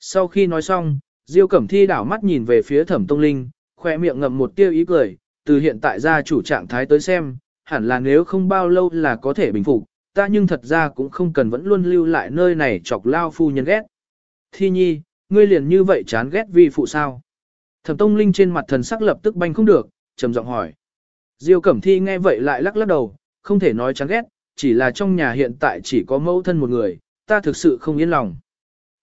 Sau khi nói xong, Diêu Cẩm Thi đảo mắt nhìn về phía Thẩm Tông Linh, khoe miệng ngậm một tia ý cười, từ hiện tại ra chủ trạng thái tới xem, hẳn là nếu không bao lâu là có thể bình phục, ta nhưng thật ra cũng không cần vẫn luôn lưu lại nơi này chọc lao phu nhân ghét. Thi nhi, ngươi liền như vậy chán ghét vi phụ sao? Thẩm Tông Linh trên mặt thần sắc lập tức banh không được, trầm giọng hỏi. Diêu Cẩm Thi nghe vậy lại lắc lắc đầu, không thể nói chán ghét, chỉ là trong nhà hiện tại chỉ có mẫu thân một người, ta thực sự không yên lòng.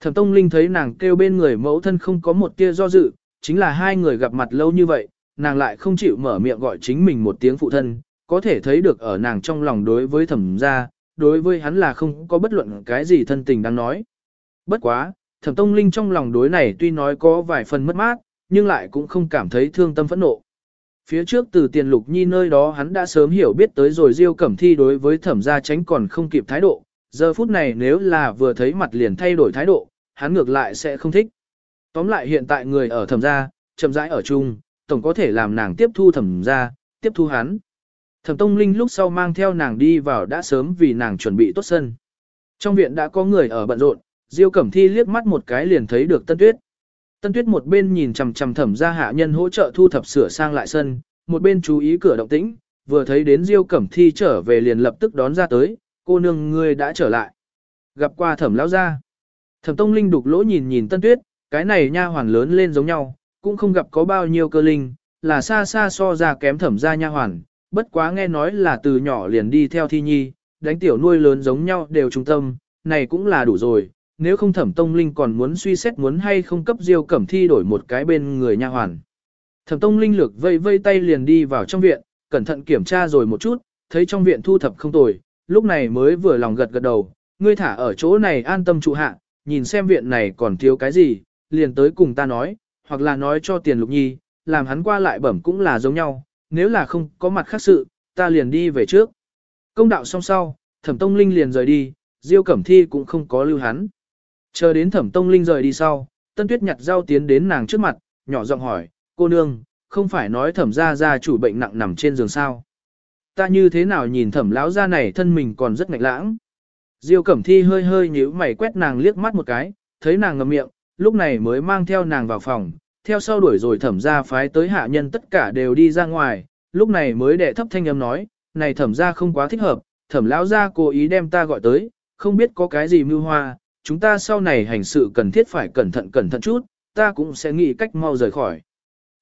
Thẩm Tông Linh thấy nàng kêu bên người mẫu thân không có một tia do dự, chính là hai người gặp mặt lâu như vậy, nàng lại không chịu mở miệng gọi chính mình một tiếng phụ thân, có thể thấy được ở nàng trong lòng đối với thẩm gia, đối với hắn là không có bất luận cái gì thân tình đang nói. Bất quá, thẩm tông linh trong lòng đối này tuy nói có vài phần mất mát, nhưng lại cũng không cảm thấy thương tâm phẫn nộ. Phía trước từ tiền lục nhi nơi đó hắn đã sớm hiểu biết tới rồi diêu cẩm thi đối với thẩm gia tránh còn không kịp thái độ, giờ phút này nếu là vừa thấy mặt liền thay đổi thái độ, hắn ngược lại sẽ không thích. Tóm lại hiện tại người ở thẩm gia, chậm rãi ở chung, tổng có thể làm nàng tiếp thu thẩm gia, tiếp thu hắn. Thẩm Tông Linh lúc sau mang theo nàng đi vào đã sớm vì nàng chuẩn bị tốt sân. Trong viện đã có người ở bận rộn, Diêu Cẩm Thi liếc mắt một cái liền thấy được Tân Tuyết. Tân Tuyết một bên nhìn chằm chằm thẩm gia hạ nhân hỗ trợ thu thập sửa sang lại sân, một bên chú ý cửa động tĩnh, vừa thấy đến Diêu Cẩm Thi trở về liền lập tức đón ra tới, cô nương ngươi đã trở lại. Gặp qua thẩm lão gia. Thẩm Tông Linh đục lỗ nhìn nhìn Tân Tuyết, cái này nha hoàn lớn lên giống nhau, cũng không gặp có bao nhiêu cơ linh, là xa xa so ra kém thẩm gia nha hoàn, bất quá nghe nói là từ nhỏ liền đi theo thi nhi, đánh tiểu nuôi lớn giống nhau đều trung tâm, này cũng là đủ rồi, nếu không thẩm tông linh còn muốn suy xét muốn hay không cấp diêu cẩm thi đổi một cái bên người nha hoàn. Thẩm tông linh lược vây vây tay liền đi vào trong viện, cẩn thận kiểm tra rồi một chút, thấy trong viện thu thập không tồi, lúc này mới vừa lòng gật gật đầu, ngươi thả ở chỗ này an tâm trụ hạ, nhìn xem viện này còn thiếu cái gì, liền tới cùng ta nói, hoặc là nói cho tiền lục nhi, làm hắn qua lại bẩm cũng là giống nhau, nếu là không có mặt khác sự, ta liền đi về trước. Công đạo xong sau, thẩm tông linh liền rời đi, diêu cẩm thi cũng không có lưu hắn. Chờ đến thẩm tông linh rời đi sau, tân tuyết nhặt rau tiến đến nàng trước mặt, nhỏ giọng hỏi, cô nương, không phải nói thẩm gia gia chủ bệnh nặng nằm trên giường sao. Ta như thế nào nhìn thẩm lão gia này thân mình còn rất ngạch lãng. Diêu cẩm thi hơi hơi nhíu mày quét nàng liếc mắt một cái, thấy nàng ngậm miệng, lúc này mới mang theo nàng vào phòng, theo sau đuổi rồi thẩm ra phái tới hạ nhân tất cả đều đi ra ngoài, lúc này mới đệ thấp thanh âm nói, này thẩm ra không quá thích hợp, thẩm lão ra cố ý đem ta gọi tới, không biết có cái gì mưu hoa, chúng ta sau này hành sự cần thiết phải cẩn thận cẩn thận chút, ta cũng sẽ nghĩ cách mau rời khỏi.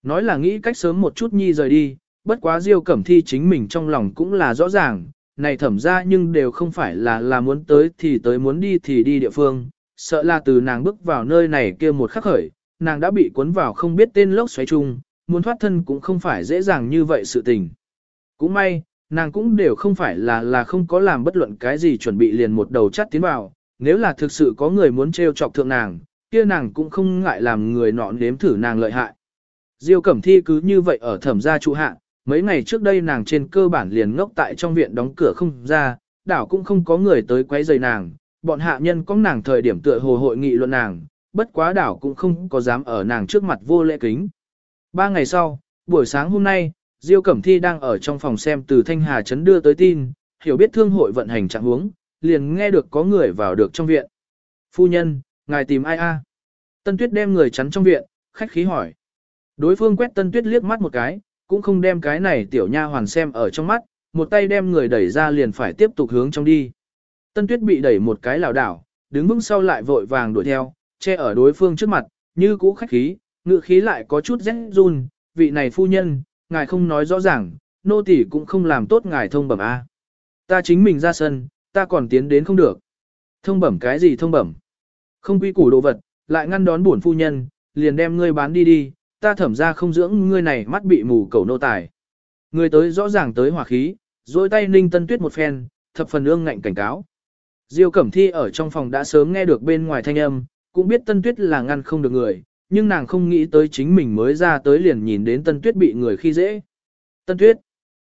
Nói là nghĩ cách sớm một chút nhi rời đi, bất quá diêu cẩm thi chính mình trong lòng cũng là rõ ràng, này thẩm ra nhưng đều không phải là là muốn tới thì tới muốn đi thì đi địa phương, sợ là từ nàng bước vào nơi này kia một khắc khởi, nàng đã bị cuốn vào không biết tên lốc xoáy chung, muốn thoát thân cũng không phải dễ dàng như vậy sự tình. Cũng may, nàng cũng đều không phải là là không có làm bất luận cái gì chuẩn bị liền một đầu chắt tiến vào, nếu là thực sự có người muốn trêu chọc thượng nàng, kia nàng cũng không ngại làm người nọ nếm thử nàng lợi hại. Diêu Cẩm Thi cứ như vậy ở thẩm gia trụ hạ, mấy ngày trước đây nàng trên cơ bản liền ngốc tại trong viện đóng cửa không ra, đảo cũng không có người tới quấy rầy nàng, bọn hạ nhân có nàng thời điểm tựa hồ hội nghị luận nàng, bất quá đảo cũng không có dám ở nàng trước mặt vô lễ kính. Ba ngày sau, buổi sáng hôm nay, Diêu Cẩm Thi đang ở trong phòng xem từ Thanh Hà Trấn đưa tới tin, hiểu biết thương hội vận hành trạng huống, liền nghe được có người vào được trong viện. Phu nhân, ngài tìm ai a? Tân Tuyết đem người chắn trong viện, khách khí hỏi. Đối phương quét Tân Tuyết liếc mắt một cái, cũng không đem cái này tiểu nha hoàn xem ở trong mắt, một tay đem người đẩy ra liền phải tiếp tục hướng trong đi. Tân Tuyết bị đẩy một cái lảo đảo, đứng vững sau lại vội vàng đuổi theo, che ở đối phương trước mặt, như cũ khách khí, ngựa khí lại có chút rét run, vị này phu nhân, ngài không nói rõ ràng, nô tỳ cũng không làm tốt ngài thông bẩm a. Ta chính mình ra sân, ta còn tiến đến không được. Thông bẩm cái gì thông bẩm? Không quy củ đồ vật, lại ngăn đón bổn phu nhân, liền đem ngươi bán đi đi, ta thẩm ra không dưỡng ngươi này mắt bị mù cầu nô tài. Người tới rõ ràng tới hỏa khí, dôi tay ninh tân tuyết một phen, thập phần ương ngạnh cảnh cáo. Diêu Cẩm Thi ở trong phòng đã sớm nghe được bên ngoài thanh âm, cũng biết Tân Tuyết là ngăn không được người, nhưng nàng không nghĩ tới chính mình mới ra tới liền nhìn đến Tân Tuyết bị người khi dễ. Tân Tuyết.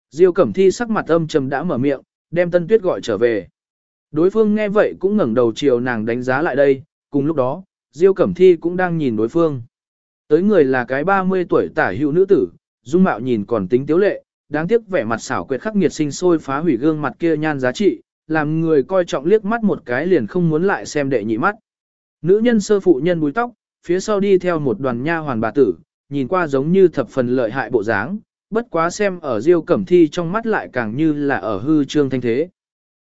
Diêu Cẩm Thi sắc mặt âm trầm đã mở miệng, đem Tân Tuyết gọi trở về. Đối phương nghe vậy cũng ngẩng đầu chiều nàng đánh giá lại đây, cùng lúc đó, Diêu Cẩm Thi cũng đang nhìn đối phương. Tới người là cái 30 tuổi tả hữu nữ tử, dung mạo nhìn còn tính tiếu lệ, đáng tiếc vẻ mặt xảo quyệt khắc nghiệt sinh sôi phá hủy gương mặt kia nhan giá trị, làm người coi trọng liếc mắt một cái liền không muốn lại xem đệ nhị mắt. Nữ nhân sơ phụ nhân búi tóc, phía sau đi theo một đoàn nha hoàn bà tử, nhìn qua giống như thập phần lợi hại bộ dáng, bất quá xem ở Diêu Cẩm Thi trong mắt lại càng như là ở hư trương thanh thế.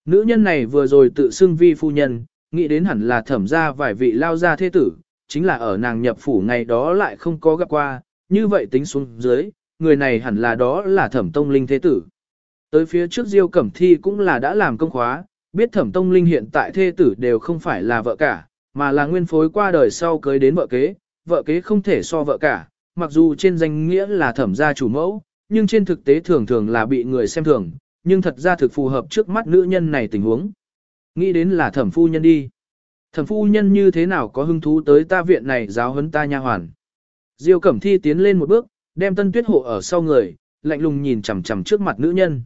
Nữ nhân này vừa rồi tự xưng vi phu nhân, nghĩ đến hẳn là thẩm ra vài vị lao gia thế tử, chính là ở nàng nhập phủ ngày đó lại không có gặp qua, như vậy tính xuống dưới, người này hẳn là đó là thẩm tông linh thế tử. Tới phía trước Diêu Cẩm Thi cũng là đã làm công khóa, biết thẩm tông linh hiện tại thê tử đều không phải là vợ cả, mà là nguyên phối qua đời sau cưới đến vợ kế, vợ kế không thể so vợ cả, mặc dù trên danh nghĩa là thẩm gia chủ mẫu, nhưng trên thực tế thường thường là bị người xem thường, nhưng thật ra thực phù hợp trước mắt nữ nhân này tình huống. Nghĩ đến là thẩm phu nhân đi. Thẩm phu nhân như thế nào có hứng thú tới ta viện này giáo huấn ta nha hoàn. Diêu Cẩm Thi tiến lên một bước, đem Tân Tuyết hộ ở sau người, lạnh lùng nhìn chằm chằm trước mặt nữ nhân.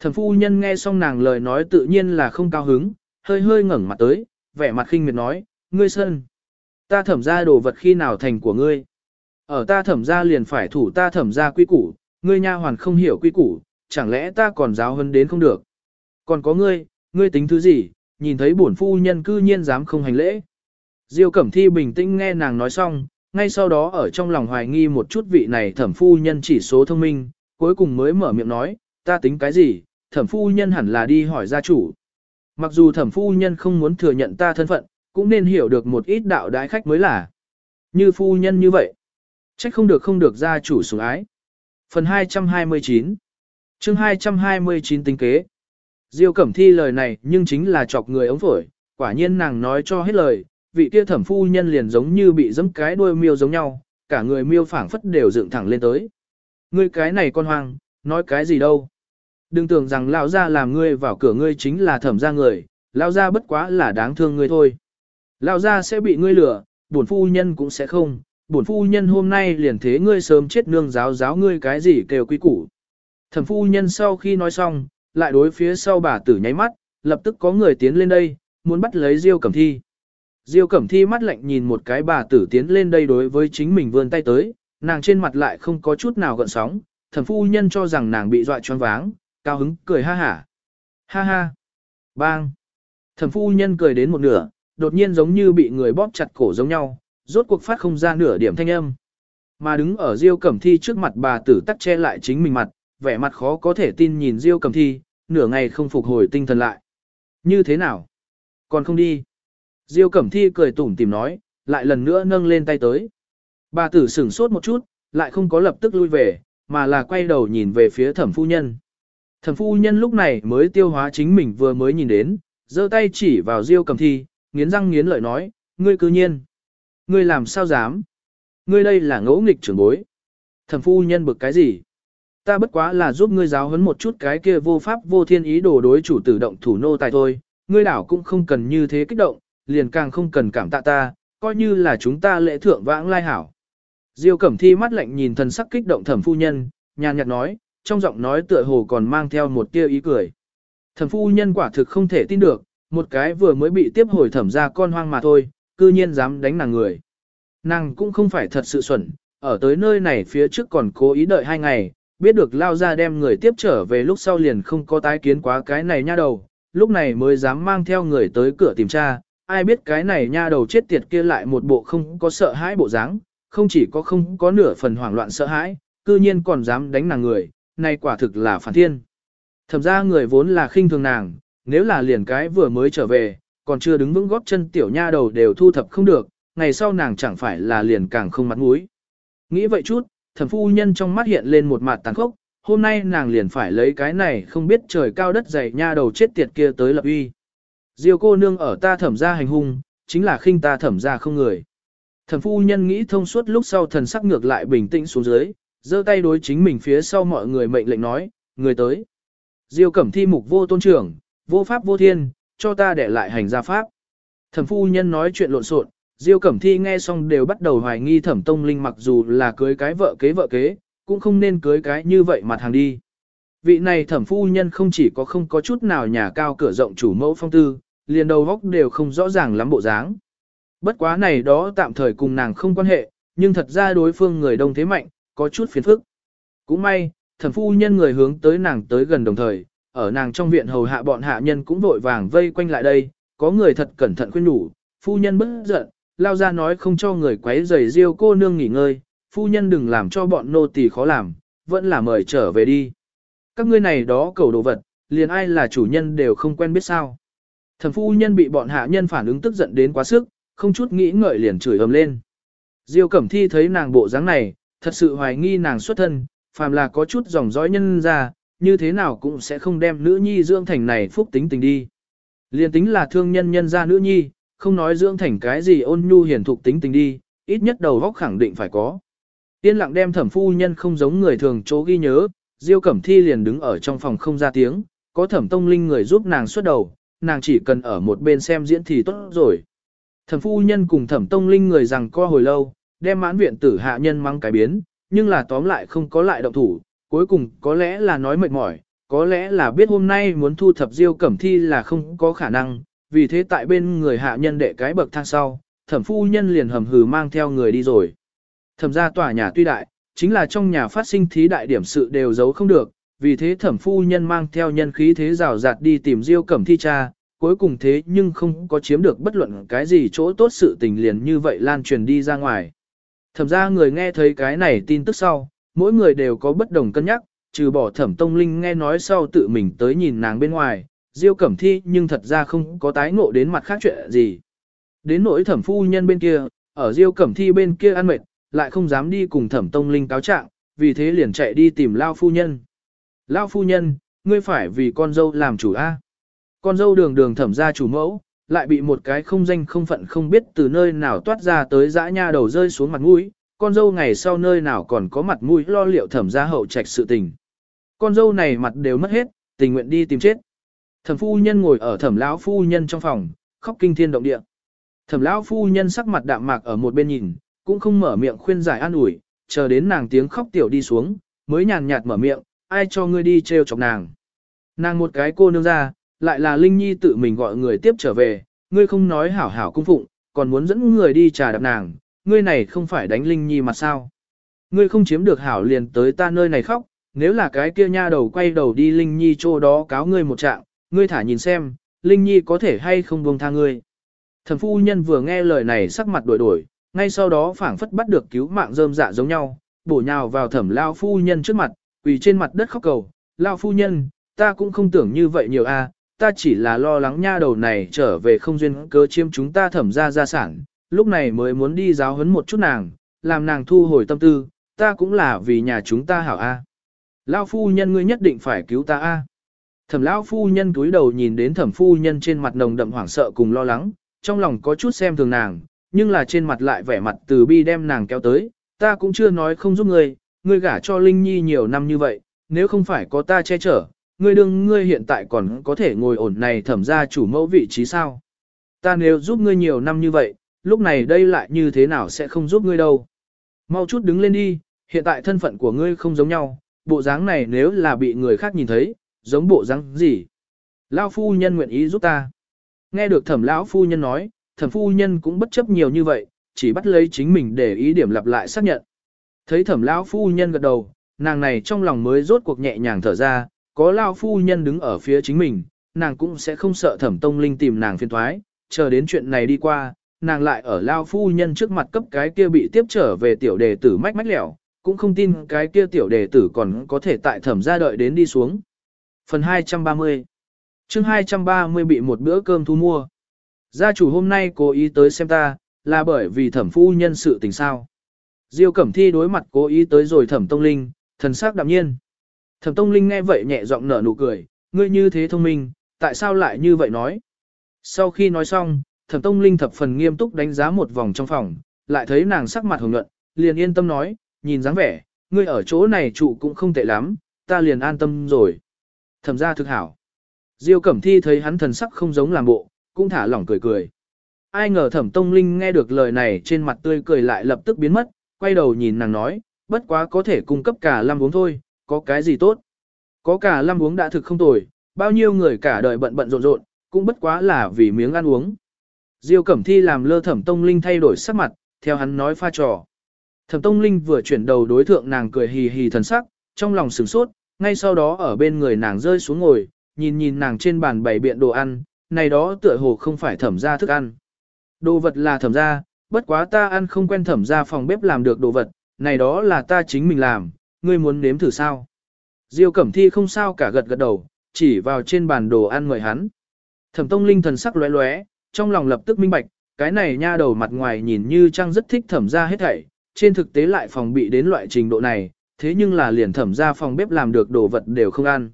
Thẩm phu nhân nghe xong nàng lời nói tự nhiên là không cao hứng, hơi hơi ngẩng mặt tới, vẻ mặt khinh miệt nói, ngươi sơn. Ta thẩm ra đồ vật khi nào thành của ngươi. Ở ta thẩm ra liền phải thủ ta thẩm ra quy củ, ngươi nha hoàn không hiểu quy củ, chẳng lẽ ta còn giáo hơn đến không được. Còn có ngươi, ngươi tính thứ gì, nhìn thấy bổn phu nhân cư nhiên dám không hành lễ. Diêu Cẩm Thi bình tĩnh nghe nàng nói xong, ngay sau đó ở trong lòng hoài nghi một chút vị này thẩm phu nhân chỉ số thông minh, cuối cùng mới mở miệng nói, ta tính cái gì, thẩm phu nhân hẳn là đi hỏi gia chủ. Mặc dù thẩm phu nhân không muốn thừa nhận ta thân phận, cũng nên hiểu được một ít đạo đái khách mới là. Như phu nhân như vậy. Trách không được không được gia chủ sủng ái. Phần 229 chương 229 tính kế. Diêu Cẩm Thi lời này nhưng chính là chọc người ống phổi, quả nhiên nàng nói cho hết lời, vị kia thẩm phu nhân liền giống như bị dẫm cái đuôi miêu giống nhau, cả người miêu phảng phất đều dựng thẳng lên tới. Ngươi cái này con hoang, nói cái gì đâu. Đừng tưởng rằng lão gia làm ngươi vào cửa ngươi chính là thẩm gia người, lão gia bất quá là đáng thương ngươi thôi. Lão gia sẽ bị ngươi lừa, bổn phu nhân cũng sẽ không, bổn phu nhân hôm nay liền thế ngươi sớm chết nương giáo giáo ngươi cái gì kêu quý củ. Thẩm phu nhân sau khi nói xong, lại đối phía sau bà tử nháy mắt, lập tức có người tiến lên đây, muốn bắt lấy Diêu Cẩm Thi. Diêu Cẩm Thi mắt lạnh nhìn một cái bà tử tiến lên đây đối với chính mình vươn tay tới, nàng trên mặt lại không có chút nào gợn sóng, thẩm phu nhân cho rằng nàng bị dọa choáng váng, cao hứng cười ha hả. Ha ha. Bang. Thẩm phu nhân cười đến một nửa, đột nhiên giống như bị người bóp chặt cổ giống nhau, rốt cuộc phát không ra nửa điểm thanh âm. Mà đứng ở Diêu Cẩm Thi trước mặt bà tử tắc che lại chính mình mặt, vẻ mặt khó có thể tin nhìn Diêu Cẩm Thi, nửa ngày không phục hồi tinh thần lại. Như thế nào? Còn không đi. Diêu Cẩm Thi cười tủm tìm nói, lại lần nữa nâng lên tay tới. Bà tử sửng sốt một chút, lại không có lập tức lui về, mà là quay đầu nhìn về phía thẩm phu nhân. Thẩm phu nhân lúc này mới tiêu hóa chính mình vừa mới nhìn đến, giơ tay chỉ vào Diêu Cẩm Thi, nghiến răng nghiến lợi nói, ngươi cư nhiên. Ngươi làm sao dám? Ngươi đây là ngỗ nghịch trưởng bối. Thẩm phu nhân bực cái gì? Ta bất quá là giúp ngươi giáo huấn một chút cái kia vô pháp vô thiên ý đồ đối chủ tử động thủ nô tài thôi, ngươi đảo cũng không cần như thế kích động, liền càng không cần cảm tạ ta, coi như là chúng ta lễ thượng vãng lai hảo. Diêu Cẩm Thi mắt lạnh nhìn thần sắc kích động thẩm phu nhân, nhàn nhạt nói, trong giọng nói tựa hồ còn mang theo một tia ý cười. Thẩm phu nhân quả thực không thể tin được, một cái vừa mới bị tiếp hồi thẩm ra con hoang mà thôi, cư nhiên dám đánh nàng người. Nàng cũng không phải thật sự xuẩn, ở tới nơi này phía trước còn cố ý đợi hai ngày, biết được lao ra đem người tiếp trở về lúc sau liền không có tái kiến quá cái này nha đầu, lúc này mới dám mang theo người tới cửa tìm tra, ai biết cái này nha đầu chết tiệt kia lại một bộ không có sợ hãi bộ dáng, không chỉ có không có nửa phần hoảng loạn sợ hãi, cư nhiên còn dám đánh nàng người, này quả thực là phản thiên. Thẩm ra người vốn là khinh thường nàng, nếu là liền cái vừa mới trở về, còn chưa đứng vững góp chân tiểu nha đầu đều thu thập không được, ngày sau nàng chẳng phải là liền càng không mặt mũi. Nghĩ vậy chút, thẩm phu nhân trong mắt hiện lên một mặt tàn khốc, hôm nay nàng liền phải lấy cái này không biết trời cao đất dày nha đầu chết tiệt kia tới lập uy. Diêu cô nương ở ta thẩm ra hành hung, chính là khinh ta thẩm ra không người. Thẩm phu nhân nghĩ thông suốt lúc sau thần sắc ngược lại bình tĩnh xuống dưới, giơ tay đối chính mình phía sau mọi người mệnh lệnh nói, người tới. Diêu cẩm thi mục vô tôn trưởng, vô pháp vô thiên, cho ta để lại hành gia pháp. Thẩm phu nhân nói chuyện lộn xộn, Diêu Cẩm Thi nghe xong đều bắt đầu hoài nghi Thẩm Tông Linh mặc dù là cưới cái vợ kế vợ kế, cũng không nên cưới cái như vậy mặt hàng đi. Vị này thẩm phu nhân không chỉ có không có chút nào nhà cao cửa rộng chủ mẫu phong tư, liền đầu góc đều không rõ ràng lắm bộ dáng. Bất quá này đó tạm thời cùng nàng không quan hệ, nhưng thật ra đối phương người đông thế mạnh, có chút phiền phức. Cũng may, thẩm phu nhân người hướng tới nàng tới gần đồng thời, ở nàng trong viện hầu hạ bọn hạ nhân cũng vội vàng vây quanh lại đây, có người thật cẩn thận khuyên nhủ, phu nhân bất giận, lao ra nói không cho người quấy rầy riêu cô nương nghỉ ngơi, phu nhân đừng làm cho bọn nô tỳ khó làm, vẫn là mời trở về đi. Các ngươi này đó cầu đồ vật, liền ai là chủ nhân đều không quen biết sao. Thẩm phu nhân bị bọn hạ nhân phản ứng tức giận đến quá sức, không chút nghĩ ngợi liền chửi ầm lên. Diêu Cẩm Thi thấy nàng bộ dáng này, thật sự hoài nghi nàng xuất thân, phàm là có chút dòng dõi nhân ra, như thế nào cũng sẽ không đem nữ nhi dưỡng thành này phúc tính tình đi. Liên tính là thương nhân nhân ra nữ nhi, không nói dưỡng thành cái gì ôn nhu hiền thục tính tình đi, ít nhất đầu góc khẳng định phải có. Tiên lặng đem thẩm phu nhân không giống người thường chỗ ghi nhớ, Diêu Cẩm Thi liền đứng ở trong phòng không ra tiếng, có thẩm tông linh người giúp nàng xuất đầu, nàng chỉ cần ở một bên xem diễn thì tốt rồi. Thẩm phu nhân cùng thẩm tông linh người rằng co hồi lâu, đem mãn viện tử hạ nhân mang cái biến, nhưng là tóm lại không có lại động thủ, cuối cùng có lẽ là nói mệt mỏi, có lẽ là biết hôm nay muốn thu thập diêu cẩm thi là không có khả năng, vì thế tại bên người hạ nhân đệ cái bậc thang sau, thẩm phu nhân liền hầm hừ mang theo người đi rồi. Thẩm ra tòa nhà tuy đại, chính là trong nhà phát sinh thí đại điểm sự đều giấu không được, vì thế thẩm phu nhân mang theo nhân khí thế rào rạt đi tìm diêu cẩm thi cha, cuối cùng thế nhưng không có chiếm được bất luận cái gì chỗ tốt sự tình liền như vậy lan truyền đi ra ngoài. Thẩm ra người nghe thấy cái này tin tức sau, mỗi người đều có bất đồng cân nhắc, trừ bỏ thẩm tông linh nghe nói sau tự mình tới nhìn nàng bên ngoài, diêu cẩm thi nhưng thật ra không có tái ngộ đến mặt khác chuyện gì. Đến nỗi thẩm phu nhân bên kia, ở diêu cẩm thi bên kia ăn mệt, lại không dám đi cùng thẩm tông linh cáo trạng, vì thế liền chạy đi tìm lao phu nhân. Lao phu nhân, ngươi phải vì con dâu làm chủ A. Con dâu đường đường thẩm ra chủ mẫu, lại bị một cái không danh không phận không biết từ nơi nào toát ra tới dã nha đầu rơi xuống mặt mũi, con dâu ngày sau nơi nào còn có mặt mũi lo liệu thẩm ra hậu trạch sự tình. Con dâu này mặt đều mất hết, tình nguyện đi tìm chết. Thẩm phu nhân ngồi ở thẩm lão phu nhân trong phòng, khóc kinh thiên động địa. Thẩm lão phu nhân sắc mặt đạm mạc ở một bên nhìn, cũng không mở miệng khuyên giải an ủi, chờ đến nàng tiếng khóc tiểu đi xuống, mới nhàn nhạt mở miệng, ai cho ngươi đi trêu chọc nàng. Nàng một cái cô nương ra, lại là Linh Nhi tự mình gọi người tiếp trở về, ngươi không nói hảo hảo cung phụng, còn muốn dẫn người đi trà đạp nàng, ngươi này không phải đánh Linh Nhi mà sao. Ngươi không chiếm được hảo liền tới ta nơi này khóc, nếu là cái kia nha đầu quay đầu đi Linh Nhi chỗ đó cáo ngươi một trạng, ngươi thả nhìn xem, Linh Nhi có thể hay không buông tha ngươi. Thẩm phu nhân vừa nghe lời này sắc mặt đổi đổi, ngay sau đó phảng phất bắt được cứu mạng rơm dạ giống nhau, bổ nhào vào thẩm lao phu nhân trước mặt, quỳ trên mặt đất khóc cầu, lao phu nhân, ta cũng không tưởng như vậy nhiều a, ta chỉ là lo lắng nha đầu này trở về không duyên cớ chiêm chúng ta thẩm ra gia sản, lúc này mới muốn đi giáo huấn một chút nàng, làm nàng thu hồi tâm tư, ta cũng là vì nhà chúng ta hảo a. Lao phu nhân ngươi nhất định phải cứu ta a. Thẩm lão phu nhân cúi đầu nhìn đến thẩm phu nhân trên mặt nồng đậm hoảng sợ cùng lo lắng, trong lòng có chút xem thường nàng, nhưng là trên mặt lại vẻ mặt từ bi đem nàng kéo tới, ta cũng chưa nói không giúp ngươi, ngươi gả cho Linh Nhi nhiều năm như vậy, nếu không phải có ta che chở, ngươi đương ngươi hiện tại còn có thể ngồi ổn này thẩm ra chủ mẫu vị trí sao. Ta nếu giúp ngươi nhiều năm như vậy, lúc này đây lại như thế nào sẽ không giúp ngươi đâu. Mau chút đứng lên đi, hiện tại thân phận của ngươi không giống nhau, bộ dáng này nếu là bị người khác nhìn thấy, giống bộ răng gì. Lão phu nhân nguyện ý giúp ta. Nghe được thẩm lão phu nhân nói, thẩm phu nhân cũng bất chấp nhiều như vậy, chỉ bắt lấy chính mình để ý điểm lặp lại xác nhận. Thấy thẩm lão phu nhân gật đầu, nàng này trong lòng mới rốt cuộc nhẹ nhàng thở ra, có lão phu nhân đứng ở phía chính mình, nàng cũng sẽ không sợ thẩm tông linh tìm nàng phiền thoái, chờ đến chuyện này đi qua, nàng lại ở lão phu nhân trước mặt cấp cái kia bị tiếp trở về tiểu đề tử mách mách lẻo, cũng không tin cái kia tiểu đề tử còn có thể tại thẩm gia đợi đến đi xuống. Phần 230 chương 230 bị một bữa cơm thu mua. Gia chủ hôm nay cố ý tới xem ta, là bởi vì thẩm phu nhân sự tình sao. Diêu Cẩm Thi đối mặt cố ý tới rồi thẩm tông linh, thần sắc đạm nhiên. Thẩm tông linh nghe vậy nhẹ giọng nở nụ cười, ngươi như thế thông minh, tại sao lại như vậy nói? Sau khi nói xong, thẩm tông linh thập phần nghiêm túc đánh giá một vòng trong phòng, lại thấy nàng sắc mặt hồng nhuận, liền yên tâm nói, nhìn dáng vẻ, ngươi ở chỗ này trụ cũng không tệ lắm, ta liền an tâm rồi. Thẩm ra thực hảo. Diêu Cẩm Thi thấy hắn thần sắc không giống làm bộ, cũng thả lỏng cười cười. Ai ngờ Thẩm Tông Linh nghe được lời này trên mặt tươi cười lại lập tức biến mất, quay đầu nhìn nàng nói, bất quá có thể cung cấp cả lâm uống thôi, có cái gì tốt. Có cả lâm uống đã thực không tồi, bao nhiêu người cả đời bận bận rộn rộn, cũng bất quá là vì miếng ăn uống. Diêu Cẩm Thi làm lơ Thẩm Tông Linh thay đổi sắc mặt, theo hắn nói pha trò. Thẩm Tông Linh vừa chuyển đầu đối thượng nàng cười hì hì thần sắc, trong lòng sửng sốt, ngay sau đó ở bên người nàng rơi xuống ngồi, nhìn nhìn nàng trên bàn bày biện đồ ăn, này đó tựa hồ không phải thẩm ra thức ăn. Đồ vật là thẩm ra, bất quá ta ăn không quen thẩm ra phòng bếp làm được đồ vật, này đó là ta chính mình làm, ngươi muốn nếm thử sao? Diêu Cẩm Thi không sao cả gật gật đầu, chỉ vào trên bàn đồ ăn mời hắn. Thẩm Tông Linh thần sắc lóe lóe, trong lòng lập tức minh bạch, cái này nha đầu mặt ngoài nhìn như trang rất thích thẩm ra hết thảy, trên thực tế lại phòng bị đến loại trình độ này, thế nhưng là liền thẩm ra phòng bếp làm được đồ vật đều không ăn.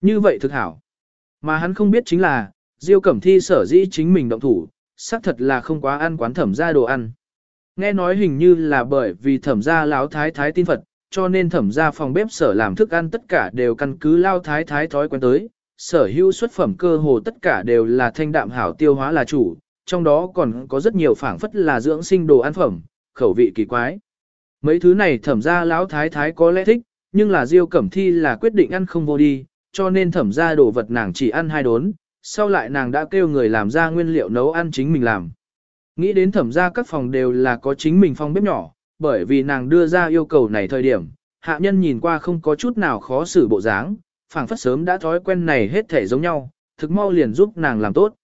Như vậy thực hảo. Mà hắn không biết chính là, Diêu Cẩm Thi sở dĩ chính mình động thủ, xác thật là không quá ăn quán thẩm ra đồ ăn. Nghe nói hình như là bởi vì thẩm ra láo thái thái tin Phật, cho nên thẩm ra phòng bếp sở làm thức ăn tất cả đều căn cứ lao thái thái thói quen tới, sở hữu xuất phẩm cơ hồ tất cả đều là thanh đạm hảo tiêu hóa là chủ, trong đó còn có rất nhiều phảng phất là dưỡng sinh đồ ăn phẩm, khẩu vị kỳ quái. Mấy thứ này thẩm ra lão thái thái có lẽ thích, nhưng là Diêu Cẩm Thi là quyết định ăn không vô đi, cho nên thẩm ra đồ vật nàng chỉ ăn hai đốn, sau lại nàng đã kêu người làm ra nguyên liệu nấu ăn chính mình làm. Nghĩ đến thẩm ra các phòng đều là có chính mình phòng bếp nhỏ, bởi vì nàng đưa ra yêu cầu này thời điểm, hạ nhân nhìn qua không có chút nào khó xử bộ dáng, phảng phất sớm đã thói quen này hết thể giống nhau, thực mau liền giúp nàng làm tốt.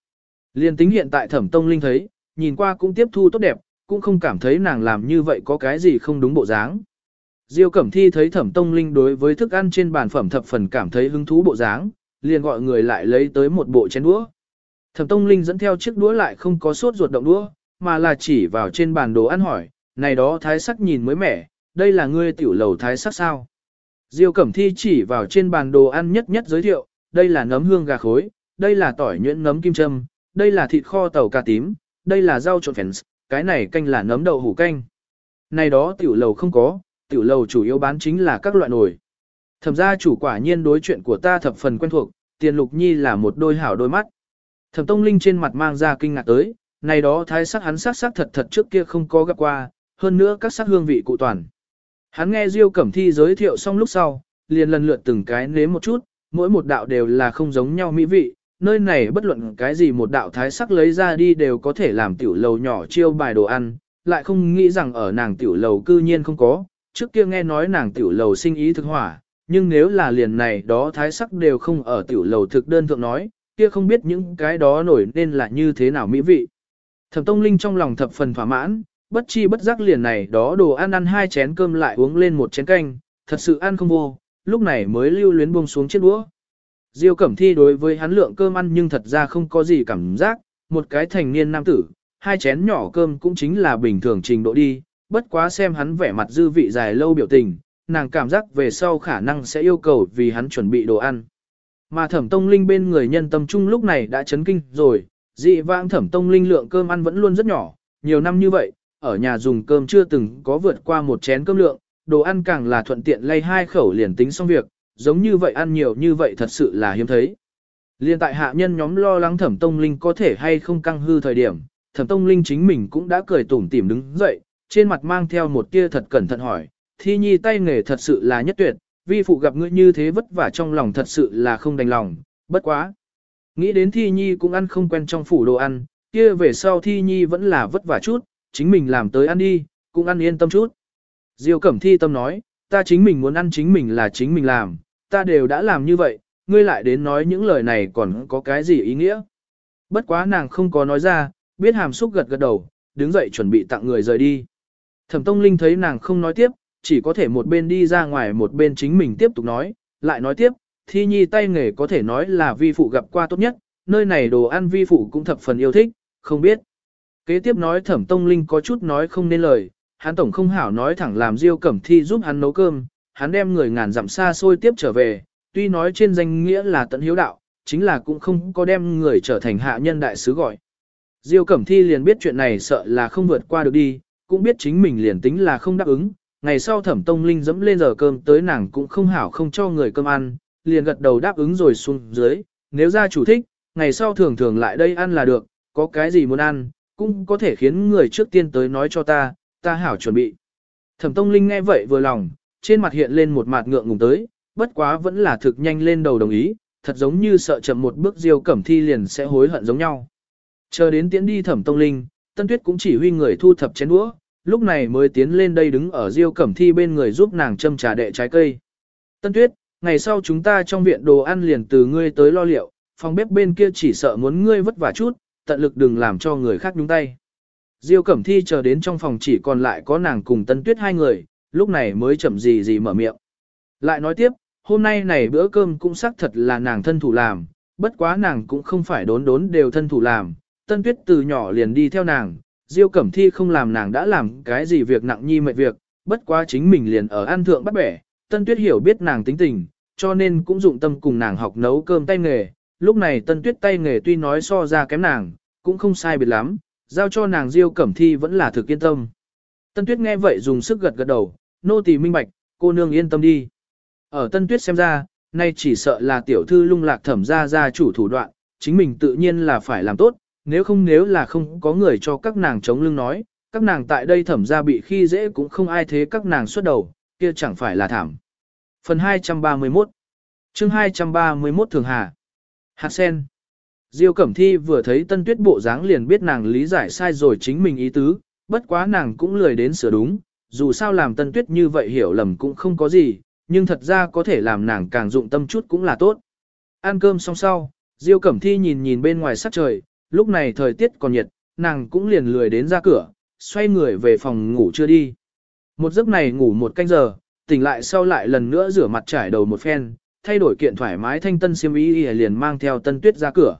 liền tính hiện tại thẩm tông linh thấy, nhìn qua cũng tiếp thu tốt đẹp, cũng không cảm thấy nàng làm như vậy có cái gì không đúng bộ dáng. Diêu Cẩm Thi thấy Thẩm Tông Linh đối với thức ăn trên bàn phẩm thập phần cảm thấy hứng thú bộ dáng, liền gọi người lại lấy tới một bộ chén đũa. Thẩm Tông Linh dẫn theo chiếc đũa lại không có sốt ruột động đũa, mà là chỉ vào trên bàn đồ ăn hỏi, này đó thái sắc nhìn mới mẻ, đây là ngươi tiểu lầu thái sắc sao? Diêu Cẩm Thi chỉ vào trên bàn đồ ăn nhất nhất giới thiệu, đây là nấm hương gà khối, đây là tỏi nhuyễn nấm kim châm, đây là thịt kho tàu cà tím, đây là rau trộn phèn, cái này canh là nấm đậu hủ canh. Này đó tiểu lầu không có, tiểu lầu chủ yếu bán chính là các loại nồi. Thẩm gia chủ quả nhiên đối chuyện của ta thập phần quen thuộc, tiền lục nhi là một đôi hảo đôi mắt. Thẩm tông linh trên mặt mang ra kinh ngạc tới, này đó thái sắc hắn sắc sắc thật thật trước kia không có gặp qua, hơn nữa các sắc hương vị cụ toàn. Hắn nghe Diêu Cẩm Thi giới thiệu xong lúc sau, liền lần lượt từng cái nếm một chút, mỗi một đạo đều là không giống nhau mỹ vị, nơi này bất luận cái gì một đạo thái sắc lấy ra đi đều có thể làm tiểu lầu nhỏ chiêu bài đồ ăn, lại không nghĩ rằng ở nàng tiểu lầu cư nhiên không có, trước kia nghe nói nàng tiểu lầu sinh ý thực hỏa, nhưng nếu là liền này đó thái sắc đều không ở tiểu lầu thực đơn thượng nói, kia không biết những cái đó nổi nên là như thế nào mỹ vị. Thẩm Tông Linh trong lòng thập phần thỏa mãn, bất chi bất giác liền này đó đồ ăn ăn hai chén cơm lại uống lên một chén canh, thật sự ăn không vô, lúc này mới lưu luyến buông xuống chiếc đũa. Diêu Cẩm Thi đối với hắn lượng cơm ăn nhưng thật ra không có gì cảm giác, một cái thành niên nam tử, hai chén nhỏ cơm cũng chính là bình thường trình độ đi, bất quá xem hắn vẻ mặt dư vị dài lâu biểu tình, nàng cảm giác về sau khả năng sẽ yêu cầu vì hắn chuẩn bị đồ ăn. Mà thẩm tông linh bên người nhân tâm trung lúc này đã chấn kinh rồi, dị vãng thẩm tông linh lượng cơm ăn vẫn luôn rất nhỏ, nhiều năm như vậy, ở nhà dùng cơm chưa từng có vượt qua một chén cơm lượng, đồ ăn càng là thuận tiện lay hai khẩu liền tính xong việc, giống như vậy ăn nhiều như vậy thật sự là hiếm thấy. Liên tại hạ nhân nhóm lo lắng thẩm tông linh có thể hay không căng hư thời điểm, thẩm tông linh chính mình cũng đã cười tủm tỉm đứng dậy, trên mặt mang theo một kia thật cẩn thận hỏi, thi nhi tay nghề thật sự là nhất tuyệt, vi phụ gặp ngươi như thế vất vả trong lòng thật sự là không đành lòng, bất quá. Nghĩ đến thi nhi cũng ăn không quen trong phủ đồ ăn, kia về sau thi nhi vẫn là vất vả chút, chính mình làm tới ăn đi, cũng ăn yên tâm chút. Diêu Cẩm Thi tâm nói, ta chính mình muốn ăn chính mình là chính mình làm, ta đều đã làm như vậy, ngươi lại đến nói những lời này còn có cái gì ý nghĩa. Bất quá nàng không có nói ra, biết hàm xúc gật gật đầu, đứng dậy chuẩn bị tặng người rời đi. Thẩm Tông Linh thấy nàng không nói tiếp, chỉ có thể một bên đi ra ngoài một bên chính mình tiếp tục nói, lại nói tiếp, thi nhi tay nghề có thể nói là vi phụ gặp qua tốt nhất, nơi này đồ ăn vi phụ cũng thập phần yêu thích, không biết. Kế tiếp nói thẩm tông linh có chút nói không nên lời, hắn tổng không hảo nói thẳng làm Diêu Cẩm Thi giúp hắn nấu cơm, hắn đem người ngàn dặm xa xôi tiếp trở về, tuy nói trên danh nghĩa là tận hiếu đạo, chính là cũng không có đem người trở thành hạ nhân đại sứ gọi. Diêu Cẩm Thi liền biết chuyện này sợ là không vượt qua được đi, cũng biết chính mình liền tính là không đáp ứng, ngày sau thẩm tông linh dẫm lên giờ cơm tới nàng cũng không hảo không cho người cơm ăn, liền gật đầu đáp ứng rồi xuống dưới, nếu ra chủ thích, ngày sau thường thường lại đây ăn là được, có cái gì muốn ăn, cũng có thể khiến người trước tiên tới nói cho ta, ta hảo chuẩn bị. Thẩm Tông Linh nghe vậy vừa lòng, trên mặt hiện lên một mặt ngượng ngùng tới, bất quá vẫn là thực nhanh lên đầu đồng ý, thật giống như sợ chậm một bước Diêu Cẩm Thi liền sẽ hối hận giống nhau. Chờ đến tiến đi Thẩm Tông Linh, Tân Tuyết cũng chỉ huy người thu thập chén đũa, lúc này mới tiến lên đây đứng ở Diêu Cẩm Thi bên người giúp nàng châm trà đệ trái cây. Tân Tuyết, ngày sau chúng ta trong viện đồ ăn liền từ ngươi tới lo liệu, phòng bếp bên kia chỉ sợ muốn ngươi vất vả chút, tận lực đừng làm cho người khác nhúng tay. Diêu Cẩm Thi chờ đến trong phòng chỉ còn lại có nàng cùng Tân Tuyết hai người, lúc này mới chậm gì gì mở miệng. Lại nói tiếp, hôm nay này bữa cơm cũng xác thật là nàng thân thủ làm, bất quá nàng cũng không phải đốn đốn đều thân thủ làm, Tân Tuyết từ nhỏ liền đi theo nàng, Diêu Cẩm Thi không làm nàng đã làm cái gì việc nặng nhi mệt việc, bất quá chính mình liền ở ăn thượng bắt bẻ, Tân Tuyết hiểu biết nàng tính tình, cho nên cũng dụng tâm cùng nàng học nấu cơm tay nghề, lúc này Tân Tuyết tay nghề tuy nói so ra kém nàng, cũng không sai biệt lắm, giao cho nàng Diêu Cẩm Thi vẫn là thực yên tâm. Tân Tuyết nghe vậy dùng sức gật gật đầu, nô tỳ minh bạch, cô nương yên tâm đi. Ở Tân Tuyết xem ra, nay chỉ sợ là tiểu thư lung lạc thẩm ra ra chủ thủ đoạn, chính mình tự nhiên là phải làm tốt, nếu không nếu là không có người cho các nàng chống lưng nói, các nàng tại đây thẩm ra bị khi dễ cũng không ai thế các nàng xuất đầu, kia chẳng phải là thảm. Phần 231 chương 231 Thường Hà Hạt sen Diêu Cẩm Thi vừa thấy Tân Tuyết bộ dáng liền biết nàng lý giải sai rồi chính mình ý tứ, bất quá nàng cũng lười đến sửa đúng, dù sao làm Tân Tuyết như vậy hiểu lầm cũng không có gì, nhưng thật ra có thể làm nàng càng dụng tâm chút cũng là tốt. Ăn cơm xong sau, Diêu Cẩm Thi nhìn nhìn bên ngoài sắc trời, lúc này thời tiết còn nhiệt, nàng cũng liền lười đến ra cửa, xoay người về phòng ngủ chưa đi. Một giấc này ngủ một canh giờ, tỉnh lại sau lại lần nữa rửa mặt trải đầu một phen, thay đổi kiện thoải mái thanh tân xiêm y liền mang theo tân tuyết ra cửa.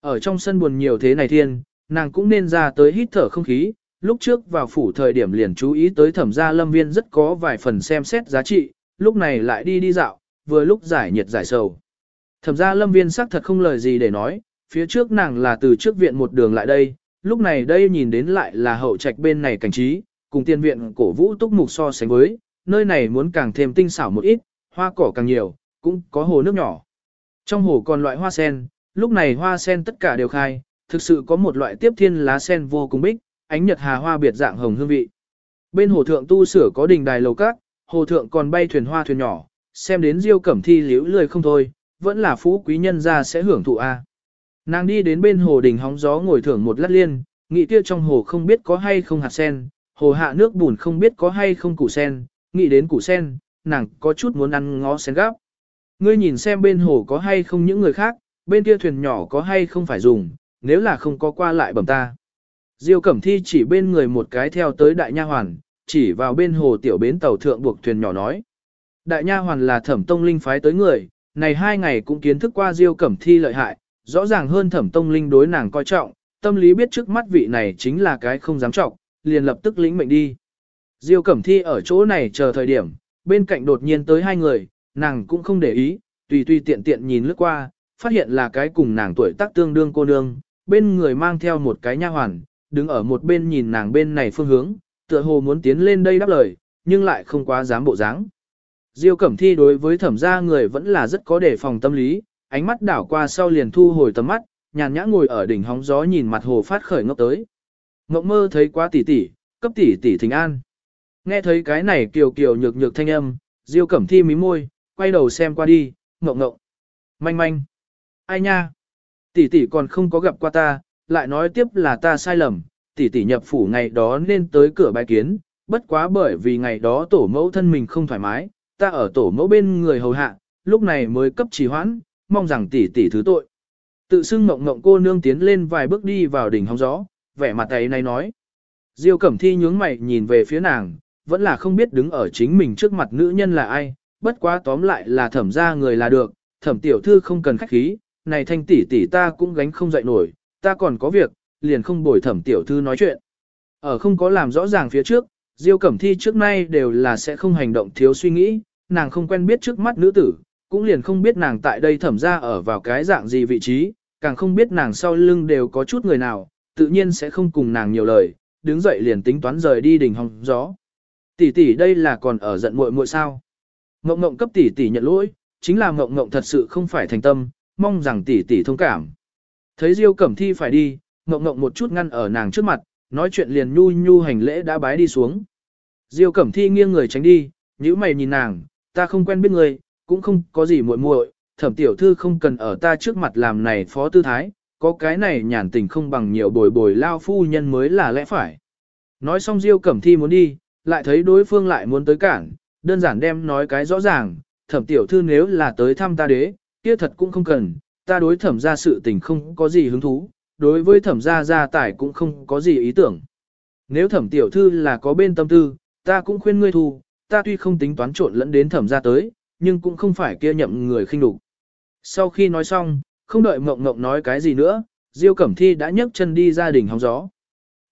Ở trong sân buồn nhiều thế này thiên, nàng cũng nên ra tới hít thở không khí, lúc trước vào phủ thời điểm liền chú ý tới thẩm gia lâm viên rất có vài phần xem xét giá trị, lúc này lại đi đi dạo, vừa lúc giải nhiệt giải sầu. Thẩm gia lâm viên xác thật không lời gì để nói, phía trước nàng là từ trước viện một đường lại đây, lúc này đây nhìn đến lại là hậu trạch bên này cảnh trí, cùng tiên viện cổ vũ túc mục so sánh với, nơi này muốn càng thêm tinh xảo một ít, hoa cỏ càng nhiều, cũng có hồ nước nhỏ. Trong hồ còn loại hoa sen, lúc này hoa sen tất cả đều khai, thực sự có một loại tiếp thiên lá sen vô cùng bích, ánh nhật hà hoa biệt dạng hồng hương vị. Bên hồ thượng tu sửa có đình đài lầu các, hồ thượng còn bay thuyền hoa thuyền nhỏ, xem đến diêu cẩm thi liễu lười không thôi, vẫn là phú quý nhân gia sẽ hưởng thụ a. Nàng đi đến bên hồ đình hóng gió ngồi thưởng một lát liên, nghĩ kia trong hồ không biết có hay không hạt sen, hồ hạ nước bùn không biết có hay không củ sen, nghĩ đến củ sen, nàng có chút muốn ăn ngó sen gáp. Ngươi nhìn xem bên hồ có hay không những người khác, bên kia thuyền nhỏ có hay không phải dùng, nếu là không có qua lại bẩm ta. Diêu Cẩm Thi chỉ bên người một cái theo tới đại nha hoàn, chỉ vào bên hồ tiểu bến tàu thượng buộc thuyền nhỏ nói. Đại nha hoàn là thẩm tông linh phái tới người, này hai ngày cũng kiến thức qua Diêu Cẩm Thi lợi hại, rõ ràng hơn thẩm tông linh đối nàng coi trọng, tâm lý biết trước mắt vị này chính là cái không dám trọng, liền lập tức lĩnh mệnh đi. Diêu Cẩm Thi ở chỗ này chờ thời điểm, bên cạnh đột nhiên tới hai người, nàng cũng không để ý, tùy tùy tiện tiện nhìn lướt qua, phát hiện là cái cùng nàng tuổi tác tương đương cô nương, bên người mang theo một cái nha hoàn, đứng ở một bên nhìn nàng bên này phương hướng, tựa hồ muốn tiến lên đây đáp lời, nhưng lại không quá dám bộ dáng. Diêu Cẩm Thi đối với thẩm gia người vẫn là rất có đề phòng tâm lý, ánh mắt đảo qua sau liền thu hồi tầm mắt, nhàn nhã ngồi ở đỉnh hóng gió nhìn mặt hồ phát khởi ngốc tới. Ngộng mơ thấy quá tỉ tỉ, cấp tỉ tỉ thình an. Nghe thấy cái này kiều kiều nhược nhược thanh âm, Diêu Cẩm Thi mí môi, quay đầu xem qua đi, ngộng ngộng. Manh manh. Ai nha? Tỷ tỷ còn không có gặp qua ta, lại nói tiếp là ta sai lầm, tỷ tỷ nhập phủ ngày đó nên tới cửa bài kiến, bất quá bởi vì ngày đó tổ mẫu thân mình không thoải mái, ta ở tổ mẫu bên người hầu hạ, lúc này mới cấp trì hoãn, mong rằng tỷ tỷ thứ tội. Tự xưng mộng mộng cô nương tiến lên vài bước đi vào đỉnh hóng gió, vẻ mặt ấy này nói. Diêu Cẩm Thi nhướng mày nhìn về phía nàng, vẫn là không biết đứng ở chính mình trước mặt nữ nhân là ai, bất quá tóm lại là thẩm ra người là được, thẩm tiểu thư không cần khách khí, này thanh tỷ tỷ ta cũng gánh không dậy nổi, ta còn có việc, liền không bồi thẩm tiểu thư nói chuyện. Ở không có làm rõ ràng phía trước, Diêu Cẩm Thi trước nay đều là sẽ không hành động thiếu suy nghĩ, nàng không quen biết trước mắt nữ tử, cũng liền không biết nàng tại đây thẩm ra ở vào cái dạng gì vị trí, càng không biết nàng sau lưng đều có chút người nào, tự nhiên sẽ không cùng nàng nhiều lời, đứng dậy liền tính toán rời đi đỉnh hòng gió. Tỷ tỷ đây là còn ở giận muội muội sao? Ngộng ngộng cấp tỷ tỷ nhận lỗi, chính là ngộng ngộng thật sự không phải thành tâm, mong rằng tỷ tỷ thông cảm. Thấy Diêu Cẩm Thi phải đi, ngộng ngộng một chút ngăn ở nàng trước mặt, nói chuyện liền nhu nhu hành lễ đã bái đi xuống. Diêu Cẩm Thi nghiêng người tránh đi, nhíu mày nhìn nàng, ta không quen biết người, cũng không có gì muội muội, thẩm tiểu thư không cần ở ta trước mặt làm này phó tư thái, có cái này nhàn tình không bằng nhiều bồi bồi lao phu nhân mới là lẽ phải. Nói xong Diêu Cẩm Thi muốn đi, lại thấy đối phương lại muốn tới cản, đơn giản đem nói cái rõ ràng, thẩm tiểu thư nếu là tới thăm ta đế, kia thật cũng không cần, ta đối thẩm ra sự tình không có gì hứng thú, đối với thẩm gia gia tài cũng không có gì ý tưởng. Nếu thẩm tiểu thư là có bên tâm tư, ta cũng khuyên ngươi thu, ta tuy không tính toán trộn lẫn đến thẩm ra tới, nhưng cũng không phải kia nhậm người khinh đục. Sau khi nói xong, không đợi mộng mộng nói cái gì nữa, Diêu Cẩm Thi đã nhấc chân đi ra đỉnh hóng gió.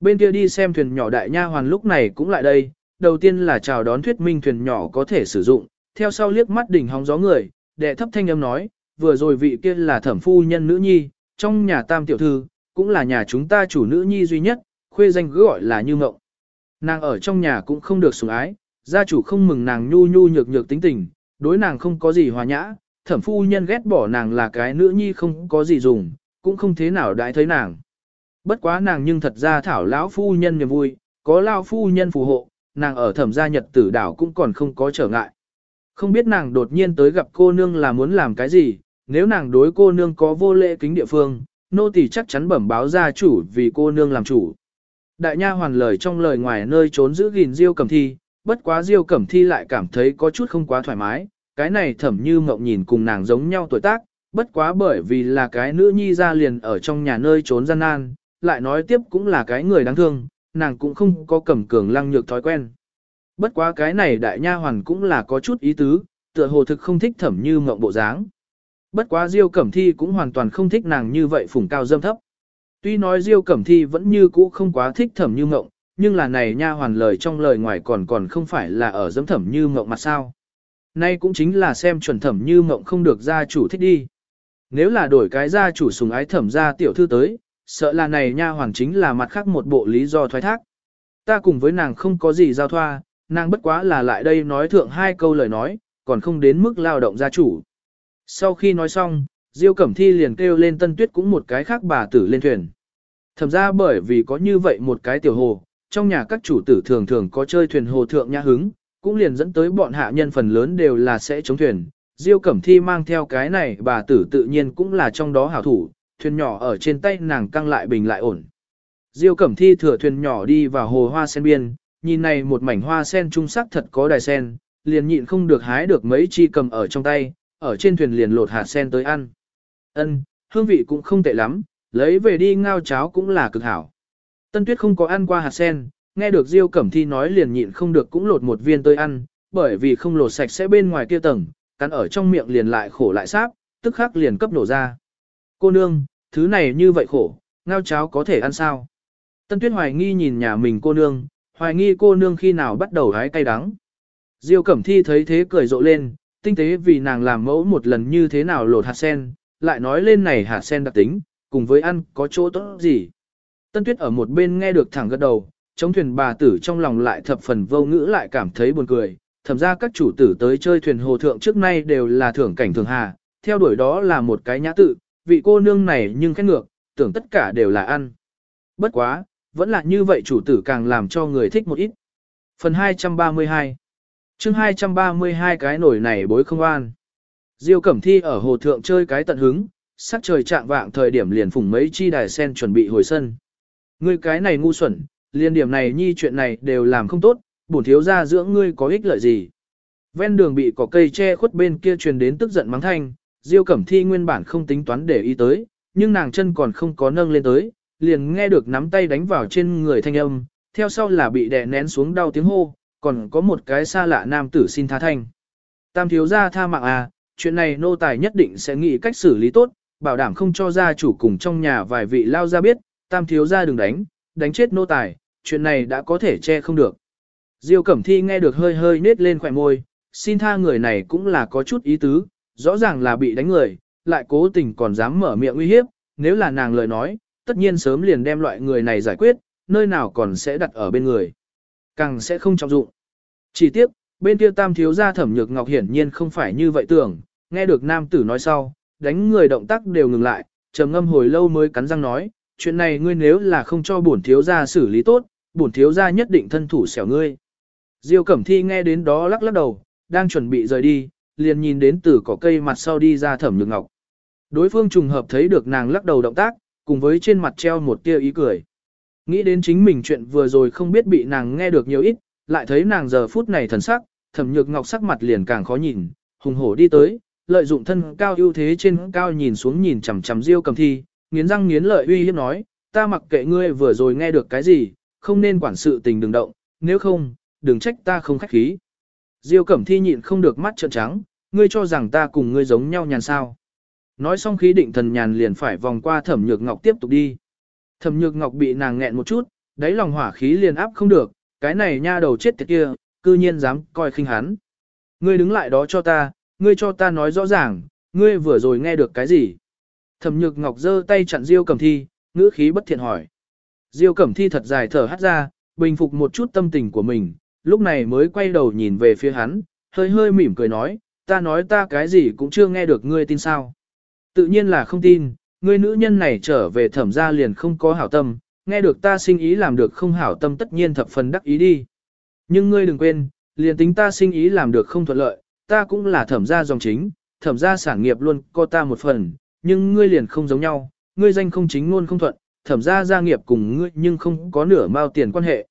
Bên kia đi xem thuyền nhỏ đại nha hoàn lúc này cũng lại đây, đầu tiên là chào đón thuyết minh thuyền nhỏ có thể sử dụng, theo sau liếc mắt đỉnh hóng gió người, đệ thấp thanh âm nói, vừa rồi vị kia là thẩm phu nhân nữ nhi, trong nhà tam tiểu thư, cũng là nhà chúng ta chủ nữ nhi duy nhất, khuê danh cứ gọi là như mộng. Nàng ở trong nhà cũng không được sủng ái, gia chủ không mừng nàng nhu nhu nhược nhược tính tình, đối nàng không có gì hòa nhã, thẩm phu nhân ghét bỏ nàng là cái nữ nhi không có gì dùng, cũng không thế nào đãi thấy nàng. Bất quá nàng nhưng thật ra thảo lão phu nhân niềm vui, có lão phu nhân phù hộ, nàng ở thẩm gia nhật tử đảo cũng còn không có trở ngại. Không biết nàng đột nhiên tới gặp cô nương là muốn làm cái gì, nếu nàng đối cô nương có vô lễ kính địa phương, nô tỳ chắc chắn bẩm báo gia chủ vì cô nương làm chủ. Đại nha hoàn lời trong lời ngoài nơi trốn giữ gìn Diêu Cẩm Thi, bất quá Diêu Cẩm Thi lại cảm thấy có chút không quá thoải mái, cái này thẩm như mộng nhìn cùng nàng giống nhau tuổi tác, bất quá bởi vì là cái nữ nhi ra liền ở trong nhà nơi trốn gian nan, lại nói tiếp cũng là cái người đáng thương, nàng cũng không có cầm cường lăng nhược thói quen. Bất quá cái này đại nha hoàn cũng là có chút ý tứ, tựa hồ thực không thích thẩm như mộng bộ dáng. Bất quá Diêu Cẩm Thi cũng hoàn toàn không thích nàng như vậy phủng cao dâm thấp. Tuy nói Diêu Cẩm Thi vẫn như cũ không quá thích thẩm như Ngộng, nhưng là này nha hoàn lời trong lời ngoài còn còn không phải là ở dâm thẩm như Ngộng mặt sao. Nay cũng chính là xem chuẩn thẩm như Ngộng không được gia chủ thích đi. Nếu là đổi cái gia chủ sùng ái thẩm gia tiểu thư tới, sợ là này nha hoàn chính là mặt khác một bộ lý do thoái thác. Ta cùng với nàng không có gì giao thoa, nàng bất quá là lại đây nói thượng hai câu lời nói, còn không đến mức lao động gia chủ. Sau khi nói xong, Diêu Cẩm Thi liền kêu lên Tân Tuyết cũng một cái khác bà tử lên thuyền. Thẩm ra bởi vì có như vậy một cái tiểu hồ, trong nhà các chủ tử thường thường có chơi thuyền hồ thượng nhã hứng, cũng liền dẫn tới bọn hạ nhân phần lớn đều là sẽ chống thuyền. Diêu Cẩm Thi mang theo cái này bà tử tự nhiên cũng là trong đó hảo thủ, thuyền nhỏ ở trên tay nàng căng lại bình lại ổn. Diêu Cẩm Thi thừa thuyền nhỏ đi vào hồ hoa sen biên, nhìn này một mảnh hoa sen trung sắc thật có đài sen, liền nhịn không được hái được mấy chi cầm ở trong tay, ở trên thuyền liền lột hạt sen tới ăn. Ân, hương vị cũng không tệ lắm, lấy về đi ngao cháo cũng là cực hảo. Tân Tuyết không có ăn qua hạt sen, nghe được Diêu Cẩm Thi nói liền nhịn không được cũng lột một viên tới ăn, bởi vì không lột sạch sẽ bên ngoài kia tầng, cắn ở trong miệng liền lại khổ lại sáp, tức khắc liền cấp nổ ra. Cô nương, thứ này như vậy khổ, ngao cháo có thể ăn sao? Tân Tuyết hoài nghi nhìn nhà mình cô nương, hoài nghi cô nương khi nào bắt đầu hái cay đắng. Diêu Cẩm Thi thấy thế cười rộ lên, tinh tế vì nàng làm mẫu một lần như thế nào lột hạt sen, lại nói lên này hạt sen đặc tính, cùng với ăn có chỗ tốt gì. Tân Tuyết ở một bên nghe được thẳng gật đầu, chống thuyền bà tử trong lòng lại thập phần vô ngữ lại cảm thấy buồn cười. Thẩm ra các chủ tử tới chơi thuyền hồ thượng trước nay đều là thưởng cảnh thường hà, theo đuổi đó là một cái nhã tự, vị cô nương này nhưng khét ngược, tưởng tất cả đều là ăn. Bất quá, vẫn là như vậy chủ tử càng làm cho người thích một ít. Phần 232 chương 232 cái nổi này bối không an. Diêu Cẩm Thi ở hồ thượng chơi cái tận hứng, sắc trời trạng vạng thời điểm liền phùng mấy chi đài sen chuẩn bị hồi sân. Ngươi cái này ngu xuẩn, liên điểm này nhi chuyện này đều làm không tốt, bổn thiếu gia dưỡng ngươi có ích lợi gì. Ven đường bị cỏ cây che khuất bên kia truyền đến tức giận mắng thanh, Diêu Cẩm Thi nguyên bản không tính toán để ý tới, nhưng nàng chân còn không có nâng lên tới, liền nghe được nắm tay đánh vào trên người thanh âm, theo sau là bị đè nén xuống đau tiếng hô, còn có một cái xa lạ nam tử xin tha thanh. Tam thiếu gia tha mạng à, chuyện này nô tài nhất định sẽ nghĩ cách xử lý tốt, bảo đảm không cho gia chủ cùng trong nhà vài vị lao ra biết, tam thiếu gia đừng đánh, đánh chết nô tài, chuyện này đã có thể che không được. Diêu Cẩm Thi nghe được hơi hơi nết lên khỏe môi, xin tha người này cũng là có chút ý tứ, rõ ràng là bị đánh người, lại cố tình còn dám mở miệng uy hiếp, nếu là nàng lời nói, tất nhiên sớm liền đem loại người này giải quyết, nơi nào còn sẽ đặt ở bên người. Càng sẽ không trọng dụng. Chỉ tiếp, bên kia tam thiếu gia thẩm nhược ngọc hiển nhiên không phải như vậy tưởng, nghe được nam tử nói sau, đánh người động tác đều ngừng lại, trầm ngâm hồi lâu mới cắn răng nói, chuyện này ngươi nếu là không cho bổn thiếu gia xử lý tốt, bổn thiếu gia nhất định thân thủ xẻo ngươi. Diêu Cẩm Thi nghe đến đó lắc lắc đầu, đang chuẩn bị rời đi, liền nhìn đến từ cỏ cây mặt sau đi ra thẩm nhược ngọc. Đối phương trùng hợp thấy được nàng lắc đầu động tác, cùng với trên mặt treo một tia ý cười. Nghĩ đến chính mình chuyện vừa rồi không biết bị nàng nghe được nhiều ít, lại thấy nàng giờ phút này thần sắc, thẩm nhược ngọc sắc mặt liền càng khó nhìn, hùng hổ đi tới, lợi dụng thân cao ưu thế trên cao nhìn xuống nhìn chằm chằm Diêu Cầm Thi, nghiến răng nghiến lợi uy hiếp nói, ta mặc kệ ngươi vừa rồi nghe được cái gì, không nên quản sự tình đừng động, nếu không, đừng trách ta không khách khí. Diêu Cẩm Thi nhịn không được mắt trợn trắng, ngươi cho rằng ta cùng ngươi giống nhau nhàn sao. Nói xong khí định thần nhàn liền phải vòng qua thẩm nhược ngọc tiếp tục đi. Thẩm nhược ngọc bị nàng nghẹn một chút, đáy lòng hỏa khí liền áp không được, cái này nha đầu chết tiệt kia, cư nhiên dám coi khinh hắn. Ngươi đứng lại đó cho ta, ngươi cho ta nói rõ ràng, ngươi vừa rồi nghe được cái gì? Thẩm nhược ngọc giơ tay chặn Diêu Cẩm Thi, ngữ khí bất thiện hỏi. Diêu Cẩm Thi thật dài thở hắt ra, bình phục một chút tâm tình của mình, lúc này mới quay đầu nhìn về phía hắn, hơi hơi mỉm cười nói, ta nói ta cái gì cũng chưa nghe được ngươi tin sao. Tự nhiên là không tin, ngươi nữ nhân này trở về thẩm gia liền không có hảo tâm, nghe được ta sinh ý làm được không hảo tâm tất nhiên thập phần đắc ý đi. Nhưng ngươi đừng quên, liền tính ta sinh ý làm được không thuận lợi, ta cũng là thẩm gia dòng chính, thẩm gia sản nghiệp luôn có ta một phần, nhưng ngươi liền không giống nhau, ngươi danh không chính luôn không thuận, thẩm gia gia nghiệp cùng ngươi nhưng không có nửa mao tiền quan hệ.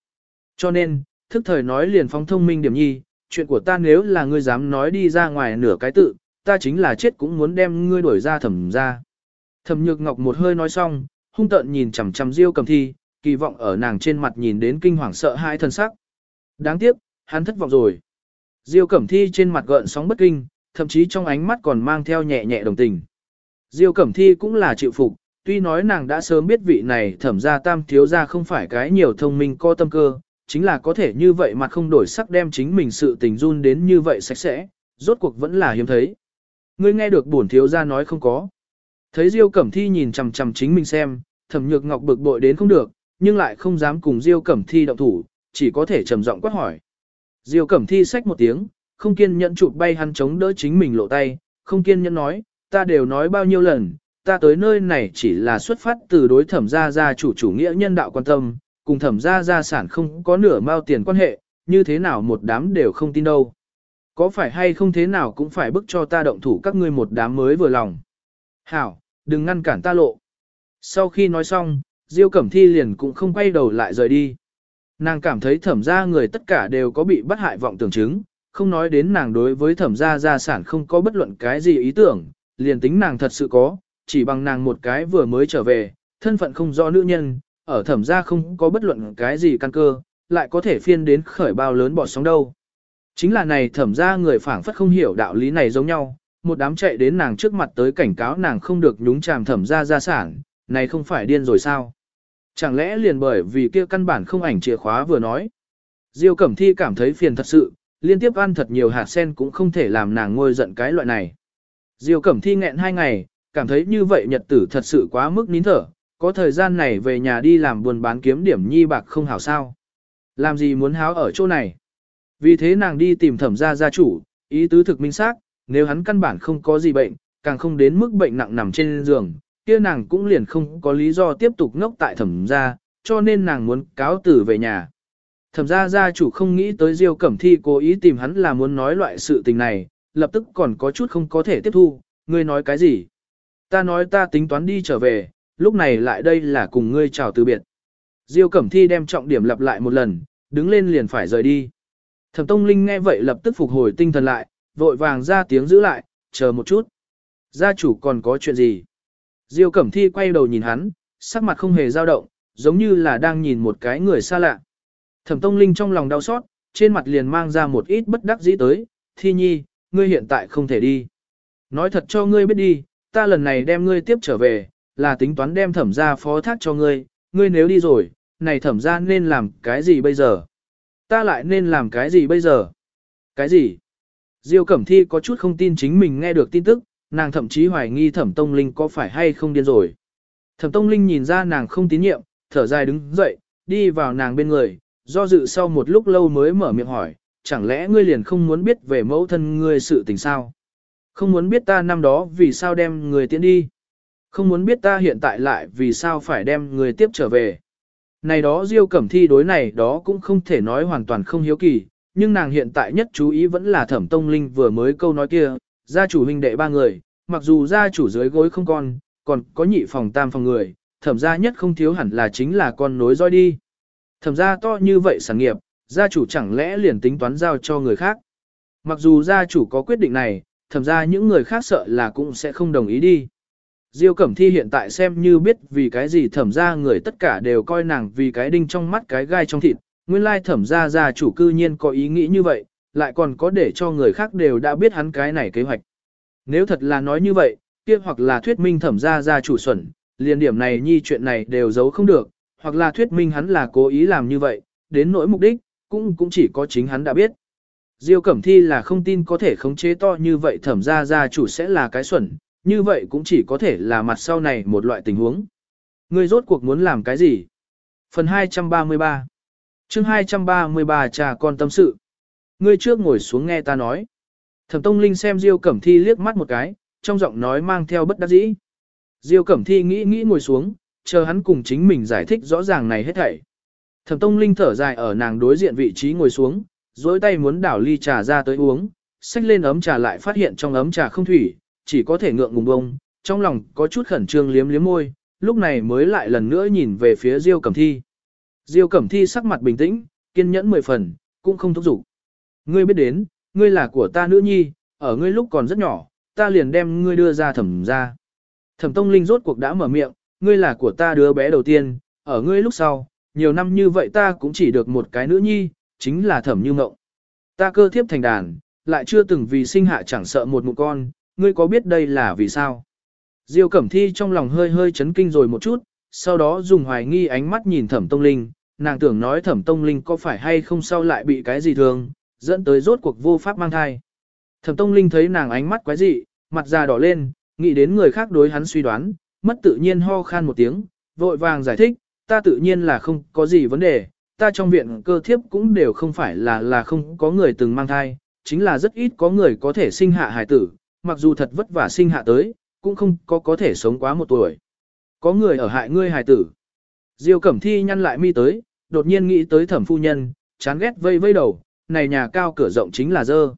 Cho nên, thức thời nói liền phóng thông minh điểm nhi, chuyện của ta nếu là ngươi dám nói đi ra ngoài nửa cái tự, ta chính là chết cũng muốn đem ngươi đuổi ra thẩm ra. Thẩm nhược ngọc một hơi nói xong, hung tợn nhìn chằm chằm diêu cầm thi, kỳ vọng ở nàng trên mặt nhìn đến kinh hoàng sợ hãi thân sắc. Đáng tiếc, hắn thất vọng rồi. Diêu cẩm thi trên mặt gợn sóng bất kinh, thậm chí trong ánh mắt còn mang theo nhẹ nhẹ đồng tình. Diêu cẩm thi cũng là chịu phục, tuy nói nàng đã sớm biết vị này thẩm Gia tam thiếu gia không phải cái nhiều thông minh có tâm cơ, chính là có thể như vậy mà không đổi sắc đem chính mình sự tình run đến như vậy sạch sẽ, rốt cuộc vẫn là hiếm thấy. Ngươi nghe được bổn thiếu gia nói không có. Thấy Diêu Cẩm Thi nhìn chằm chằm chính mình xem, Thẩm Nhược Ngọc bực bội đến không được, nhưng lại không dám cùng Diêu Cẩm Thi động thủ, chỉ có thể trầm giọng quát hỏi. Diêu Cẩm Thi xách một tiếng, không kiên nhẫn chụp bay hắn chống đỡ chính mình lộ tay, không kiên nhẫn nói, ta đều nói bao nhiêu lần, ta tới nơi này chỉ là xuất phát từ đối thẩm gia gia chủ chủ nghĩa nhân đạo quan tâm, cùng thẩm gia gia sản không có nửa mao tiền quan hệ, như thế nào một đám đều không tin đâu. Có phải hay không thế nào cũng phải bức cho ta động thủ các ngươi một đám mới vừa lòng. Hảo, đừng ngăn cản ta lộ. Sau khi nói xong, Diêu Cẩm Thi liền cũng không quay đầu lại rời đi. Nàng cảm thấy thẩm gia người tất cả đều có bị bắt hại vọng tưởng chứng, không nói đến nàng đối với thẩm gia gia sản không có bất luận cái gì ý tưởng, liền tính nàng thật sự có, chỉ bằng nàng một cái vừa mới trở về, thân phận không rõ nữ nhân, ở thẩm gia không có bất luận cái gì căn cơ, lại có thể phiên đến khởi bao lớn bọt sóng đâu. Chính là này thẩm gia người phảng phất không hiểu đạo lý này giống nhau, một đám chạy đến nàng trước mặt tới cảnh cáo nàng không được nhúng chàm thẩm gia gia sản, này không phải điên rồi sao? Chẳng lẽ liền bởi vì kia căn bản không ảnh chìa khóa vừa nói. Diêu Cẩm Thi cảm thấy phiền thật sự, liên tiếp ăn thật nhiều hạt sen cũng không thể làm nàng ngôi giận cái loại này. Diêu Cẩm Thi nghẹn hai ngày, cảm thấy như vậy nhật tử thật sự quá mức nín thở, có thời gian này về nhà đi làm buồn bán kiếm điểm nhi bạc không hảo sao. Làm gì muốn háo ở chỗ này. Vì thế nàng đi tìm thẩm gia gia chủ, ý tứ thực minh xác, nếu hắn căn bản không có gì bệnh, càng không đến mức bệnh nặng nằm trên giường, kia nàng cũng liền không có lý do tiếp tục ngốc tại thẩm gia, cho nên nàng muốn cáo tử về nhà. Thẩm gia gia chủ không nghĩ tới Diêu Cẩm Thi cố ý tìm hắn là muốn nói loại sự tình này, lập tức còn có chút không có thể tiếp thu, ngươi nói cái gì? Ta nói ta tính toán đi trở về, lúc này lại đây là cùng ngươi chào từ biệt. Diêu Cẩm Thi đem trọng điểm lặp lại một lần, đứng lên liền phải rời đi. Thẩm Tông Linh nghe vậy lập tức phục hồi tinh thần lại, vội vàng ra tiếng giữ lại, chờ một chút. Gia chủ còn có chuyện gì? Diêu Cẩm Thi quay đầu nhìn hắn, sắc mặt không hề dao động, giống như là đang nhìn một cái người xa lạ. Thẩm Tông Linh trong lòng đau xót, trên mặt liền mang ra một ít bất đắc dĩ tới, Thi Nhi, ngươi hiện tại không thể đi. Nói thật cho ngươi biết đi, ta lần này đem ngươi tiếp trở về, là tính toán đem thẩm gia phó thác cho ngươi, ngươi nếu đi rồi, này thẩm gia nên làm cái gì bây giờ? Ta lại nên làm cái gì bây giờ? Cái gì? Diêu Cẩm Thi có chút không tin chính mình nghe được tin tức, nàng thậm chí hoài nghi Thẩm Tông Linh có phải hay không điên rồi. Thẩm Tông Linh nhìn ra nàng không tín nhiệm, thở dài đứng dậy, đi vào nàng bên người, do dự sau một lúc lâu mới mở miệng hỏi, chẳng lẽ ngươi liền không muốn biết về mẫu thân ngươi sự tình sao? Không muốn biết ta năm đó vì sao đem người tiến đi? Không muốn biết ta hiện tại lại vì sao phải đem người tiếp trở về? Này đó Diêu Cẩm Thi đối này đó cũng không thể nói hoàn toàn không hiếu kỳ, nhưng nàng hiện tại nhất chú ý vẫn là Thẩm Tông Linh vừa mới câu nói kia, gia chủ huynh đệ ba người, mặc dù gia chủ dưới gối không con, còn có nhị phòng tam phòng người, thẩm gia nhất không thiếu hẳn là chính là con nối roi đi. Thẩm gia to như vậy sản nghiệp, gia chủ chẳng lẽ liền tính toán giao cho người khác. Mặc dù gia chủ có quyết định này, thẩm gia những người khác sợ là cũng sẽ không đồng ý đi. Diêu Cẩm Thi hiện tại xem như biết vì cái gì thẩm ra người tất cả đều coi nàng vì cái đinh trong mắt cái gai trong thịt, nguyên lai thẩm ra gia chủ cư nhiên có ý nghĩ như vậy, lại còn có để cho người khác đều đã biết hắn cái này kế hoạch. Nếu thật là nói như vậy, kia hoặc là thuyết minh thẩm ra gia chủ xuẩn, liền điểm này nhi chuyện này đều giấu không được, hoặc là thuyết minh hắn là cố ý làm như vậy, đến nỗi mục đích, cũng cũng chỉ có chính hắn đã biết. Diêu Cẩm Thi là không tin có thể khống chế to như vậy thẩm ra gia chủ sẽ là cái xuẩn, như vậy cũng chỉ có thể là mặt sau này một loại tình huống. Ngươi rốt cuộc muốn làm cái gì? Phần 233 chương 233 trà con tâm sự. Ngươi trước ngồi xuống nghe ta nói. Thẩm Tông Linh xem Diêu Cẩm Thi liếc mắt một cái, trong giọng nói mang theo bất đắc dĩ. Diêu Cẩm Thi nghĩ nghĩ ngồi xuống, chờ hắn cùng chính mình giải thích rõ ràng này hết thảy. Thẩm Tông Linh thở dài ở nàng đối diện vị trí ngồi xuống, duỗi tay muốn đảo ly trà ra tới uống, xách lên ấm trà lại phát hiện trong ấm trà không thủy, chỉ có thể ngượng ngùng bông, trong lòng có chút khẩn trương liếm liếm môi, lúc này mới lại lần nữa nhìn về phía Diêu Cẩm Thi. Diêu Cẩm Thi sắc mặt bình tĩnh, kiên nhẫn mười phần, cũng không thúc giục. Ngươi biết đến, ngươi là của ta nữ nhi, ở ngươi lúc còn rất nhỏ, ta liền đem ngươi đưa ra thẩm ra. Thẩm Tông Linh rốt cuộc đã mở miệng, ngươi là của ta đứa bé đầu tiên, ở ngươi lúc sau, nhiều năm như vậy ta cũng chỉ được một cái nữ nhi, chính là thẩm như ngộng. Ta cơ thiếp thành đàn, lại chưa từng vì sinh hạ chẳng sợ một mụ con, ngươi có biết đây là vì sao? Diêu Cẩm Thi trong lòng hơi hơi chấn kinh rồi một chút, sau đó dùng hoài nghi ánh mắt nhìn Thẩm Tông Linh, nàng tưởng nói Thẩm Tông Linh có phải hay không sau lại bị cái gì thường dẫn tới rốt cuộc vô pháp mang thai. Thẩm Tông Linh thấy nàng ánh mắt quái dị, mặt già đỏ lên, nghĩ đến người khác đối hắn suy đoán, mất tự nhiên ho khan một tiếng, vội vàng giải thích, ta tự nhiên là không có gì vấn đề, ta trong viện cơ thiếp cũng đều không phải là là không có người từng mang thai, chính là rất ít có người có thể sinh hạ hài tử, mặc dù thật vất vả sinh hạ tới, cũng không có có thể sống quá một tuổi. Có người ở hại ngươi hài tử. Diêu Cẩm Thi nhăn lại mi tới, đột nhiên nghĩ tới thẩm phu nhân, chán ghét vây vây đầu, này nhà cao cửa rộng chính là dơ.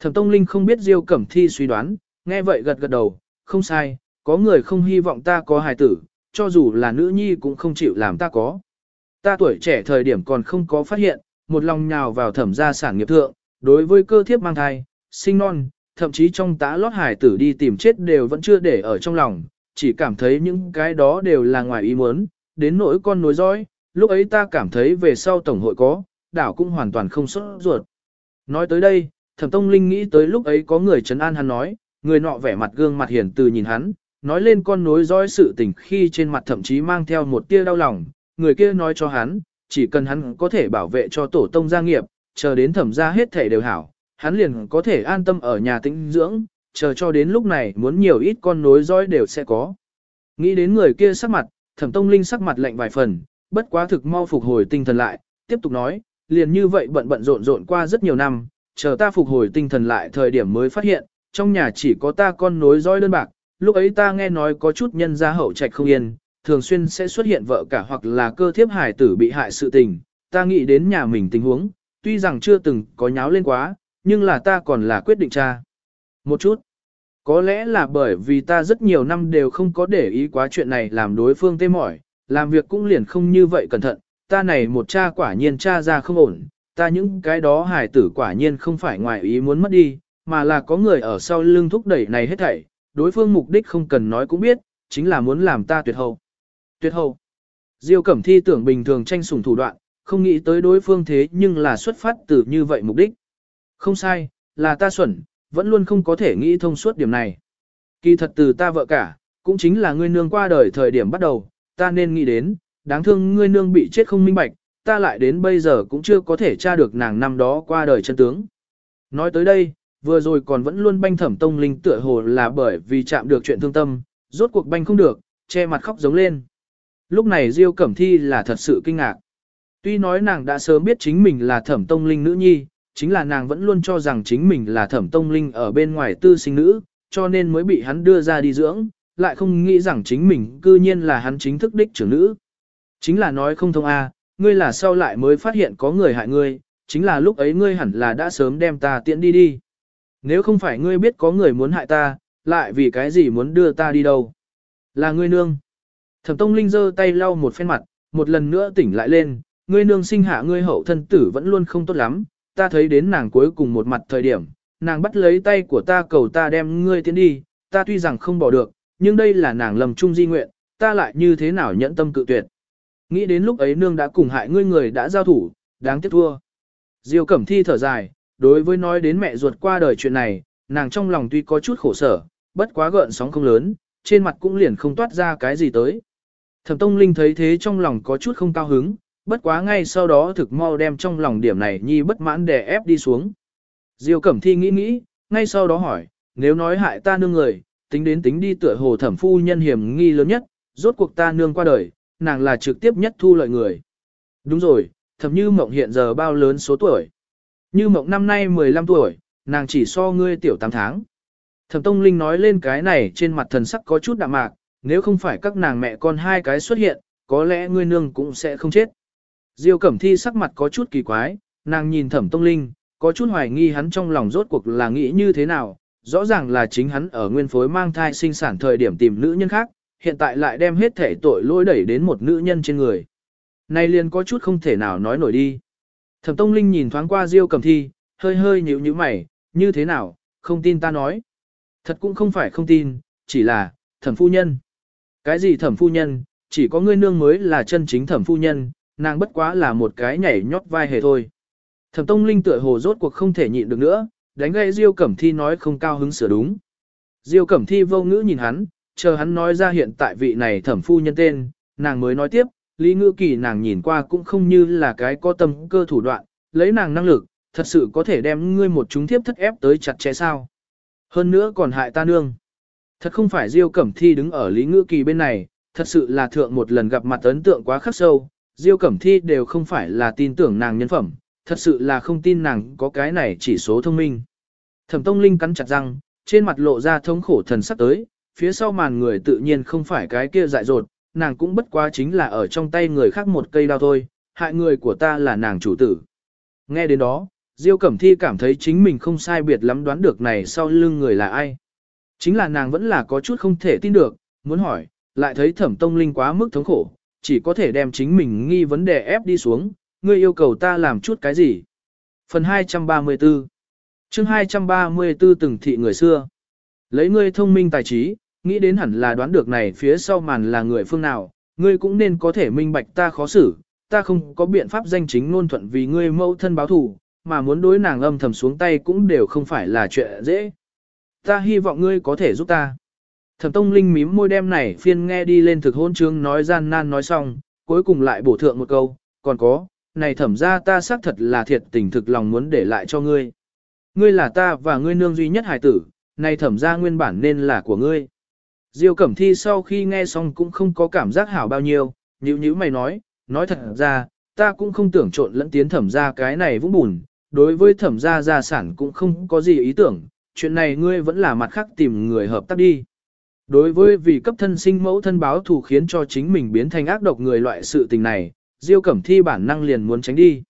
Thẩm Tông Linh không biết Diêu Cẩm Thi suy đoán, nghe vậy gật gật đầu, không sai, có người không hy vọng ta có hài tử, cho dù là nữ nhi cũng không chịu làm ta có. Ta tuổi trẻ thời điểm còn không có phát hiện, một lòng nhào vào thẩm gia sản nghiệp thượng, đối với cơ thiếp mang thai, sinh non, thậm chí trong tá lót hải tử đi tìm chết đều vẫn chưa để ở trong lòng, chỉ cảm thấy những cái đó đều là ngoài ý muốn, đến nỗi con nối dõi, lúc ấy ta cảm thấy về sau tổng hội có, đảo cũng hoàn toàn không xuất ruột. Nói tới đây, thẩm tông linh nghĩ tới lúc ấy có người trấn an hắn nói, người nọ vẻ mặt gương mặt hiền từ nhìn hắn, nói lên con nối dõi sự tình khi trên mặt thậm chí mang theo một tia đau lòng, người kia nói cho hắn, chỉ cần hắn có thể bảo vệ cho tổ tông gia nghiệp, chờ đến thẩm gia hết thể đều hảo, hắn liền có thể an tâm ở nhà tĩnh dưỡng, chờ cho đến lúc này muốn nhiều ít con nối dõi đều sẽ có. Nghĩ đến người kia sắc mặt, thẩm tông linh sắc mặt lạnh vài phần, bất quá thực mau phục hồi tinh thần lại, tiếp tục nói, liền như vậy bận bận rộn rộn qua rất nhiều năm, chờ ta phục hồi tinh thần lại thời điểm mới phát hiện, trong nhà chỉ có ta con nối dõi đơn bạc, lúc ấy ta nghe nói có chút nhân gia hậu trạch không yên, thường xuyên sẽ xuất hiện vợ cả hoặc là cơ thiếp hải tử bị hại sự tình, ta nghĩ đến nhà mình tình huống, tuy rằng chưa từng có nháo lên quá, nhưng là ta còn là quyết định cha. Một chút. Có lẽ là bởi vì ta rất nhiều năm đều không có để ý quá chuyện này làm đối phương tê mỏi, làm việc cũng liền không như vậy cẩn thận, ta này một cha quả nhiên cha ra không ổn, ta những cái đó hài tử quả nhiên không phải ngoài ý muốn mất đi, mà là có người ở sau lưng thúc đẩy này hết thảy, đối phương mục đích không cần nói cũng biết, chính là muốn làm ta tuyệt hậu. Tuyệt hậu. Diêu Cẩm Thi tưởng bình thường tranh sủng thủ đoạn, không nghĩ tới đối phương thế nhưng là xuất phát từ như vậy mục đích. Không sai, là ta xuẩn, vẫn luôn không có thể nghĩ thông suốt điểm này. Kỳ thật từ ta vợ cả, cũng chính là ngươi nương qua đời thời điểm bắt đầu, ta nên nghĩ đến, đáng thương ngươi nương bị chết không minh bạch, ta lại đến bây giờ cũng chưa có thể tra được nàng năm đó qua đời chân tướng. Nói tới đây, vừa rồi còn vẫn luôn banh thẩm tông linh tựa hồ là bởi vì chạm được chuyện thương tâm, rốt cuộc banh không được, che mặt khóc giống lên. Lúc này Diêu Cẩm Thi là thật sự kinh ngạc. Tuy nói nàng đã sớm biết chính mình là thẩm tông linh nữ nhi, chính là nàng vẫn luôn cho rằng chính mình là thẩm tông linh ở bên ngoài tư sinh nữ, cho nên mới bị hắn đưa ra đi dưỡng, lại không nghĩ rằng chính mình cư nhiên là hắn chính thức đích trưởng nữ. Chính là nói không thông a, ngươi là sau lại mới phát hiện có người hại ngươi, chính là lúc ấy ngươi hẳn là đã sớm đem ta tiện đi đi. Nếu không phải ngươi biết có người muốn hại ta, lại vì cái gì muốn đưa ta đi đâu? Là ngươi nương. Thẩm Tông Linh giơ tay lau một phen mặt, một lần nữa tỉnh lại lên, ngươi nương sinh hạ ngươi hậu thân tử vẫn luôn không tốt lắm, ta thấy đến nàng cuối cùng một mặt thời điểm, nàng bắt lấy tay của ta cầu ta đem ngươi tiến đi, ta tuy rằng không bỏ được, nhưng đây là nàng lầm trung di nguyện, ta lại như thế nào nhẫn tâm cự tuyệt. Nghĩ đến lúc ấy nương đã cùng hại ngươi người đã giao thủ, đáng tiếc thua. Diêu Cẩm Thi thở dài, đối với nói đến mẹ ruột qua đời chuyện này, nàng trong lòng tuy có chút khổ sở, bất quá gợn sóng không lớn, trên mặt cũng liền không toát ra cái gì tới. Thẩm Tông Linh thấy thế trong lòng có chút không cao hứng, bất quá ngay sau đó thực mau đem trong lòng điểm này nhi bất mãn đè ép đi xuống. Diêu Cẩm Thi nghĩ nghĩ, ngay sau đó hỏi, nếu nói hại ta nương người, tính đến tính đi tựa hồ thẩm phu nhân hiểm nghi lớn nhất, rốt cuộc ta nương qua đời, nàng là trực tiếp nhất thu lợi người. Đúng rồi, thẩm như mộng hiện giờ bao lớn số tuổi. Như mộng năm nay 15 tuổi, nàng chỉ so ngươi tiểu 8 tháng. Thẩm Tông Linh nói lên cái này trên mặt thần sắc có chút đạm mạc, nếu không phải các nàng mẹ con hai cái xuất hiện, có lẽ ngươi nương cũng sẽ không chết. Diêu Cẩm Thi sắc mặt có chút kỳ quái, nàng nhìn Thẩm Tông Linh, có chút hoài nghi hắn trong lòng rốt cuộc là nghĩ như thế nào, rõ ràng là chính hắn ở nguyên phối mang thai sinh sản thời điểm tìm nữ nhân khác, hiện tại lại đem hết thể tội lỗi đẩy đến một nữ nhân trên người. nay liền có chút không thể nào nói nổi đi. Thẩm Tông Linh nhìn thoáng qua Diêu Cẩm Thi, hơi hơi nhíu nhíu mày, như thế nào, không tin ta nói. Thật cũng không phải không tin, chỉ là, thẩm phu nhân. Cái gì thẩm phu nhân, chỉ có ngươi nương mới là chân chính thẩm phu nhân, nàng bất quá là một cái nhảy nhót vai hề thôi. Thẩm Tông Linh tựa hồ rốt cuộc không thể nhịn được nữa, đánh gây Diêu Cẩm Thi nói không cao hứng sửa đúng. Diêu Cẩm Thi vô ngữ nhìn hắn, chờ hắn nói ra hiện tại vị này thẩm phu nhân tên, nàng mới nói tiếp, Lý Ngữ Kỳ nàng nhìn qua cũng không như là cái có tâm cơ thủ đoạn, lấy nàng năng lực, thật sự có thể đem ngươi một chúng thiếp thất ép tới chặt chẽ sao. Hơn nữa còn hại ta nương. Thật không phải Diêu Cẩm Thi đứng ở Lý Ngữ Kỳ bên này, thật sự là thượng một lần gặp mặt ấn tượng quá khắc sâu, Diêu Cẩm Thi đều không phải là tin tưởng nàng nhân phẩm, thật sự là không tin nàng có cái này chỉ số thông minh. Thẩm Tông Linh cắn chặt răng, trên mặt lộ ra thống khổ thần sắc tới, phía sau màn người tự nhiên không phải cái kia dại dột, nàng cũng bất quá chính là ở trong tay người khác một cây đao thôi, hại người của ta là nàng chủ tử. Nghe đến đó, Diêu Cẩm Thi cảm thấy chính mình không sai biệt lắm đoán được này sau lưng người là ai. Chính là nàng vẫn là có chút không thể tin được, muốn hỏi, lại thấy thẩm tông linh quá mức thống khổ, chỉ có thể đem chính mình nghi vấn đề ép đi xuống, ngươi yêu cầu ta làm chút cái gì. Phần 234 chương 234 từng thị người xưa. Lấy ngươi thông minh tài trí, nghĩ đến hẳn là đoán được này phía sau màn là người phương nào, ngươi cũng nên có thể minh bạch ta khó xử, ta không có biện pháp danh chính ngôn thuận vì ngươi mẫu thân báo thù, mà muốn đối nàng âm thầm xuống tay cũng đều không phải là chuyện dễ. Ta hy vọng ngươi có thể giúp ta. Thẩm Tông Linh mím môi đem này phiên nghe đi lên thực hôn chương nói gian nan nói xong, cuối cùng lại bổ thượng một câu, còn có, này thẩm ra ta xác thật là thiệt tình thực lòng muốn để lại cho ngươi. Ngươi là ta và ngươi nương duy nhất hài tử, này thẩm ra nguyên bản nên là của ngươi. Diêu Cẩm Thi sau khi nghe xong cũng không có cảm giác hảo bao nhiêu, nhữ nhữ mày nói, nói thật ra, ta cũng không tưởng trộn lẫn tiến thẩm ra cái này vũng bùn, đối với thẩm ra gia sản cũng không có gì ý tưởng, chuyện này ngươi vẫn là mặt khác tìm người hợp tác đi. Đối với vì cấp thân sinh mẫu thân báo thù khiến cho chính mình biến thành ác độc người loại sự tình này, Diêu Cẩm Thi bản năng liền muốn tránh đi.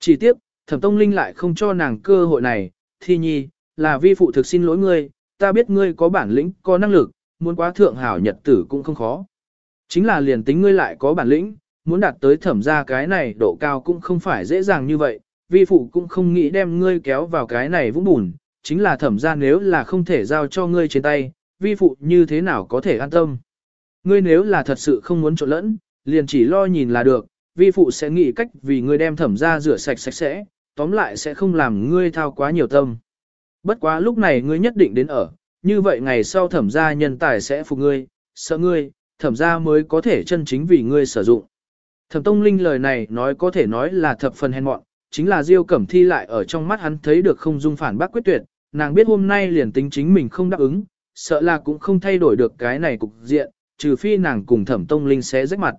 Chỉ tiếc Thẩm Tông Linh lại không cho nàng cơ hội này, Thi Nhi, là vi phụ thực xin lỗi ngươi, ta biết ngươi có bản lĩnh, có năng lực, muốn quá thượng hảo nhật tử cũng không khó. Chính là liền tính ngươi lại có bản lĩnh, muốn đạt tới thẩm ra cái này độ cao cũng không phải dễ dàng như vậy, vi phụ cũng không nghĩ đem ngươi kéo vào cái này vũng bùn, chính là thẩm ra nếu là không thể giao cho ngươi trên tay, vi phụ như thế nào có thể an tâm. Ngươi nếu là thật sự không muốn trộn lẫn, liền chỉ lo nhìn là được, vi phụ sẽ nghĩ cách vì ngươi đem thẩm ra rửa sạch sạch sẽ, tóm lại sẽ không làm ngươi thao quá nhiều tâm. Bất quá lúc này ngươi nhất định đến ở, như vậy ngày sau thẩm gia nhân tài sẽ phục ngươi, sợ ngươi, thẩm gia mới có thể chân chính vì ngươi sử dụng. Thẩm Tông Linh lời này nói có thể nói là thập phần hèn mọn, chính là Diêu Cẩm Thi lại ở trong mắt hắn thấy được không dung phản bác quyết tuyệt, nàng biết hôm nay liền tính chính mình không đáp ứng, sợ là cũng không thay đổi được cái này cục diện, trừ phi nàng cùng Thẩm Tông Linh sẽ rách mặt.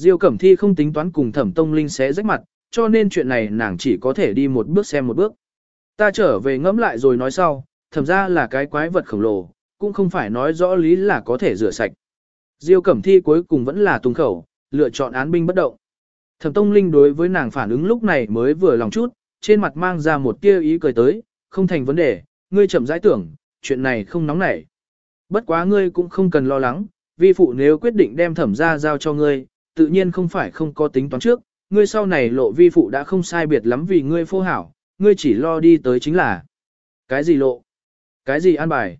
Diêu Cẩm Thi không tính toán cùng Thẩm Tông Linh sẽ rách mặt, cho nên chuyện này nàng chỉ có thể đi một bước xem một bước. Ta trở về ngẫm lại rồi nói sau, thẩm ra là cái quái vật khổng lồ, cũng không phải nói rõ lý là có thể rửa sạch. Diêu Cẩm Thi cuối cùng vẫn là tung khẩu, lựa chọn án binh bất động. Thẩm Tông Linh đối với nàng phản ứng lúc này mới vừa lòng chút, trên mặt mang ra một tia ý cười tới, không thành vấn đề, ngươi chậm rãi tưởng, chuyện này không nóng nảy. Bất quá ngươi cũng không cần lo lắng, vi phụ nếu quyết định đem thẩm ra giao cho ngươi, tự nhiên không phải không có tính toán trước, ngươi sau này lộ vi phụ đã không sai biệt lắm vì ngươi phô hảo, ngươi chỉ lo đi tới chính là cái gì lộ, cái gì an bài.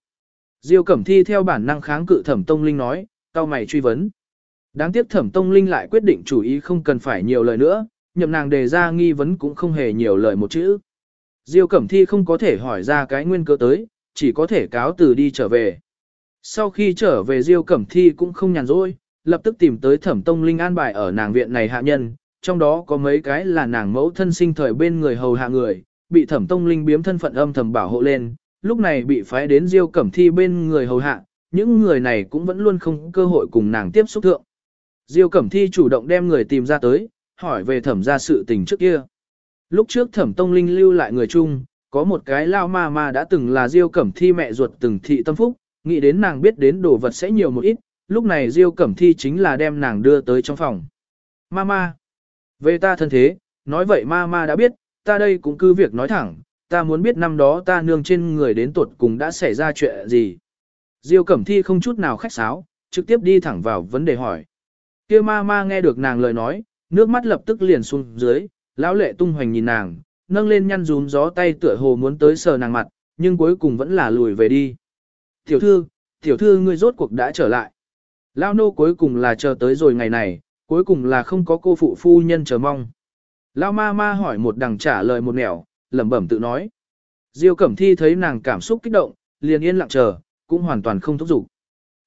Diêu Cẩm Thi theo bản năng kháng cự Thẩm Tông Linh nói, cao mày truy vấn. Đáng tiếc Thẩm Tông Linh lại quyết định chủ ý không cần phải nhiều lời nữa, nhậm nàng đề ra nghi vấn cũng không hề nhiều lời một chữ. Diêu Cẩm Thi không có thể hỏi ra cái nguyên cơ tới, chỉ có thể cáo từ đi trở về. Sau khi trở về Diêu Cẩm Thi cũng không nhàn rỗi, lập tức tìm tới Thẩm Tông Linh an bài ở nàng viện này hạ nhân, trong đó có mấy cái là nàng mẫu thân sinh thời bên người hầu hạ người, bị Thẩm Tông Linh biếm thân phận âm thầm bảo hộ lên, lúc này bị phái đến Diêu Cẩm Thi bên người hầu hạ, những người này cũng vẫn luôn không cơ hội cùng nàng tiếp xúc thượng. Diêu Cẩm Thi chủ động đem người tìm ra tới, hỏi về thẩm ra sự tình trước kia. Lúc trước thẩm tông linh lưu lại người chung, có một cái lao ma ma đã từng là Diêu Cẩm Thi mẹ ruột từng thị tâm phúc, nghĩ đến nàng biết đến đồ vật sẽ nhiều một ít, lúc này Diêu Cẩm Thi chính là đem nàng đưa tới trong phòng. Mama, về ta thân thế, nói vậy mama đã biết, ta đây cũng cứ việc nói thẳng, ta muốn biết năm đó ta nương trên người đến tuột cùng đã xảy ra chuyện gì. Diêu Cẩm Thi không chút nào khách sáo, trực tiếp đi thẳng vào vấn đề hỏi. Kia mama nghe được nàng lời nói, nước mắt lập tức liền xuống dưới, lão lệ tung hoành nhìn nàng, nâng lên nhăn rún gió tay tựa hồ muốn tới sờ nàng mặt, nhưng cuối cùng vẫn là lùi về đi. Tiểu thư, tiểu thư ngươi rốt cuộc đã trở lại. Lão nô cuối cùng là chờ tới rồi ngày này, cuối cùng là không có cô phụ phu nhân chờ mong. Lão ma ma hỏi một đằng trả lời một nẻo, lẩm bẩm tự nói. Diêu Cẩm Thi thấy nàng cảm xúc kích động, liền yên lặng chờ, cũng hoàn toàn không thúc giục.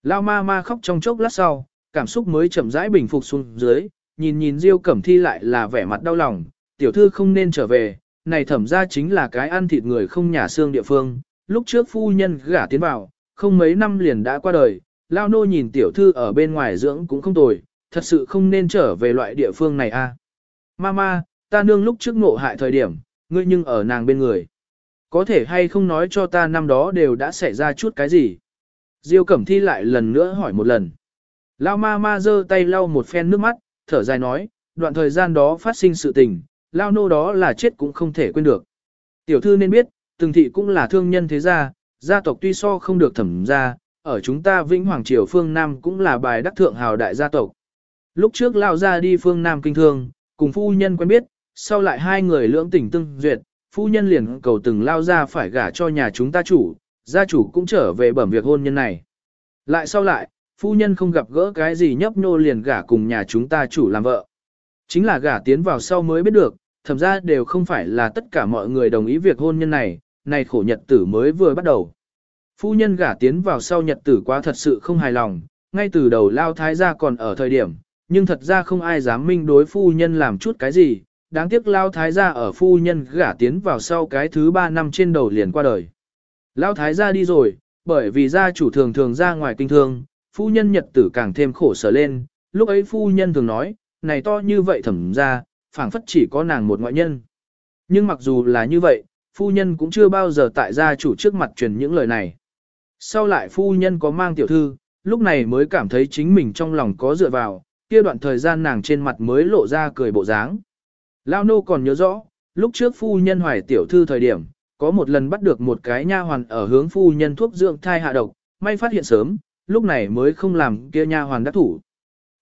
Lão ma ma khóc trong chốc lát sau, cảm xúc mới chậm rãi bình phục xuống dưới, nhìn nhìn Diêu Cẩm Thi lại là vẻ mặt đau lòng, tiểu thư không nên trở về, này thẩm ra chính là cái ăn thịt người không nhà xương địa phương, lúc trước phu nhân gả tiến vào, không mấy năm liền đã qua đời, lao nô nhìn tiểu thư ở bên ngoài dưỡng cũng không tồi, thật sự không nên trở về loại địa phương này a. À. Mama, ta nương lúc trước ngộ hại thời điểm, ngươi nhưng ở nàng bên người. Có thể hay không nói cho ta năm đó đều đã xảy ra chút cái gì? Diêu Cẩm Thi lại lần nữa hỏi một lần. Lao ma ma giơ tay lau một phen nước mắt, thở dài nói, đoạn thời gian đó phát sinh sự tình, lao nô đó là chết cũng không thể quên được. Tiểu thư nên biết, từng thị cũng là thương nhân thế gia, gia tộc tuy so không được thẩm gia, ở chúng ta Vĩnh Hoàng Triều phương Nam cũng là bài đắc thượng hào đại gia tộc. Lúc trước lao ra đi phương Nam kinh thương, cùng phu nhân quen biết, sau lại hai người lưỡng tình tương duyệt, phu nhân liền cầu từng lao ra phải gả cho nhà chúng ta chủ, gia chủ cũng trở về bẩm việc hôn nhân này. Lại sau lại, phu nhân không gặp gỡ cái gì nhấp nhô liền gả cùng nhà chúng ta chủ làm vợ. Chính là gả tiến vào sau mới biết được, thậm ra đều không phải là tất cả mọi người đồng ý việc hôn nhân này, này khổ nhật tử mới vừa bắt đầu. Phu nhân gả tiến vào sau nhật tử quá thật sự không hài lòng, ngay từ đầu lao thái gia còn ở thời điểm, nhưng thật ra không ai dám minh đối phu nhân làm chút cái gì, đáng tiếc lao thái gia ở phu nhân gả tiến vào sau cái thứ ba năm trên đầu liền qua đời. Lao thái gia đi rồi, bởi vì gia chủ thường thường ra ngoài kinh thương, phu nhân nhật tử càng thêm khổ sở lên, lúc ấy phu nhân thường nói, này to như vậy thẩm ra, phảng phất chỉ có nàng một ngoại nhân. Nhưng mặc dù là như vậy, phu nhân cũng chưa bao giờ tại gia chủ trước mặt truyền những lời này. Sau lại phu nhân có mang tiểu thư, lúc này mới cảm thấy chính mình trong lòng có dựa vào, kia đoạn thời gian nàng trên mặt mới lộ ra cười bộ dáng. Lao nô còn nhớ rõ, lúc trước phu nhân hoài tiểu thư thời điểm, có một lần bắt được một cái nha hoàn ở hướng phu nhân thuốc dưỡng thai hạ độc, may phát hiện sớm, lúc này mới không làm kia nha hoàn đắc thủ.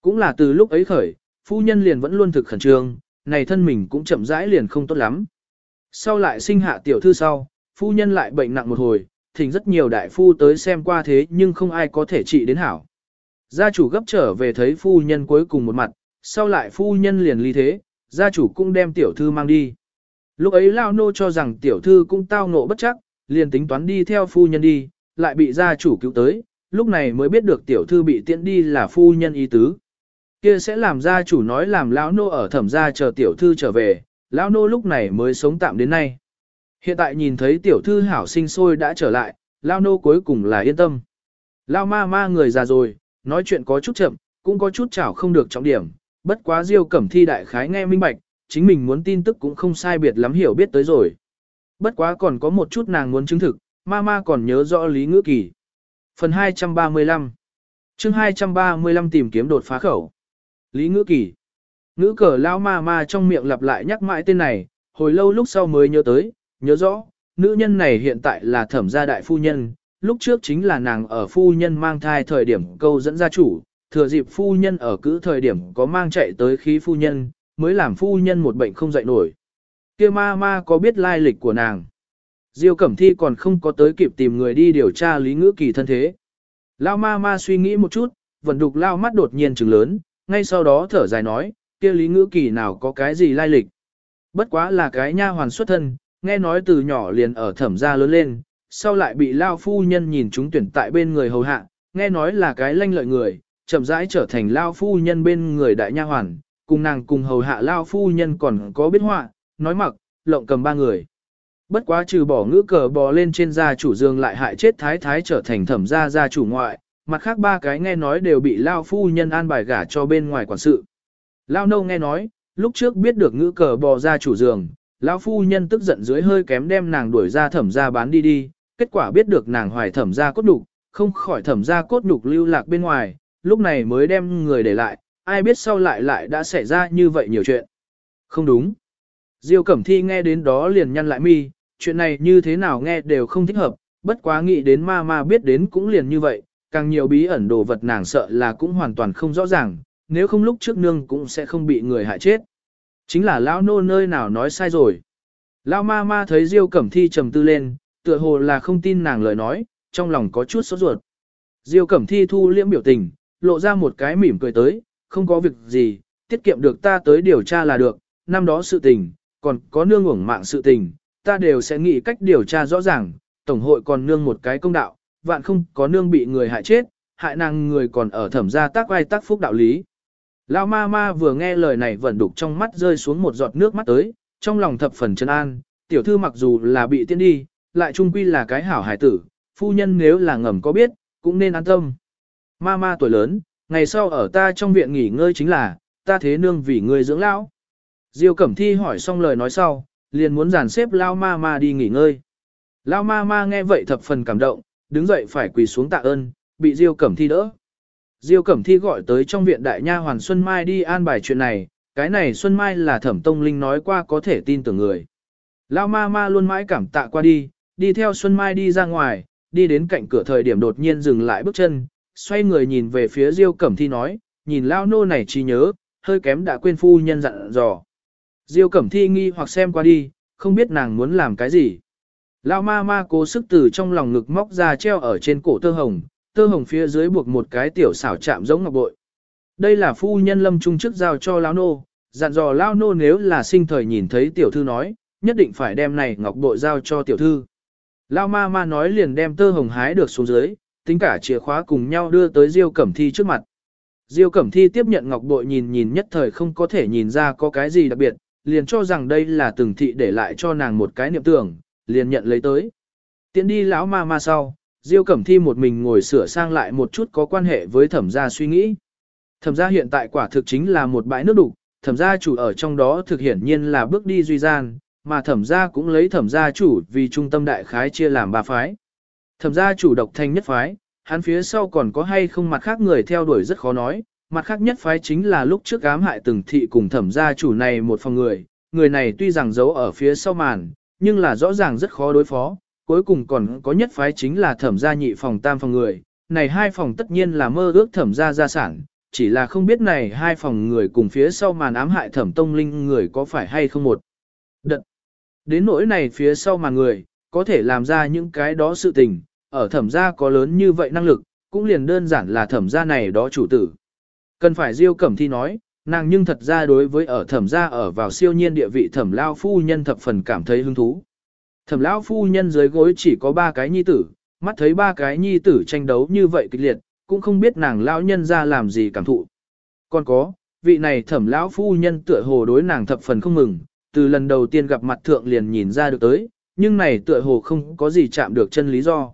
Cũng là từ lúc ấy khởi, phu nhân liền vẫn luôn thực khẩn trương, này thân mình cũng chậm rãi liền không tốt lắm. Sau lại sinh hạ tiểu thư sau, phu nhân lại bệnh nặng một hồi, thỉnh rất nhiều đại phu tới xem qua thế nhưng không ai có thể trị đến hảo. Gia chủ gấp trở về thấy phu nhân cuối cùng một mặt, sau lại phu nhân liền ly thế, gia chủ cũng đem tiểu thư mang đi. Lúc ấy Lao Nô cho rằng tiểu thư cũng tao ngộ bất chắc, liền tính toán đi theo phu nhân đi, lại bị gia chủ cứu tới, lúc này mới biết được tiểu thư bị tiễn đi là phu nhân ý tứ. Kia sẽ làm gia chủ nói làm lão nô ở thẩm gia chờ tiểu thư trở về, lão nô lúc này mới sống tạm đến nay. Hiện tại nhìn thấy tiểu thư hảo sinh sôi đã trở lại, Lao nô cuối cùng là yên tâm. Lao ma ma người già rồi, nói chuyện có chút chậm, cũng có chút chảo không được trọng điểm, bất quá diêu cẩm thi đại khái nghe minh bạch, chính mình muốn tin tức cũng không sai biệt lắm hiểu biết tới rồi. Bất quá còn có một chút nàng muốn chứng thực, ma ma còn nhớ rõ lý ngữ kỳ. Phần 235 chương 235 tìm kiếm đột phá khẩu. Lý ngữ kỳ. Ngữ cờ lao ma ma trong miệng lặp lại nhắc mãi tên này, hồi lâu lúc sau mới nhớ tới, nhớ rõ, nữ nhân này hiện tại là thẩm gia đại phu nhân, lúc trước chính là nàng ở phu nhân mang thai thời điểm câu dẫn gia chủ, thừa dịp phu nhân ở cữ thời điểm có mang chạy tới khí phu nhân, mới làm phu nhân một bệnh không dậy nổi. kia ma ma có biết lai lịch của nàng. Diêu Cẩm Thi còn không có tới kịp tìm người đi điều tra Lý Ngữ Kỳ thân thế. Lao ma ma suy nghĩ một chút, vận đục lao mắt đột nhiên trừng lớn, ngay sau đó thở dài nói, kia Lý Ngữ Kỳ nào có cái gì lai lịch. Bất quá là cái nha hoàn xuất thân, nghe nói từ nhỏ liền ở thẩm gia lớn lên, sau lại bị lao phu nhân nhìn chúng tuyển tại bên người hầu hạ, nghe nói là cái lanh lợi người, chậm rãi trở thành lao phu nhân bên người đại nha hoàn, cùng nàng cùng hầu hạ lao phu nhân còn có biết họa, nói mặc, lộng cầm ba người. Bất quá trừ bỏ ngữ cờ bò lên trên gia chủ dương lại hại chết thái thái trở thành thẩm gia gia chủ ngoại, mặt khác ba cái nghe nói đều bị lao phu nhân an bài gả cho bên ngoài quản sự. Lao nâu nghe nói, lúc trước biết được ngữ cờ bò ra chủ giường, lão phu nhân tức giận dưới hơi kém đem nàng đuổi ra thẩm ra bán đi đi, kết quả biết được nàng hoài thẩm ra cốt đục, không khỏi thẩm ra cốt đục lưu lạc bên ngoài, lúc này mới đem người để lại, ai biết sau lại lại đã xảy ra như vậy nhiều chuyện. Không đúng. Diêu Cẩm Thi nghe đến đó liền nhăn lại mi, chuyện này như thế nào nghe đều không thích hợp, bất quá nghĩ đến ma ma biết đến cũng liền như vậy, càng nhiều bí ẩn đồ vật nàng sợ là cũng hoàn toàn không rõ ràng, nếu không lúc trước nương cũng sẽ không bị người hại chết. Chính là lão nô nơi nào nói sai rồi. Lão ma ma thấy Diêu Cẩm Thi trầm tư lên, tựa hồ là không tin nàng lời nói, trong lòng có chút sốt ruột. Diêu Cẩm Thi thu liễm biểu tình, lộ ra một cái mỉm cười tới, không có việc gì, tiết kiệm được ta tới điều tra là được, năm đó sự tình, còn có nương uổng mạng sự tình, ta đều sẽ nghĩ cách điều tra rõ ràng, tổng hội còn nương một cái công đạo, vạn không có nương bị người hại chết, hại nàng người còn ở thẩm gia tác ai tác phúc đạo lý. Lão ma ma vừa nghe lời này vẫn đục trong mắt rơi xuống một giọt nước mắt tới, trong lòng thập phần chân an, tiểu thư mặc dù là bị tiên đi, lại trung quy là cái hảo hải tử, phu nhân nếu là ngầm có biết, cũng nên an tâm. Ma ma tuổi lớn, ngày sau ở ta trong viện nghỉ ngơi chính là, ta thế nương vì người dưỡng lão. Diêu Cẩm Thi hỏi xong lời nói sau, liền muốn dàn xếp Lao ma ma đi nghỉ ngơi. Lao ma ma nghe vậy thập phần cảm động, đứng dậy phải quỳ xuống tạ ơn, bị Diêu Cẩm Thi đỡ. Diêu Cẩm Thi gọi tới trong viện đại nha hoàn Xuân Mai đi an bài chuyện này, cái này Xuân Mai là thẩm tông linh nói qua có thể tin tưởng người. Lao ma ma luôn mãi cảm tạ qua đi, đi theo Xuân Mai đi ra ngoài, đi đến cạnh cửa thời điểm đột nhiên dừng lại bước chân, xoay người nhìn về phía Diêu Cẩm Thi nói, nhìn Lao nô này chi nhớ, hơi kém đã quên phu nhân dặn dò. Diêu Cẩm Thi nghi hoặc xem qua đi, không biết nàng muốn làm cái gì. Lao ma ma cố sức từ trong lòng ngực móc ra treo ở trên cổ tơ hồng, tơ hồng phía dưới buộc một cái tiểu xảo chạm giống ngọc bội. Đây là phu nhân lâm trung chức giao cho lão nô, dặn dò lão nô nếu là sinh thời nhìn thấy tiểu thư nói, nhất định phải đem này ngọc bội giao cho tiểu thư. Lão ma ma nói liền đem tơ hồng hái được xuống dưới, tính cả chìa khóa cùng nhau đưa tới Diêu Cẩm Thi trước mặt. Diêu Cẩm Thi tiếp nhận ngọc bội nhìn nhìn nhất thời không có thể nhìn ra có cái gì đặc biệt, liền cho rằng đây là từng thị để lại cho nàng một cái niệm tưởng, liền nhận lấy tới. Tiến đi lão ma ma sau, Diêu Cẩm Thi một mình ngồi sửa sang lại một chút có quan hệ với thẩm gia suy nghĩ. Thẩm gia hiện tại quả thực chính là một bãi nước đục, thẩm gia chủ ở trong đó thực hiển nhiên là bước đi duy gian, mà thẩm gia cũng lấy thẩm gia chủ vì trung tâm đại khái chia làm ba phái. Thẩm gia chủ độc thanh nhất phái, hắn phía sau còn có hay không mặt khác người theo đuổi rất khó nói, mặt khác nhất phái chính là lúc trước ám hại từng thị cùng thẩm gia chủ này một phòng người, người này tuy rằng giấu ở phía sau màn, nhưng là rõ ràng rất khó đối phó, cuối cùng còn có nhất phái chính là thẩm gia nhị phòng tam phòng người, này hai phòng tất nhiên là mơ ước thẩm gia gia sản, chỉ là không biết này hai phòng người cùng phía sau màn ám hại thẩm tông linh người có phải hay không một. Đợt. Đến nỗi này phía sau màn người, có thể làm ra những cái đó sự tình, ở thẩm gia có lớn như vậy năng lực, cũng liền đơn giản là thẩm gia này đó chủ tử. Cần phải Diêu Cẩm Thi nói, nàng nhưng thật ra đối với ở thẩm gia ở vào siêu nhiên địa vị thẩm lao phu nhân thập phần cảm thấy hứng thú. Thẩm lão phu nhân dưới gối chỉ có ba cái nhi tử, mắt thấy ba cái nhi tử tranh đấu như vậy kịch liệt, cũng không biết nàng lão nhân ra làm gì cảm thụ. Còn có, vị này thẩm lão phu nhân tựa hồ đối nàng thập phần không mừng, từ lần đầu tiên gặp mặt thượng liền nhìn ra được tới, nhưng này tựa hồ không có gì chạm được chân lý do.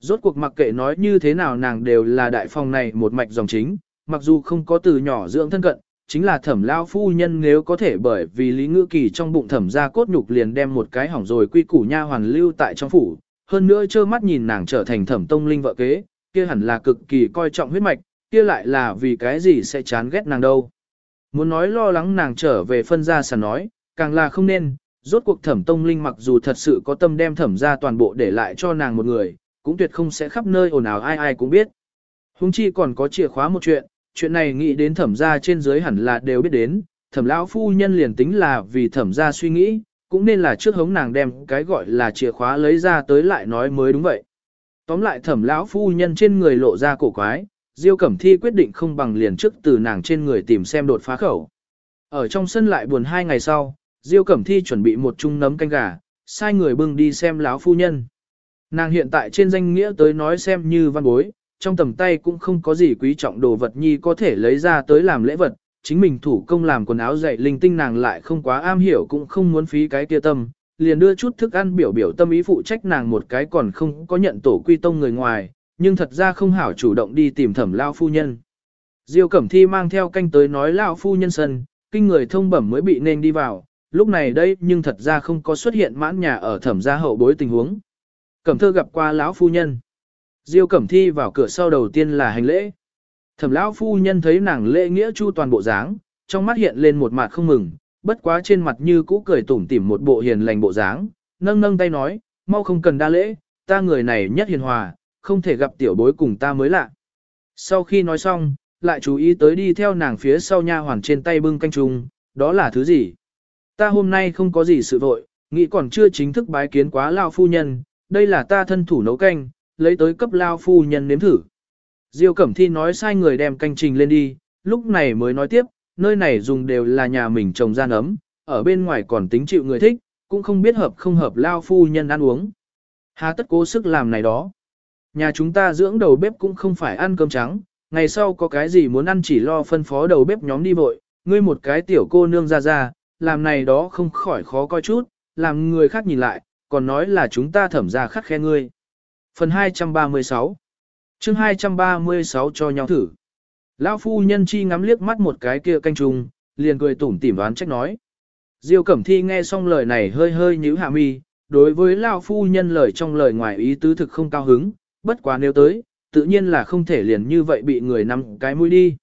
Rốt cuộc mặc kệ nói như thế nào nàng đều là đại phòng này một mạch dòng chính, mặc dù không có từ nhỏ dưỡng thân cận, chính là thẩm lao phu nhân nếu có thể bởi vì lý ngữ kỳ trong bụng thẩm ra cốt nhục liền đem một cái hỏng rồi quy củ nha hoàn lưu tại trong phủ, hơn nữa trơ mắt nhìn nàng trở thành thẩm tông linh vợ kế, kia hẳn là cực kỳ coi trọng huyết mạch, kia lại là vì cái gì sẽ chán ghét nàng đâu. Muốn nói lo lắng nàng trở về phân ra sàn nói, càng là không nên, rốt cuộc thẩm tông linh mặc dù thật sự có tâm đem thẩm ra toàn bộ để lại cho nàng một người, cũng tuyệt không sẽ khắp nơi ồn ào ai ai cũng biết. Hùng chi còn có chìa khóa một chuyện, chuyện này nghĩ đến thẩm gia trên dưới hẳn là đều biết đến, thẩm lão phu nhân liền tính là vì thẩm gia suy nghĩ, cũng nên là trước hống nàng đem cái gọi là chìa khóa lấy ra tới lại nói mới đúng vậy. Tóm lại thẩm lão phu nhân trên người lộ ra cổ quái, Diêu Cẩm Thi quyết định không bằng liền trước từ nàng trên người tìm xem đột phá khẩu. Ở trong sân lại buồn hai ngày sau, Diêu Cẩm Thi chuẩn bị một chung nấm canh gà, sai người bưng đi xem lão phu nhân. Nàng hiện tại trên danh nghĩa tới nói xem như văn bối, trong tầm tay cũng không có gì quý trọng đồ vật nhi có thể lấy ra tới làm lễ vật, chính mình thủ công làm quần áo dạy linh tinh nàng lại không quá am hiểu cũng không muốn phí cái kia tâm, liền đưa chút thức ăn biểu biểu tâm ý phụ trách nàng một cái còn không có nhận tổ quy tông người ngoài, nhưng thật ra không hảo chủ động đi tìm thẩm lao phu nhân. Diêu Cẩm Thi mang theo canh tới nói lao phu nhân sân, kinh người thông bẩm mới bị nên đi vào, lúc này đây nhưng thật ra không có xuất hiện mãn nhà ở thẩm gia hậu bối tình huống. Cẩm thơ gặp qua lão phu nhân. Diêu Cẩm Thi vào cửa sau đầu tiên là hành lễ. Thẩm lão phu nhân thấy nàng lễ nghĩa chu toàn bộ dáng, trong mắt hiện lên một mặt không mừng, bất quá trên mặt như cũ cười tủm tỉm một bộ hiền lành bộ dáng, nâng nâng tay nói, mau không cần đa lễ, ta người này nhất hiền hòa, không thể gặp tiểu bối cùng ta mới lạ. Sau khi nói xong, lại chú ý tới đi theo nàng phía sau nha hoàn trên tay bưng canh trùng, đó là thứ gì? Ta hôm nay không có gì sự vội, nghĩ còn chưa chính thức bái kiến quá lao phu nhân, đây là ta thân thủ nấu canh, lấy tới cấp lao phu nhân nếm thử. Diêu Cẩm Thi nói sai người đem canh trình lên đi, lúc này mới nói tiếp, nơi này dùng đều là nhà mình trồng gian ấm, ở bên ngoài còn tính chịu người thích, cũng không biết hợp không hợp lao phu nhân ăn uống. Hà tất cố sức làm này đó. Nhà chúng ta dưỡng đầu bếp cũng không phải ăn cơm trắng, ngày sau có cái gì muốn ăn chỉ lo phân phó đầu bếp nhóm đi vội, ngươi một cái tiểu cô nương ra ra, làm này đó không khỏi khó coi chút, làm người khác nhìn lại, còn nói là chúng ta thẩm ra khắc khe ngươi. Phần 236 chương 236 cho nhau thử. Lão phu nhân chi ngắm liếc mắt một cái kia canh trùng, liền cười tủm tỉm đoán trách nói. Diêu Cẩm Thi nghe xong lời này hơi hơi nhíu hạ mi, đối với lão phu nhân lời trong lời ngoài ý tứ thực không cao hứng, bất quá nếu tới, tự nhiên là không thể liền như vậy bị người nắm cái mũi đi.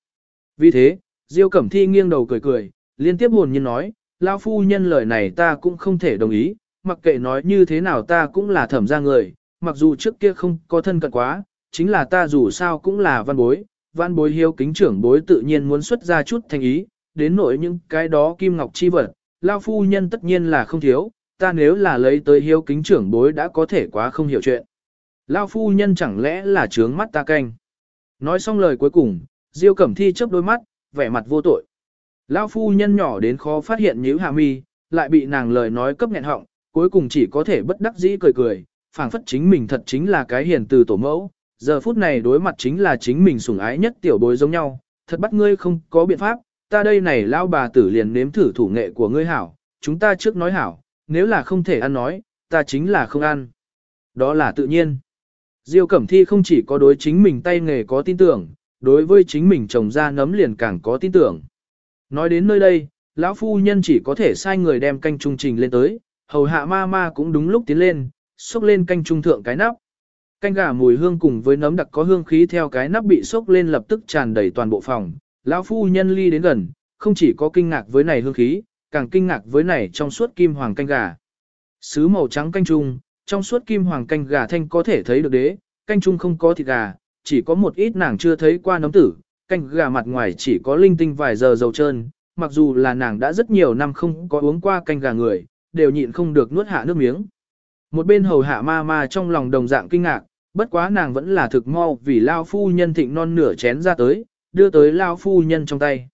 Vì thế, Diêu Cẩm Thi nghiêng đầu cười cười, liên tiếp hồn nhiên nói, lão phu nhân lời này ta cũng không thể đồng ý, mặc kệ nói như thế nào ta cũng là thẩm gia người, mặc dù trước kia không có thân cận quá, chính là ta dù sao cũng là văn bối, văn bối hiếu kính trưởng bối tự nhiên muốn xuất ra chút thành ý, đến nỗi những cái đó kim ngọc chi vật, lao phu nhân tất nhiên là không thiếu, ta nếu là lấy tới hiếu kính trưởng bối đã có thể quá không hiểu chuyện. Lao phu nhân chẳng lẽ là trướng mắt ta canh. Nói xong lời cuối cùng, Diêu Cẩm Thi chớp đôi mắt, vẻ mặt vô tội. Lao phu nhân nhỏ đến khó phát hiện nhíu hạ mi, lại bị nàng lời nói cấp nghẹn họng, cuối cùng chỉ có thể bất đắc dĩ cười cười, phảng phất chính mình thật chính là cái hiền từ tổ mẫu, giờ phút này đối mặt chính là chính mình sủng ái nhất tiểu bối giống nhau, thật bắt ngươi không có biện pháp, ta đây này lao bà tử liền nếm thử thủ nghệ của ngươi hảo, chúng ta trước nói hảo, nếu là không thể ăn nói, ta chính là không ăn. Đó là tự nhiên. Diêu Cẩm Thi không chỉ có đối chính mình tay nghề có tin tưởng, đối với chính mình trồng ra nấm liền càng có tin tưởng. Nói đến nơi đây, lão phu nhân chỉ có thể sai người đem canh trung trình lên tới, hầu hạ ma ma cũng đúng lúc tiến lên, xúc lên canh trung thượng cái nắp. Canh gà mùi hương cùng với nấm đặc có hương khí theo cái nắp bị xúc lên lập tức tràn đầy toàn bộ phòng. Lão phu nhân ly đến gần, không chỉ có kinh ngạc với này hương khí, càng kinh ngạc với này trong suốt kim hoàng canh gà. Sứ màu trắng canh trung, trong suốt kim hoàng canh gà thanh có thể thấy được đế, canh trung không có thịt gà, chỉ có một ít nàng chưa thấy qua nấm tử, canh gà mặt ngoài chỉ có linh tinh vài giờ dầu trơn, mặc dù là nàng đã rất nhiều năm không có uống qua canh gà người, đều nhịn không được nuốt hạ nước miếng. Một bên hầu hạ ma ma trong lòng đồng dạng kinh ngạc, bất quá nàng vẫn là thực mau vì lao phu nhân thịnh non nửa chén ra tới, đưa tới lao phu nhân trong tay.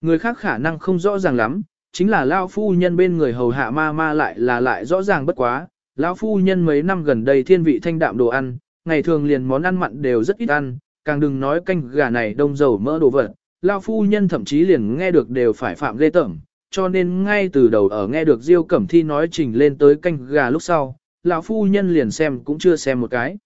Người khác khả năng không rõ ràng lắm, chính là lao phu nhân bên người hầu hạ ma ma lại là lại rõ ràng bất quá. Lão phu nhân mấy năm gần đây thiên vị thanh đạm đồ ăn, ngày thường liền món ăn mặn đều rất ít ăn, càng đừng nói canh gà này đông dầu mỡ đồ vật. Lão phu nhân thậm chí liền nghe được đều phải phạm lê tẩm, cho nên ngay từ đầu ở nghe được Diêu Cẩm Thi nói trình lên tới canh gà lúc sau, lão phu nhân liền xem cũng chưa xem một cái.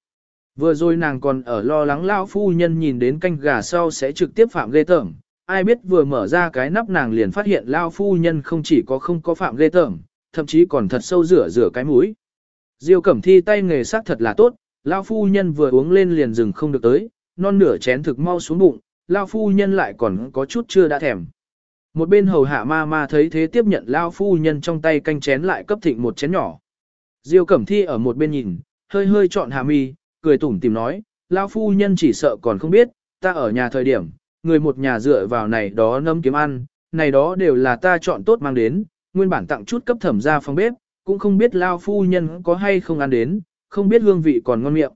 Vừa rồi nàng còn ở lo lắng lão phu nhân nhìn đến canh gà sau sẽ trực tiếp phạm ghê tởm, ai biết vừa mở ra cái nắp nàng liền phát hiện lão phu nhân không chỉ có không có phạm ghê tởm, thậm chí còn thật sâu rửa rửa cái mũi. Diêu Cẩm Thi tay nghề sắc thật là tốt, lão phu nhân vừa uống lên liền dừng không được tới, non nửa chén thực mau xuống bụng, lão phu nhân lại còn có chút chưa đã thèm. Một bên hầu hạ ma ma thấy thế tiếp nhận lão phu nhân trong tay canh chén lại cấp thịnh một chén nhỏ. Diêu Cẩm Thi ở một bên nhìn, hơi hơi chọn hạ mi, cười tủm tìm nói, lão phu nhân chỉ sợ còn không biết, ta ở nhà thời điểm, người một nhà dựa vào này đó nấm kiếm ăn, này đó đều là ta chọn tốt mang đến, nguyên bản tặng chút cấp thẩm ra phòng bếp, cũng không biết lão phu nhân có hay không ăn đến, không biết hương vị còn ngon miệng.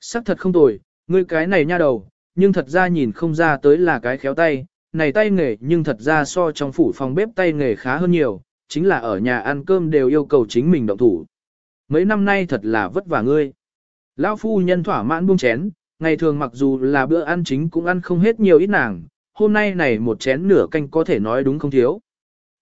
Sắc thật không tồi, ngươi cái này nha đầu, nhưng thật ra nhìn không ra tới là cái khéo tay, này tay nghề nhưng thật ra so trong phủ phòng bếp tay nghề khá hơn nhiều, chính là ở nhà ăn cơm đều yêu cầu chính mình động thủ. Mấy năm nay thật là vất vả ngươi. Lão phu nhân thỏa mãn buông chén, ngày thường mặc dù là bữa ăn chính cũng ăn không hết nhiều ít nàng, hôm nay này một chén nửa canh có thể nói đúng không thiếu.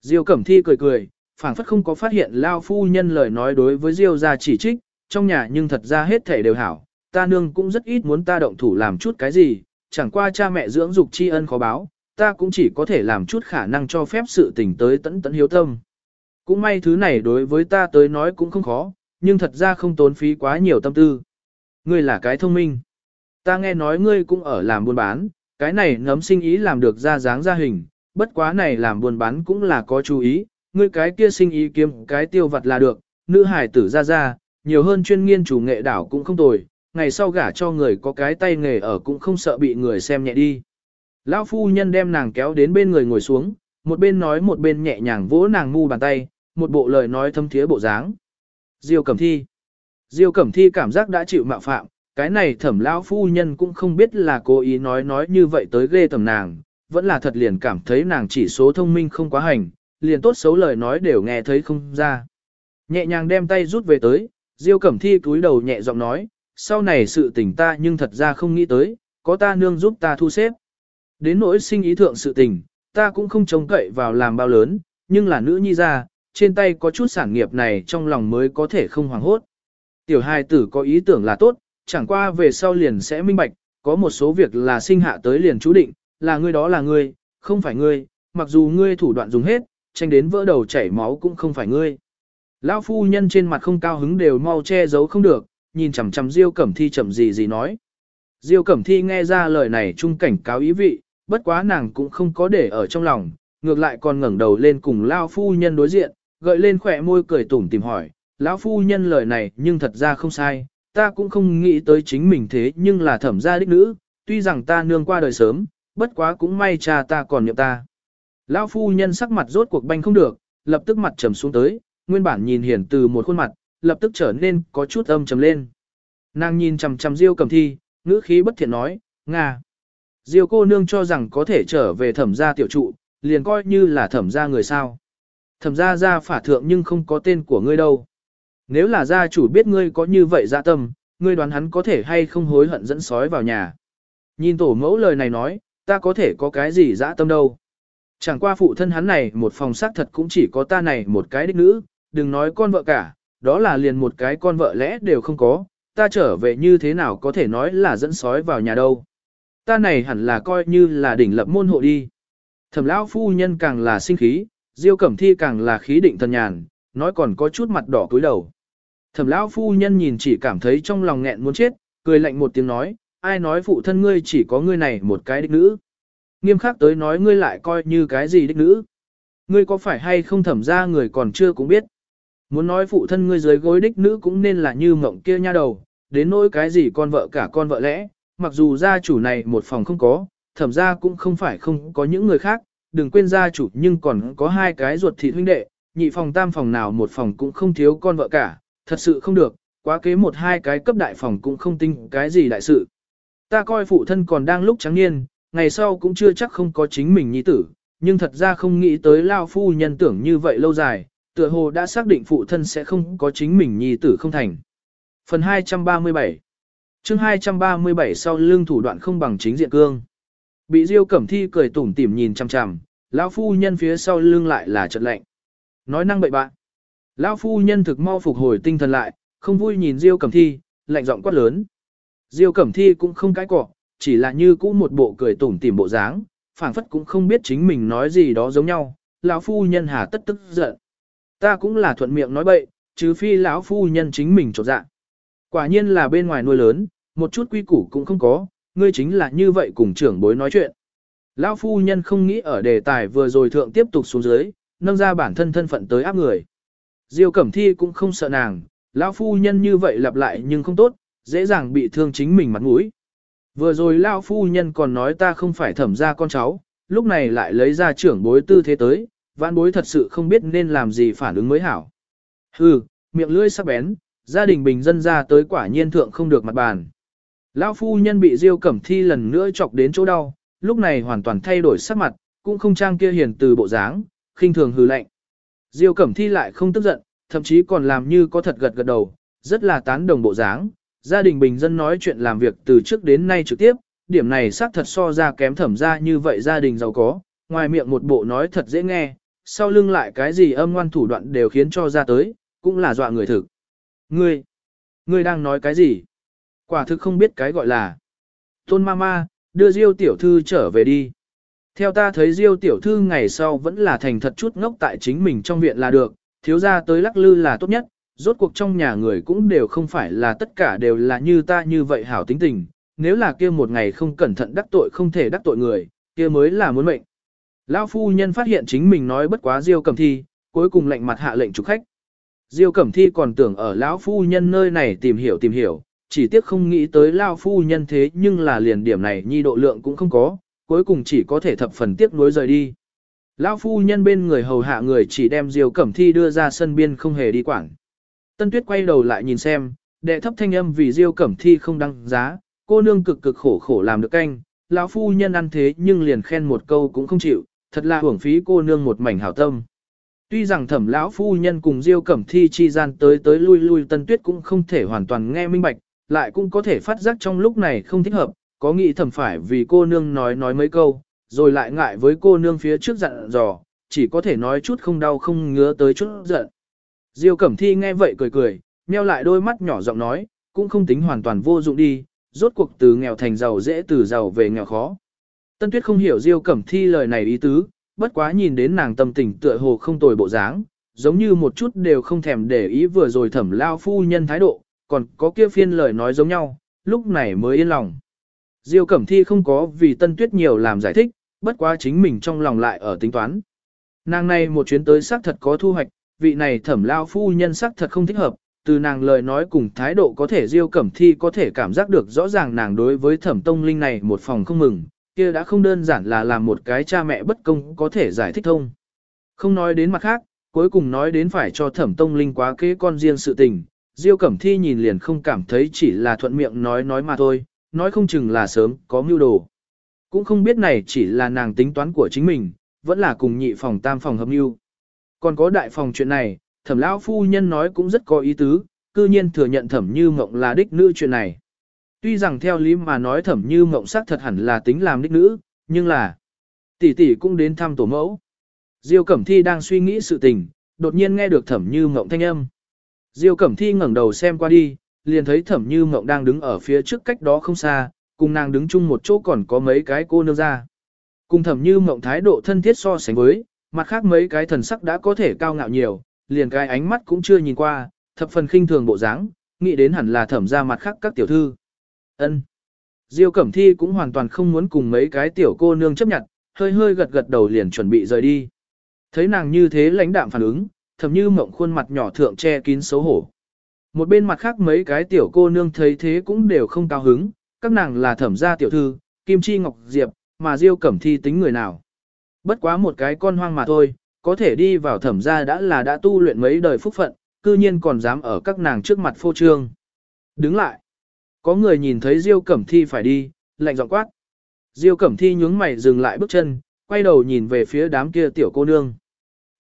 Diêu Cẩm Thi cười cười, phảng phất không có phát hiện Lao phu nhân lời nói đối với Diêu ra chỉ trích, trong nhà nhưng thật ra hết thể đều hảo, ta nương cũng rất ít muốn ta động thủ làm chút cái gì, chẳng qua cha mẹ dưỡng dục tri ân khó báo, ta cũng chỉ có thể làm chút khả năng cho phép sự tình tới tận tận hiếu tâm. Cũng may thứ này đối với ta tới nói cũng không khó, nhưng thật ra không tốn phí quá nhiều tâm tư. Ngươi là cái thông minh. Ta nghe nói ngươi cũng ở làm buôn bán, cái này nấm sinh ý làm được ra dáng ra hình, bất quá này làm buôn bán cũng là có chú ý, ngươi cái kia sinh ý kiếm cái tiêu vật là được, nữ hải tử ra ra, nhiều hơn chuyên nghiên chủ nghệ đảo cũng không tồi, ngày sau gả cho người có cái tay nghề ở cũng không sợ bị người xem nhẹ đi. Lão phu nhân đem nàng kéo đến bên người ngồi xuống, một bên nói một bên nhẹ nhàng vỗ nàng ngu bàn tay, một bộ lời nói thâm thiế bộ dáng. Diêu Cẩm Thi Diêu Cẩm Thi cảm giác đã chịu mạo phạm, cái này thẩm lão phu nhân cũng không biết là cố ý nói nói như vậy tới ghê tầm nàng, vẫn là thật liền cảm thấy nàng chỉ số thông minh không quá hành, liền tốt xấu lời nói đều nghe thấy không ra. Nhẹ nhàng đem tay rút về tới, Diêu Cẩm Thi cúi đầu nhẹ giọng nói, sau này sự tình ta nhưng thật ra không nghĩ tới, có ta nương giúp ta thu xếp. Đến nỗi sinh ý thượng sự tình, ta cũng không trông cậy vào làm bao lớn, nhưng là nữ nhi ra, trên tay có chút sản nghiệp này trong lòng mới có thể không hoảng hốt. Tiểu hài tử có ý tưởng là tốt, chẳng qua về sau liền sẽ minh bạch, có một số việc là sinh hạ tới liền chú định, là ngươi đó là ngươi, không phải ngươi, mặc dù ngươi thủ đoạn dùng hết, tranh đến vỡ đầu chảy máu cũng không phải ngươi. Lão phu nhân trên mặt không cao hứng đều mau che giấu không được, nhìn chằm chằm Diêu Cẩm Thi chậm gì gì nói. Diêu Cẩm Thi nghe ra lời này trung cảnh cáo ý vị, bất quá nàng cũng không có để ở trong lòng, ngược lại còn ngẩng đầu lên cùng Lão phu nhân đối diện, gợi lên khỏe môi cười tủm tìm hỏi, lão phu nhân lời này nhưng thật ra không sai, ta cũng không nghĩ tới chính mình thế nhưng là thẩm gia đích nữ, tuy rằng ta nương qua đời sớm, bất quá cũng may cha ta còn nhậm ta. Lão phu nhân sắc mặt rốt cuộc banh không được, lập tức mặt trầm xuống tới, nguyên bản nhìn hiển từ một khuôn mặt, lập tức trở nên có chút âm trầm lên. Nàng nhìn chằm chằm Diêu Cầm Thi, ngữ khí bất thiện nói, "Nga." Diêu cô nương cho rằng có thể trở về thẩm gia tiểu trụ, liền coi như là thẩm gia người sao? Thẩm gia ra phả thượng nhưng không có tên của ngươi đâu. Nếu là gia chủ biết ngươi có như vậy dạ tâm, ngươi đoán hắn có thể hay không hối hận dẫn sói vào nhà. Nhìn tổ mẫu lời này nói, ta có thể có cái gì dã tâm đâu. Chẳng qua phụ thân hắn này một phòng xác thật cũng chỉ có ta này một cái đích nữ, đừng nói con vợ cả, đó là liền một cái con vợ lẽ đều không có, ta trở về như thế nào có thể nói là dẫn sói vào nhà đâu. Ta này hẳn là coi như là đỉnh lập môn hộ đi. Thẩm lão phu nhân càng là sinh khí, Diêu Cẩm Thi càng là khí định thần nhàn, nói còn có chút mặt đỏ cúi đầu. Thẩm lão phu nhân nhìn chỉ cảm thấy trong lòng nghẹn muốn chết, cười lạnh một tiếng nói, ai nói phụ thân ngươi chỉ có ngươi này một cái đích nữ. Nghiêm khắc tới nói ngươi lại coi như cái gì đích nữ. Ngươi có phải hay không thẩm ra người còn chưa cũng biết. Muốn nói phụ thân ngươi dưới gối đích nữ cũng nên là như mộng kia nha đầu, đến nỗi cái gì con vợ cả con vợ lẽ, mặc dù gia chủ này một phòng không có, thẩm ra cũng không phải không có những người khác, đừng quên gia chủ nhưng còn có hai cái ruột thịt huynh đệ, nhị phòng tam phòng nào một phòng cũng không thiếu con vợ cả, thật sự không được, quá kế một hai cái cấp đại phòng cũng không tinh cái gì đại sự. Ta coi phụ thân còn đang lúc trắng niên, ngày sau cũng chưa chắc không có chính mình nhi tử, nhưng thật ra không nghĩ tới lao phu nhân tưởng như vậy lâu dài, tựa hồ đã xác định phụ thân sẽ không có chính mình nhi tử không thành. Phần 237 chương 237 sau lưng thủ đoạn không bằng chính diện cương. Bị Diêu Cẩm Thi cười tủm tỉm nhìn chằm chằm, lão phu nhân phía sau lưng lại là trận lạnh. Nói năng bậy bạn. Lão phu nhân thực mau phục hồi tinh thần lại, không vui nhìn Diêu Cẩm Thi, lạnh giọng quát lớn. Diêu Cẩm Thi cũng không cãi cọ, chỉ là như cũ một bộ cười tủm tỉm bộ dáng, phảng phất cũng không biết chính mình nói gì đó giống nhau. Lão phu nhân hà tất tức giận. Ta cũng là thuận miệng nói bậy, chứ phi lão phu nhân chính mình chột dạ. Quả nhiên là bên ngoài nuôi lớn, một chút quy củ cũng không có, ngươi chính là như vậy cùng trưởng bối nói chuyện. Lão phu nhân không nghĩ ở đề tài vừa rồi thượng tiếp tục xuống dưới, nâng ra bản thân thân phận tới áp người. Diêu Cẩm Thi cũng không sợ nàng, lão phu nhân như vậy lặp lại nhưng không tốt, dễ dàng bị thương chính mình mặt mũi. Vừa rồi lão phu nhân còn nói ta không phải thẩm ra con cháu, lúc này lại lấy ra trưởng bối tư thế tới, vãn bối thật sự không biết nên làm gì phản ứng mới hảo. Hừ, miệng lưỡi sắc bén, gia đình bình dân ra tới quả nhiên thượng không được mặt bàn. Lão phu nhân bị Diêu Cẩm Thi lần nữa chọc đến chỗ đau, lúc này hoàn toàn thay đổi sắc mặt, cũng không trang kia hiền từ bộ dáng, khinh thường hừ lạnh. Diêu Cẩm Thi lại không tức giận, thậm chí còn làm như có thật gật gật đầu, rất là tán đồng bộ dáng. Gia đình bình dân nói chuyện làm việc từ trước đến nay trực tiếp, điểm này xác thật so ra kém thẩm ra như vậy gia đình giàu có, ngoài miệng một bộ nói thật dễ nghe, sau lưng lại cái gì âm ngoan thủ đoạn đều khiến cho ra tới, cũng là dọa người thực. Ngươi, ngươi đang nói cái gì? Quả thực không biết cái gọi là. Tôn mama, đưa Diêu tiểu thư trở về đi. Theo ta thấy Diêu tiểu thư ngày sau vẫn là thành thật chút ngốc tại chính mình trong viện là được, thiếu ra tới lắc lư là tốt nhất, rốt cuộc trong nhà người cũng đều không phải là tất cả đều là như ta như vậy hảo tính tình, nếu là kia một ngày không cẩn thận đắc tội không thể đắc tội người, kia mới là muốn mệnh. Lão phu nhân phát hiện chính mình nói bất quá Diêu Cẩm Thi, cuối cùng lệnh mặt hạ lệnh trục khách. Diêu Cẩm Thi còn tưởng ở lão phu nhân nơi này tìm hiểu tìm hiểu, chỉ tiếc không nghĩ tới lão phu nhân thế nhưng là liền điểm này nhi độ lượng cũng không có, cuối cùng chỉ có thể thập phần tiếc nuối rời đi. Lão phu nhân bên người hầu hạ người chỉ đem Diêu Cẩm Thi đưa ra sân biên không hề đi quản. Tân Tuyết quay đầu lại nhìn xem, đệ thấp thanh âm vì Diêu Cẩm Thi không đăng giá, cô nương cực cực khổ khổ làm được canh, lão phu nhân ăn thế nhưng liền khen một câu cũng không chịu, thật là hưởng phí cô nương một mảnh hảo tâm. Tuy rằng thẩm lão phu nhân cùng Diêu Cẩm Thi chi gian tới tới lui lui Tân Tuyết cũng không thể hoàn toàn nghe minh bạch, lại cũng có thể phát giác trong lúc này không thích hợp, có nghĩ thầm phải vì cô nương nói nói mấy câu, rồi lại ngại với cô nương phía trước dặn dò, chỉ có thể nói chút không đau không ngứa tới chút giận. Diêu Cẩm Thi nghe vậy cười cười, nheo lại đôi mắt nhỏ giọng nói, cũng không tính hoàn toàn vô dụng đi, rốt cuộc từ nghèo thành giàu dễ từ giàu về nghèo khó. Tân Tuyết không hiểu Diêu Cẩm Thi lời này ý tứ, bất quá nhìn đến nàng tâm tình tựa hồ không tồi bộ dáng, giống như một chút đều không thèm để ý vừa rồi thẩm lao phu nhân thái độ, còn có kia phiên lời nói giống nhau, lúc này mới yên lòng. Diêu Cẩm Thi không có vì Tân Tuyết nhiều làm giải thích, bất quá chính mình trong lòng lại ở tính toán. Nàng này một chuyến tới xác thật có thu hoạch, vị này thẩm lao phu nhân xác thật không thích hợp, từ nàng lời nói cùng thái độ có thể Diêu Cẩm Thi có thể cảm giác được rõ ràng nàng đối với thẩm tông linh này một phòng không mừng, kia đã không đơn giản là làm một cái cha mẹ bất công có thể giải thích thông. Không nói đến mặt khác, cuối cùng nói đến phải cho thẩm tông linh quá kế con riêng sự tình, Diêu Cẩm Thi nhìn liền không cảm thấy chỉ là thuận miệng nói nói mà thôi, nói không chừng là sớm có mưu đồ. Cũng không biết này chỉ là nàng tính toán của chính mình, vẫn là cùng nhị phòng tam phòng hợp mưu. Còn có đại phòng chuyện này, thẩm lão phu nhân nói cũng rất có ý tứ, cư nhiên thừa nhận thẩm như mộng là đích nữ chuyện này. Tuy rằng theo lý mà nói thẩm như mộng sắc thật hẳn là tính làm đích nữ, nhưng là tỷ tỷ cũng đến thăm tổ mẫu. Diêu Cẩm Thi đang suy nghĩ sự tình, đột nhiên nghe được thẩm như mộng thanh âm. Diêu Cẩm Thi ngẩng đầu xem qua đi, liền thấy thẩm như mộng đang đứng ở phía trước cách đó không xa, cùng nàng đứng chung một chỗ còn có mấy cái cô nương ra. Cùng thẩm như mộng thái độ thân thiết so sánh với, mặt khác mấy cái thần sắc đã có thể cao ngạo nhiều, liền cái ánh mắt cũng chưa nhìn qua, thập phần khinh thường bộ dáng, nghĩ đến hẳn là thẩm ra mặt khác các tiểu thư. Ân. Diêu Cẩm Thi cũng hoàn toàn không muốn cùng mấy cái tiểu cô nương chấp nhận, hơi hơi gật gật đầu liền chuẩn bị rời đi. Thấy nàng như thế lãnh đạm phản ứng, thầm như mộng khuôn mặt nhỏ thượng che kín xấu hổ. Một bên mặt khác mấy cái tiểu cô nương thấy thế cũng đều không cao hứng, các nàng là thẩm gia tiểu thư, Kim Chi Ngọc Diệp, mà Diêu Cẩm Thi tính người nào. Bất quá một cái con hoang mà thôi, có thể đi vào thẩm gia đã là đã tu luyện mấy đời phúc phận, cư nhiên còn dám ở các nàng trước mặt phô trương. Đứng lại. Có người nhìn thấy Diêu Cẩm Thi phải đi, lạnh giọng quát. Diêu Cẩm Thi nhướng mày dừng lại bước chân, quay đầu nhìn về phía đám kia tiểu cô nương.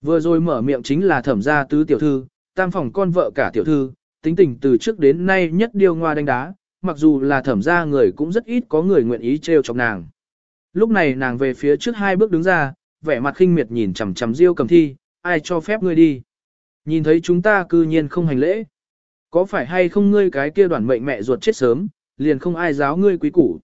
Vừa rồi mở miệng chính là thẩm gia tứ tiểu thư, tam phòng con vợ cả tiểu thư, tính tình từ trước đến nay nhất điêu ngoa đánh đá, mặc dù là thẩm gia người cũng rất ít có người nguyện ý trêu chọc nàng. Lúc này nàng về phía trước hai bước đứng ra, vẻ mặt khinh miệt nhìn chằm chằm Diêu Cẩm Thi, ai cho phép ngươi đi. Nhìn thấy chúng ta cư nhiên không hành lễ. Có phải hay không ngươi cái kia đoàn mệnh mẹ ruột chết sớm, liền không ai giáo ngươi quý củ.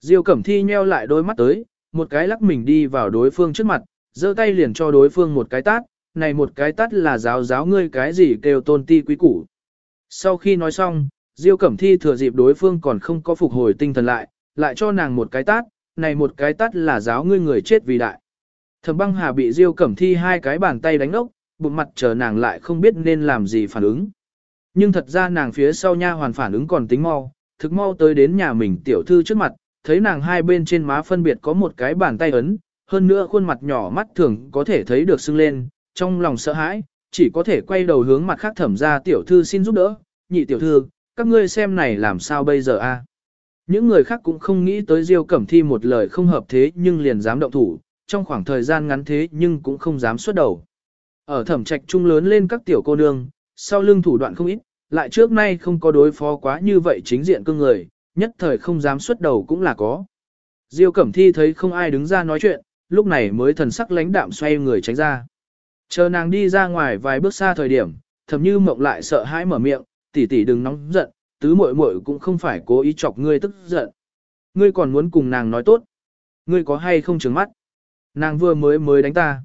Diêu Cẩm Thi nheo lại đôi mắt tới, một cái lắc mình đi vào đối phương trước mặt, giơ tay liền cho đối phương một cái tát, này một cái tát là giáo giáo ngươi cái gì kêu tôn ti quý củ. Sau khi nói xong, Diêu Cẩm Thi thừa dịp đối phương còn không có phục hồi tinh thần lại, lại cho nàng một cái tát, này một cái tát là giáo ngươi người chết vì đại. Thẩm băng hà bị Diêu Cẩm Thi hai cái bàn tay đánh ốc, bụng mặt chờ nàng lại không biết nên làm gì phản ứng. Nhưng thật ra nàng phía sau nha hoàn phản ứng còn tính mau, thực mau tới đến nhà mình tiểu thư trước mặt, thấy nàng hai bên trên má phân biệt có một cái bàn tay ấn, hơn nữa khuôn mặt nhỏ mắt thường có thể thấy được sưng lên, trong lòng sợ hãi, chỉ có thể quay đầu hướng mặt khác thẩm ra tiểu thư xin giúp đỡ, nhị tiểu thư, các ngươi xem này làm sao bây giờ a? Những người khác cũng không nghĩ tới Diêu Cẩm Thi một lời không hợp thế nhưng liền dám động thủ, trong khoảng thời gian ngắn thế nhưng cũng không dám xuất đầu. Ở thẩm trạch trung lớn lên các tiểu cô nương, sau lưng thủ đoạn không ít, lại trước nay không có đối phó quá như vậy chính diện cương người, nhất thời không dám xuất đầu cũng là có. Diêu Cẩm Thi thấy không ai đứng ra nói chuyện, lúc này mới thần sắc lãnh đạm xoay người tránh ra. Chờ nàng đi ra ngoài vài bước xa thời điểm, thầm như mộng lại sợ hãi mở miệng, tỷ tỷ đừng nóng giận, tứ muội muội cũng không phải cố ý chọc ngươi tức giận. Ngươi còn muốn cùng nàng nói tốt. Ngươi có hay không trừng mắt? Nàng vừa mới mới đánh ta.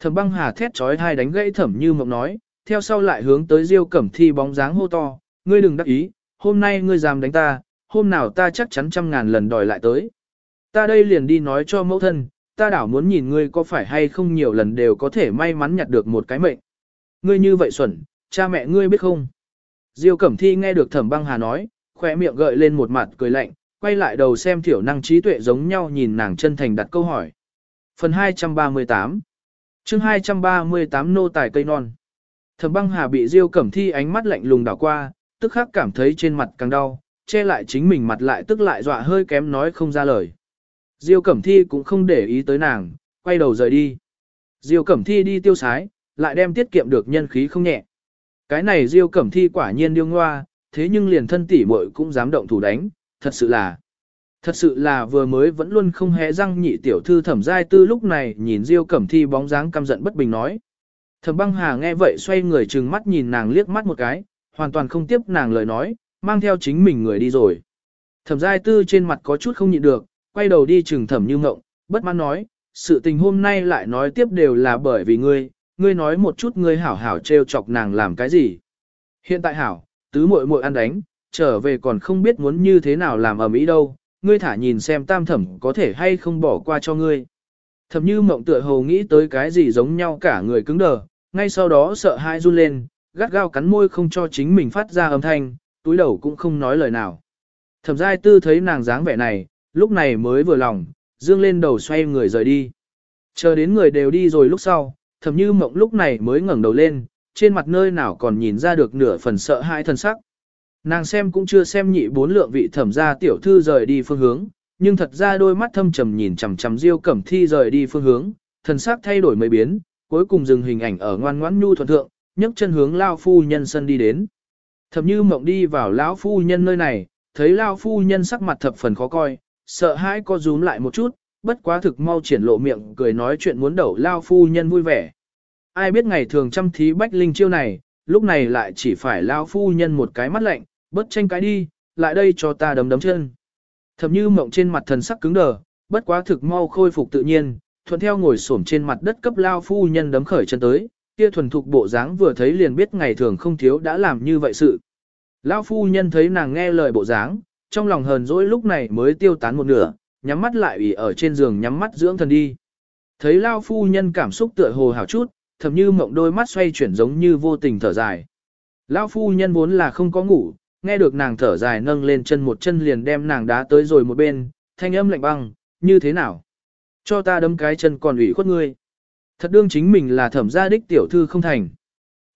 Thẩm băng hà thét trói hai đánh gãy thẩm như mộng nói, theo sau lại hướng tới Diêu Cẩm Thi bóng dáng hô to, ngươi đừng đắc ý, hôm nay ngươi dám đánh ta, hôm nào ta chắc chắn trăm ngàn lần đòi lại tới. Ta đây liền đi nói cho mẫu thân, ta đảo muốn nhìn ngươi có phải hay không nhiều lần đều có thể may mắn nhặt được một cái mệnh. Ngươi như vậy xuẩn, cha mẹ ngươi biết không? Diêu Cẩm Thi nghe được Thẩm Băng Hà nói, khóe miệng gợi lên một mặt cười lạnh, quay lại đầu xem thiểu năng trí tuệ giống nhau nhìn nàng chân thành đặt câu hỏi. Phần 238 chương 238 nô tài cây non Thẩm Băng Hà bị Diêu Cẩm Thi ánh mắt lạnh lùng đảo qua, tức khắc cảm thấy trên mặt càng đau, che lại chính mình mặt lại tức lại dọa hơi kém nói không ra lời. Diêu Cẩm Thi cũng không để ý tới nàng, quay đầu rời đi. Diêu Cẩm Thi đi tiêu sái, lại đem tiết kiệm được nhân khí không nhẹ. Cái này Diêu Cẩm Thi quả nhiên điêu ngoa, thế nhưng liền thân tỷ muội cũng dám động thủ đánh, thật sự là. Thật sự là vừa mới vẫn luôn không hé răng nhị tiểu thư thẩm giai tư lúc này nhìn Diêu Cẩm Thi bóng dáng căm giận bất bình nói. Thẩm băng hà nghe vậy xoay người trừng mắt nhìn nàng liếc mắt một cái, hoàn toàn không tiếp nàng lời nói, mang theo chính mình người đi rồi. Thẩm giai tư trên mặt có chút không nhịn được, quay đầu đi trừng thẩm như ngộng, bất mãn nói, sự tình hôm nay lại nói tiếp đều là bởi vì ngươi, ngươi nói một chút ngươi hảo hảo trêu chọc nàng làm cái gì. Hiện tại hảo, tứ muội muội ăn đánh, trở về còn không biết muốn như thế nào làm ở Mỹ đâu, ngươi thả nhìn xem tam thẩm có thể hay không bỏ qua cho ngươi. Thẩm như mộng tựa hồ nghĩ tới cái gì giống nhau cả người cứng đờ, ngay sau đó sợ hãi run lên, gắt gao cắn môi không cho chính mình phát ra âm thanh, túi đầu cũng không nói lời nào. Thẩm giai tư thấy nàng dáng vẻ này, lúc này mới vừa lòng, dương lên đầu xoay người rời đi. Chờ đến người đều đi rồi lúc sau, thầm như mộng lúc này mới ngẩng đầu lên, trên mặt nơi nào còn nhìn ra được nửa phần sợ hãi thân sắc. Nàng xem cũng chưa xem nhị bốn lượng vị thẩm gia tiểu thư rời đi phương hướng, nhưng thật ra đôi mắt thâm trầm nhìn chằm chằm Diêu Cẩm Thi rời đi phương hướng, thần sắc thay đổi mấy biến, cuối cùng dừng hình ảnh ở ngoan ngoãn nhu thuận thượng, nhấc chân hướng lão phu nhân sân đi đến. Thẩm Như Mộng đi vào lão phu nhân nơi này, thấy lão phu nhân sắc mặt thập phần khó coi, sợ hãi co rúm lại một chút, bất quá thực mau triển lộ miệng cười nói chuyện muốn đậu lao phu nhân vui vẻ. Ai biết ngày thường chăm thí bách linh chiêu này, lúc này lại chỉ phải lao phu nhân một cái mắt lạnh, bất tranh cái đi, lại đây cho ta đấm đấm chân. Thầm như mộng trên mặt thần sắc cứng đờ, bất quá thực mau khôi phục tự nhiên, thuận theo ngồi xổm trên mặt đất cấp lao phu nhân đấm khởi chân tới, kia thuần thục bộ dáng vừa thấy liền biết ngày thường không thiếu đã làm như vậy sự. Lao phu nhân thấy nàng nghe lời bộ dáng, trong lòng hờn dỗi lúc này mới tiêu tán một nửa, nhắm mắt lại ủy ở trên giường nhắm mắt dưỡng thần đi. Thấy Lao phu nhân cảm xúc tựa hồ hào chút, thầm như mộng đôi mắt xoay chuyển giống như vô tình thở dài. Lao phu nhân vốn là không có ngủ, nghe được nàng thở dài nâng lên chân một chân liền đem nàng đá tới rồi một bên, thanh âm lạnh băng, như thế nào? Cho ta đấm cái chân còn ủy khuất ngươi. Thật đương chính mình là thẩm gia đích tiểu thư không thành.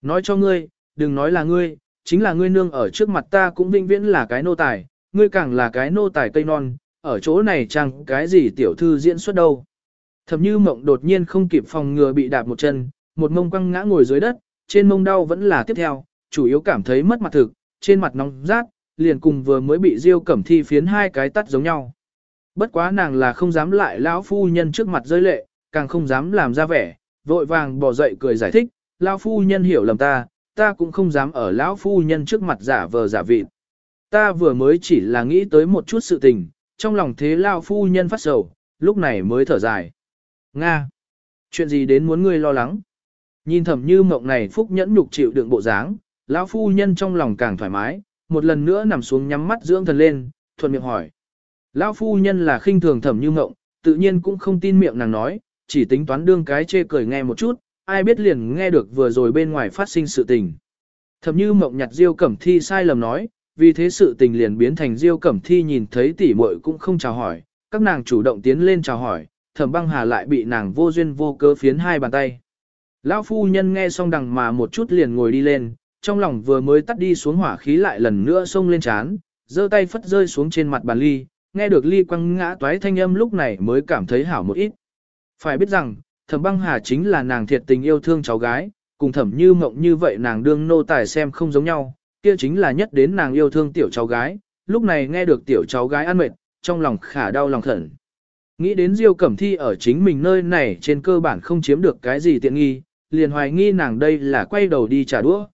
Nói cho ngươi, đừng nói là ngươi, chính là ngươi nương ở trước mặt ta cũng vinh viễn là cái nô tài, ngươi càng là cái nô tài cây non, ở chỗ này chẳng cái gì tiểu thư diễn xuất đâu. Thẩm như mộng đột nhiên không kịp phòng ngừa bị đạp một chân, một mông quăng ngã ngồi dưới đất, trên mông đau vẫn là tiếp theo, chủ yếu cảm thấy mất mặt thực, trên mặt nóng rát, liền cùng vừa mới bị diêu cẩm thi phiến hai cái tắt giống nhau. Bất quá nàng là không dám lại lão phu nhân trước mặt rơi lệ, càng không dám làm ra vẻ, vội vàng bỏ dậy cười giải thích, lão phu nhân hiểu lầm ta, ta cũng không dám ở lão phu nhân trước mặt giả vờ giả vịt. Ta vừa mới chỉ là nghĩ tới một chút sự tình, trong lòng thế lao phu nhân phát sầu, lúc này mới thở dài. Nga! Chuyện gì đến muốn ngươi lo lắng? Nhìn thầm như mộng này phúc nhẫn nhục chịu đựng bộ dáng, lão phu nhân trong lòng càng thoải mái, một lần nữa nằm xuống nhắm mắt dưỡng thần lên, thuận miệng hỏi. Lão phu nhân là khinh thường thầm như mộng, tự nhiên cũng không tin miệng nàng nói, chỉ tính toán đương cái chê cười nghe một chút, ai biết liền nghe được vừa rồi bên ngoài phát sinh sự tình. Thầm như mộng nhặt diêu cẩm thi sai lầm nói, vì thế sự tình liền biến thành Diêu Cẩm Thi nhìn thấy tỷ muội cũng không chào hỏi, các nàng chủ động tiến lên chào hỏi, Thẩm Băng Hà lại bị nàng vô duyên vô cớ phiến hai bàn tay. Lão phu nhân nghe xong đằng mà một chút liền ngồi đi lên, trong lòng vừa mới tắt đi xuống hỏa khí lại lần nữa xông lên chán, giơ tay phất rơi xuống trên mặt bàn ly, nghe được ly quăng ngã toái thanh âm lúc này mới cảm thấy hảo một ít. Phải biết rằng, thẩm băng hà chính là nàng thiệt tình yêu thương cháu gái, cùng thẩm như mộng như vậy nàng đương nô tài xem không giống nhau, kia chính là nhất đến nàng yêu thương tiểu cháu gái, lúc này nghe được tiểu cháu gái ăn mệt, trong lòng khả đau lòng khẩn. Nghĩ đến Diêu Cẩm Thi ở chính mình nơi này trên cơ bản không chiếm được cái gì tiện nghi, liền hoài nghi nàng đây là quay đầu đi trả đũa.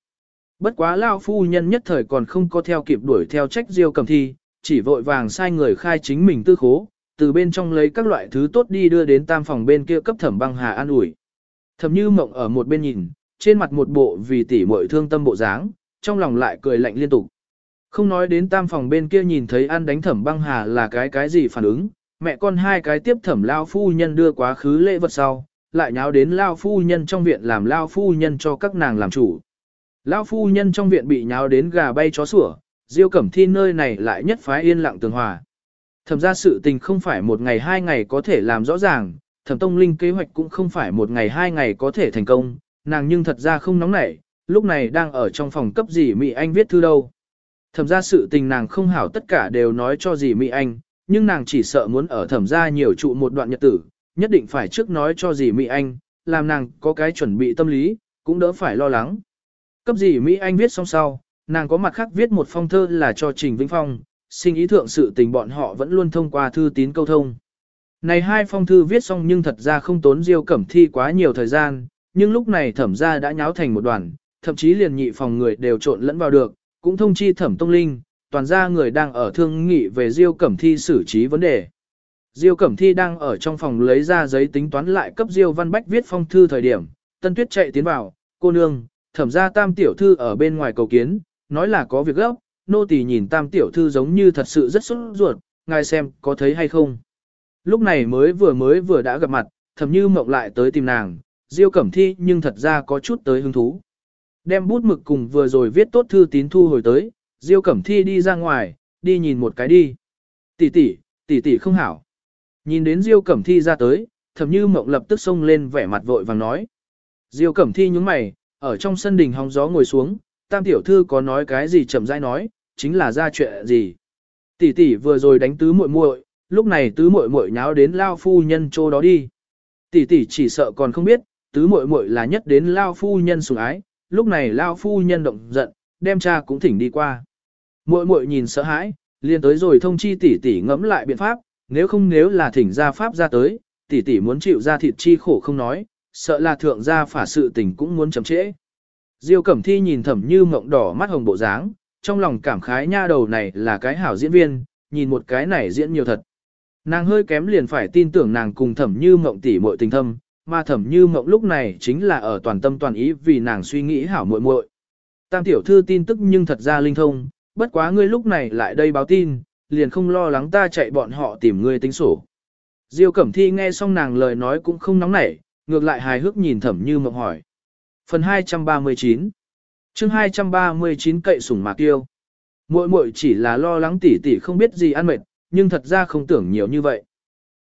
Bất quá Lao phu nhân nhất thời còn không có theo kịp đuổi theo trách Diêu Cẩm Thi, chỉ vội vàng sai người khai chính mình tư khố, từ bên trong lấy các loại thứ tốt đi đưa đến tam phòng bên kia cấp thẩm băng hà an ủi. Thẩm như mộng ở một bên nhìn, trên mặt một bộ vì tỷ muội thương tâm bộ dáng, trong lòng lại cười lạnh liên tục. Không nói đến tam phòng bên kia nhìn thấy ăn đánh thẩm băng hà là cái cái gì phản ứng, mẹ con hai cái tiếp thẩm lao phu nhân đưa quá khứ lễ vật sau, lại nháo đến lao phu nhân trong viện làm lao phu nhân cho các nàng làm chủ. Lao phu nhân trong viện bị nháo đến gà bay chó sủa, diêu cẩm thi nơi này lại nhất phái yên lặng tường hòa. Thẩm ra sự tình không phải một ngày hai ngày có thể làm rõ ràng, thẩm tông linh kế hoạch cũng không phải một ngày hai ngày có thể thành công, nàng nhưng thật ra không nóng nảy, lúc này đang ở trong phòng cấp dì Mỹ Anh viết thư đâu. Thẩm ra sự tình nàng không hảo tất cả đều nói cho dì Mỹ Anh, nhưng nàng chỉ sợ muốn ở thẩm ra nhiều trụ một đoạn nhật tử, nhất định phải trước nói cho dì Mỹ Anh, làm nàng có cái chuẩn bị tâm lý, cũng đỡ phải lo lắng. Cấp dì Mỹ Anh viết xong sau, nàng có mặt khác viết một phong thơ là cho Trình Vĩnh Phong, sinh ý thượng sự tình bọn họ vẫn luôn thông qua thư tín câu thông. Này hai phong thư viết xong nhưng thật ra không tốn Diêu Cẩm Thi quá nhiều thời gian, nhưng lúc này thẩm ra đã nháo thành một đoàn, thậm chí liền nhị phòng người đều trộn lẫn vào được, cũng thông chi thẩm tông linh, toàn ra người đang ở thương nghị về Diêu Cẩm Thi xử trí vấn đề. Diêu Cẩm Thi đang ở trong phòng lấy ra giấy tính toán lại cấp Diêu Văn Bách viết phong thư thời điểm, Tân Tuyết chạy tiến vào, cô nương, thẩm ra tam tiểu thư ở bên ngoài cầu kiến, nói là có việc gấp, nô tỳ nhìn tam tiểu thư giống như thật sự rất sốt ruột, ngài xem có thấy hay không. Lúc này mới vừa mới vừa đã gặp mặt, thẩm như mộng lại tới tìm nàng, Diêu Cẩm Thi nhưng thật ra có chút tới hứng thú. Đem bút mực cùng vừa rồi viết tốt thư tín thu hồi tới, Diêu Cẩm Thi đi ra ngoài, đi nhìn một cái đi. Tỷ tỷ, tỷ tỷ không hảo. Nhìn đến Diêu Cẩm Thi ra tới, thầm như mộng lập tức xông lên vẻ mặt vội vàng nói. Diêu Cẩm Thi nhướng mày, ở trong sân đình hóng gió ngồi xuống, tam tiểu thư có nói cái gì chậm rãi nói, chính là ra chuyện gì. Tỷ tỷ vừa rồi đánh tứ muội muội, lúc này tứ muội muội nháo đến lao phu nhân chỗ đó đi. Tỷ tỷ chỉ sợ còn không biết, tứ muội muội là nhất đến lao phu nhân sủng ái, lúc này lao phu nhân động giận, đem cha cũng thỉnh đi qua. Muội muội nhìn sợ hãi, liền tới rồi thông chi tỷ tỷ ngẫm lại biện pháp, nếu không nếu là thỉnh ra pháp ra tới, tỷ tỷ muốn chịu ra thịt chi khổ không nói, sợ là thượng gia phả sự tình cũng muốn chậm trễ. Diêu Cẩm Thi nhìn Thẩm Như Mộng đỏ mắt hồng bộ dáng, trong lòng cảm khái nha đầu này là cái hảo diễn viên, nhìn một cái này diễn nhiều thật. Nàng hơi kém liền phải tin tưởng nàng cùng Thẩm Như Mộng tỷ muội tình thâm, mà Thẩm Như Mộng lúc này chính là ở toàn tâm toàn ý vì nàng suy nghĩ hảo muội muội. Tam tiểu thư tin tức nhưng thật ra linh thông, bất quá ngươi lúc này lại đây báo tin, liền không lo lắng ta chạy bọn họ tìm ngươi tính sổ. Diêu Cẩm Thi nghe xong nàng lời nói cũng không nóng nảy, ngược lại hài hước nhìn Thẩm Như Mộng hỏi. Phần 239 chương 239 cậy sủng mạc tiêu. Muội muội chỉ là lo lắng tỷ tỷ không biết gì ăn mệt, nhưng thật ra không tưởng nhiều như vậy.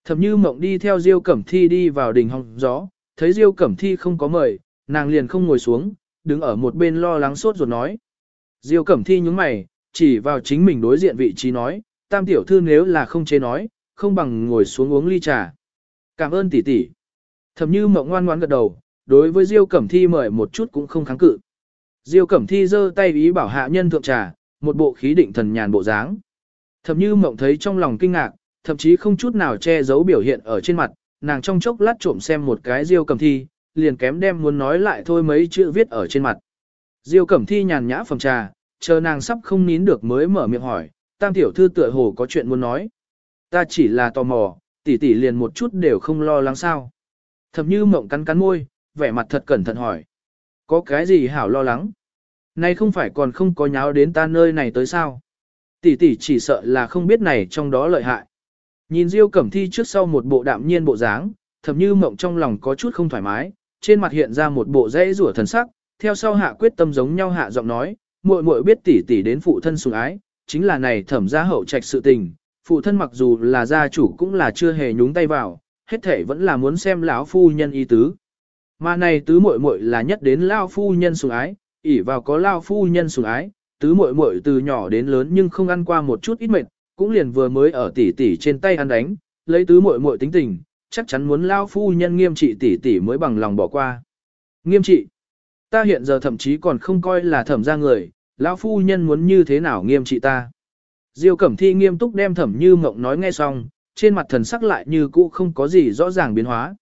Thẩm Như Mộng đi theo Diêu Cẩm Thi đi vào đình hong gió, thấy Diêu Cẩm Thi không có mời, nàng liền không ngồi xuống, đứng ở một bên lo lắng sốt ruột nói. Diêu Cẩm Thi nhúng mày, chỉ vào chính mình đối diện vị trí nói, tam tiểu thư nếu là không chế nói, không bằng ngồi xuống uống ly trà. Cảm ơn tỷ tỷ. Thẩm Như Mộng ngoan ngoãn gật đầu, đối với Diêu Cẩm Thi mời một chút cũng không kháng cự. Diêu Cẩm Thi giơ tay ý bảo hạ nhân thượng trà, một bộ khí định thần nhàn bộ dáng. Thẩm Như Mộng thấy trong lòng kinh ngạc, thậm chí không chút nào che giấu biểu hiện ở trên mặt, nàng trong chốc lát trộm xem một cái Diêu Cẩm Thi, liền kém đem muốn nói lại thôi mấy chữ viết ở trên mặt. Diêu Cẩm Thi nhàn nhã phòng trà, chờ nàng sắp không nín được mới mở miệng hỏi, tam tiểu thư tựa hồ có chuyện muốn nói. Ta chỉ là tò mò, tỷ tỷ liền một chút đều không lo lắng sao. Thẩm Như Mộng cắn cắn môi, vẻ mặt thật cẩn thận hỏi. Có cái gì hảo lo lắng? Nay không phải còn không có nháo đến ta nơi này tới sao? Tỷ tỷ chỉ sợ là không biết này trong đó lợi hại. Nhìn Diêu Cẩm Thi trước sau một bộ đạm nhiên bộ dáng, thầm như mộng trong lòng có chút không thoải mái, trên mặt hiện ra một bộ dễ rủa thần sắc, theo sau hạ quyết tâm giống nhau hạ giọng nói, muội muội biết tỷ tỷ đến phụ thân sủng ái, chính là này thẩm gia hậu trạch sự tình, phụ thân mặc dù là gia chủ cũng là chưa hề nhúng tay vào, hết thể vẫn là muốn xem lão phu nhân ý tứ. Mà này tứ muội muội là nhất đến lao phu nhân sủng ái, ỷ vào có lao phu nhân sủng ái, tứ muội muội từ nhỏ đến lớn nhưng không ăn qua một chút ít mệt, cũng liền vừa mới ở tỷ tỷ trên tay ăn đánh, lấy tứ muội muội tính tình, chắc chắn muốn lao phu nhân nghiêm trị tỷ tỷ mới bằng lòng bỏ qua. Nghiêm trị. Ta hiện giờ thậm chí còn không coi là thẩm ra người, lão phu nhân muốn như thế nào nghiêm trị ta. Diêu Cẩm Thi nghiêm túc đem thẩm như mộng nói nghe xong, trên mặt thần sắc lại như cũ không có gì rõ ràng biến hóa.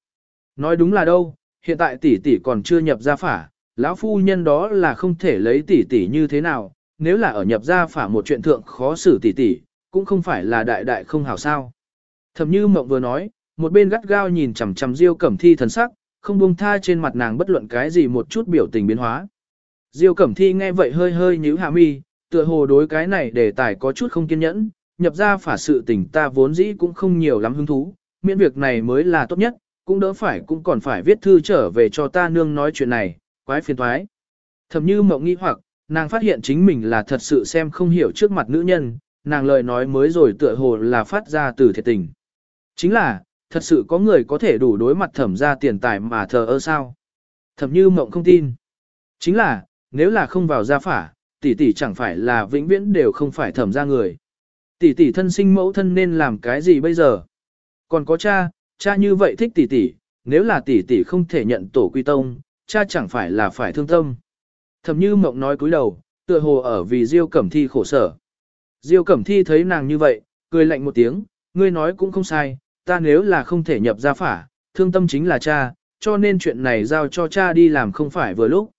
Nói đúng là đâu, hiện tại tỷ tỷ còn chưa nhập gia phả, lão phu nhân đó là không thể lấy tỷ tỷ như thế nào, nếu là ở nhập gia phả một chuyện thượng khó xử tỷ tỷ, cũng không phải là đại đại không hảo sao. Thẩm như mộng vừa nói, một bên gắt gao nhìn chằm chằm Diêu Cẩm Thi thần sắc, không buông tha trên mặt nàng bất luận cái gì một chút biểu tình biến hóa. Diêu Cẩm Thi nghe vậy hơi hơi nhíu hạ mi, tựa hồ đối cái này đề tài có chút không kiên nhẫn, nhập ra phả sự tình ta vốn dĩ cũng không nhiều lắm hứng thú, miễn việc này mới là tốt nhất, cũng đỡ phải cũng còn phải viết thư trở về cho ta nương nói chuyện này, quái phiền thoái. Thầm như mộng nghi hoặc, nàng phát hiện chính mình là thật sự xem không hiểu trước mặt nữ nhân, nàng lời nói mới rồi tựa hồ là phát ra từ thiệt tình. Chính là, thật sự có người có thể đủ đối mặt thẩm ra tiền tài mà thờ ơ sao. Thẩm như mộng không tin. Chính là, nếu là không vào gia phả, tỷ tỷ chẳng phải là vĩnh viễn đều không phải thẩm ra người. Tỷ tỷ thân sinh mẫu thân nên làm cái gì bây giờ? Còn có cha, cha như vậy thích tỷ tỷ, nếu là tỷ tỷ không thể nhận tổ quy tông, cha chẳng phải là phải thương tâm. Thẩm như mộng nói cúi đầu, tựa hồ ở vì Diêu Cẩm Thi khổ sở. Diêu Cẩm Thi thấy nàng như vậy, cười lạnh một tiếng, ngươi nói cũng không sai, ta nếu là không thể nhập gia phả, thương tâm chính là cha, cho nên chuyện này giao cho cha đi làm không phải vừa lúc.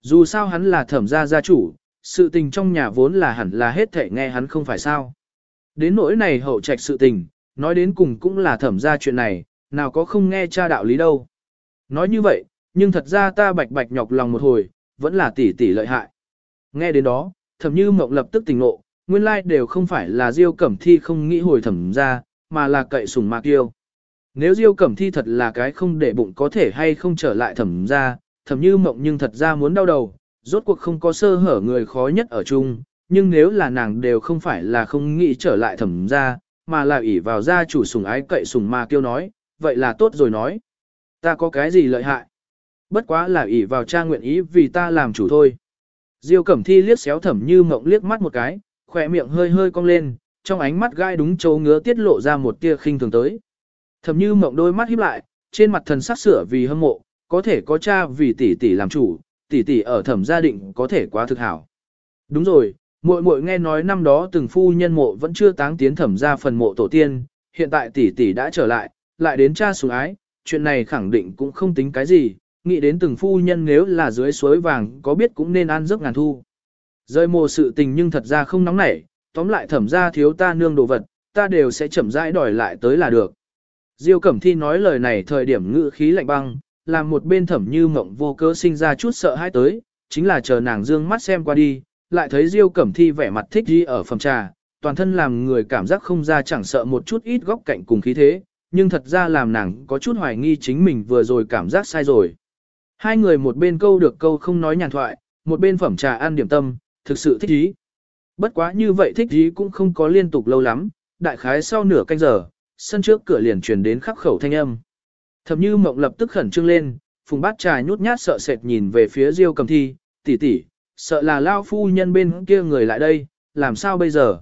Dù sao hắn là thẩm gia gia chủ, sự tình trong nhà vốn là hẳn là hết thể nghe hắn không phải sao. Đến nỗi này hậu trạch sự tình, nói đến cùng cũng là thẩm gia chuyện này, nào có không nghe cha đạo lý đâu. Nói như vậy, nhưng thật ra ta bạch bạch nhọc lòng một hồi, vẫn là tỷ tỷ lợi hại. Nghe đến đó, thẩm như mộng lập tức tỉnh ngộ, nguyên lai đều không phải là Diêu Cẩm Thi không nghĩ hồi thẩm ra, mà là cậy sùng mạc yêu. Nếu Diêu Cẩm Thi thật là cái không để bụng có thể hay không trở lại thẩm ra, thẩm như mộng nhưng thật ra muốn đau đầu, rốt cuộc không có sơ hở người khó nhất ở chung, nhưng nếu là nàng đều không phải là không nghĩ trở lại thẩm ra, mà là ỷ vào gia chủ sùng ái cậy sùng mà kêu nói, vậy là tốt rồi nói. Ta có cái gì lợi hại? Bất quá là ỷ vào cha nguyện ý vì ta làm chủ thôi. Diêu Cẩm Thi liếc xéo thẩm như mộng liếc mắt một cái, khỏe miệng hơi hơi cong lên, trong ánh mắt gai đúng chỗ ngứa tiết lộ ra một tia khinh thường tới. Thẩm như mộng đôi mắt híp lại, trên mặt thần sắc sửa vì hâm mộ, có thể có cha vì tỷ tỷ làm chủ, tỷ tỷ ở thẩm gia định có thể quá thực hảo. Đúng rồi, muội muội nghe nói năm đó từng phu nhân mộ vẫn chưa táng tiến thẩm gia phần mộ tổ tiên, hiện tại tỷ tỷ đã trở lại, lại đến cha sủng ái, chuyện này khẳng định cũng không tính cái gì, nghĩ đến từng phu nhân nếu là dưới suối vàng có biết cũng nên ăn giấc ngàn thu. Rơi mồ sự tình nhưng thật ra không nóng nảy, tóm lại thẩm ra thiếu ta nương đồ vật, ta đều sẽ chậm rãi đòi lại tới là được. Diêu Cẩm Thi nói lời này thời điểm ngữ khí lạnh băng, làm một bên thẩm như mộng vô cớ sinh ra chút sợ hãi tới, chính là chờ nàng dương mắt xem qua đi, lại thấy Diêu Cẩm Thi vẻ mặt thích đi ở phòng trà, toàn thân làm người cảm giác không ra chẳng sợ một chút ít góc cạnh cùng khí thế, nhưng thật ra làm nàng có chút hoài nghi chính mình vừa rồi cảm giác sai rồi. Hai người một bên câu được câu không nói nhàn thoại, một bên phẩm trà ăn điểm tâm, thực sự thích ý. Bất quá như vậy thích ý cũng không có liên tục lâu lắm, đại khái sau nửa canh giờ, sân trước cửa liền truyền đến khắc khẩu thanh âm. Thẩm như mộng lập tức khẩn trương lên, phùng bát trà nhút nhát sợ sệt nhìn về phía diêu cầm thi, tỷ tỷ, sợ là lao phu nhân bên kia người lại đây, làm sao bây giờ?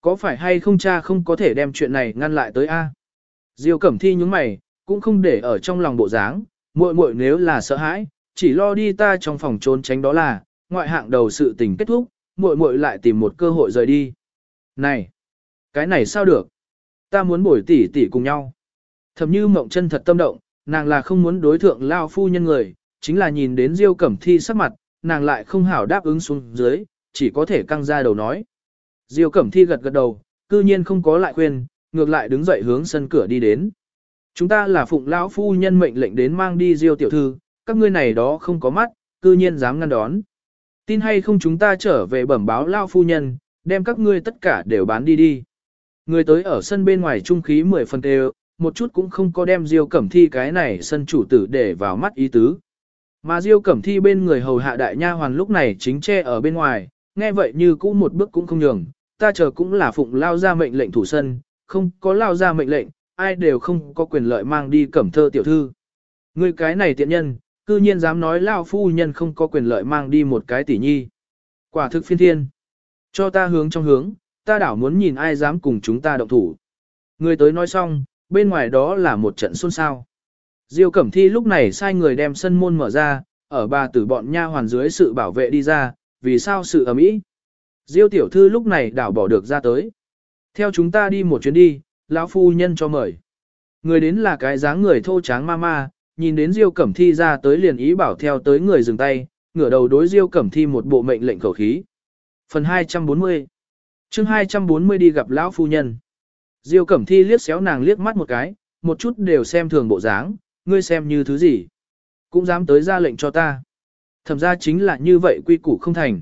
Có phải hay không cha không có thể đem chuyện này ngăn lại tới a? Diêu Cẩm Thi nhướng mày, cũng không để ở trong lòng bộ dáng, muội muội nếu là sợ hãi, chỉ lo đi ta trong phòng trốn tránh đó là, ngoại hạng đầu sự tình kết thúc, muội muội lại tìm một cơ hội rời đi. Này, cái này sao được? Ta muốn bồi tỷ tỷ cùng nhau. Thầm như mộng chân thật tâm động, nàng là không muốn đối thượng lao phu nhân người, chính là nhìn đến Diêu Cẩm Thi sắc mặt, nàng lại không hảo đáp ứng xuống dưới, chỉ có thể căng ra đầu nói. Diêu Cẩm Thi gật gật đầu, cư nhiên không có lại khuyên, ngược lại đứng dậy hướng sân cửa đi đến. Chúng ta là phụng lão phu nhân mệnh lệnh đến mang đi Diêu tiểu thư, các ngươi này đó không có mắt, cư nhiên dám ngăn đón. Tin hay không chúng ta trở về bẩm báo lao phu nhân, đem các ngươi tất cả đều bán đi đi. Người tới ở sân bên ngoài trung khí mười phần đều, một chút cũng không có đem Diêu Cẩm Thi cái này sân chủ tử để vào mắt ý tứ. Mà Diêu Cẩm Thi bên người hầu hạ đại nha hoàn lúc này chính che ở bên ngoài, nghe vậy như cũ một bước cũng không nhường, ta chờ cũng là phụng lao ra mệnh lệnh thủ sân, không có lao ra mệnh lệnh, ai đều không có quyền lợi mang đi cẩm thơ tiểu thư. Ngươi cái này tiện nhân, cư nhiên dám nói lao phu nhân không có quyền lợi mang đi một cái tỷ nhi. Quả thực phiên thiên. Cho ta hướng trong hướng, ta đảo muốn nhìn ai dám cùng chúng ta động thủ. Người tới nói xong, bên ngoài đó là một trận xôn xao. Diêu Cẩm Thi lúc này sai người đem sân môn mở ra, ở bà tử bọn nha hoàn dưới sự bảo vệ đi ra, vì sao sự ầm ĩ? Diêu tiểu thư lúc này đảo bỏ được ra tới. Theo chúng ta đi một chuyến đi, lão phu nhân cho mời. Người đến là cái dáng người thô tráng ma ma, nhìn đến Diêu Cẩm Thi ra tới liền ý bảo theo tới người dừng tay, ngửa đầu đối Diêu Cẩm Thi một bộ mệnh lệnh khẩu khí. Phần 240 chương 240 đi gặp lão phu nhân. Diêu Cẩm Thi liếc xéo nàng liếc mắt một cái, một chút đều xem thường bộ dáng, ngươi xem như thứ gì. Cũng dám tới ra lệnh cho ta. Thẩm ra chính là như vậy quy củ không thành.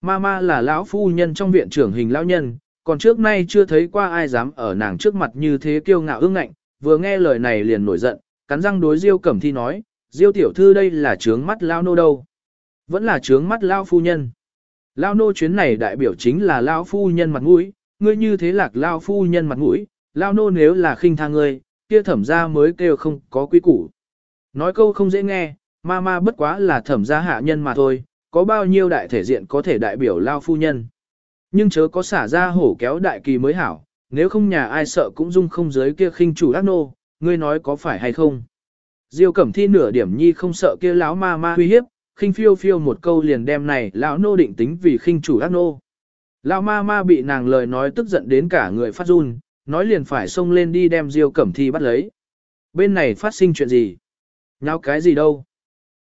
Mama là lão phu nhân trong viện trưởng hình lão nhân, còn trước nay chưa thấy qua ai dám ở nàng trước mặt như thế kiêu ngạo ương ngạnh, vừa nghe lời này liền nổi giận, cắn răng đối Diêu Cẩm Thi nói, Diêu tiểu thư đây là trướng mắt lao nô đâu. Vẫn là trướng mắt lao phu nhân. Lao nô chuyến này đại biểu chính là lao phu nhân mặt mũi, ngươi như thế lạc lao phu nhân mặt mũi, lao nô nếu là khinh tha ngươi, kia thẩm ra mới kêu không có quý củ. Nói câu không dễ nghe, ma ma bất quá là thẩm gia hạ nhân mà thôi, có bao nhiêu đại thể diện có thể đại biểu lao phu nhân. Nhưng chớ có xả ra hổ kéo đại kỳ mới hảo, nếu không nhà ai sợ cũng dung không giới kia khinh chủ ác nô, ngươi nói có phải hay không. Diêu Cẩm Thi nửa điểm nhi không sợ kia lão ma ma uy hiếp, khinh phiêu phiêu một câu liền đem này lão nô định tính vì khinh chủ ác nô. Lão ma ma bị nàng lời nói tức giận đến cả người phát run, nói liền phải xông lên đi đem Diêu Cẩm Thi bắt lấy. Bên này phát sinh chuyện gì? Nháo cái gì đâu?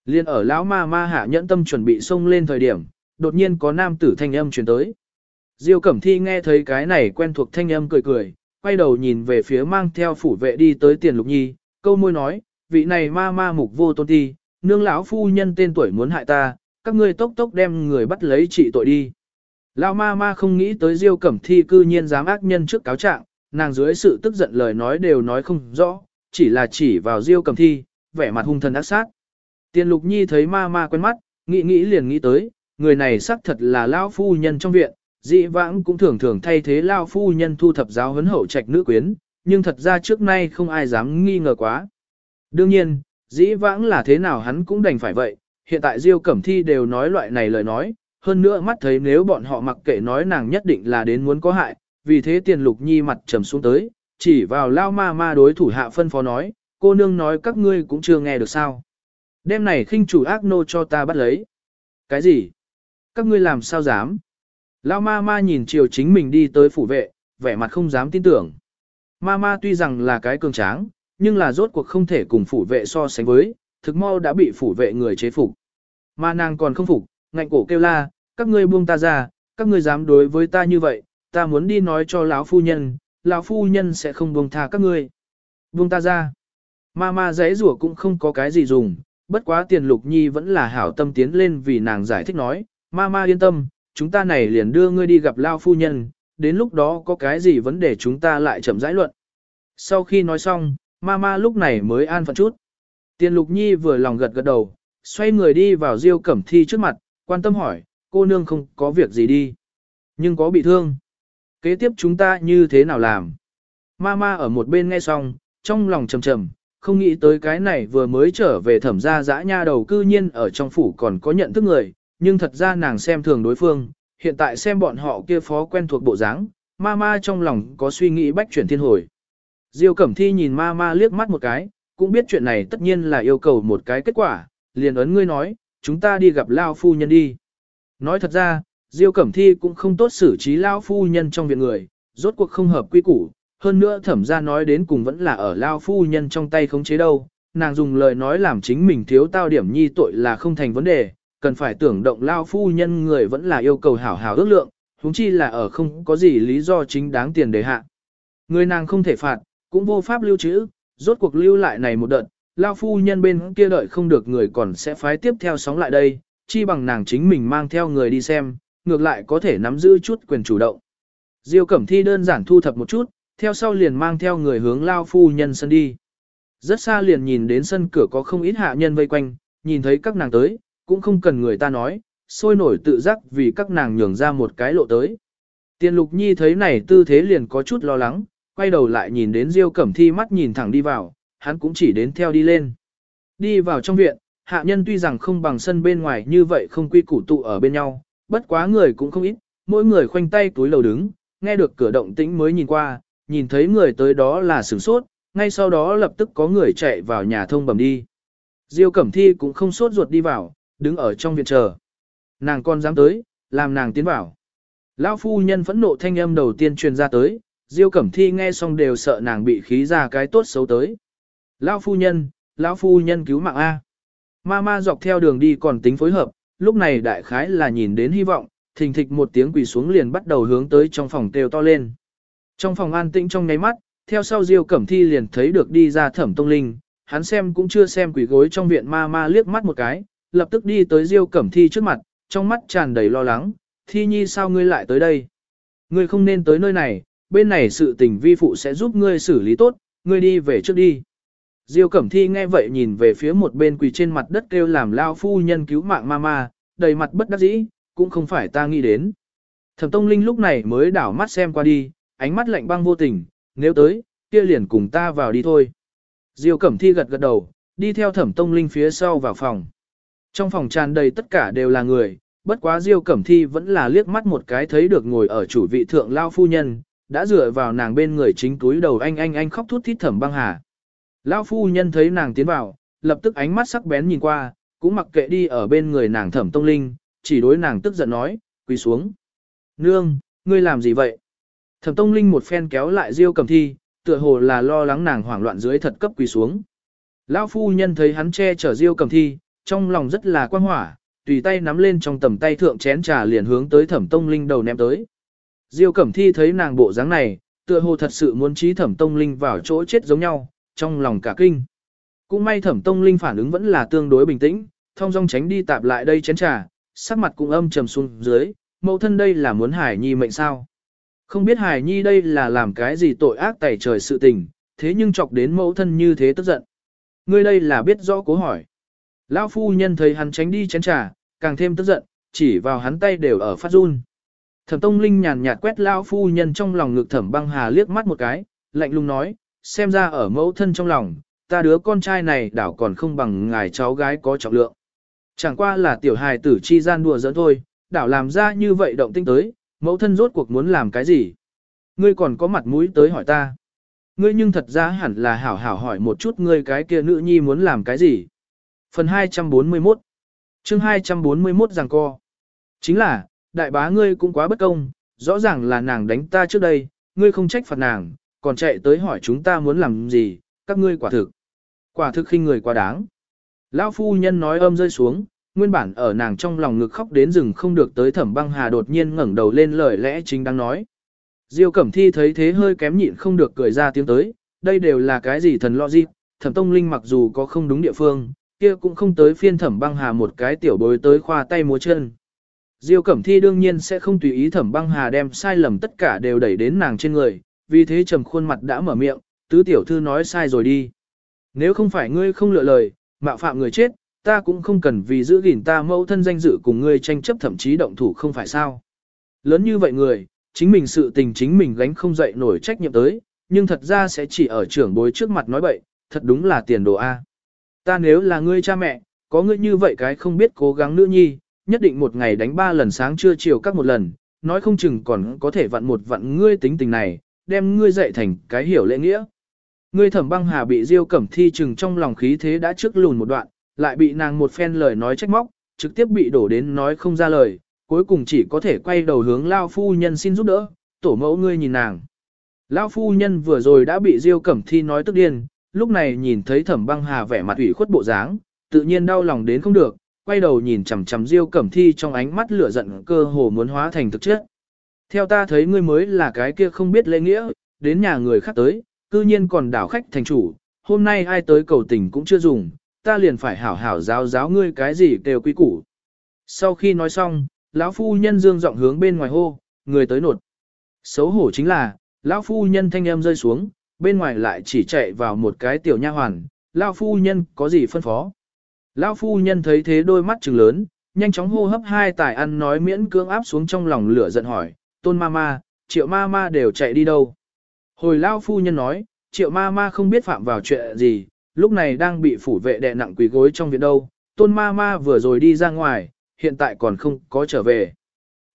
Liên ở lão ma ma hạ nhẫn tâm chuẩn bị xông lên thời điểm, đột nhiên có nam tử thanh âm truyền tới. Diêu Cẩm Thi nghe thấy cái này quen thuộc thanh âm cười cười, quay đầu nhìn về phía mang theo phủ vệ đi tới tiền lục nhi, câu môi nói, vị này ma ma mục vô tôn ti, nương lão phu nhân tên tuổi muốn hại ta, các ngươi tốc tốc đem người bắt lấy trị tội đi. Lão ma ma không nghĩ tới Diêu Cẩm Thi cư nhiên dám ác nhân trước cáo trạng, nàng dưới sự tức giận lời nói đều nói không rõ, chỉ là chỉ vào Diêu Cẩm Thi, vẻ mặt hung thần ác sát. Tiền Lục Nhi thấy ma ma quen mắt, nghĩ nghĩ liền nghĩ tới, người này xác thật là lão phu nhân trong viện, dị vãng cũng thường thường thay thế lao phu nhân thu thập giáo huấn hậu trạch nữ quyến, nhưng thật ra trước nay không ai dám nghi ngờ quá. Đương nhiên, dĩ vãng là thế nào hắn cũng đành phải vậy, hiện tại Diêu Cẩm Thi đều nói loại này lời nói, hơn nữa mắt thấy nếu bọn họ mặc kệ nói nàng nhất định là đến muốn có hại, vì thế tiền lục nhi mặt trầm xuống tới, chỉ vào lao ma ma đối thủ hạ phân phó nói, cô nương nói các ngươi cũng chưa nghe được sao. Đêm này khinh chủ ác nô cho ta bắt lấy. Cái gì? Các ngươi làm sao dám? Lao ma ma nhìn chiều chính mình đi tới phủ vệ, vẻ mặt không dám tin tưởng. Ma ma tuy rằng là cái cường tráng, nhưng là rốt cuộc không thể cùng phủ vệ so sánh với, thực mau đã bị phủ vệ người chế phục. Ma nàng còn không phục, ngạnh cổ kêu la, các ngươi buông ta ra, các ngươi dám đối với ta như vậy, ta muốn đi nói cho lão phu nhân, lão phu nhân sẽ không buông tha các ngươi. Buông ta ra. Ma ma giấy rủa cũng không có cái gì dùng, bất quá tiền lục nhi vẫn là hảo tâm tiến lên vì nàng giải thích nói, ma ma yên tâm, chúng ta này liền đưa ngươi đi gặp lão phu nhân, đến lúc đó có cái gì vấn đề chúng ta lại chậm rãi luận. Sau khi nói xong, Mama lúc này mới an phận chút. Tiền lục nhi vừa lòng gật gật đầu, xoay người đi vào diêu cẩm thi trước mặt, quan tâm hỏi, cô nương không có việc gì đi. Nhưng có bị thương. Kế tiếp chúng ta như thế nào làm? Mama ở một bên nghe xong, trong lòng trầm trầm, không nghĩ tới cái này vừa mới trở về thẩm gia dã nha đầu cư nhiên ở trong phủ còn có nhận thức người, nhưng thật ra nàng xem thường đối phương, hiện tại xem bọn họ kia phó quen thuộc bộ dáng, ma ma trong lòng có suy nghĩ bách chuyển thiên hồi. Diêu Cẩm Thi nhìn ma ma liếc mắt một cái, cũng biết chuyện này tất nhiên là yêu cầu một cái kết quả, liền ấn ngươi nói, chúng ta đi gặp Lao Phu Nhân đi. Nói thật ra, Diêu Cẩm Thi cũng không tốt xử trí Lao Phu Nhân trong viện người, rốt cuộc không hợp quy củ, hơn nữa thẩm ra nói đến cùng vẫn là ở Lao Phu Nhân trong tay khống chế đâu, nàng dùng lời nói làm chính mình thiếu tao điểm nhi tội là không thành vấn đề, cần phải tưởng động Lao Phu Nhân người vẫn là yêu cầu hảo hảo ước lượng, huống chi là ở không có gì lý do chính đáng tiền đề hạ. Người nàng không thể phạt, cũng vô pháp lưu trữ, rốt cuộc lưu lại này một đợt, Lao Phu Nhân bên kia đợi không được người còn sẽ phái tiếp theo sóng lại đây, chi bằng nàng chính mình mang theo người đi xem, ngược lại có thể nắm giữ chút quyền chủ động. Diêu Cẩm Thi đơn giản thu thập một chút, theo sau liền mang theo người hướng Lao Phu Nhân sân đi. Rất xa liền nhìn đến sân cửa có không ít hạ nhân vây quanh, nhìn thấy các nàng tới, cũng không cần người ta nói, sôi nổi tự giác vì các nàng nhường ra một cái lộ tới. Tiền Lục Nhi thấy này tư thế liền có chút lo lắng, quay đầu lại nhìn đến Diêu Cẩm Thi mắt nhìn thẳng đi vào, hắn cũng chỉ đến theo đi lên. Đi vào trong viện, hạ nhân tuy rằng không bằng sân bên ngoài như vậy không quy củ tụ ở bên nhau, bất quá người cũng không ít, mỗi người khoanh tay túi lầu đứng, nghe được cửa động tĩnh mới nhìn qua, nhìn thấy người tới đó là sửng sốt, ngay sau đó lập tức có người chạy vào nhà thông bẩm đi. Diêu Cẩm Thi cũng không sốt ruột đi vào, đứng ở trong viện chờ. Nàng con dám tới, làm nàng tiến vào. Lão phu nhân phẫn nộ thanh âm đầu tiên truyền ra tới, Diêu Cẩm Thi nghe xong đều sợ nàng bị khí ra cái tốt xấu tới. Lão phu nhân, lão phu nhân cứu mạng A. Ma ma dọc theo đường đi còn tính phối hợp, lúc này đại khái là nhìn đến hy vọng, thình thịch một tiếng quỳ xuống liền bắt đầu hướng tới trong phòng kêu to lên. Trong phòng an tĩnh trong nháy mắt, theo sau Diêu Cẩm Thi liền thấy được đi ra Thẩm Tông Linh, hắn xem cũng chưa xem quỷ gối trong viện ma ma liếc mắt một cái, lập tức đi tới Diêu Cẩm Thi trước mặt, trong mắt tràn đầy lo lắng, Thi Nhi sao ngươi lại tới đây? Ngươi không nên tới nơi này, bên này sự tình vi phụ sẽ giúp ngươi xử lý tốt, ngươi đi về trước đi. Diêu Cẩm Thi nghe vậy nhìn về phía một bên quỳ trên mặt đất kêu làm lao phu nhân cứu mạng mama, đầy mặt bất đắc dĩ, cũng không phải ta nghĩ đến. Thẩm Tông Linh lúc này mới đảo mắt xem qua đi, ánh mắt lạnh băng vô tình, nếu tới, kia liền cùng ta vào đi thôi. Diêu Cẩm Thi gật gật đầu, đi theo Thẩm Tông Linh phía sau vào phòng. Trong phòng tràn đầy tất cả đều là người, bất quá Diêu Cẩm Thi vẫn là liếc mắt một cái thấy được ngồi ở chủ vị thượng lao phu nhân, đã dựa vào nàng bên người chính túi đầu anh anh anh khóc thút thít Thẩm Băng Hà. Lão phu nhân thấy nàng tiến vào, lập tức ánh mắt sắc bén nhìn qua, cũng mặc kệ đi ở bên người nàng Thẩm Tông Linh, chỉ đối nàng tức giận nói, quỳ xuống. Nương, ngươi làm gì vậy? Thẩm Tông Linh một phen kéo lại Diêu Cẩm Thi, tựa hồ là lo lắng nàng hoảng loạn dưới thật cấp quỳ xuống. Lão phu nhân thấy hắn che chở Diêu Cẩm Thi, trong lòng rất là quan hỏa, tùy tay nắm lên trong tầm tay thượng chén trà liền hướng tới Thẩm Tông Linh đầu ném tới. Diêu Cẩm Thi thấy nàng bộ dáng này, tựa hồ thật sự muốn trí Thẩm Tông Linh vào chỗ chết giống nhau, trong lòng cả kinh. Cũng may Thẩm Tông Linh phản ứng vẫn là tương đối bình tĩnh, thông dong tránh đi tạp lại đây chén trà, sắc mặt cũng âm trầm xuống dưới, mẫu thân đây là muốn Hải Nhi mệnh sao. Không biết Hải Nhi đây là làm cái gì tội ác tẩy trời sự tình, thế nhưng chọc đến mẫu thân như thế tức giận. Ngươi đây là biết rõ cố hỏi. Lão phu nhân thấy hắn tránh đi chén trà, càng thêm tức giận, chỉ vào hắn tay đều ở phát run. Thẩm Tông Linh nhàn nhạt quét lão phu nhân trong lòng ngực Thẩm Băng Hà liếc mắt một cái, lạnh lùng nói, xem ra ở mẫu thân trong lòng, ta đứa con trai này đảo còn không bằng ngài cháu gái có trọng lượng. Chẳng qua là tiểu hài tử chi gian đùa giỡn thôi, đảo làm ra như vậy động tinh tới, mẫu thân rốt cuộc muốn làm cái gì? Ngươi còn có mặt mũi tới hỏi ta. Ngươi nhưng thật ra hẳn là hảo hảo hỏi một chút ngươi cái kia nữ nhi muốn làm cái gì? Phần 241 chương 241 rằng co. Chính là, đại bá ngươi cũng quá bất công, rõ ràng là nàng đánh ta trước đây, ngươi không trách phạt nàng, còn chạy tới hỏi chúng ta muốn làm gì, các ngươi quả thực. Quả thực khinh người quá đáng. Lão phu nhân nói âm rơi xuống, nguyên bản ở nàng trong lòng ngực khóc đến rừng không được tới thẩm băng hà đột nhiên ngẩng đầu lên lời lẽ chính đang nói. Diêu Cẩm Thi thấy thế hơi kém nhịn không được cười ra tiếng tới, đây đều là cái gì thần lo gì, thẩm tông linh mặc dù có không đúng địa phương, kia cũng không tới phiên thẩm băng hà một cái tiểu bối tới khoa tay múa chân. Diêu Cẩm Thi đương nhiên sẽ không tùy ý thẩm băng hà đem sai lầm tất cả đều đẩy đến nàng trên người, vì thế trầm khuôn mặt đã mở miệng, tứ tiểu thư nói sai rồi đi. Nếu không phải ngươi không lựa lời, mạo phạm người chết, ta cũng không cần vì giữ gìn ta mẫu thân danh dự cùng ngươi tranh chấp thậm chí động thủ không phải sao. Lớn như vậy người, chính mình sự tình chính mình gánh không dậy nổi trách nhiệm tới, nhưng thật ra sẽ chỉ ở trưởng bối trước mặt nói bậy, thật đúng là tiền đồ A. Ta nếu là ngươi cha mẹ, có ngươi như vậy cái không biết cố gắng nữ nhi, nhất định một ngày đánh ba lần sáng trưa chiều các một lần, nói không chừng còn có thể vặn một vặn ngươi tính tình này, đem ngươi dạy thành cái hiểu lễ nghĩa. Ngươi thẩm băng hà bị diêu cẩm thi chừng trong lòng khí thế đã trước lùn một đoạn, lại bị nàng một phen lời nói trách móc, trực tiếp bị đổ đến nói không ra lời, cuối cùng chỉ có thể quay đầu hướng Lao phu nhân xin giúp đỡ, tổ mẫu ngươi nhìn nàng. Lao phu nhân vừa rồi đã bị Diêu Cẩm Thi nói tức điên, lúc này nhìn thấy Thẩm Băng Hà vẻ mặt ủy khuất bộ dáng, tự nhiên đau lòng đến không được, quay đầu nhìn chằm chằm Diêu Cẩm Thi trong ánh mắt lửa giận cơ hồ muốn hóa thành thực chất. Theo ta thấy ngươi mới là cái kia không biết lễ nghĩa, đến nhà người khác tới, cư nhiên còn đảo khách thành chủ, hôm nay ai tới cầu tình cũng chưa dùng, ta liền phải hảo hảo giáo giáo ngươi cái gì đều quý củ. Sau khi nói xong, lão phu nhân dương giọng hướng bên ngoài hô, người tới nột. Xấu hổ chính là, lão phu nhân thanh âm rơi xuống, bên ngoài lại chỉ chạy vào một cái tiểu nha hoàn, lão phu nhân có gì phân phó. Lão phu nhân thấy thế đôi mắt trừng lớn, nhanh chóng hô hấp hai tài ăn nói miễn cưỡng áp xuống trong lòng lửa giận hỏi, tôn ma ma, triệu ma ma đều chạy đi đâu. Hồi lão phu nhân nói, triệu ma ma không biết phạm vào chuyện gì, lúc này đang bị phủ vệ đè nặng quỳ gối trong viện đâu, tôn ma ma vừa rồi đi ra ngoài, hiện tại còn không có trở về.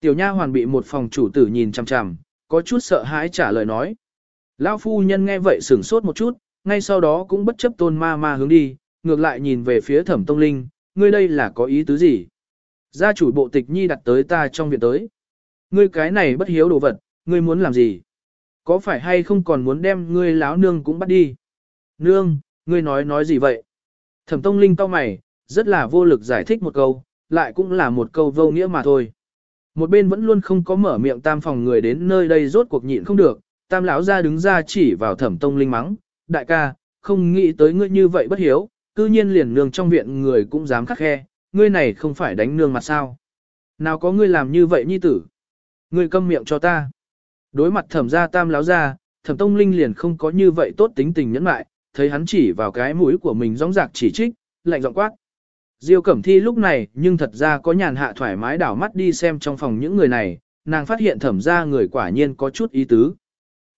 Tiểu nha hoàn bị một phòng chủ tử nhìn chằm chằm, có chút sợ hãi trả lời nói. Lão phu nhân nghe vậy sửng sốt một chút, ngay sau đó cũng bất chấp tôn ma ma hướng đi, ngược lại nhìn về phía thẩm tông linh, ngươi đây là có ý tứ gì? Gia chủ bộ tịch nhi đặt tới ta trong viện tới. Ngươi cái này bất hiếu đồ vật, ngươi muốn làm gì? Có phải hay không còn muốn đem ngươi láo nương cũng bắt đi? Nương, ngươi nói nói gì vậy? Thẩm tông linh cau mày, rất là vô lực giải thích một câu, lại cũng là một câu vô nghĩa mà thôi. Một bên vẫn luôn không có mở miệng tam phòng người đến nơi đây rốt cuộc nhịn không được, tam lão ra đứng ra chỉ vào thẩm tông linh mắng, đại ca, không nghĩ tới ngươi như vậy bất hiếu, cư nhiên liền nương trong viện người cũng dám khắc khe, ngươi này không phải đánh nương mặt sao. Nào có ngươi làm như vậy nhi tử? Ngươi câm miệng cho ta. Đối mặt thẩm gia tam lão ra, thẩm tông linh liền không có như vậy tốt tính tình nhẫn mại, thấy hắn chỉ vào cái mũi của mình rong rạc chỉ trích, lạnh giọng quát. Diêu Cẩm Thi lúc này nhưng thật ra có nhàn hạ thoải mái đảo mắt đi xem trong phòng những người này, nàng phát hiện thẩm gia người quả nhiên có chút ý tứ.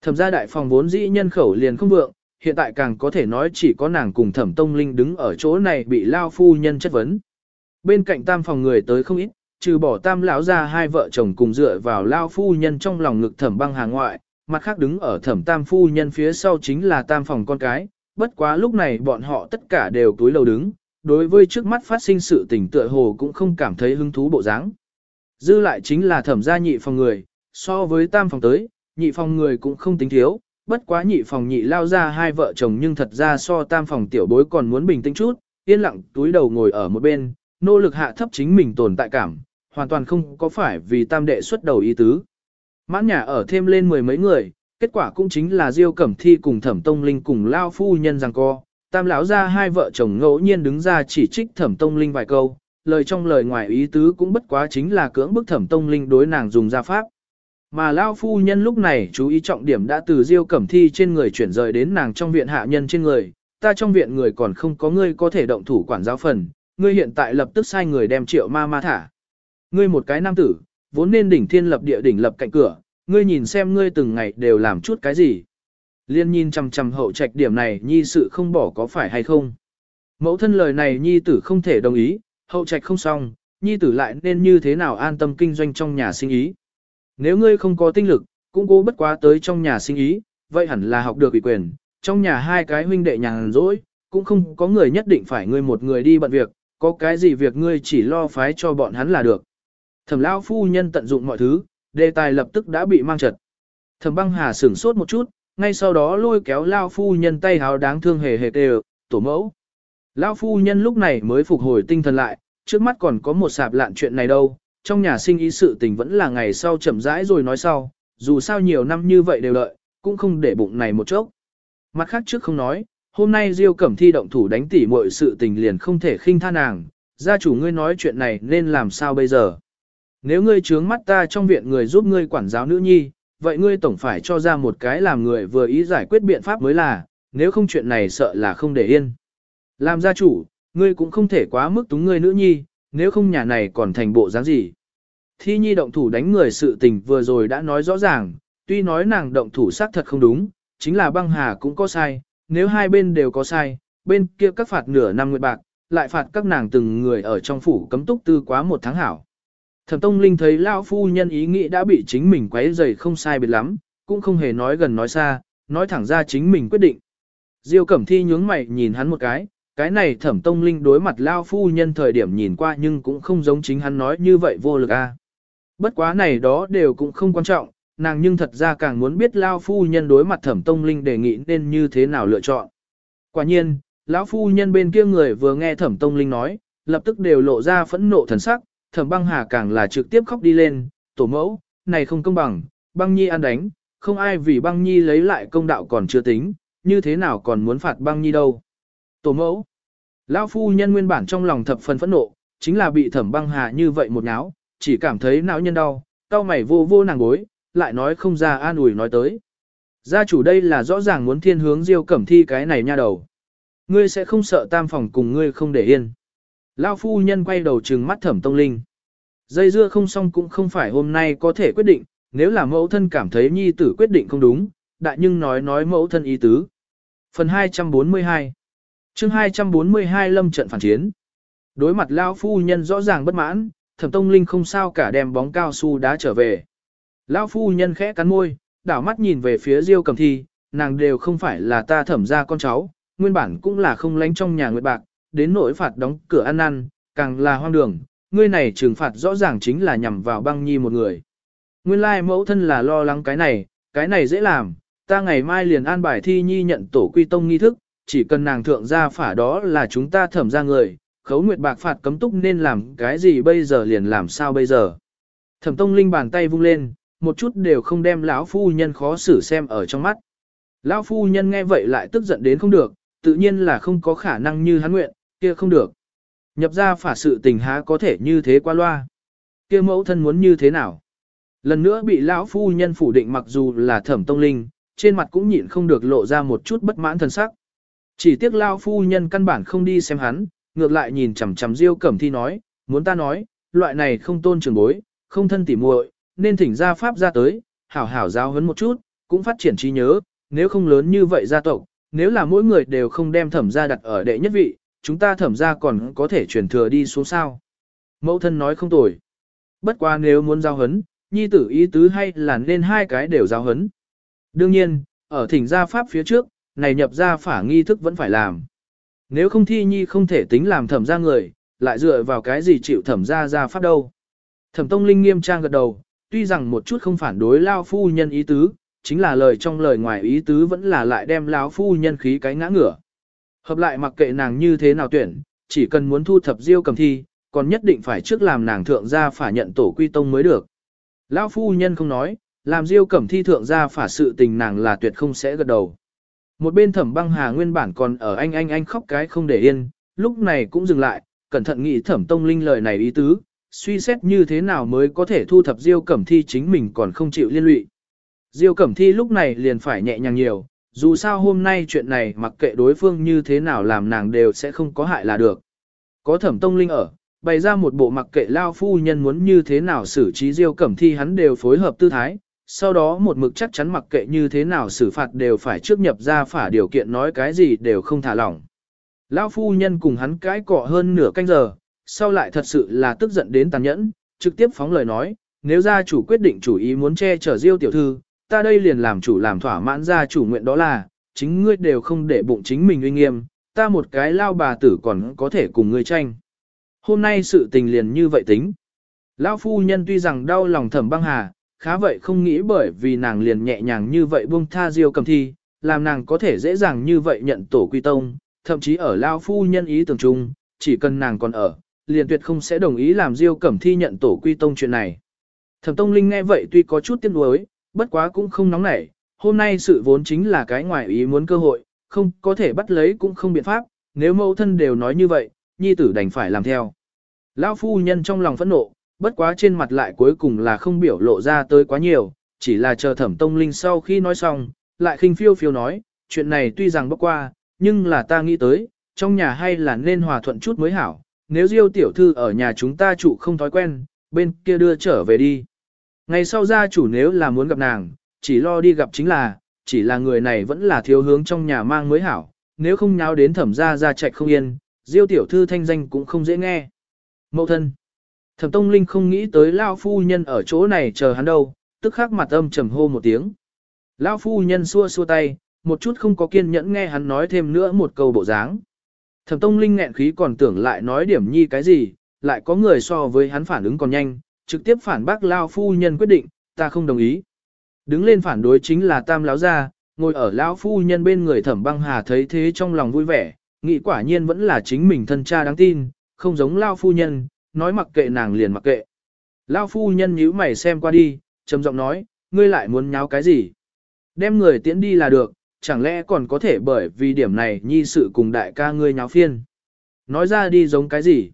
Thẩm gia đại phòng vốn dĩ nhân khẩu liền không vượng, hiện tại càng có thể nói chỉ có nàng cùng thẩm tông linh đứng ở chỗ này bị lao phu nhân chất vấn. Bên cạnh tam phòng người tới không ít, trừ bỏ tam lão ra hai vợ chồng cùng dựa vào lao phu nhân trong lòng ngực thẩm băng hàng ngoại, mặt khác đứng ở thẩm tam phu nhân phía sau chính là tam phòng con cái, bất quá lúc này bọn họ tất cả đều túi lầu đứng, đối với trước mắt phát sinh sự tình tựa hồ cũng không cảm thấy hứng thú bộ dáng. Dư lại chính là thẩm gia nhị phòng người, so với tam phòng tới, nhị phòng người cũng không tính thiếu, bất quá nhị phòng nhị lao ra hai vợ chồng nhưng thật ra so tam phòng tiểu bối còn muốn bình tĩnh chút, yên lặng túi đầu ngồi ở một bên, nỗ lực hạ thấp chính mình tồn tại cảm, hoàn toàn không có phải vì tam đệ xuất đầu ý tứ. Mãn nhà ở thêm lên mười mấy người, kết quả cũng chính là Diêu Cẩm Thi cùng Thẩm Tông Linh cùng lao phu nhân rằng co, tam lão ra hai vợ chồng ngẫu nhiên đứng ra chỉ trích Thẩm Tông Linh vài câu, lời trong lời ngoài ý tứ cũng bất quá chính là cưỡng bức Thẩm Tông Linh đối nàng dùng ra pháp. Mà Lao phu nhân lúc này chú ý trọng điểm đã từ Diêu Cẩm Thi trên người chuyển rời đến nàng trong viện hạ nhân trên người, ta trong viện người còn không có ngươi có thể động thủ quản giáo phần, ngươi hiện tại lập tức sai người đem triệu ma ma thả. Ngươi một cái nam tử, vốn nên đỉnh thiên lập địa đỉnh lập cạnh cửa, ngươi nhìn xem ngươi từng ngày đều làm chút cái gì. Liên nhìn chằm chằm hậu trạch điểm này nhi sự không bỏ có phải hay không. Mẫu thân lời này nhi tử không thể đồng ý, hậu trạch không xong, nhi tử lại nên như thế nào an tâm kinh doanh trong nhà sinh ý. Nếu ngươi không có tinh lực, cũng cố bất quá tới trong nhà sinh ý, vậy hẳn là học được ủy quyền, trong nhà hai cái huynh đệ nhàn rỗi, cũng không có người nhất định phải ngươi một người đi bận việc, có cái gì việc ngươi chỉ lo phái cho bọn hắn là được. Thẩm lão phu nhân tận dụng mọi thứ, đề tài lập tức đã bị mang trật. Thẩm băng hà sửng sốt một chút, ngay sau đó lôi kéo lao phu nhân tay háo đáng thương hề hề đều, tổ mẫu. Lao phu nhân lúc này mới phục hồi tinh thần lại, trước mắt còn có một sạp lạn chuyện này đâu, trong nhà sinh ý sự tình vẫn là ngày sau chậm rãi rồi nói sau, dù sao nhiều năm như vậy đều lợi, cũng không để bụng này một chốc. Mặt khác trước không nói, hôm nay Diêu Cẩm Thi động thủ đánh tỉ mọi sự tình liền không thể khinh tha nàng, gia chủ ngươi nói chuyện này nên làm sao bây giờ. Nếu ngươi trướng mắt ta trong viện người giúp ngươi quản giáo nữ nhi, vậy ngươi tổng phải cho ra một cái làm người vừa ý giải quyết biện pháp mới là, nếu không chuyện này sợ là không để yên. Làm gia chủ, ngươi cũng không thể quá mức túng ngươi nữ nhi, nếu không nhà này còn thành bộ dáng gì. Thi nhi động thủ đánh người sự tình vừa rồi đã nói rõ ràng, tuy nói nàng động thủ xác thật không đúng, chính là băng hà cũng có sai, nếu hai bên đều có sai, bên kia các phạt nửa năm nguyệt bạc, lại phạt các nàng từng người ở trong phủ cấm túc tư quá một tháng hảo. Thẩm Tông Linh thấy lão phu nhân ý nghĩ đã bị chính mình quấy rầy không sai biệt lắm, cũng không hề nói gần nói xa, nói thẳng ra chính mình quyết định. Diêu Cẩm Thi nhướng mày nhìn hắn một cái, cái này Thẩm Tông Linh đối mặt lão phu nhân thời điểm nhìn qua nhưng cũng không giống chính hắn nói như vậy vô lực a. Bất quá này đó đều cũng không quan trọng, nàng nhưng thật ra càng muốn biết lão phu nhân đối mặt Thẩm Tông Linh đề nghị nên như thế nào lựa chọn. Quả nhiên, lão phu nhân bên kia người vừa nghe Thẩm Tông Linh nói, lập tức đều lộ ra phẫn nộ thần sắc, thẩm băng hà càng là trực tiếp khóc đi lên, tổ mẫu, này không công bằng, băng nhi ăn đánh, không ai vì băng nhi lấy lại công đạo còn chưa tính, như thế nào còn muốn phạt băng nhi đâu. Tổ mẫu, lão phu nhân nguyên bản trong lòng thập phần phẫn nộ, chính là bị thẩm băng hà như vậy một náo, chỉ cảm thấy não nhân đau, cao mày vô vô nàng gối, lại nói không ra an ủi nói tới. Gia chủ đây là rõ ràng muốn thiên hướng diêu cẩm thi cái này nha đầu. Ngươi sẽ không sợ tam phòng cùng ngươi không để yên. Lao phu nhân quay đầu trừng mắt thẩm tông linh. Dây dưa không xong cũng không phải hôm nay có thể quyết định, nếu là mẫu thân cảm thấy nhi tử quyết định không đúng, đại nhưng nói nói mẫu thân ý tứ. Phần 242 chương 242 lâm trận phản chiến Đối mặt lão phu nhân rõ ràng bất mãn, thẩm tông linh không sao cả đem bóng cao su đá trở về. Lão phu nhân khẽ cắn môi, đảo mắt nhìn về phía Diêu Cẩm Thi, nàng đều không phải là ta thẩm ra con cháu, nguyên bản cũng là không lánh trong nhà nguyệt bạc, đến nỗi phạt đóng cửa ăn ăn, càng là hoang đường, ngươi này trừng phạt rõ ràng chính là nhằm vào băng nhi một người. Nguyên lai mẫu thân là lo lắng cái này, cái này dễ làm, ta ngày mai liền an bài thi nhi nhận tổ quy tông nghi thức, chỉ cần nàng thượng ra phả đó là chúng ta thẩm ra người, khấu nguyệt bạc phạt cấm túc nên làm cái gì bây giờ liền làm sao bây giờ. Thẩm tông linh bàn tay vung lên, một chút đều không đem lão phu nhân khó xử xem ở trong mắt. Lão phu nhân nghe vậy lại tức giận đến không được, tự nhiên là không có khả năng như hắn nguyện, kia không được. Nhập ra phả sự tình há có thể như thế qua loa. kia mẫu thân muốn như thế nào? Lần nữa bị lão phu nhân phủ định mặc dù là thẩm tông linh, trên mặt cũng nhịn không được lộ ra một chút bất mãn thần sắc. Chỉ tiếc lão phu nhân căn bản không đi xem hắn, ngược lại nhìn chằm chằm Diêu Cẩm Thi nói, muốn ta nói, loại này không tôn trường bối, không thân tỉ muội, nên thỉnh gia pháp ra tới, hảo hảo giáo huấn một chút, cũng phát triển trí nhớ, nếu không lớn như vậy gia tộc, nếu là mỗi người đều không đem thẩm gia đặt ở đệ nhất vị, chúng ta thẩm gia còn có thể truyền thừa đi xuống sao. Mẫu thân nói không tồi. Bất quá nếu muốn giao hấn, nhi tử ý tứ hay là nên hai cái đều giao hấn. Đương nhiên, ở thỉnh gia pháp phía trước, này nhập gia phả nghi thức vẫn phải làm. Nếu không thi nhi không thể tính làm thẩm gia người, lại dựa vào cái gì chịu thẩm gia ra pháp đâu. Thẩm tông linh nghiêm trang gật đầu, tuy rằng một chút không phản đối lao phu nhân ý tứ, chính là lời trong lời ngoài ý tứ vẫn là lại đem lão phu nhân khí cái ngã ngửa. Hợp lại mặc kệ nàng như thế nào tuyển, chỉ cần muốn thu thập diêu cầm thi, còn nhất định phải trước làm nàng thượng gia phả nhận tổ quy tông mới được. Lão phu nhân không nói, làm diêu cẩm thi thượng gia phả sự tình nàng là tuyệt không sẽ gật đầu. Một bên thẩm băng hà nguyên bản còn ở anh anh anh khóc cái không để yên, lúc này cũng dừng lại, cẩn thận nghĩ thẩm tông linh lời này ý tứ, suy xét như thế nào mới có thể thu thập diêu cẩm thi chính mình còn không chịu liên lụy. Diêu cẩm thi lúc này liền phải nhẹ nhàng nhiều, dù sao hôm nay chuyện này mặc kệ đối phương như thế nào làm nàng đều sẽ không có hại là được. Có thẩm tông linh ở, bày ra một bộ mặc kệ lao phu nhân muốn như thế nào xử trí diêu cẩm thi hắn đều phối hợp tư thái, sau đó một mực chắc chắn mặc kệ như thế nào xử phạt đều phải trước nhập ra phả điều kiện nói cái gì đều không thả lỏng. Lão phu nhân cùng hắn cãi cọ hơn nửa canh giờ, sau lại thật sự là tức giận đến tàn nhẫn, trực tiếp phóng lời nói, nếu gia chủ quyết định chủ ý muốn che chở diêu tiểu thư, ta đây liền làm chủ làm thỏa mãn gia chủ nguyện đó là, chính ngươi đều không để bụng chính mình uy nghiêm, ta một cái lao bà tử còn có thể cùng ngươi tranh. Hôm nay sự tình liền như vậy tính. Lão phu nhân tuy rằng đau lòng thẩm băng hà, khá vậy không nghĩ bởi vì nàng liền nhẹ nhàng như vậy buông tha diêu cầm thi, làm nàng có thể dễ dàng như vậy nhận tổ quy tông, thậm chí ở lao phu nhân ý tưởng chung, chỉ cần nàng còn ở, liền tuyệt không sẽ đồng ý làm diêu cẩm thi nhận tổ quy tông chuyện này. Thẩm tông linh nghe vậy tuy có chút tiếc nuối, bất quá cũng không nóng nảy, hôm nay sự vốn chính là cái ngoài ý muốn cơ hội, không có thể bắt lấy cũng không biện pháp, nếu mẫu thân đều nói như vậy, nhi tử đành phải làm theo. Lão phu nhân trong lòng phẫn nộ, bất quá trên mặt lại cuối cùng là không biểu lộ ra tới quá nhiều, chỉ là chờ thẩm tông linh sau khi nói xong, lại khinh phiêu phiêu nói, chuyện này tuy rằng bốc qua, nhưng là ta nghĩ tới, trong nhà hay là nên hòa thuận chút mới hảo, nếu Diêu tiểu thư ở nhà chúng ta chủ không thói quen, bên kia đưa trở về đi. Ngày sau gia chủ nếu là muốn gặp nàng, chỉ lo đi gặp chính là, chỉ là người này vẫn là thiếu hướng trong nhà mang mới hảo, nếu không nháo đến thẩm gia gia trạch không yên, Diêu tiểu thư thanh danh cũng không dễ nghe. Mậu thân. Thẩm Tông Linh không nghĩ tới Lao Phu Nhân ở chỗ này chờ hắn đâu, tức khắc mặt âm trầm hô một tiếng. Lao Phu Nhân xua xua tay, một chút không có kiên nhẫn nghe hắn nói thêm nữa một câu bộ dáng. Thẩm Tông Linh nghẹn khí còn tưởng lại nói điểm nhi cái gì, lại có người so với hắn phản ứng còn nhanh, trực tiếp phản bác Lao Phu Nhân quyết định, ta không đồng ý. Đứng lên phản đối chính là Tam Láo Gia, ngồi ở Lão Phu Nhân bên người Thẩm Băng Hà thấy thế trong lòng vui vẻ, nghĩ quả nhiên vẫn là chính mình thân cha đáng tin, không giống Lao Phu Nhân, nói mặc kệ nàng liền mặc kệ. Lao Phu Nhân nhíu mày xem qua đi, trầm giọng nói, ngươi lại muốn nháo cái gì? Đem người tiễn đi là được, chẳng lẽ còn có thể bởi vì điểm này nhi sự cùng đại ca ngươi nháo phiên. Nói ra đi giống cái gì?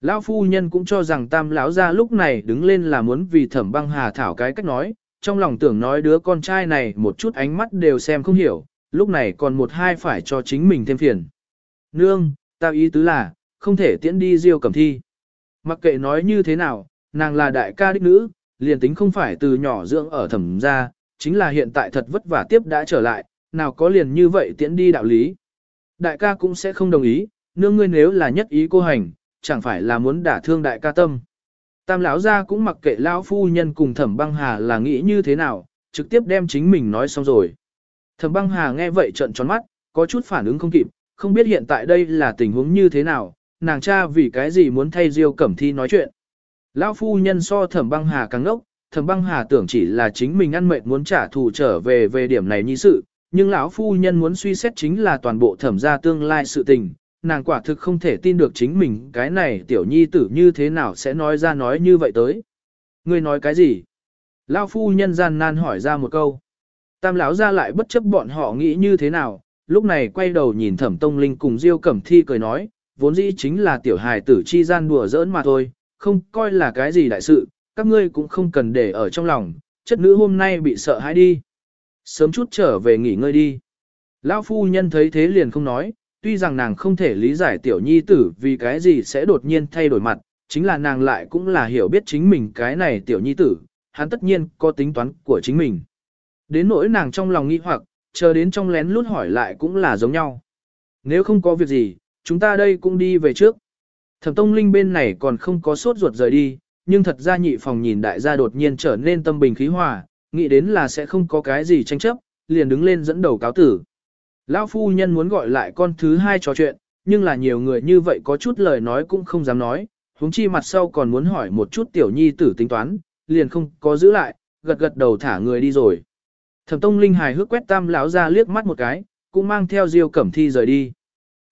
Lão phu nhân cũng cho rằng tam lão ra lúc này đứng lên là muốn vì thẩm băng hà thảo cái cách nói, trong lòng tưởng nói đứa con trai này một chút ánh mắt đều xem không hiểu, lúc này còn một hai phải cho chính mình thêm phiền. Nương, tao ý tứ là, không thể tiễn đi diêu cầm thi. Mặc kệ nói như thế nào, nàng là đại ca đích nữ, liền tính không phải từ nhỏ dưỡng ở thẩm gia, chính là hiện tại thật vất vả tiếp đã trở lại, nào có liền như vậy tiễn đi đạo lý. Đại ca cũng sẽ không đồng ý, nương ngươi nếu là nhất ý cô hành, chẳng phải là muốn đả thương đại ca tâm. Tam lão gia cũng mặc kệ lão phu nhân cùng thẩm băng hà là nghĩ như thế nào, trực tiếp đem chính mình nói xong rồi. Thẩm băng hà nghe vậy trợn tròn mắt, có chút phản ứng không kịp, không biết hiện tại đây là tình huống như thế nào, nàng cha vì cái gì muốn thay Diêu Cẩm Thi nói chuyện. Lão phu nhân so thẩm băng hà càng ngốc, thẩm băng hà tưởng chỉ là chính mình ăn mệt muốn trả thù trở về về điểm này như sự, nhưng lão phu nhân muốn suy xét chính là toàn bộ thẩm gia tương lai sự tình, nàng quả thực không thể tin được chính mình cái này tiểu nhi tử như thế nào sẽ nói ra nói như vậy tới. Ngươi nói cái gì? Lão phu nhân gian nan hỏi ra một câu. Tam lão ra lại bất chấp bọn họ nghĩ như thế nào, lúc này quay đầu nhìn thẩm tông linh cùng diêu cẩm thi cười nói, vốn dĩ chính là tiểu hài tử chi gian đùa giỡn mà thôi, không coi là cái gì đại sự, các ngươi cũng không cần để ở trong lòng, chất nữ hôm nay bị sợ hãi đi. Sớm chút trở về nghỉ ngơi đi. Lão phu nhân thấy thế liền không nói, tuy rằng nàng không thể lý giải tiểu nhi tử vì cái gì sẽ đột nhiên thay đổi mặt, chính là nàng lại cũng là hiểu biết chính mình cái này tiểu nhi tử, hắn tất nhiên có tính toán của chính mình. Đến nỗi nàng trong lòng nghi hoặc, chờ đến trong lén lút hỏi lại cũng là giống nhau. Nếu không có việc gì, chúng ta đây cũng đi về trước. Thẩm Tông Linh bên này còn không có sốt ruột rời đi, nhưng thật ra nhị phòng nhìn đại gia đột nhiên trở nên tâm bình khí hòa, nghĩ đến là sẽ không có cái gì tranh chấp, liền đứng lên dẫn đầu cáo tử. Lão phu nhân muốn gọi lại con thứ hai trò chuyện, nhưng là nhiều người như vậy có chút lời nói cũng không dám nói, huống chi mặt sau còn muốn hỏi một chút tiểu nhi tử tính toán, liền không có giữ lại, gật gật đầu thả người đi rồi. Thẩm Tông Linh hài hước quét Tam lão ra liếc mắt một cái, cũng mang theo Diêu Cẩm Thi rời đi.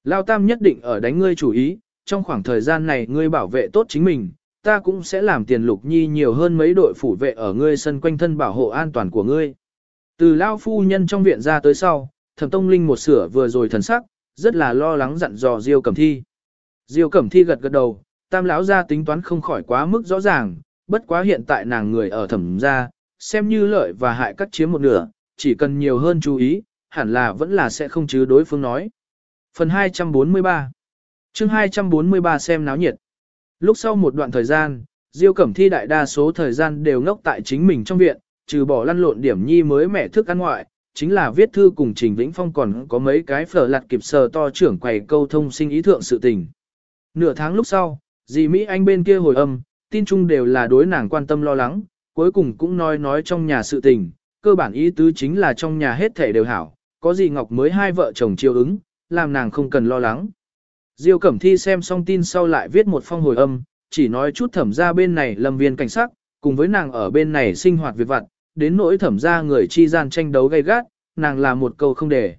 Lão Tam nhất định ở đánh ngươi chủ ý, trong khoảng thời gian này ngươi bảo vệ tốt chính mình, ta cũng sẽ làm tiền lục nhi nhiều hơn mấy đội phủ vệ ở ngươi sân quanh thân bảo hộ an toàn của ngươi. Từ Lão phu nhân trong viện ra tới sau, Thẩm Tông Linh một sửa vừa rồi thần sắc, rất là lo lắng dặn dò Diêu Cẩm Thi. Diêu Cẩm Thi gật gật đầu, Tam lão ra tính toán không khỏi quá mức rõ ràng, bất quá hiện tại nàng người ở thẩm gia, xem như lợi và hại cắt chiếm một nửa, chỉ cần nhiều hơn chú ý, hẳn là vẫn là sẽ không chứ đối phương nói. Phần 243 chương 243 xem náo nhiệt. Lúc sau một đoạn thời gian, Diêu Cẩm Thi đại đa số thời gian đều ngốc tại chính mình trong viện, trừ bỏ lăn lộn điểm nhi mới mẹ thức ăn ngoại, chính là viết thư cùng Trình Vĩnh Phong còn có mấy cái phở lặt kịp sờ to trưởng quầy câu thông sinh ý thượng sự tình. Nửa tháng lúc sau, dì Mỹ Anh bên kia hồi âm, tin chung đều là đối nàng quan tâm lo lắng, cuối cùng cũng nói nói trong nhà sự tình, cơ bản ý tứ chính là trong nhà hết thể đều hảo, có gì Ngọc mới hai vợ chồng chiều ứng, làm nàng không cần lo lắng. Diêu Cẩm Thi xem xong tin sau lại viết một phong hồi âm, chỉ nói chút thẩm ra bên này lâm viên cảnh sát, cùng với nàng ở bên này sinh hoạt việc vặt, đến nỗi thẩm ra người chi gian tranh đấu gay gắt, nàng là một câu không để.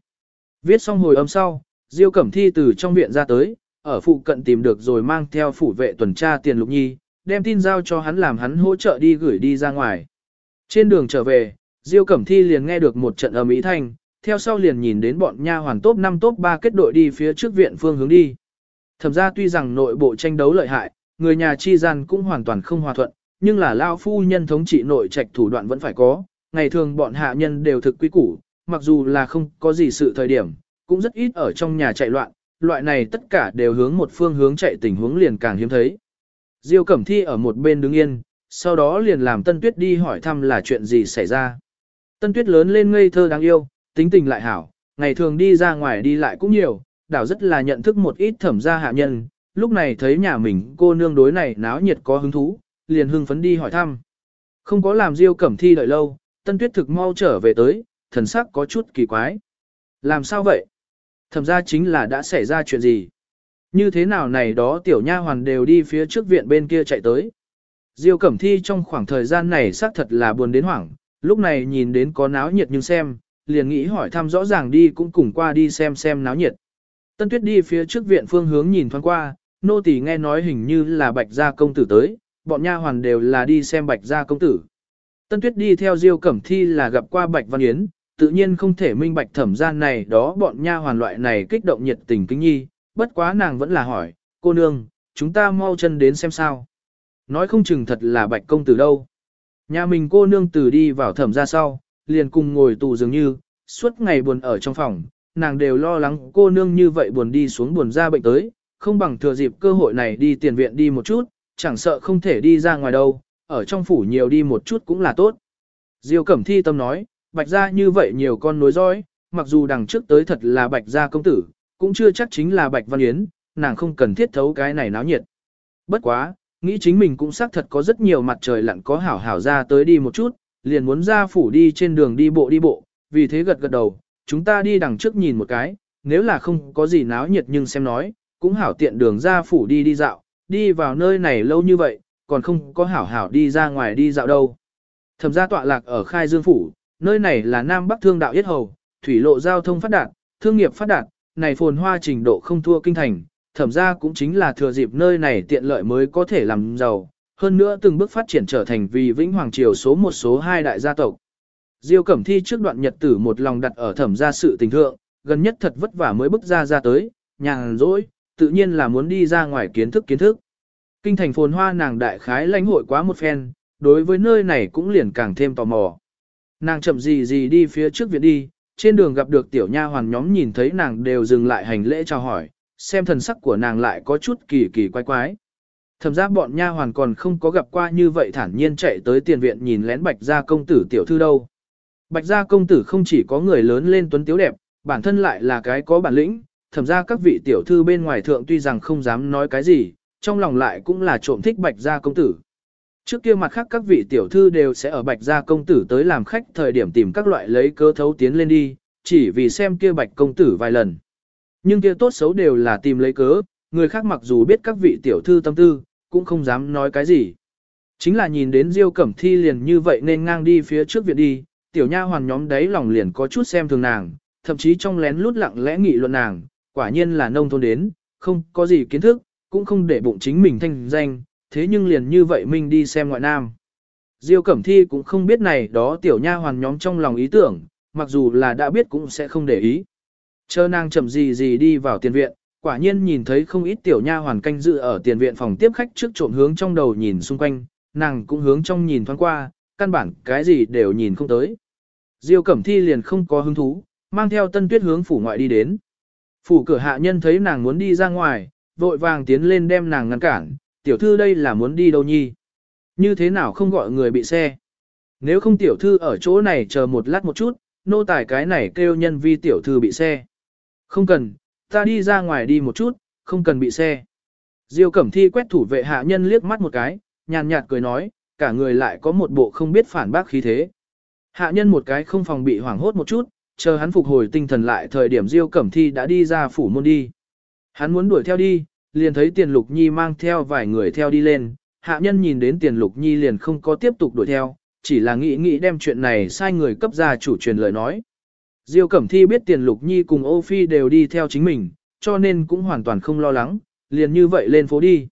Viết xong hồi âm sau, Diêu Cẩm Thi từ trong viện ra tới, ở phụ cận tìm được rồi mang theo phủ vệ tuần tra tiền lục nhi, đem tin giao cho hắn làm hắn hỗ trợ đi gửi đi ra ngoài. Trên đường trở về, Diêu Cẩm Thi liền nghe được một trận ầm ý thanh, theo sau liền nhìn đến bọn nha hoàn top 5 top 3 kết đội đi phía trước viện phương hướng đi. Thẩm ra tuy rằng nội bộ tranh đấu lợi hại, người nhà chi gian cũng hoàn toàn không hòa thuận, nhưng là lao phu nhân thống trị nội trạch thủ đoạn vẫn phải có, ngày thường bọn hạ nhân đều thực quý củ, mặc dù là không có gì sự thời điểm, cũng rất ít ở trong nhà chạy loạn, loại này tất cả đều hướng một phương hướng chạy tình huống liền càng hiếm thấy. Diêu Cẩm Thi ở một bên đứng yên, sau đó liền làm Tân Tuyết đi hỏi thăm là chuyện gì xảy ra. Tân Tuyết lớn lên ngây thơ đáng yêu, tính tình lại hảo, ngày thường đi ra ngoài đi lại cũng nhiều, đảo rất là nhận thức một ít thẩm gia hạ nhân, lúc này thấy nhà mình cô nương đối này náo nhiệt có hứng thú, liền hưng phấn đi hỏi thăm. Không có làm Diêu Cẩm Thi đợi lâu, Tân Tuyết thực mau trở về tới, thần sắc có chút kỳ quái. Làm sao vậy? Thẩm gia chính là đã xảy ra chuyện gì? Như thế nào này đó tiểu nha hoàn đều đi phía trước viện bên kia chạy tới. Diêu Cẩm Thi trong khoảng thời gian này xác thật là buồn đến hoảng, lúc này nhìn đến có náo nhiệt nhưng xem, liền nghĩ hỏi thăm rõ ràng đi cũng cùng qua đi xem xem náo nhiệt. Tân Tuyết đi phía trước viện phương hướng nhìn thoáng qua, nô tỳ nghe nói hình như là Bạch gia công tử tới, bọn nha hoàn đều là đi xem Bạch gia công tử. Tân Tuyết đi theo Diêu Cẩm Thi là gặp qua Bạch Văn Yến, tự nhiên không thể minh bạch thẩm gian này đó bọn nha hoàn loại này kích động nhiệt tình kính nhi, bất quá nàng vẫn là hỏi, cô nương, chúng ta mau chân đến xem sao. Nói không chừng thật là bạch công tử đâu. Nhà mình cô nương từ đi vào thẩm ra sau, liền cùng ngồi tù dường như, suốt ngày buồn ở trong phòng, nàng đều lo lắng cô nương như vậy buồn đi xuống buồn ra bệnh tới, không bằng thừa dịp cơ hội này đi tiền viện đi một chút, chẳng sợ không thể đi ra ngoài đâu, ở trong phủ nhiều đi một chút cũng là tốt. Diêu Cẩm Thi tâm nói, bạch ra như vậy nhiều con nối dõi, mặc dù đằng trước tới thật là bạch gia công tử, cũng chưa chắc chính là Bạch Văn Yến, nàng không cần thiết thấu cái này náo nhiệt. bất quá, nghĩ chính mình cũng xác thật có rất nhiều mặt trời lặn có hảo hảo ra tới đi một chút, liền muốn ra phủ đi trên đường đi bộ đi bộ, vì thế gật gật đầu, chúng ta đi đằng trước nhìn một cái, nếu là không có gì náo nhiệt nhưng xem nói, cũng hảo tiện đường ra phủ đi đi dạo, đi vào nơi này lâu như vậy, còn không có hảo hảo đi ra ngoài đi dạo đâu. Thẩm gia tọa lạc ở Khai Dương Phủ, nơi này là Nam Bắc Thương đạo Yết Hầu, thủy lộ giao thông phát đạt, thương nghiệp phát đạt, này phồn hoa trình độ không thua kinh thành, thẩm gia cũng chính là thừa dịp nơi này tiện lợi mới có thể làm giàu, hơn nữa từng bước phát triển trở thành vì vĩnh hoàng triều số một số hai đại gia tộc. Diêu Cẩm Thi trước đoạn nhật tử một lòng đặt ở thẩm gia sự tình thượng, gần nhất thật vất vả mới bước ra ra tới, nhàn rỗi, tự nhiên là muốn đi ra ngoài kiến thức kiến thức. Kinh thành phồn hoa nàng đại khái lãnh hội quá một phen, đối với nơi này cũng liền càng thêm tò mò. Nàng chậm gì gì đi phía trước viện đi, trên đường gặp được tiểu nha hoàn nhóm nhìn thấy nàng đều dừng lại hành lễ chào hỏi, xem thần sắc của nàng lại có chút kỳ kỳ quái quái. Thẩm giác bọn nha hoàn còn không có gặp qua như vậy thản nhiên chạy tới tiền viện nhìn lén bạch gia công tử tiểu thư đâu. Bạch gia công tử không chỉ có người lớn lên tuấn tiếu đẹp, bản thân lại là cái có bản lĩnh, thẩm ra các vị tiểu thư bên ngoài thượng tuy rằng không dám nói cái gì, trong lòng lại cũng là trộm thích bạch gia công tử. Trước kia mặt khác các vị tiểu thư đều sẽ ở bạch gia công tử tới làm khách thời điểm tìm các loại lấy cơ thấu tiến lên đi, chỉ vì xem kia bạch công tử vài lần. Nhưng kia tốt xấu đều là tìm lấy cớ, người khác mặc dù biết các vị tiểu thư tâm tư, cũng không dám nói cái gì. Chính là nhìn đến Diêu Cẩm Thi liền như vậy nên ngang đi phía trước viện đi, tiểu nha hoàn nhóm đấy lòng liền có chút xem thường nàng, thậm chí trong lén lút lặng lẽ nghị luận nàng, quả nhiên là nông thôn đến, không có gì kiến thức, cũng không để bụng chính mình thanh danh, thế nhưng liền như vậy mình đi xem ngoại nam. Diêu Cẩm Thi cũng không biết này đó tiểu nha hoàn nhóm trong lòng ý tưởng, mặc dù là đã biết cũng sẽ không để ý. Chờ nàng chậm gì gì đi vào tiền viện, quả nhiên nhìn thấy không ít tiểu nha hoàn canh dự ở tiền viện phòng tiếp khách trước trộm hướng trong đầu nhìn xung quanh, nàng cũng hướng trong nhìn thoáng qua, căn bản cái gì đều nhìn không tới. Diêu Cẩm Thi liền không có hứng thú, mang theo tân tuyết hướng phủ ngoại đi đến. Phủ cửa hạ nhân thấy nàng muốn đi ra ngoài, vội vàng tiến lên đem nàng ngăn cản, tiểu thư đây là muốn đi đâu nhi. Như thế nào không gọi người bị xe. Nếu không tiểu thư ở chỗ này chờ một lát một chút, nô tài cái này kêu nhân vi tiểu thư bị xe. Không cần, ta đi ra ngoài đi một chút, không cần bị xe. Diêu Cẩm Thi quét thủ vệ hạ nhân liếc mắt một cái, nhàn nhạt cười nói, cả người lại có một bộ không biết phản bác khí thế. Hạ nhân một cái không phòng bị hoảng hốt một chút, chờ hắn phục hồi tinh thần lại thời điểm Diêu Cẩm Thi đã đi ra phủ môn đi. Hắn muốn đuổi theo đi, liền thấy Tiền Lục Nhi mang theo vài người theo đi lên, hạ nhân nhìn đến Tiền Lục Nhi liền không có tiếp tục đuổi theo, chỉ là nghĩ nghĩ đem chuyện này sai người cấp ra chủ truyền lời nói. Diêu Cẩm Thi biết Tiền Lục Nhi cùng Ô Phi đều đi theo chính mình, cho nên cũng hoàn toàn không lo lắng, liền như vậy lên phố đi.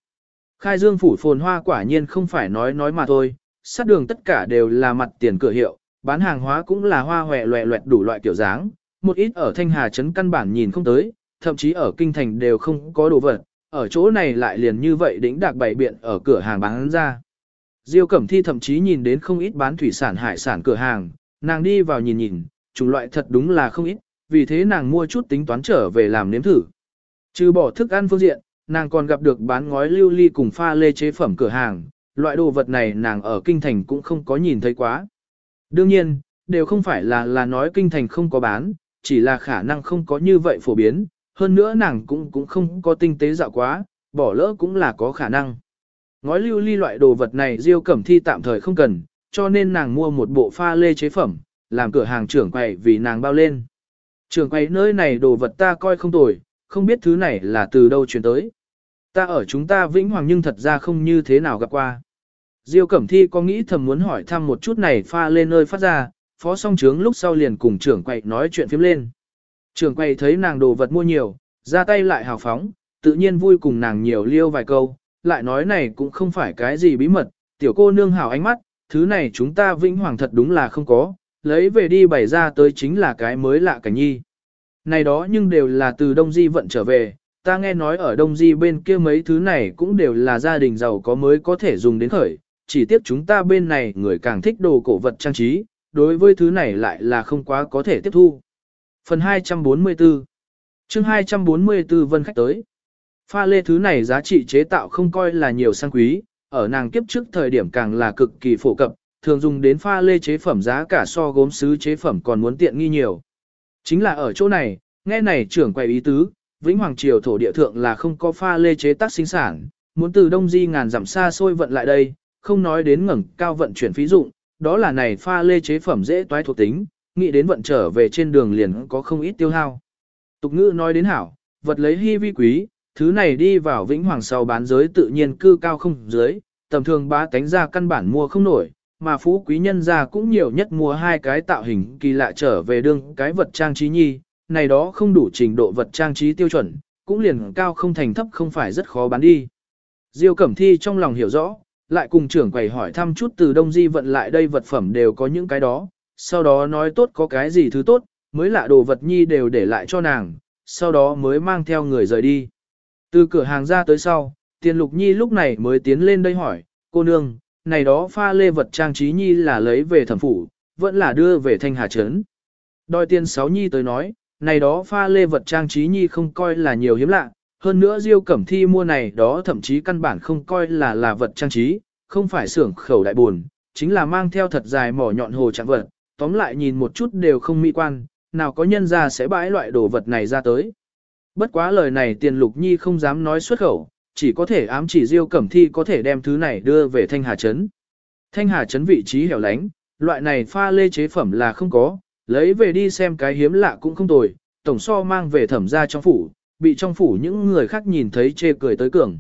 Khai Dương phủ phồn hoa quả nhiên không phải nói nói mà thôi, sát đường tất cả đều là mặt tiền cửa hiệu, bán hàng hóa cũng là hoa hòe loẹ loẹt đủ loại kiểu dáng, một ít ở Thanh Hà Trấn căn bản nhìn không tới, thậm chí ở Kinh Thành đều không có đồ vật, ở chỗ này lại liền như vậy đỉnh đạc bày biện ở cửa hàng bán ra. Diêu Cẩm Thi thậm chí nhìn đến không ít bán thủy sản hải sản cửa hàng, nàng đi vào nhìn nhìn, chủng loại thật đúng là không ít, vì thế nàng mua chút tính toán trở về làm nếm thử. Trừ bỏ thức ăn phương diện, nàng còn gặp được bán ngói lưu ly cùng pha lê chế phẩm cửa hàng, loại đồ vật này nàng ở kinh thành cũng không có nhìn thấy quá. Đương nhiên, đều không phải là là nói kinh thành không có bán, chỉ là khả năng không có như vậy phổ biến, hơn nữa nàng cũng cũng không có tinh tế dạo quá, bỏ lỡ cũng là có khả năng. Ngói lưu ly loại đồ vật này Diêu Cẩm Thi tạm thời không cần, cho nên nàng mua một bộ pha lê chế phẩm, làm cửa hàng trưởng quầy vì nàng bao lên. Trưởng quầy nơi này đồ vật ta coi không tồi, không biết thứ này là từ đâu chuyển tới. Ta ở chúng ta vĩnh hoàng nhưng thật ra không như thế nào gặp qua. Diêu Cẩm Thi có nghĩ thầm muốn hỏi thăm một chút này pha lên nơi phát ra, phó song trướng lúc sau liền cùng trưởng quầy nói chuyện phím lên. Trưởng quầy thấy nàng đồ vật mua nhiều, ra tay lại hào phóng, tự nhiên vui cùng nàng nhiều liêu vài câu, lại nói này cũng không phải cái gì bí mật, tiểu cô nương hảo ánh mắt, thứ này chúng ta vĩnh hoàng thật đúng là không có, lấy về đi bày ra tới chính là cái mới lạ cảnh nhi. Này đó nhưng đều là từ Đông Di vận trở về, ta nghe nói ở Đông Di bên kia mấy thứ này cũng đều là gia đình giàu có mới có thể dùng đến khởi, chỉ tiếc chúng ta bên này người càng thích đồ cổ vật trang trí, đối với thứ này lại là không quá có thể tiếp thu. Phần 244 chương 244 vân khách tới. Pha lê thứ này giá trị chế tạo không coi là nhiều sang quý, ở nàng kiếp trước thời điểm càng là cực kỳ phổ cập, thường dùng đến pha lê chế phẩm giá cả so gốm sứ chế phẩm còn muốn tiện nghi nhiều. Chính là ở chỗ này, nghe này trưởng quầy ý tứ, Vĩnh Hoàng Triều thổ địa thượng là không có pha lê chế tác sinh sản, muốn từ đông di ngàn dặm xa xôi vận lại đây, không nói đến ngẩng cao vận chuyển phí dụng, đó là này pha lê chế phẩm dễ toái thuộc tính, nghĩ đến vận trở về trên đường liền có không ít tiêu hao. Tục ngữ nói đến hảo, vật lấy hy vi quý, thứ này đi vào vĩnh hoàng sau bán giới tự nhiên cư cao không dưới, tầm thường bá tánh ra căn bản mua không nổi, mà phú quý nhân gia cũng nhiều nhất mua hai cái tạo hình kỳ lạ trở về đương cái vật trang trí nhi, này đó không đủ trình độ vật trang trí tiêu chuẩn, cũng liền cao không thành thấp không phải rất khó bán đi. Diêu Cẩm Thi trong lòng hiểu rõ, lại cùng trưởng quầy hỏi thăm chút từ Đông Di vận lại đây vật phẩm đều có những cái đó, sau đó nói tốt có cái gì thứ tốt, mới lạ đồ vật nhi đều để lại cho nàng, sau đó mới mang theo người rời đi. Từ cửa hàng ra tới sau, tiền lục nhi lúc này mới tiến lên đây hỏi, cô nương, này đó pha lê vật trang trí nhi là lấy về thẩm phủ, vẫn là đưa về thanh hà trấn. Đòi tiền sáu nhi tới nói, này đó pha lê vật trang trí nhi không coi là nhiều hiếm lạ, hơn nữa Diêu Cẩm Thi mua này đó thậm chí căn bản không coi là là vật trang trí, không phải xưởng khẩu đại buồn, chính là mang theo thật dài mỏ nhọn hồ trạng vật, tóm lại nhìn một chút đều không mỹ quan, nào có nhân ra sẽ bãi loại đồ vật này ra tới. Bất quá lời này tiền lục nhi không dám nói xuất khẩu, chỉ có thể ám chỉ Diêu Cẩm Thi có thể đem thứ này đưa về Thanh Hà Trấn. Thanh Hà Trấn vị trí hẻo lánh, loại này pha lê chế phẩm là không có, lấy về đi xem cái hiếm lạ cũng không tồi, tổng so mang về thẩm ra trong phủ, bị trong phủ những người khác nhìn thấy chê cười tới cường.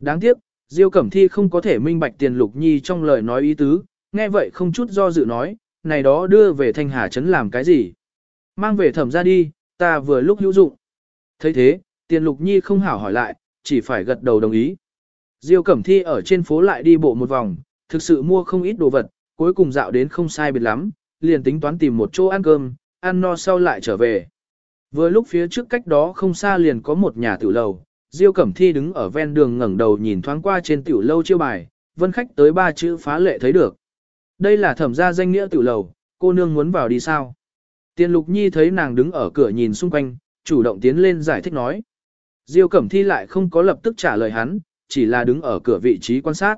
Đáng tiếc, Diêu Cẩm Thi không có thể minh bạch tiền lục nhi trong lời nói ý tứ, nghe vậy không chút do dự nói, này đó đưa về Thanh Hà Trấn làm cái gì? Mang về thẩm ra đi, ta vừa lúc hữu dụng. thấy thế, tiền lục nhi không hảo hỏi lại, chỉ phải gật đầu đồng ý. Diêu Cẩm Thi ở trên phố lại đi bộ một vòng, thực sự mua không ít đồ vật, cuối cùng dạo đến không sai biệt lắm, liền tính toán tìm một chỗ ăn cơm, ăn no sau lại trở về. Vừa lúc phía trước cách đó không xa liền có một nhà tiểu lầu, Diêu Cẩm Thi đứng ở ven đường ngẩng đầu nhìn thoáng qua trên tiểu lâu chiêu bài, vân khách tới ba chữ phá lệ thấy được. Đây là thẩm gia danh nghĩa tiểu lầu, cô nương muốn vào đi sao? Tiên Lục Nhi thấy nàng đứng ở cửa nhìn xung quanh, chủ động tiến lên giải thích nói. Diêu Cẩm Thi lại không có lập tức trả lời hắn, chỉ là đứng ở cửa vị trí quan sát.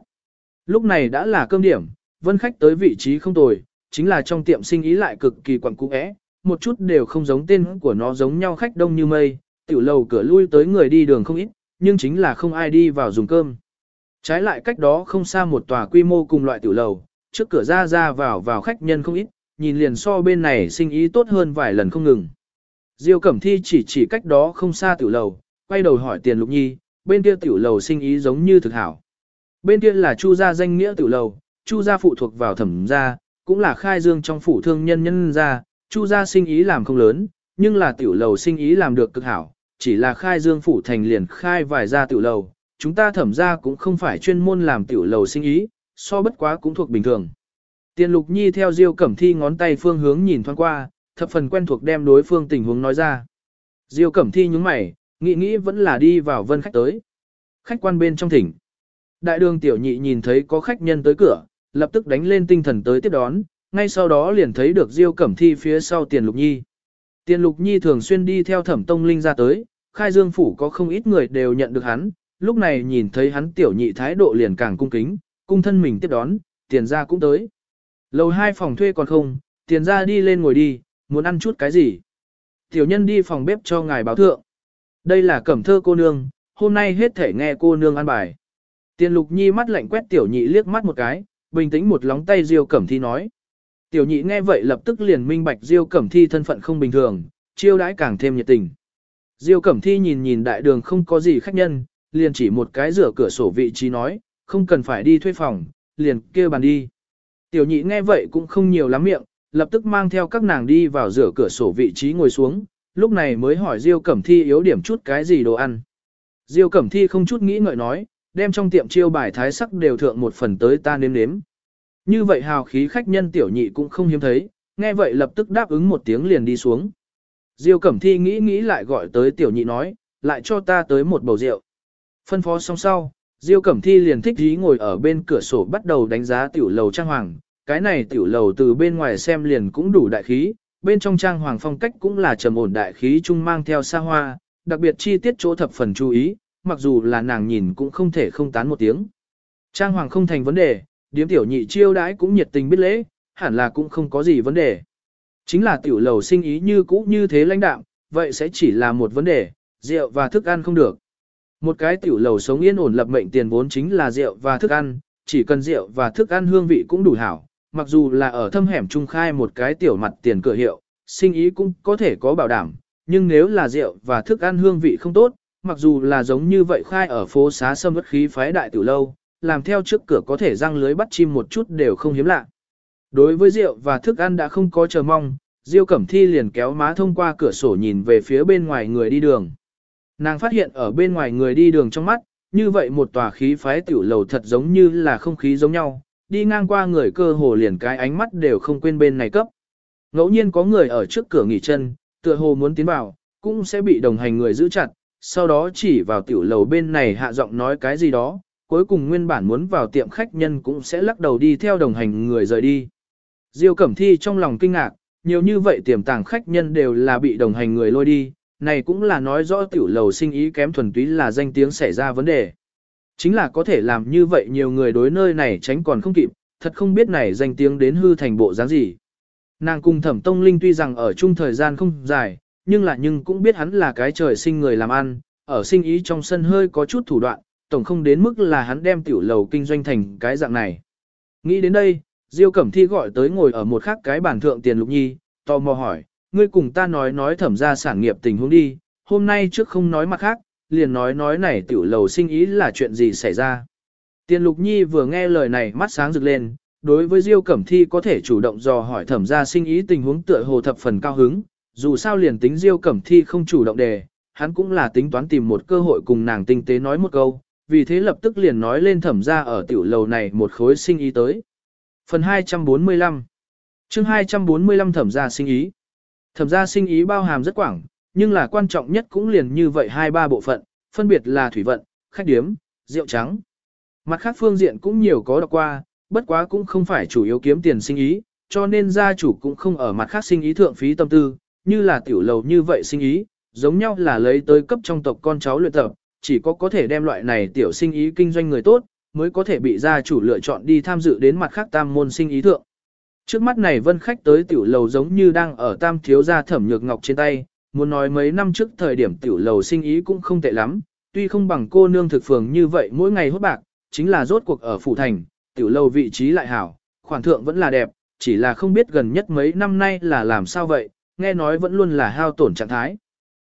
Lúc này đã là cơm điểm, vân khách tới vị trí không tồi, chính là trong tiệm sinh ý lại cực kỳ quẩn cũ ẽ, một chút đều không giống tên của nó giống nhau khách đông như mây, tiểu lầu cửa lui tới người đi đường không ít, nhưng chính là không ai đi vào dùng cơm. Trái lại cách đó không xa một tòa quy mô cùng loại tiểu lầu, trước cửa ra ra vào vào khách nhân không ít, nhìn liền so bên này sinh ý tốt hơn vài lần không ngừng. Diêu Cẩm Thi chỉ chỉ cách đó không xa tiểu lầu, quay đầu hỏi tiền lục nhi, bên kia tiểu lầu sinh ý giống như thực hảo. Bên kia là chu gia danh nghĩa tiểu lầu, chu gia phụ thuộc vào thẩm gia, cũng là khai dương trong phủ thương nhân nhân gia, chu gia sinh ý làm không lớn, nhưng là tiểu lầu sinh ý làm được cực hảo, chỉ là khai dương phủ thành liền khai vài gia tiểu lầu, chúng ta thẩm gia cũng không phải chuyên môn làm tiểu lầu sinh ý, so bất quá cũng thuộc bình thường. Tiền lục nhi theo diêu cẩm thi ngón tay phương hướng nhìn thoáng qua, thập phần quen thuộc đem đối phương tình huống nói ra. Diêu cẩm thi nhúng mày, nghĩ nghĩ vẫn là đi vào vân khách tới. Khách quan bên trong thỉnh. Đại đường tiểu nhị nhìn thấy có khách nhân tới cửa, lập tức đánh lên tinh thần tới tiếp đón, ngay sau đó liền thấy được Diêu Cẩm Thi phía sau Tiền Lục Nhi. Tiền Lục Nhi thường xuyên đi theo Thẩm Tông Linh ra tới, khai dương phủ có không ít người đều nhận được hắn, lúc này nhìn thấy hắn tiểu nhị thái độ liền càng cung kính, cung thân mình tiếp đón, tiền ra cũng tới. Lầu hai phòng thuê còn không, tiền ra đi lên ngồi đi, muốn ăn chút cái gì. Tiểu nhân đi phòng bếp cho ngài báo thượng. Đây là cẩm thơ cô nương, hôm nay hết thể nghe cô nương ăn bài. Tiền lục nhi mắt lạnh quét tiểu nhị liếc mắt một cái, bình tĩnh một lóng tay diêu cẩm thi nói. Tiểu nhị nghe vậy lập tức liền minh bạch diêu cẩm thi thân phận không bình thường, chiêu đãi càng thêm nhiệt tình. Diêu cẩm thi nhìn nhìn đại đường không có gì khách nhân, liền chỉ một cái rửa cửa sổ vị trí nói, không cần phải đi thuê phòng, liền kêu bàn đi. Tiểu nhị nghe vậy cũng không nhiều lắm miệng, lập tức mang theo các nàng đi vào rửa cửa sổ vị trí ngồi xuống, lúc này mới hỏi Diêu Cẩm Thi yếu điểm chút cái gì đồ ăn. Diêu Cẩm Thi không chút nghĩ ngợi nói, đem trong tiệm chiêu bài thái sắc đều thượng một phần tới ta nếm nếm. Như vậy hào khí khách nhân tiểu nhị cũng không hiếm thấy, nghe vậy lập tức đáp ứng một tiếng liền đi xuống. Diêu Cẩm Thi nghĩ nghĩ lại gọi tới tiểu nhị nói, lại cho ta tới một bầu rượu. Phân phó xong sau, Diêu Cẩm Thi liền thích ý ngồi ở bên cửa sổ bắt đầu đánh giá tiểu lầu trang hoàng. Cái này tiểu lầu từ bên ngoài xem liền cũng đủ đại khí, bên trong trang hoàng phong cách cũng là trầm ổn đại khí trung mang theo xa hoa, đặc biệt chi tiết chỗ thập phần chú ý, mặc dù là nàng nhìn cũng không thể không tán một tiếng. Trang hoàng không thành vấn đề, điếm tiểu nhị chiêu đãi cũng nhiệt tình biết lễ, hẳn là cũng không có gì vấn đề. Chính là tiểu lầu sinh ý như cũ như thế lãnh đạm, vậy sẽ chỉ là một vấn đề, rượu và thức ăn không được. Một cái tiểu lầu sống yên ổn lập mệnh tiền vốn chính là rượu và thức ăn, chỉ cần rượu và thức ăn hương vị cũng đủ hảo, mặc dù là ở thâm hẻm trung khai một cái tiểu mặt tiền cửa hiệu, sinh ý cũng có thể có bảo đảm, nhưng nếu là rượu và thức ăn hương vị không tốt, mặc dù là giống như vậy khai ở phố xá sâm bất khí phái đại tiểu lâu, làm theo trước cửa có thể răng lưới bắt chim một chút đều không hiếm lạ. Đối với rượu và thức ăn đã không có chờ mong, Diêu Cẩm Thi liền kéo má thông qua cửa sổ nhìn về phía bên ngoài người đi đường. Nàng phát hiện ở bên ngoài người đi đường trong mắt, như vậy một tòa khí phái tiểu lầu thật giống như là không khí giống nhau, đi ngang qua người cơ hồ liền cái ánh mắt đều không quên bên này cấp. Ngẫu nhiên có người ở trước cửa nghỉ chân, tựa hồ muốn tiến vào, cũng sẽ bị đồng hành người giữ chặt, sau đó chỉ vào tiểu lầu bên này hạ giọng nói cái gì đó, cuối cùng nguyên bản muốn vào tiệm khách nhân cũng sẽ lắc đầu đi theo đồng hành người rời đi. Diêu Cẩm Thi trong lòng kinh ngạc, nhiều như vậy tiềm tàng khách nhân đều là bị đồng hành người lôi đi, này cũng là nói rõ tiểu lầu sinh ý kém thuần túy là danh tiếng xảy ra vấn đề. Chính là có thể làm như vậy nhiều người đối nơi này tránh còn không kịp, thật không biết này danh tiếng đến hư thành bộ dáng gì. Nàng cùng thẩm tông linh tuy rằng ở chung thời gian không dài, nhưng là nhưng cũng biết hắn là cái trời sinh người làm ăn, ở sinh ý trong sân hơi có chút thủ đoạn, tổng không đến mức là hắn đem tiểu lầu kinh doanh thành cái dạng này. Nghĩ đến đây, Diêu Cẩm Thi gọi tới ngồi ở một khác cái bàn thượng tiền lục nhi, tò mò hỏi, ngươi cùng ta nói nói thẩm ra sản nghiệp tình huống đi, hôm nay trước không nói mặt khác, liền nói nói này tiểu lầu sinh ý là chuyện gì xảy ra. Tiền lục nhi vừa nghe lời này mắt sáng rực lên, đối với Diêu Cẩm Thi có thể chủ động dò hỏi thẩm ra sinh ý tình huống tựa hồ thập phần cao hứng, dù sao liền tính Diêu Cẩm Thi không chủ động đề, hắn cũng là tính toán tìm một cơ hội cùng nàng tinh tế nói một câu, vì thế lập tức liền nói lên thẩm ra ở tiểu lầu này một khối sinh ý tới. Phần 245 chương 245 thẩm ra sinh ý Thẩm ra sinh ý bao hàm rất quảng, nhưng là quan trọng nhất cũng liền như vậy hai ba bộ phận, phân biệt là thủy vận, khách điếm, rượu trắng. Mặt khác phương diện cũng nhiều có đọc qua, bất quá cũng không phải chủ yếu kiếm tiền sinh ý, cho nên gia chủ cũng không ở mặt khác sinh ý thượng phí tâm tư, như là tiểu lầu như vậy sinh ý, giống nhau là lấy tới cấp trong tộc con cháu luyện tập, chỉ có có thể đem loại này tiểu sinh ý kinh doanh người tốt, mới có thể bị gia chủ lựa chọn đi tham dự đến mặt khác tam môn sinh ý thượng. Trước mắt này vân khách tới tiểu lầu giống như đang ở tam thiếu gia thẩm nhược ngọc trên tay, muốn nói mấy năm trước thời điểm tiểu lầu sinh ý cũng không tệ lắm, tuy không bằng cô nương thực phường như vậy mỗi ngày hốt bạc, chính là rốt cuộc ở phủ thành, tiểu lầu vị trí lại hảo, khoản thượng vẫn là đẹp, chỉ là không biết gần nhất mấy năm nay là làm sao vậy, nghe nói vẫn luôn là hao tổn trạng thái.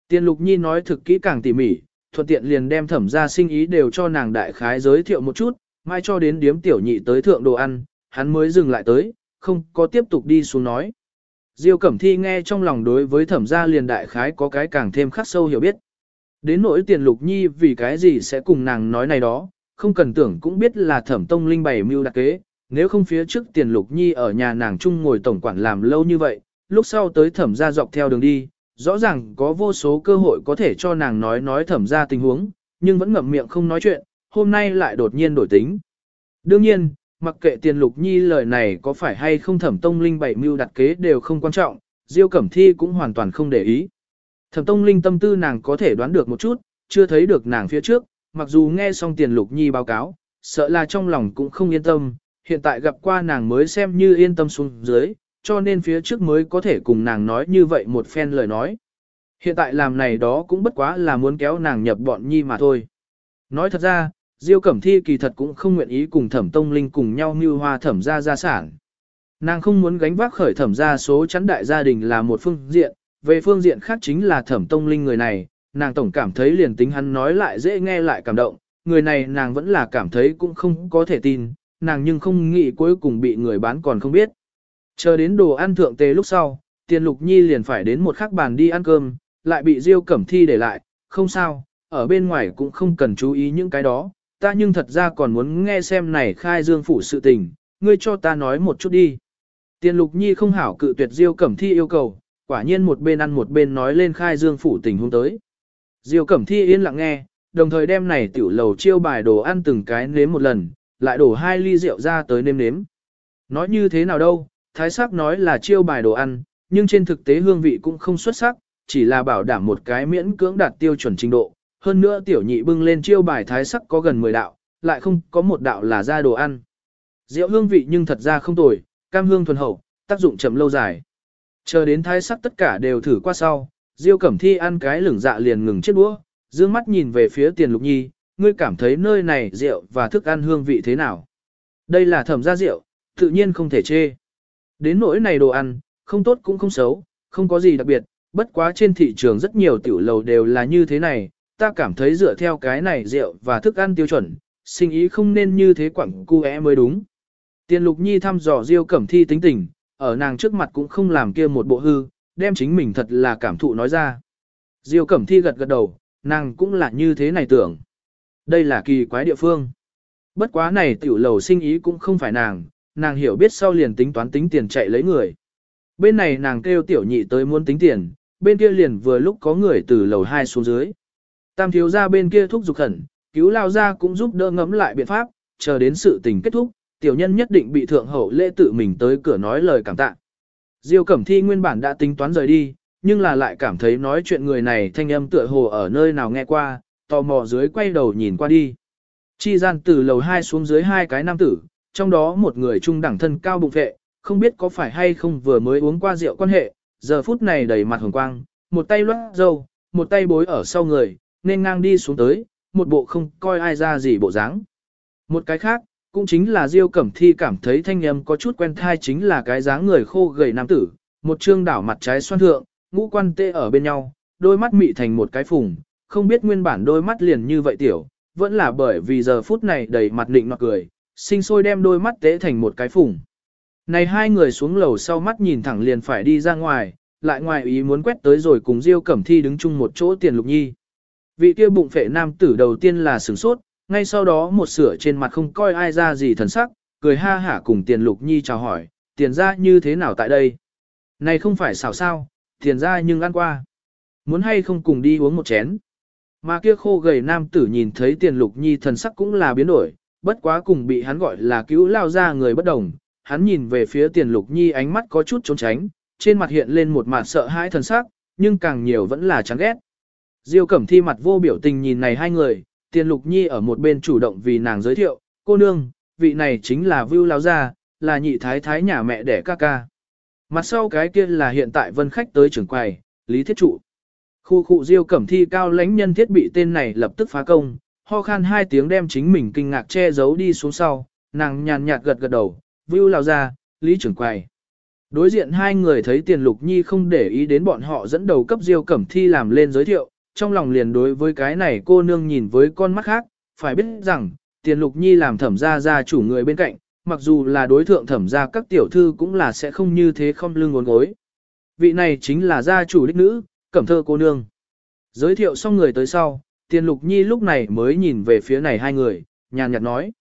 Tiên Lục Nhi nói thực kỹ càng tỉ mỉ, thuận tiện liền đem thẩm ra sinh ý đều cho nàng đại khái giới thiệu một chút, mai cho đến điếm tiểu nhị tới thượng đồ ăn, hắn mới dừng lại tới, không có tiếp tục đi xuống nói. Diêu Cẩm Thi nghe trong lòng đối với thẩm gia liền đại khái có cái càng thêm khắc sâu hiểu biết. Đến nỗi tiền lục nhi vì cái gì sẽ cùng nàng nói này đó, không cần tưởng cũng biết là thẩm tông linh bày mưu đặc kế, nếu không phía trước tiền lục nhi ở nhà nàng chung ngồi tổng quản làm lâu như vậy, lúc sau tới thẩm gia dọc theo đường đi, rõ ràng có vô số cơ hội có thể cho nàng nói nói thẩm gia tình huống, nhưng vẫn ngậm miệng không nói chuyện, hôm nay lại đột nhiên đổi tính. Đương nhiên, mặc kệ tiền lục nhi lời này có phải hay không thẩm tông linh bảy mưu đặt kế đều không quan trọng, Diêu Cẩm Thi cũng hoàn toàn không để ý. Thẩm tông linh tâm tư nàng có thể đoán được một chút, chưa thấy được nàng phía trước, mặc dù nghe xong tiền lục nhi báo cáo, sợ là trong lòng cũng không yên tâm, hiện tại gặp qua nàng mới xem như yên tâm xuống dưới, cho nên phía trước mới có thể cùng nàng nói như vậy một phen lời nói. Hiện tại làm này đó cũng bất quá là muốn kéo nàng nhập bọn nhi mà thôi. Nói thật ra, Diêu Cẩm Thi kỳ thật cũng không nguyện ý cùng Thẩm Tông Linh cùng nhau mưu hoa thẩm gia gia sản. Nàng không muốn gánh vác khởi thẩm gia số chắn đại gia đình là một phương diện, về phương diện khác chính là Thẩm Tông Linh người này, nàng tổng cảm thấy liền tính hắn nói lại dễ nghe lại cảm động, người này nàng vẫn là cảm thấy cũng không có thể tin, nàng nhưng không nghĩ cuối cùng bị người bán còn không biết. Chờ đến đồ ăn thượng tề lúc sau, Tiền Lục Nhi liền phải đến một khắc bàn đi ăn cơm, lại bị Diêu Cẩm Thi để lại, không sao, ở bên ngoài cũng không cần chú ý những cái đó, ta nhưng thật ra còn muốn nghe xem này khai dương phủ sự tình, ngươi cho ta nói một chút đi. Tiền lục nhi không hảo cự tuyệt diêu cẩm thi yêu cầu, quả nhiên một bên ăn một bên nói lên khai dương phủ tình huống tới. Diêu cẩm thi yên lặng nghe, đồng thời đem này tiểu lầu chiêu bài đồ ăn từng cái nếm một lần, lại đổ hai ly rượu ra tới nêm nếm. Nói như thế nào đâu, thái sắc nói là chiêu bài đồ ăn, nhưng trên thực tế hương vị cũng không xuất sắc, chỉ là bảo đảm một cái miễn cưỡng đạt tiêu chuẩn trình độ, hơn nữa tiểu nhị bưng lên chiêu bài thái sắc có gần 10 đạo, lại không có một đạo là ra đồ ăn. Rượu hương vị nhưng thật ra không tồi, cam hương thuần hậu, tác dụng chậm lâu dài. Chờ đến thái sắc tất cả đều thử qua sau, Diêu Cẩm Thi ăn cái lửng dạ liền ngừng chiếc đũa, dương mắt nhìn về phía tiền lục nhi, ngươi cảm thấy nơi này rượu và thức ăn hương vị thế nào? Đây là thẩm gia rượu, tự nhiên không thể chê. Đến nỗi này đồ ăn, không tốt cũng không xấu, không có gì đặc biệt, bất quá trên thị trường rất nhiều tiểu lầu đều là như thế này, ta cảm thấy dựa theo cái này rượu và thức ăn tiêu chuẩn, sinh ý không nên như thế quẳng cu é mới đúng. Tiền lục nhi thăm dò Diêu Cẩm Thi tính tình, ở nàng trước mặt cũng không làm kia một bộ hư, đem chính mình thật là cảm thụ nói ra. Diêu Cẩm Thi gật gật đầu, nàng cũng là như thế này tưởng. Đây là kỳ quái địa phương. Bất quá này tiểu lầu sinh ý cũng không phải nàng, nàng hiểu biết sau liền tính toán tính tiền chạy lấy người. Bên này nàng kêu tiểu nhị tới muốn tính tiền, bên kia liền vừa lúc có người từ lầu 2 xuống dưới. Tam thiếu gia bên kia thúc giục khẩn, cứu lao ra cũng giúp đỡ ngẫm lại biện pháp, chờ đến sự tình kết thúc, tiểu nhân nhất định bị thượng hậu lễ tự mình tới cửa nói lời cảm tạ. Diêu Cẩm Thi nguyên bản đã tính toán rời đi, nhưng là lại cảm thấy nói chuyện người này thanh âm tựa hồ ở nơi nào nghe qua, tò mò dưới quay đầu nhìn qua đi. Chi gian từ lầu 2 xuống dưới hai cái nam tử, trong đó một người trung đẳng thân cao bụng vệ, không biết có phải hay không vừa mới uống qua rượu quan hệ, giờ phút này đầy mặt hồng quang, một tay loát dâu, một tay bối ở sau người, nên ngang đi xuống tới, một bộ không coi ai ra gì bộ dáng. Một cái khác, cũng chính là Diêu Cẩm Thi cảm thấy thanh âm có chút quen thai chính là cái dáng người khô gầy nam tử, một trương đảo mặt trái xoan thượng, ngũ quan tê ở bên nhau, đôi mắt mị thành một cái phùng, không biết nguyên bản đôi mắt liền như vậy tiểu, vẫn là bởi vì giờ phút này đầy mặt định nọ cười, sinh sôi đem đôi mắt tế thành một cái phùng. Này hai người xuống lầu sau mắt nhìn thẳng liền phải đi ra ngoài, lại ngoài ý muốn quét tới rồi cùng Diêu Cẩm Thi đứng chung một chỗ tiền lục nhi. Vị kia bụng phệ nam tử đầu tiên là sửng sốt, ngay sau đó một sửa trên mặt không coi ai ra gì thần sắc, cười ha hả cùng tiền lục nhi chào hỏi, tiền ra như thế nào tại đây? Này không phải xảo sao, tiền ra nhưng ăn qua. Muốn hay không cùng đi uống một chén? Mà kia khô gầy nam tử nhìn thấy tiền lục nhi thần sắc cũng là biến đổi, bất quá cùng bị hắn gọi là cứu lao ra người bất đồng. Hắn nhìn về phía tiền lục nhi ánh mắt có chút trốn tránh, trên mặt hiện lên một mặt sợ hãi thần sắc, nhưng càng nhiều vẫn là chán ghét. Diêu Cẩm Thi mặt vô biểu tình nhìn này hai người, Tiền Lục Nhi ở một bên chủ động vì nàng giới thiệu, cô nương, vị này chính là Vưu Lão Gia, là nhị thái thái nhà mẹ đẻ ca ca. Mặt sau cái kia là hiện tại vân khách tới trưởng quầy, Lý Thiết Trụ. Khu khu Diêu Cẩm Thi cao lãnh nhân thiết bị tên này lập tức phá công, ho khan hai tiếng đem chính mình kinh ngạc che giấu đi xuống sau, nàng nhàn nhạt gật gật đầu, Vưu Lão Gia, Lý trưởng quầy. Đối diện hai người thấy Tiền Lục Nhi không để ý đến bọn họ dẫn đầu cấp Diêu Cẩm Thi làm lên giới thiệu, trong lòng liền đối với cái này cô nương nhìn với con mắt khác, phải biết rằng, tiền lục nhi làm thẩm gia gia chủ người bên cạnh, mặc dù là đối thượng thẩm gia các tiểu thư cũng là sẽ không như thế không lưng ngốn gối. Vị này chính là gia chủ đích nữ, cẩm thơ cô nương. Giới thiệu xong người tới sau, tiền lục nhi lúc này mới nhìn về phía này hai người, nhàn nhạt nói.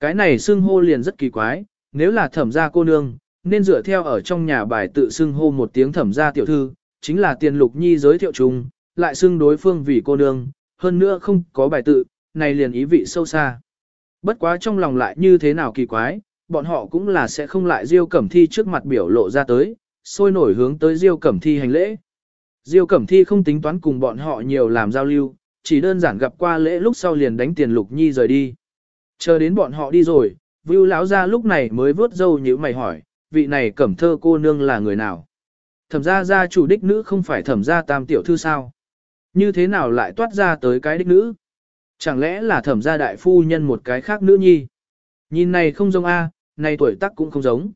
Cái này xưng hô liền rất kỳ quái, nếu là thẩm gia cô nương, nên dựa theo ở trong nhà bài tự xưng hô một tiếng thẩm gia tiểu thư, chính là tiền lục nhi giới thiệu chung, lại xưng đối phương vì cô nương, hơn nữa không có bài tự, này liền ý vị sâu xa. Bất quá trong lòng lại như thế nào kỳ quái, bọn họ cũng là sẽ không lại Diêu Cẩm Thi trước mặt biểu lộ ra tới, sôi nổi hướng tới Diêu Cẩm Thi hành lễ. Diêu Cẩm Thi không tính toán cùng bọn họ nhiều làm giao lưu, chỉ đơn giản gặp qua lễ lúc sau liền đánh tiền Lục Nhi rời đi. Chờ đến bọn họ đi rồi, Vưu lão gia lúc này mới vớt dâu như mày hỏi, vị này Cẩm Thơ cô nương là người nào? Thẩm gia gia chủ đích nữ không phải thẩm gia tam tiểu thư sao? Như thế nào lại toát ra tới cái đích nữ? Chẳng lẽ là thẩm gia đại phu nhân một cái khác nữ nhi? Nhìn này không giống A, này tuổi tác cũng không giống.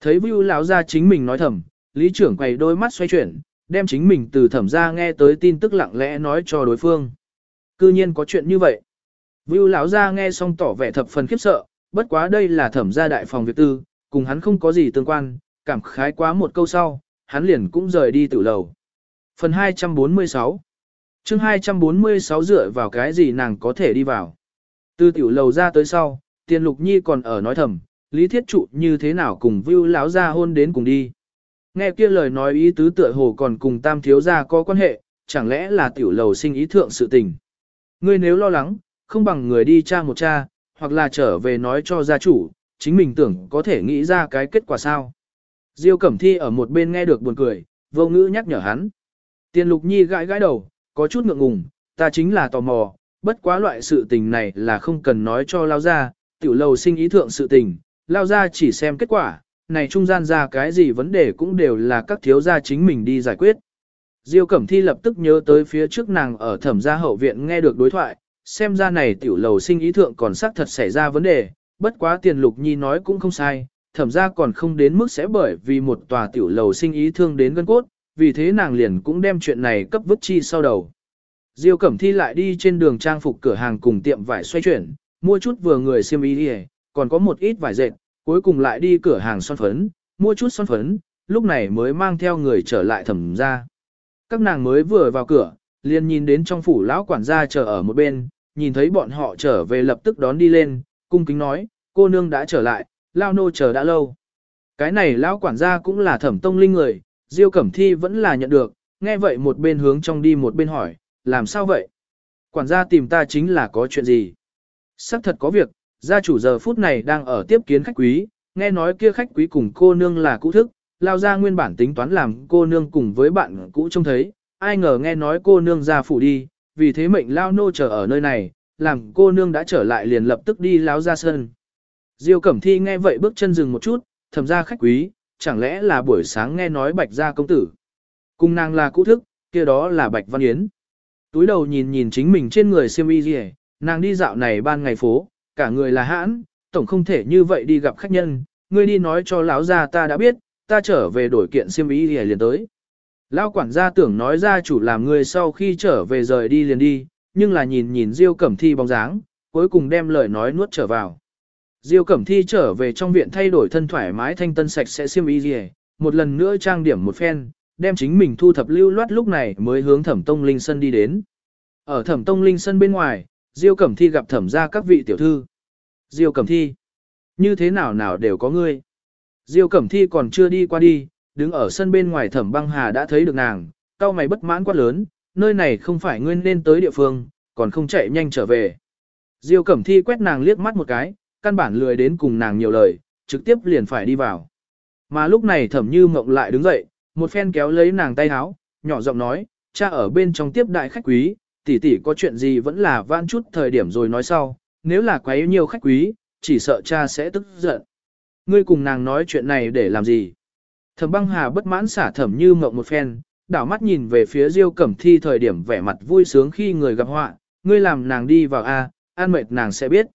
Thấy Vưu lão gia chính mình nói thầm, lý trưởng quay đôi mắt xoay chuyển, đem chính mình từ thẩm gia nghe tới tin tức lặng lẽ nói cho đối phương. Cư nhiên có chuyện như vậy. Vưu lão gia nghe xong tỏ vẻ thập phần khiếp sợ, bất quá đây là thẩm gia đại phòng việc tư, cùng hắn không có gì tương quan, cảm khái quá một câu sau, hắn liền cũng rời đi tử lầu. Phần 246 chương 246 dựa vào cái gì nàng có thể đi vào. Từ tiểu lầu ra tới sau, tiền lục nhi còn ở nói thầm, lý thiết trụ như thế nào cùng vưu láo ra hôn đến cùng đi. Nghe kia lời nói ý tứ tựa hồ còn cùng tam thiếu gia có quan hệ, chẳng lẽ là tiểu lầu sinh ý thượng sự tình. Ngươi nếu lo lắng, không bằng người đi cha một cha, hoặc là trở về nói cho gia chủ, chính mình tưởng có thể nghĩ ra cái kết quả sao. Diêu Cẩm Thi ở một bên nghe được buồn cười, vô ngữ nhắc nhở hắn. Tiền Lục Nhi gãi gãi đầu, có chút ngượng ngùng, ta chính là tò mò, bất quá loại sự tình này là không cần nói cho lao ra, tiểu lầu sinh ý thượng sự tình, lao ra chỉ xem kết quả, này trung gian ra cái gì vấn đề cũng đều là các thiếu gia chính mình đi giải quyết. Diêu Cẩm Thi lập tức nhớ tới phía trước nàng ở thẩm gia hậu viện nghe được đối thoại, xem ra này tiểu lầu sinh ý thượng còn xác thật xảy ra vấn đề, bất quá tiền lục nhi nói cũng không sai, thẩm gia còn không đến mức sẽ bởi vì một tòa tiểu lầu sinh ý thương đến gân cốt, vì thế nàng liền cũng đem chuyện này cấp vứt chi sau đầu. Diêu Cẩm Thi lại đi trên đường trang phục cửa hàng cùng tiệm vải xoay chuyển, mua chút vừa người xiêm y đi còn có một ít vải dệt, cuối cùng lại đi cửa hàng son phấn, mua chút son phấn, lúc này mới mang theo người trở lại thẩm gia. Các nàng mới vừa vào cửa, liền nhìn đến trong phủ lão quản gia chờ ở một bên, nhìn thấy bọn họ trở về lập tức đón đi lên, cung kính nói, cô nương đã trở lại, lao nô chờ đã lâu. Cái này lão quản gia cũng là thẩm tông linh người, Diêu Cẩm Thi vẫn là nhận được, nghe vậy một bên hướng trong đi một bên hỏi, làm sao vậy? Quản gia tìm ta chính là có chuyện gì? Sắc thật có việc, gia chủ giờ phút này đang ở tiếp kiến khách quý, nghe nói kia khách quý cùng cô nương là cũ thức, lao ra nguyên bản tính toán làm cô nương cùng với bạn cũ trông thấy, ai ngờ nghe nói cô nương ra phủ đi, vì thế mệnh lao nô chờ ở nơi này, làm cô nương đã trở lại liền lập tức đi láo ra sân. Diêu Cẩm Thi nghe vậy bước chân dừng một chút, thầm ra khách quý, chẳng lẽ là buổi sáng nghe nói bạch gia công tử. Cùng nàng là cũ thức, kia đó là bạch văn yến. Túi đầu nhìn nhìn chính mình trên người siêm y gì, nàng đi dạo này ban ngày phố, cả người là hãn, tổng không thể như vậy đi gặp khách nhân, ngươi đi nói cho lão gia ta đã biết, ta trở về đổi kiện siêm y gì liền tới. Lão quản gia tưởng nói ra chủ làm người sau khi trở về rời đi liền đi, nhưng là nhìn nhìn Diêu Cẩm Thi bóng dáng, cuối cùng đem lời nói nuốt trở vào. Diêu Cẩm Thi trở về trong viện thay đổi thân thoải mái thanh tân sạch sẽ xiêm y rìa một lần nữa trang điểm một phen, đem chính mình thu thập lưu loát lúc này mới hướng Thẩm Tông Linh sân đi đến. Ở Thẩm Tông Linh sân bên ngoài, Diêu Cẩm Thi gặp thẩm ra các vị tiểu thư. Diêu Cẩm Thi, như thế nào nào đều có ngươi. Diêu Cẩm Thi còn chưa đi qua đi, đứng ở sân bên ngoài Thẩm Băng Hà đã thấy được nàng, cao mày bất mãn quát lớn, nơi này không phải ngươi nên tới địa phương, còn không chạy nhanh trở về. Diêu Cẩm Thi quét nàng liếc mắt một cái, căn bản lười đến cùng nàng nhiều lời, trực tiếp liền phải đi vào. Mà lúc này thẩm như mộng lại đứng dậy, một phen kéo lấy nàng tay háo, nhỏ giọng nói, cha ở bên trong tiếp đại khách quý, tỷ tỷ có chuyện gì vẫn là van chút thời điểm rồi nói sau, nếu là quấy nhiều khách quý, chỉ sợ cha sẽ tức giận. Ngươi cùng nàng nói chuyện này để làm gì? Thẩm băng hà bất mãn xả thẩm như mộng một phen, đảo mắt nhìn về phía diêu cẩm thi thời điểm vẻ mặt vui sướng khi người gặp họa, ngươi làm nàng đi vào A, an mệt nàng sẽ biết.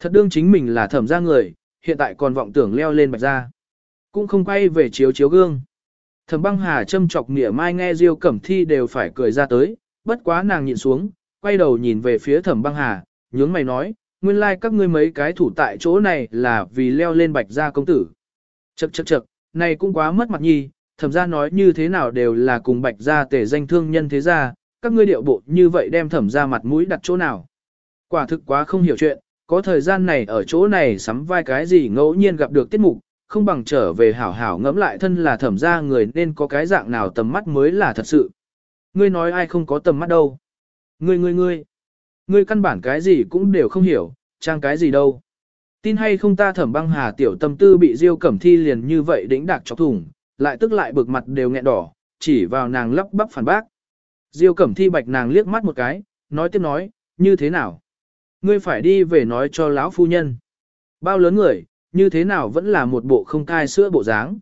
Thật đương chính mình là thẩm ra người, hiện tại còn vọng tưởng leo lên bạch ra. Cũng không quay về chiếu chiếu gương. Thẩm băng hà châm chọc nỉa mai nghe Diêu Cẩm Thi đều phải cười ra tới, bất quá nàng nhìn xuống, quay đầu nhìn về phía thẩm băng hà, nhướng mày nói, nguyên lai like các ngươi mấy cái thủ tại chỗ này là vì leo lên bạch gia công tử. Chậc chậc chậc, này cũng quá mất mặt nhi, thẩm gia nói như thế nào đều là cùng bạch gia tể danh thương nhân thế gia, các ngươi điệu bộ như vậy đem thẩm gia mặt mũi đặt chỗ nào. Quả thực quá không hiểu chuyện, có thời gian này ở chỗ này sắm vai cái gì ngẫu nhiên gặp được tiết mục, không bằng trở về hảo hảo ngẫm lại thân là thẩm gia người nên có cái dạng nào tầm mắt mới là thật sự. Ngươi nói ai không có tầm mắt đâu. Ngươi ngươi ngươi. Ngươi căn bản cái gì cũng đều không hiểu, trang cái gì đâu. Tin hay không ta thẩm băng hà tiểu tâm tư bị diêu cẩm thi liền như vậy đĩnh đạc chọc thủng, lại tức lại bực mặt đều nghẹn đỏ, chỉ vào nàng lắp bắp phản bác. Diêu cẩm thi bạch nàng liếc mắt một cái, nói tiếp nói, như thế nào? Ngươi phải đi về nói cho lão phu nhân. Bao lớn người, như thế nào vẫn là một bộ không cai sữa bộ dáng.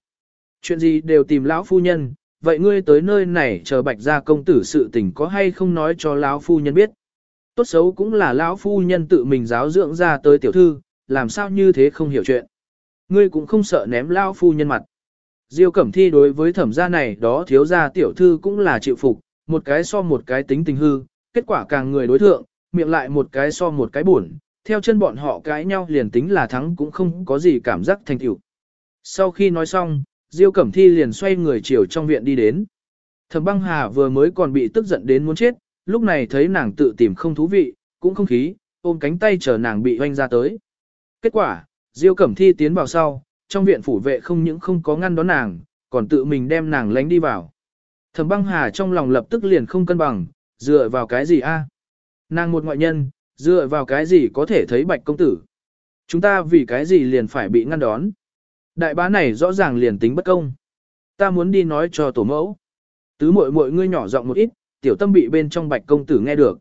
Chuyện gì đều tìm lão phu nhân, vậy ngươi tới nơi này chờ bạch gia công tử sự tình có hay không nói cho lão phu nhân biết. Tốt xấu cũng là lão phu nhân tự mình giáo dưỡng ra tới tiểu thư, làm sao như thế không hiểu chuyện. Ngươi cũng không sợ ném lão phu nhân mặt. Diêu Cẩm Thi đối với thẩm gia này đó thiếu gia tiểu thư cũng là chịu phục, một cái so một cái tính tình hư, kết quả càng người đối thượng, miệng lại một cái so một cái buồn, theo chân bọn họ cãi nhau liền tính là thắng cũng không có gì cảm giác thành tựu. Sau khi nói xong, Diêu Cẩm Thi liền xoay người chiều trong viện đi đến. Thẩm băng hà vừa mới còn bị tức giận đến muốn chết, lúc này thấy nàng tự tìm không thú vị, cũng không khí, ôm cánh tay chờ nàng bị hoanh ra tới. Kết quả, Diêu Cẩm Thi tiến vào sau, trong viện phủ vệ không những không có ngăn đón nàng, còn tự mình đem nàng lánh đi vào. Thẩm băng hà trong lòng lập tức liền không cân bằng, dựa vào cái gì a? Nàng một ngoại nhân, dựa vào cái gì có thể thấy bạch công tử. Chúng ta vì cái gì liền phải bị ngăn đón. Đại bá này rõ ràng liền tính bất công. Ta muốn đi nói cho tổ mẫu. Tứ muội muội ngươi nhỏ giọng một ít, tiểu tâm bị bên trong bạch công tử nghe được.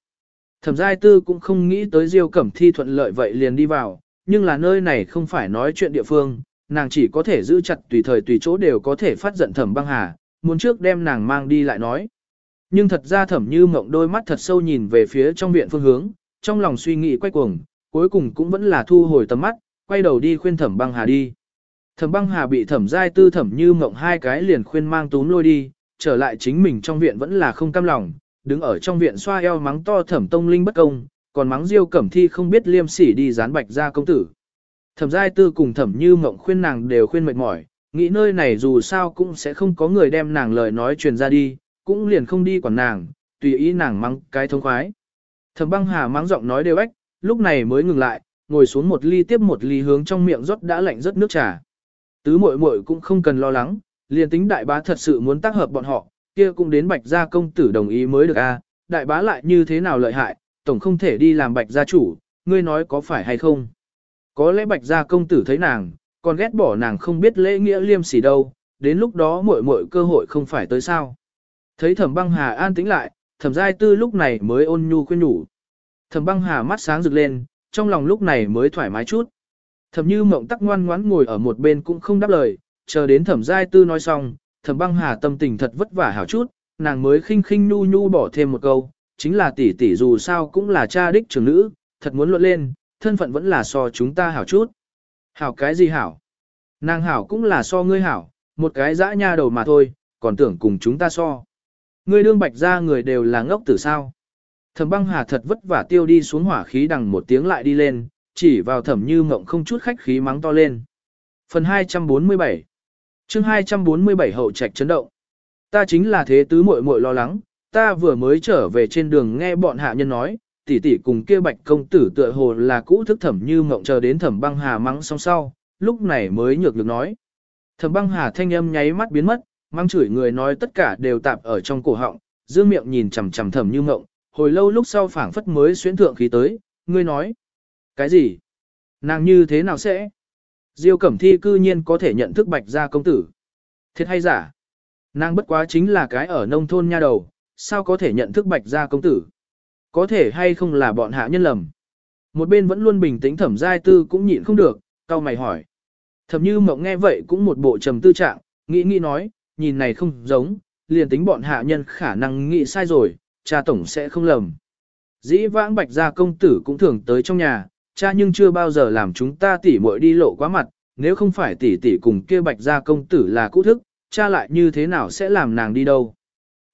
Thẩm giai tư cũng không nghĩ tới diêu cẩm thi thuận lợi vậy liền đi vào, nhưng là nơi này không phải nói chuyện địa phương, nàng chỉ có thể giữ chặt tùy thời tùy chỗ đều có thể phát giận thẩm băng hà, muốn trước đem nàng mang đi lại nói. Nhưng thật ra thẩm như mộng đôi mắt thật sâu nhìn về phía trong viện phương hướng, trong lòng suy nghĩ quay cuồng, cuối cùng cũng vẫn là thu hồi tầm mắt, quay đầu đi khuyên thẩm băng hà đi. Thẩm băng hà bị thẩm giai tư thẩm như mộng hai cái liền khuyên mang túm lôi đi, trở lại chính mình trong viện vẫn là không cam lòng, đứng ở trong viện xoa eo mắng to thẩm tông linh bất công, còn mắng diêu cẩm thi không biết liêm sỉ đi dán bạch ra công tử. Thẩm giai tư cùng thẩm như mộng khuyên nàng đều khuyên mệt mỏi, nghĩ nơi này dù sao cũng sẽ không có người đem nàng lời nói truyền ra đi, cũng liền không đi quản nàng, tùy ý nàng mắng cái thông khoái. Thẩm băng hà mắng giọng nói đều ếch, lúc này mới ngừng lại, ngồi xuống một ly tiếp một ly hướng trong miệng rót đã lạnh rất nước trà. Tứ muội muội cũng không cần lo lắng, liền tính đại bá thật sự muốn tác hợp bọn họ, kia cũng đến bạch gia công tử đồng ý mới được a. đại bá lại như thế nào lợi hại, tổng không thể đi làm bạch gia chủ, ngươi nói có phải hay không. Có lẽ bạch gia công tử thấy nàng, còn ghét bỏ nàng không biết lễ nghĩa liêm sỉ đâu, đến lúc đó muội muội cơ hội không phải tới sao. Thấy thẩm băng hà an tĩnh lại, thẩm giai tư lúc này mới ôn nhu khuyên nhủ. Thẩm băng hà mắt sáng rực lên, trong lòng lúc này mới thoải mái chút. Thẩm như mộng tắc ngoan ngoãn ngồi ở một bên cũng không đáp lời, chờ đến thẩm giai tư nói xong, thẩm băng hà tâm tình thật vất vả hảo chút, nàng mới khinh khinh nhu nhu bỏ thêm một câu, chính là tỷ tỷ dù sao cũng là cha đích trưởng nữ, thật muốn luận lên, thân phận vẫn là so chúng ta hảo chút. Hảo cái gì hảo? Nàng hảo cũng là so ngươi hảo, một cái dã nha đầu mà thôi, còn tưởng cùng chúng ta so. Ngươi đương bạch ra người đều là ngốc tử sao. Thẩm băng hà thật vất vả tiêu đi xuống hỏa khí đằng một tiếng lại đi lên, chỉ vào thẩm như mộng không chút khách khí mắng to lên. Phần 247 chương 247 hậu trạch chấn động. Ta chính là thế tứ muội muội lo lắng, ta vừa mới trở về trên đường nghe bọn hạ nhân nói, tỷ tỷ cùng kia bạch công tử tựa hồ là cũ thức thẩm như mộng chờ đến thẩm băng hà mắng xong sau, lúc này mới nhược được nói. Thẩm băng hà thanh âm nháy mắt biến mất, mang chửi người nói tất cả đều tạp ở trong cổ họng, dương miệng nhìn chằm chằm thẩm như ngộng, hồi lâu lúc sau phảng phất mới xuyến thượng khí tới, ngươi nói. Cái gì? Nàng như thế nào sẽ? Diêu Cẩm Thi cư nhiên có thể nhận thức bạch gia công tử. Thiệt hay giả? Nàng bất quá chính là cái ở nông thôn nha đầu, sao có thể nhận thức bạch gia công tử? Có thể hay không là bọn hạ nhân lầm? Một bên vẫn luôn bình tĩnh thẩm giai tư cũng nhịn không được, cau mày hỏi. Thẩm như mộng nghe vậy cũng một bộ trầm tư trạng, nghĩ nghĩ nói, nhìn này không giống, liền tính bọn hạ nhân khả năng nghĩ sai rồi, cha tổng sẽ không lầm. Dĩ vãng bạch gia công tử cũng thường tới trong nhà, cha nhưng chưa bao giờ làm chúng ta tỉ muội đi lộ quá mặt, nếu không phải tỷ tỷ cùng kia bạch gia công tử là cũ thức, cha lại như thế nào sẽ làm nàng đi đâu.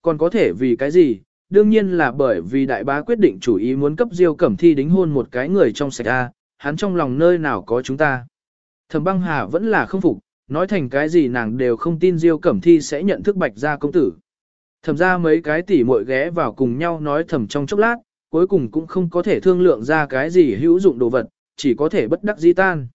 Còn có thể vì cái gì, đương nhiên là bởi vì đại bá quyết định chủ ý muốn cấp diêu cẩm thi đính hôn một cái người trong sạch ra, hắn trong lòng nơi nào có chúng ta. Thẩm băng hà vẫn là không phục, nói thành cái gì nàng đều không tin diêu cẩm thi sẽ nhận thức bạch gia công tử. Thẩm ra mấy cái tỉ muội ghé vào cùng nhau nói thầm trong chốc lát, cuối cùng cũng không có thể thương lượng ra cái gì hữu dụng đồ vật, chỉ có thể bất đắc di tan.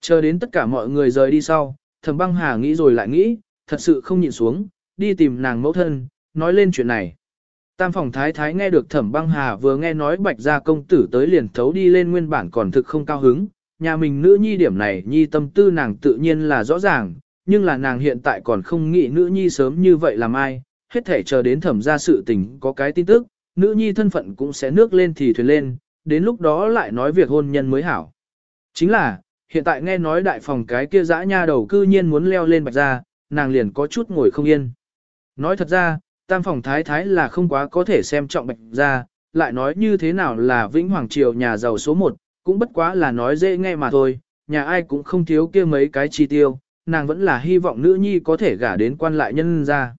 Chờ đến tất cả mọi người rời đi sau, thẩm băng hà nghĩ rồi lại nghĩ, thật sự không nhịn xuống, đi tìm nàng mẫu thân, nói lên chuyện này. Tam phòng thái thái nghe được thẩm băng hà vừa nghe nói bạch gia công tử tới liền thấu đi lên nguyên bản còn thực không cao hứng, nhà mình nữ nhi điểm này nhi tâm tư nàng tự nhiên là rõ ràng, nhưng là nàng hiện tại còn không nghĩ nữ nhi sớm như vậy làm ai, hết thể chờ đến thẩm ra sự tình có cái tin tức, nữ nhi thân phận cũng sẽ nước lên thì thuyền lên, đến lúc đó lại nói việc hôn nhân mới hảo. Chính là, hiện tại nghe nói đại phòng cái kia dã nha đầu cư nhiên muốn leo lên bạch ra, nàng liền có chút ngồi không yên. Nói thật ra, tam phòng thái thái là không quá có thể xem trọng bạch ra, lại nói như thế nào là vĩnh hoàng triều nhà giàu số 1, cũng bất quá là nói dễ nghe mà thôi, nhà ai cũng không thiếu kia mấy cái chi tiêu, nàng vẫn là hy vọng nữ nhi có thể gả đến quan lại nhân ra.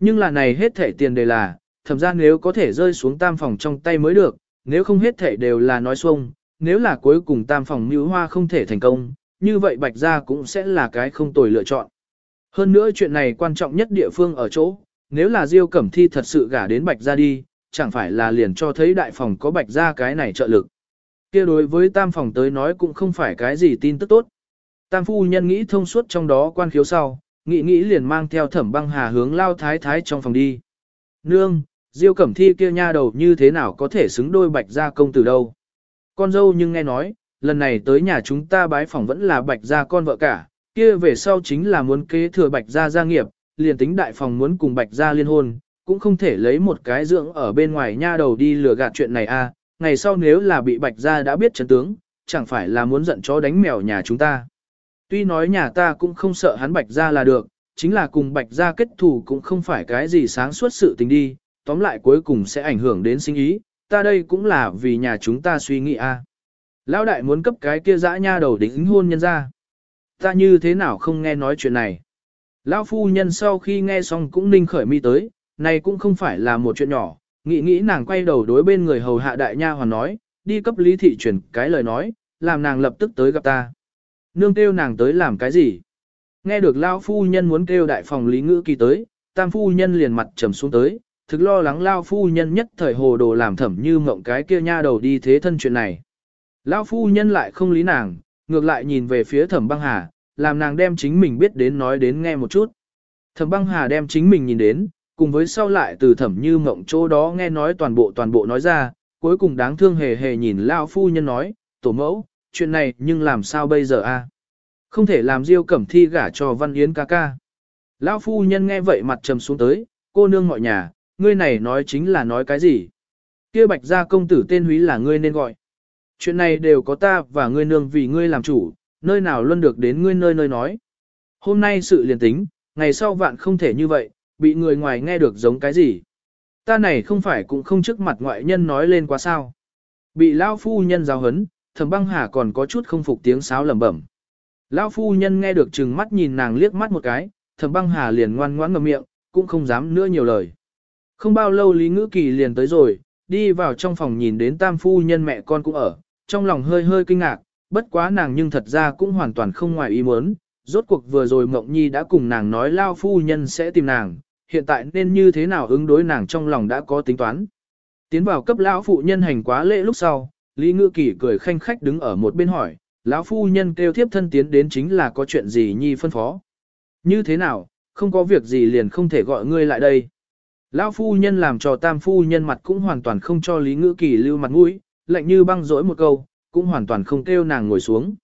Nhưng là này hết thể tiền đề là, thẩm ra nếu có thể rơi xuống tam phòng trong tay mới được, nếu không hết thể đều là nói xuông, nếu là cuối cùng tam phòng mưu hoa không thể thành công, như vậy bạch gia cũng sẽ là cái không tồi lựa chọn. Hơn nữa chuyện này quan trọng nhất địa phương ở chỗ, nếu là Diêu Cẩm Thi thật sự gả đến bạch gia đi, chẳng phải là liền cho thấy đại phòng có bạch gia cái này trợ lực kia đối với tam phòng tới nói cũng không phải cái gì tin tức tốt. Tam phu nhân nghĩ thông suốt trong đó quan khiếu sau, nghĩ nghĩ liền mang theo thẩm băng hà hướng lao thái thái trong phòng đi. Nương, Diêu Cẩm Thi kia nha đầu như thế nào có thể xứng đôi bạch gia công tử đâu. Con dâu nhưng nghe nói, lần này tới nhà chúng ta bái phỏng vẫn là bạch gia con vợ cả, kia về sau chính là muốn kế thừa bạch gia gia nghiệp, liền tính đại phòng muốn cùng bạch gia liên hôn, cũng không thể lấy một cái dưỡng ở bên ngoài nha đầu đi lừa gạt chuyện này a. À ngày sau nếu là bị bạch gia đã biết chấn tướng, chẳng phải là muốn giận chó đánh mèo nhà chúng ta. Tuy nói nhà ta cũng không sợ hắn bạch gia là được, chính là cùng bạch gia kết thù cũng không phải cái gì sáng suốt sự tình đi, tóm lại cuối cùng sẽ ảnh hưởng đến sinh ý, ta đây cũng là vì nhà chúng ta suy nghĩ a. Lão đại muốn cấp cái kia dã nha đầu đính hôn nhân ra. Ta như thế nào không nghe nói chuyện này. Lão phu nhân sau khi nghe xong cũng ninh khởi mi tới, này cũng không phải là một chuyện nhỏ, nghĩ nghĩ nàng quay đầu đối bên người hầu hạ đại nha hoàn nói, đi cấp lý thị truyền cái lời nói, làm nàng lập tức tới gặp ta. Nương kêu nàng tới làm cái gì? Nghe được lão phu nhân muốn kêu đại phòng lý ngữ kỳ tới, tam phu nhân liền mặt trầm xuống tới, thực lo lắng lao phu nhân nhất thời hồ đồ làm thẩm như mộng cái kia nha đầu đi thế thân chuyện này. Lão phu nhân lại không lý nàng, ngược lại nhìn về phía thẩm băng hà, làm nàng đem chính mình biết đến nói đến nghe một chút. Thẩm băng hà đem chính mình nhìn đến, cùng với sau lại từ thẩm như mộng chỗ đó nghe nói toàn bộ toàn bộ nói ra, cuối cùng đáng thương hề hề nhìn lão phu nhân nói, tổ mẫu, chuyện này nhưng làm sao bây giờ a? Không thể làm diêu cẩm thi gả cho văn yến ca ca. Lão phu nhân nghe vậy mặt trầm xuống tới, cô nương mọi nhà, ngươi này nói chính là nói cái gì? Kia bạch gia công tử tên húy là ngươi nên gọi. Chuyện này đều có ta và ngươi nương vì ngươi làm chủ, nơi nào luôn được đến ngươi nơi nơi nói. Hôm nay sự liền tính, ngày sau vạn không thể như vậy, bị người ngoài nghe được giống cái gì. Ta này không phải cũng không trước mặt ngoại nhân nói lên quá sao. Bị lão phu nhân giáo hấn, thẩm băng hà còn có chút không phục tiếng sáo lẩm bẩm. Lão phu nhân nghe được chừng mắt nhìn nàng liếc mắt một cái, thẩm băng hà liền ngoan ngoãn ngậm miệng, cũng không dám nữa nhiều lời. Không bao lâu Lý Ngữ Kỳ liền tới rồi, đi vào trong phòng nhìn đến tam phu nhân mẹ con cũng ở, trong lòng hơi hơi kinh ngạc, bất quá nàng nhưng thật ra cũng hoàn toàn không ngoài ý muốn. Rốt cuộc vừa rồi Mộng Nhi đã cùng nàng nói lao phu nhân sẽ tìm nàng, hiện tại nên như thế nào ứng đối nàng trong lòng đã có tính toán. Tiến vào cấp lão phụ nhân hành quá lễ lúc sau, Lý Ngữ Kỳ cười khanh khách đứng ở một bên hỏi, lão phu nhân kêu thiếp thân tiến đến chính là có chuyện gì Nhi phân phó. Như thế nào, không có việc gì liền không thể gọi ngươi lại đây. Lão phu nhân làm cho tam phu nhân mặt cũng hoàn toàn không cho Lý Ngữ Kỳ lưu mặt mũi, lạnh như băng rỗi một câu, cũng hoàn toàn không kêu nàng ngồi xuống.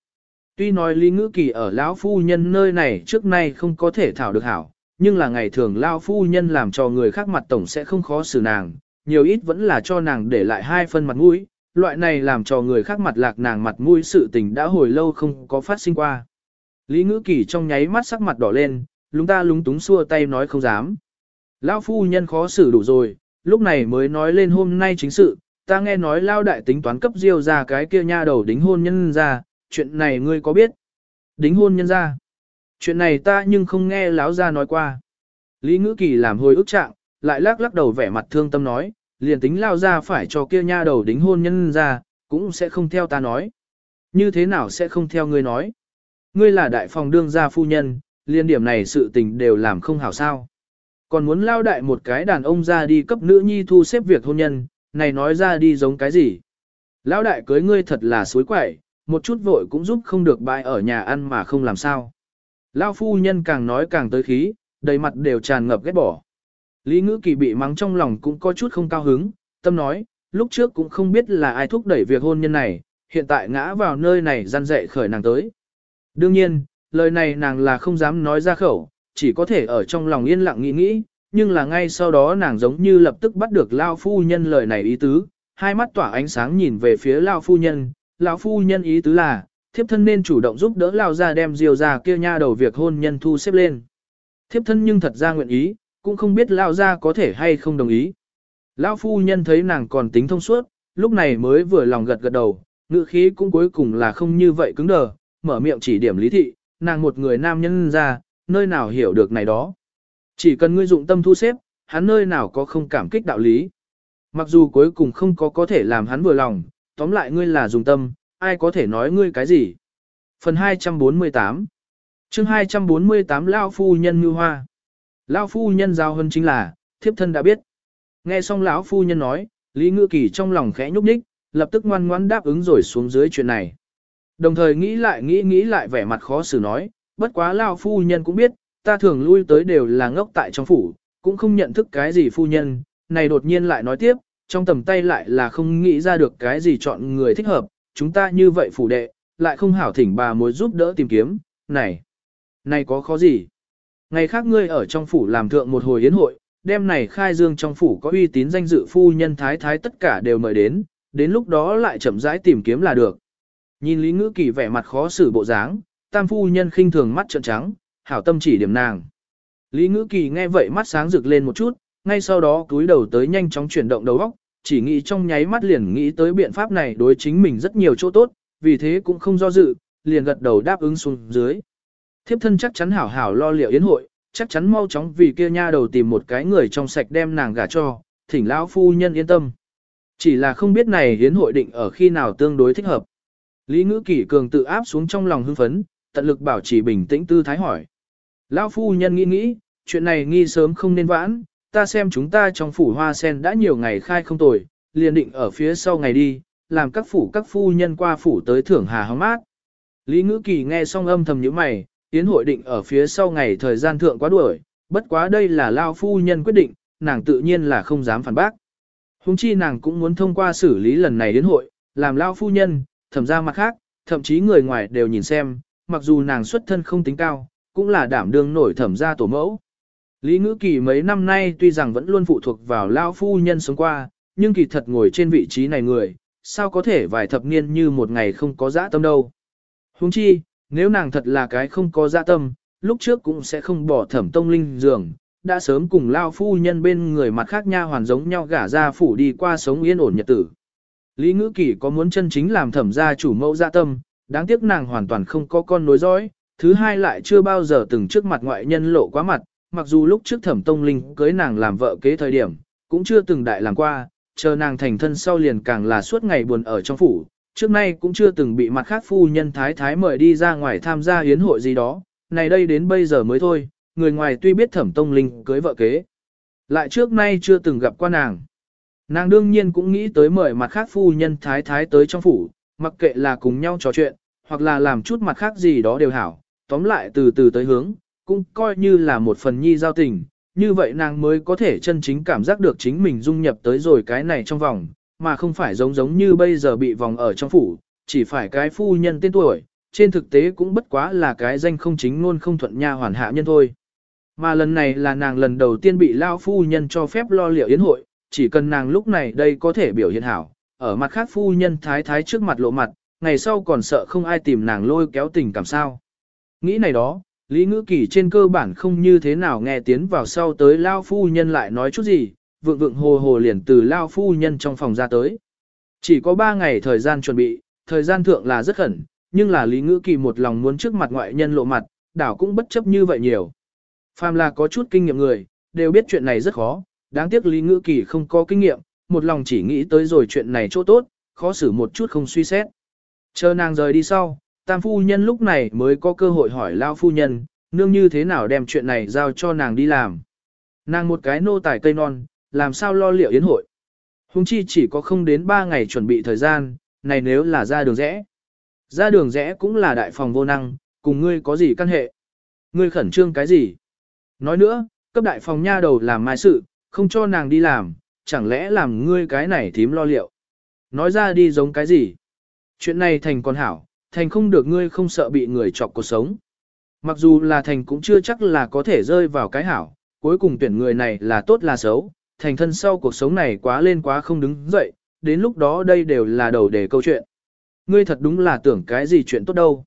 Tuy nói Lý Ngữ Kỳ ở lão phu nhân nơi này trước nay không có thể thảo được hảo, nhưng là ngày thường lão phu nhân làm cho người khác mặt tổng sẽ không khó xử nàng, nhiều ít vẫn là cho nàng để lại hai phân mặt mũi, loại này làm cho người khác mặt lạc nàng mặt mũi sự tình đã hồi lâu không có phát sinh qua. Lý Ngữ Kỳ trong nháy mắt sắc mặt đỏ lên, lúng ta lúng túng xua tay nói không dám. Lão phu nhân khó xử đủ rồi, lúc này mới nói lên hôm nay chính sự, ta nghe nói lao đại tính toán cấp diêu ra cái kia nha đầu đính hôn nhân ra, chuyện này ngươi có biết? Đính hôn nhân ra. Chuyện này ta nhưng không nghe lão ra nói qua. Lý ngữ kỳ làm hồi ức trạng, lại lắc lắc đầu vẻ mặt thương tâm nói, liền tính lao ra phải cho kia nha đầu đính hôn nhân ra, cũng sẽ không theo ta nói. Như thế nào sẽ không theo ngươi nói? Ngươi là đại phòng đương gia phu nhân, liên điểm này sự tình đều làm không hảo sao. Còn muốn lao đại một cái đàn ông ra đi cấp nữ nhi thu xếp việc hôn nhân, này nói ra đi giống cái gì. Lão đại cưới ngươi thật là suối quẩy, một chút vội cũng giúp không được bại ở nhà ăn mà không làm sao. Lão phu nhân càng nói càng tới khí, đầy mặt đều tràn ngập ghét bỏ. Lý ngữ kỳ bị mắng trong lòng cũng có chút không cao hứng, tâm nói, lúc trước cũng không biết là ai thúc đẩy việc hôn nhân này, hiện tại ngã vào nơi này gian dậy khởi nàng tới. Đương nhiên, lời này nàng là không dám nói ra khẩu, chỉ có thể ở trong lòng yên lặng nghĩ nghĩ, nhưng là ngay sau đó nàng giống như lập tức bắt được Lao Phu Nhân lời này ý tứ, hai mắt tỏa ánh sáng nhìn về phía Lao Phu Nhân, Lão Phu Nhân ý tứ là, thiếp thân nên chủ động giúp đỡ Lao ra đem diều ra kia nha đầu việc hôn nhân thu xếp lên. Thiếp thân nhưng thật ra nguyện ý, cũng không biết Lao ra có thể hay không đồng ý. Lão Phu Nhân thấy nàng còn tính thông suốt, lúc này mới vừa lòng gật gật đầu, ngữ khí cũng cuối cùng là không như vậy cứng đờ, mở miệng chỉ điểm lý thị, nàng một người nam nhân ra, nơi nào hiểu được này đó. Chỉ cần ngươi dụng tâm thu xếp, hắn nơi nào có không cảm kích đạo lý. Mặc dù cuối cùng không có có thể làm hắn vừa lòng, tóm lại ngươi là dùng tâm, ai có thể nói ngươi cái gì. Phần 248 chương 248 Lao Phu Nhân Ngư Hoa Lao Phu Nhân giao hơn chính là, thiếp thân đã biết. Nghe xong lão Phu Nhân nói, Lý Ngư Kỳ trong lòng khẽ nhúc nhích, lập tức ngoan ngoãn đáp ứng rồi xuống dưới chuyện này. Đồng thời nghĩ lại nghĩ nghĩ lại vẻ mặt khó xử nói, bất quá Lao Phu Nhân cũng biết, ta thường lui tới đều là ngốc tại trong phủ, cũng không nhận thức cái gì phu nhân, này đột nhiên lại nói tiếp, trong tầm tay lại là không nghĩ ra được cái gì chọn người thích hợp, chúng ta như vậy phủ đệ, lại không hảo thỉnh bà mối giúp đỡ tìm kiếm, này, này có khó gì. Ngày khác ngươi ở trong phủ làm thượng một hồi yến hội, đêm này khai dương trong phủ có uy tín danh dự phu nhân thái thái tất cả đều mời đến, đến lúc đó lại chậm rãi tìm kiếm là được. Nhìn Lý Ngữ Kỳ vẻ mặt khó xử bộ dáng, tam phu nhân khinh thường mắt trợn trắng, hảo tâm chỉ điểm nàng. Lý Ngữ Kỳ nghe vậy mắt sáng rực lên một chút, ngay sau đó cúi đầu tới nhanh chóng chuyển động đầu óc, chỉ nghĩ trong nháy mắt liền nghĩ tới biện pháp này đối chính mình rất nhiều chỗ tốt, vì thế cũng không do dự, liền gật đầu đáp ứng xuống dưới. Thiếp thân chắc chắn hảo hảo lo liệu yến hội, chắc chắn mau chóng vì kia nha đầu tìm một cái người trong sạch đem nàng gả cho, thỉnh lão phu nhân yên tâm. Chỉ là không biết này yến hội định ở khi nào tương đối thích hợp. Lý ngữ kỷ cường tự áp xuống trong lòng hưng phấn, tận lực bảo trì bình tĩnh tư thái hỏi. Lão phu nhân nghĩ nghĩ, chuyện này nghi sớm không nên vãn, ta xem chúng ta trong phủ hoa sen đã nhiều ngày khai không tồi, liền định ở phía sau ngày đi, làm các phủ các phu nhân qua phủ tới thưởng hà hóng mát. Lý ngữ kỳ nghe xong âm thầm như mày, tiến hội định ở phía sau ngày thời gian thượng quá đuổi, bất quá đây là lao phu nhân quyết định, nàng tự nhiên là không dám phản bác. Hùng chi nàng cũng muốn thông qua xử lý lần này đến hội, làm lao phu nhân, thẩm ra mặt khác, thậm chí người ngoài đều nhìn xem, mặc dù nàng xuất thân không tính cao, cũng là đảm đương nổi thẩm ra tổ mẫu. Lý ngữ kỳ mấy năm nay tuy rằng vẫn luôn phụ thuộc vào Lão phu nhân sống qua, nhưng kỳ thật ngồi trên vị trí này người, sao có thể vài thập niên như một ngày không có dã tâm đâu. Huống chi, nếu nàng thật là cái không có dã tâm, lúc trước cũng sẽ không bỏ thẩm tông linh giường, đã sớm cùng lao phu nhân bên người mặt khác nha hoàn giống nhau gả ra phủ đi qua sống yên ổn nhật tử. Lý ngữ kỳ có muốn chân chính làm thẩm gia chủ mẫu dạ tâm, đáng tiếc nàng hoàn toàn không có con nối dõi, thứ hai lại chưa bao giờ từng trước mặt ngoại nhân lộ quá mặt, mặc dù lúc trước thẩm tông linh cưới nàng làm vợ kế thời điểm, cũng chưa từng đại làm qua, chờ nàng thành thân sau liền càng là suốt ngày buồn ở trong phủ, trước nay cũng chưa từng bị mặt khác phu nhân thái thái mời đi ra ngoài tham gia hiến hội gì đó, này đây đến bây giờ mới thôi, người ngoài tuy biết thẩm tông linh cưới vợ kế, lại trước nay chưa từng gặp qua nàng. Nàng đương nhiên cũng nghĩ tới mời mặt khác phu nhân thái thái tới trong phủ, mặc kệ là cùng nhau trò chuyện, hoặc là làm chút mặt khác gì đó đều hảo, tóm lại từ từ tới hướng, cũng coi như là một phần nhi giao tình, như vậy nàng mới có thể chân chính cảm giác được chính mình dung nhập tới rồi cái này trong vòng, mà không phải giống giống như bây giờ bị vòng ở trong phủ, chỉ phải cái phu nhân tên tuổi, trên thực tế cũng bất quá là cái danh không chính luôn không thuận nha hoàn hạ nhân thôi. Mà lần này là nàng lần đầu tiên bị lao phu nhân cho phép lo liệu yến hội, chỉ cần nàng lúc này đây có thể biểu hiện hảo, ở mặt khác phu nhân thái thái trước mặt lộ mặt, ngày sau còn sợ không ai tìm nàng lôi kéo tình cảm sao. Nghĩ này đó, Lý Ngữ Kỳ trên cơ bản không như thế nào nghe tiến vào sau tới lao phu nhân lại nói chút gì, vượng vượng hồ hồ liền từ lao phu nhân trong phòng ra tới. Chỉ có 3 ngày thời gian chuẩn bị, thời gian thượng là rất khẩn, nhưng là Lý Ngữ Kỳ một lòng muốn trước mặt ngoại nhân lộ mặt, đảo cũng bất chấp như vậy nhiều. Phàm là có chút kinh nghiệm người, đều biết chuyện này rất khó, đáng tiếc Lý Ngữ Kỳ không có kinh nghiệm, một lòng chỉ nghĩ tới rồi chuyện này chỗ tốt, khó xử một chút không suy xét. Chờ nàng rời đi sau, tam phu nhân lúc này mới có cơ hội hỏi lao phu nhân, nương như thế nào đem chuyện này giao cho nàng đi làm. Nàng một cái nô tài cây non, làm sao lo liệu yến hội. Hùng chi chỉ có không đến 3 ngày chuẩn bị thời gian, này nếu là ra đường rẽ. Ra đường rẽ cũng là đại phòng vô năng, cùng ngươi có gì căn hệ. Ngươi khẩn trương cái gì? Nói nữa, cấp đại phòng nha đầu làm mai sự, không cho nàng đi làm, chẳng lẽ làm ngươi cái này thím lo liệu. Nói ra đi giống cái gì? Chuyện này thành con hảo, thành không được ngươi không sợ bị người chọc cuộc sống. Mặc dù là thành cũng chưa chắc là có thể rơi vào cái hảo, cuối cùng tuyển người này là tốt là xấu, thành thân sau cuộc sống này quá lên quá không đứng dậy, đến lúc đó đây đều là đầu đề câu chuyện. Ngươi thật đúng là tưởng cái gì chuyện tốt đâu.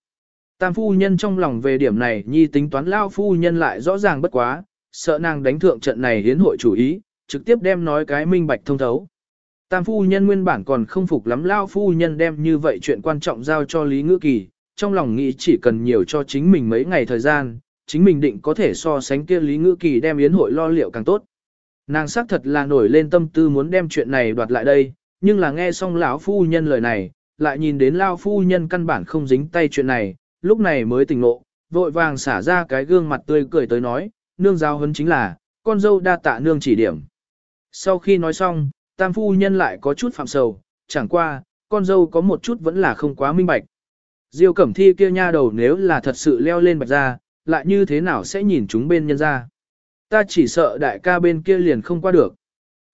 Tam phu nhân trong lòng về điểm này nhi tính toán lao phu nhân lại rõ ràng bất quá, sợ nàng đánh thượng trận này hiến hội chủ ý, trực tiếp đem nói cái minh bạch thông thấu. Tam phu nhân nguyên bản còn không phục lắm lao phu nhân đem như vậy chuyện quan trọng giao cho Lý Ngữ Kỳ, trong lòng nghĩ chỉ cần nhiều cho chính mình mấy ngày thời gian, chính mình định có thể so sánh kia Lý Ngữ Kỳ đem yến hội lo liệu càng tốt. Nàng xác thật là nổi lên tâm tư muốn đem chuyện này đoạt lại đây, nhưng là nghe xong lão phu nhân lời này, lại nhìn đến lao phu nhân căn bản không dính tay chuyện này, lúc này mới tỉnh ngộ, vội vàng xả ra cái gương mặt tươi cười tới nói, nương giao hấn chính là, con dâu đa tạ nương chỉ điểm. Sau khi nói xong, tam phu nhân lại có chút phạm sầu, chẳng qua, con dâu có một chút vẫn là không quá minh bạch. Diêu cẩm thi kia nha đầu nếu là thật sự leo lên bạch ra, lại như thế nào sẽ nhìn chúng bên nhân ra. Ta chỉ sợ đại ca bên kia liền không qua được.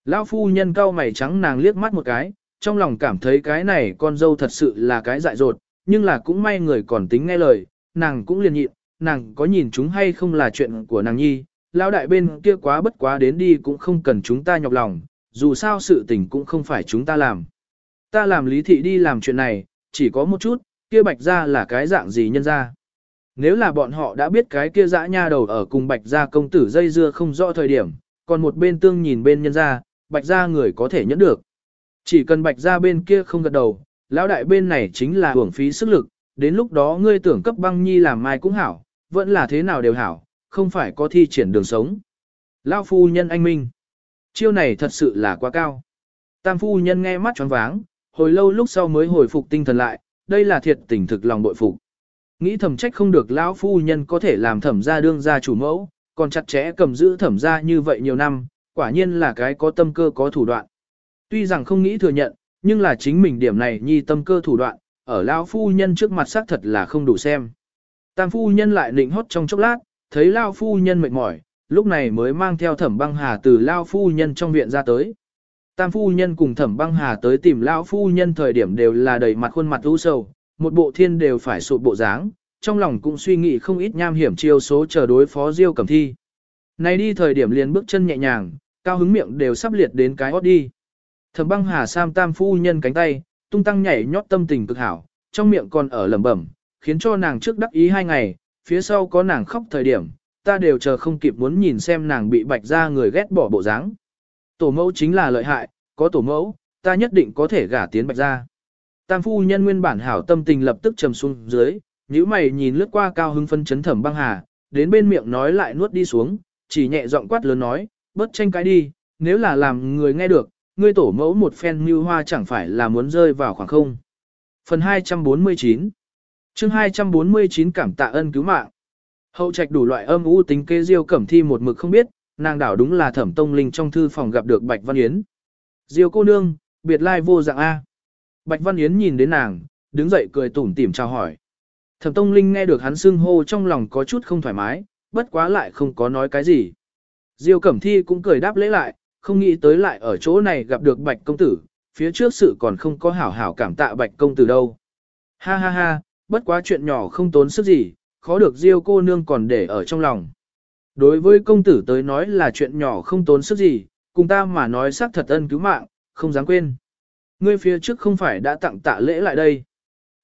Lão phu nhân cao mày trắng nàng liếc mắt một cái, trong lòng cảm thấy cái này con dâu thật sự là cái dại dột, nhưng là cũng may người còn tính nghe lời, nàng cũng liền nhịn, nàng có nhìn chúng hay không là chuyện của nàng nhi, lão đại bên kia quá bất quá đến đi cũng không cần chúng ta nhọc lòng, dù sao sự tình cũng không phải chúng ta làm. Ta làm lý thị đi làm chuyện này, chỉ có một chút, kia bạch ra là cái dạng gì nhân ra. Nếu là bọn họ đã biết cái kia dã nha đầu ở cùng bạch gia công tử dây dưa không rõ thời điểm, còn một bên tương nhìn bên nhân ra, bạch ra người có thể nhẫn được. Chỉ cần bạch ra bên kia không gật đầu, lão đại bên này chính là hưởng phí sức lực, đến lúc đó ngươi tưởng cấp băng nhi làm mai cũng hảo, vẫn là thế nào đều hảo, không phải có thi triển đường sống. Lão phu nhân anh minh. Chiêu này thật sự là quá cao. Tam phu nhân nghe mắt choáng váng, hồi lâu lúc sau mới hồi phục tinh thần lại, đây là thiệt tình thực lòng bội phục. Nghĩ thẩm trách không được lão phu nhân có thể làm thẩm gia đương gia chủ mẫu, còn chặt chẽ cầm giữ thẩm gia như vậy nhiều năm, quả nhiên là cái có tâm cơ có thủ đoạn. Tuy rằng không nghĩ thừa nhận, nhưng là chính mình điểm này nhi tâm cơ thủ đoạn, ở lão phu nhân trước mặt xác thật là không đủ xem. Tam phu nhân lại nịnh hót trong chốc lát, thấy lão phu nhân mệt mỏi, lúc này mới mang theo thẩm băng hà từ lao phu nhân trong viện ra tới. Tam phu nhân cùng thẩm băng hà tới tìm lão phu nhân thời điểm đều là đầy mặt khuôn mặt u sầu, một bộ thiên đều phải sụp bộ dáng, trong lòng cũng suy nghĩ không ít nham hiểm chiêu số chờ đối phó Diêu Cẩm Thi. Này đi thời điểm liền bước chân nhẹ nhàng, cao hứng miệng đều sắp liệt đến cái hót đi. Thẩm băng hà sam tam phu nhân cánh tay, tung tăng nhảy nhót tâm tình cực hảo, trong miệng còn ở lẩm bẩm, khiến cho nàng trước đắc ý hai ngày, phía sau có nàng khóc thời điểm, ta đều chờ không kịp muốn nhìn xem nàng bị bạch ra người ghét bỏ bộ dáng. Tổ mẫu chính là lợi hại, có tổ mẫu, ta nhất định có thể gả tiến bạch ra. Tam phu nhân nguyên bản hảo tâm tình lập tức trầm xuống dưới, nhíu mày nhìn lướt qua cao hưng phân chấn thẩm băng hà, đến bên miệng nói lại nuốt đi xuống, chỉ nhẹ giọng quát lớn nói, bớt tranh cái đi, nếu là làm người nghe được, ngươi tổ mẫu một phen mưu hoa chẳng phải là muốn rơi vào khoảng không. Phần 249 chương 249 cảm tạ ân cứu mạng. Hậu trạch đủ loại âm u tính kế diêu cẩm thi một mực không biết, nàng đảo đúng là thẩm tông linh trong thư phòng gặp được Bạch Văn Yến. Diêu cô nương, biệt lai vô dạng A. Bạch Văn Yến nhìn đến nàng, đứng dậy cười tủm tỉm chào hỏi. Thẩm Tông Linh nghe được hắn xưng hô trong lòng có chút không thoải mái, bất quá lại không có nói cái gì. Diêu Cẩm Thi cũng cười đáp lễ lại, không nghĩ tới lại ở chỗ này gặp được Bạch Công Tử, phía trước sự còn không có hảo hảo cảm tạ Bạch Công Tử đâu. Ha ha ha, bất quá chuyện nhỏ không tốn sức gì, khó được Diêu cô nương còn để ở trong lòng. Đối với công tử tới nói là chuyện nhỏ không tốn sức gì, cùng ta mà nói xác thật ân cứu mạng, không dám quên. Ngươi phía trước không phải đã tặng tạ lễ lại đây.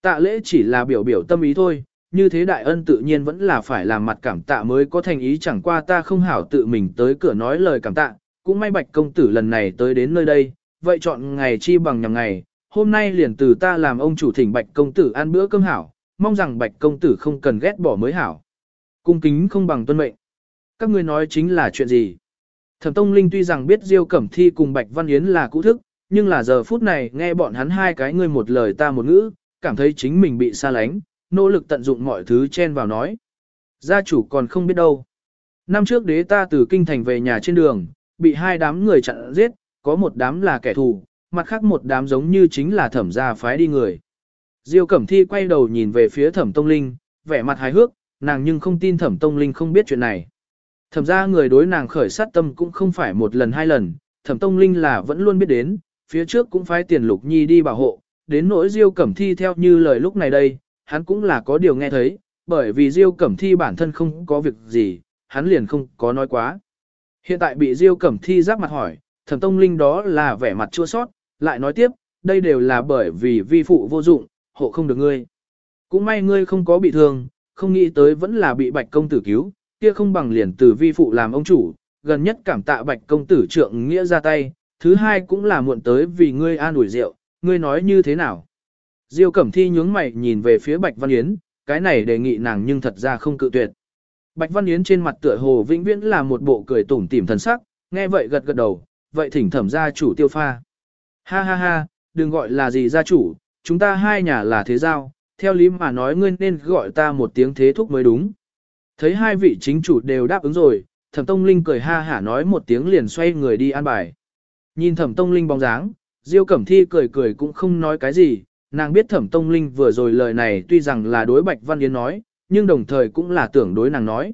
Tạ lễ chỉ là biểu biểu tâm ý thôi, như thế đại ân tự nhiên vẫn là phải làm mặt cảm tạ mới có thành ý chẳng qua ta không hảo tự mình tới cửa nói lời cảm tạ, cũng may bạch công tử lần này tới đến nơi đây, vậy chọn ngày chi bằng nhằm ngày, hôm nay liền từ ta làm ông chủ thỉnh bạch công tử ăn bữa cơm hảo, mong rằng bạch công tử không cần ghét bỏ mới hảo. Cung kính không bằng tuân mệnh. Các ngươi nói chính là chuyện gì? Thẩm Tông Linh tuy rằng biết Diêu Cẩm Thi cùng Bạch Văn Yến là cũ thức, nhưng là giờ phút này nghe bọn hắn hai cái ngươi một lời ta một ngữ, cảm thấy chính mình bị xa lánh, nỗ lực tận dụng mọi thứ chen vào nói. Gia chủ còn không biết đâu. Năm trước đế ta từ kinh thành về nhà trên đường, bị hai đám người chặn giết, có một đám là kẻ thù, mặt khác một đám giống như chính là thẩm gia phái đi người. Diêu Cẩm Thi quay đầu nhìn về phía thẩm Tông Linh, vẻ mặt hài hước, nàng nhưng không tin thẩm Tông Linh không biết chuyện này. Thẩm ra người đối nàng khởi sát tâm cũng không phải một lần hai lần, thẩm tông linh là vẫn luôn biết đến, phía trước cũng phải tiền lục nhi đi bảo hộ, đến nỗi diêu cẩm thi theo như lời lúc này đây, hắn cũng là có điều nghe thấy, bởi vì diêu cẩm thi bản thân không có việc gì, hắn liền không có nói quá. Hiện tại bị diêu cẩm thi giáp mặt hỏi, thẩm tông linh đó là vẻ mặt chua sót, lại nói tiếp, đây đều là bởi vì vi phụ vô dụng, hộ không được ngươi. Cũng may ngươi không có bị thương, không nghĩ tới vẫn là bị bạch công tử cứu, kia không bằng liền từ vi phụ làm ông chủ, gần nhất cảm tạ bạch công tử trượng nghĩa ra tay, thứ hai cũng là muộn tới vì ngươi an ủi rượu, ngươi nói như thế nào. Diêu Cẩm Thi nhướng mày nhìn về phía Bạch Văn Yến, cái này đề nghị nàng nhưng thật ra không cự tuyệt. Bạch Văn Yến trên mặt tựa hồ vĩnh viễn là một bộ cười tủm tỉm thần sắc, nghe vậy gật gật đầu, vậy thỉnh thẩm gia chủ tiêu pha. Ha ha ha, đừng gọi là gì gia chủ, chúng ta hai nhà là thế giao, theo lý mà nói ngươi nên gọi ta một tiếng thế thúc mới đúng. Thấy hai vị chính chủ đều đáp ứng rồi, thẩm tông linh cười ha hả nói một tiếng liền xoay người đi an bài. Nhìn thẩm tông linh bóng dáng, diêu cẩm thi cười cười cũng không nói cái gì, nàng biết thẩm tông linh vừa rồi lời này tuy rằng là đối bạch văn yến nói, nhưng đồng thời cũng là tưởng đối nàng nói.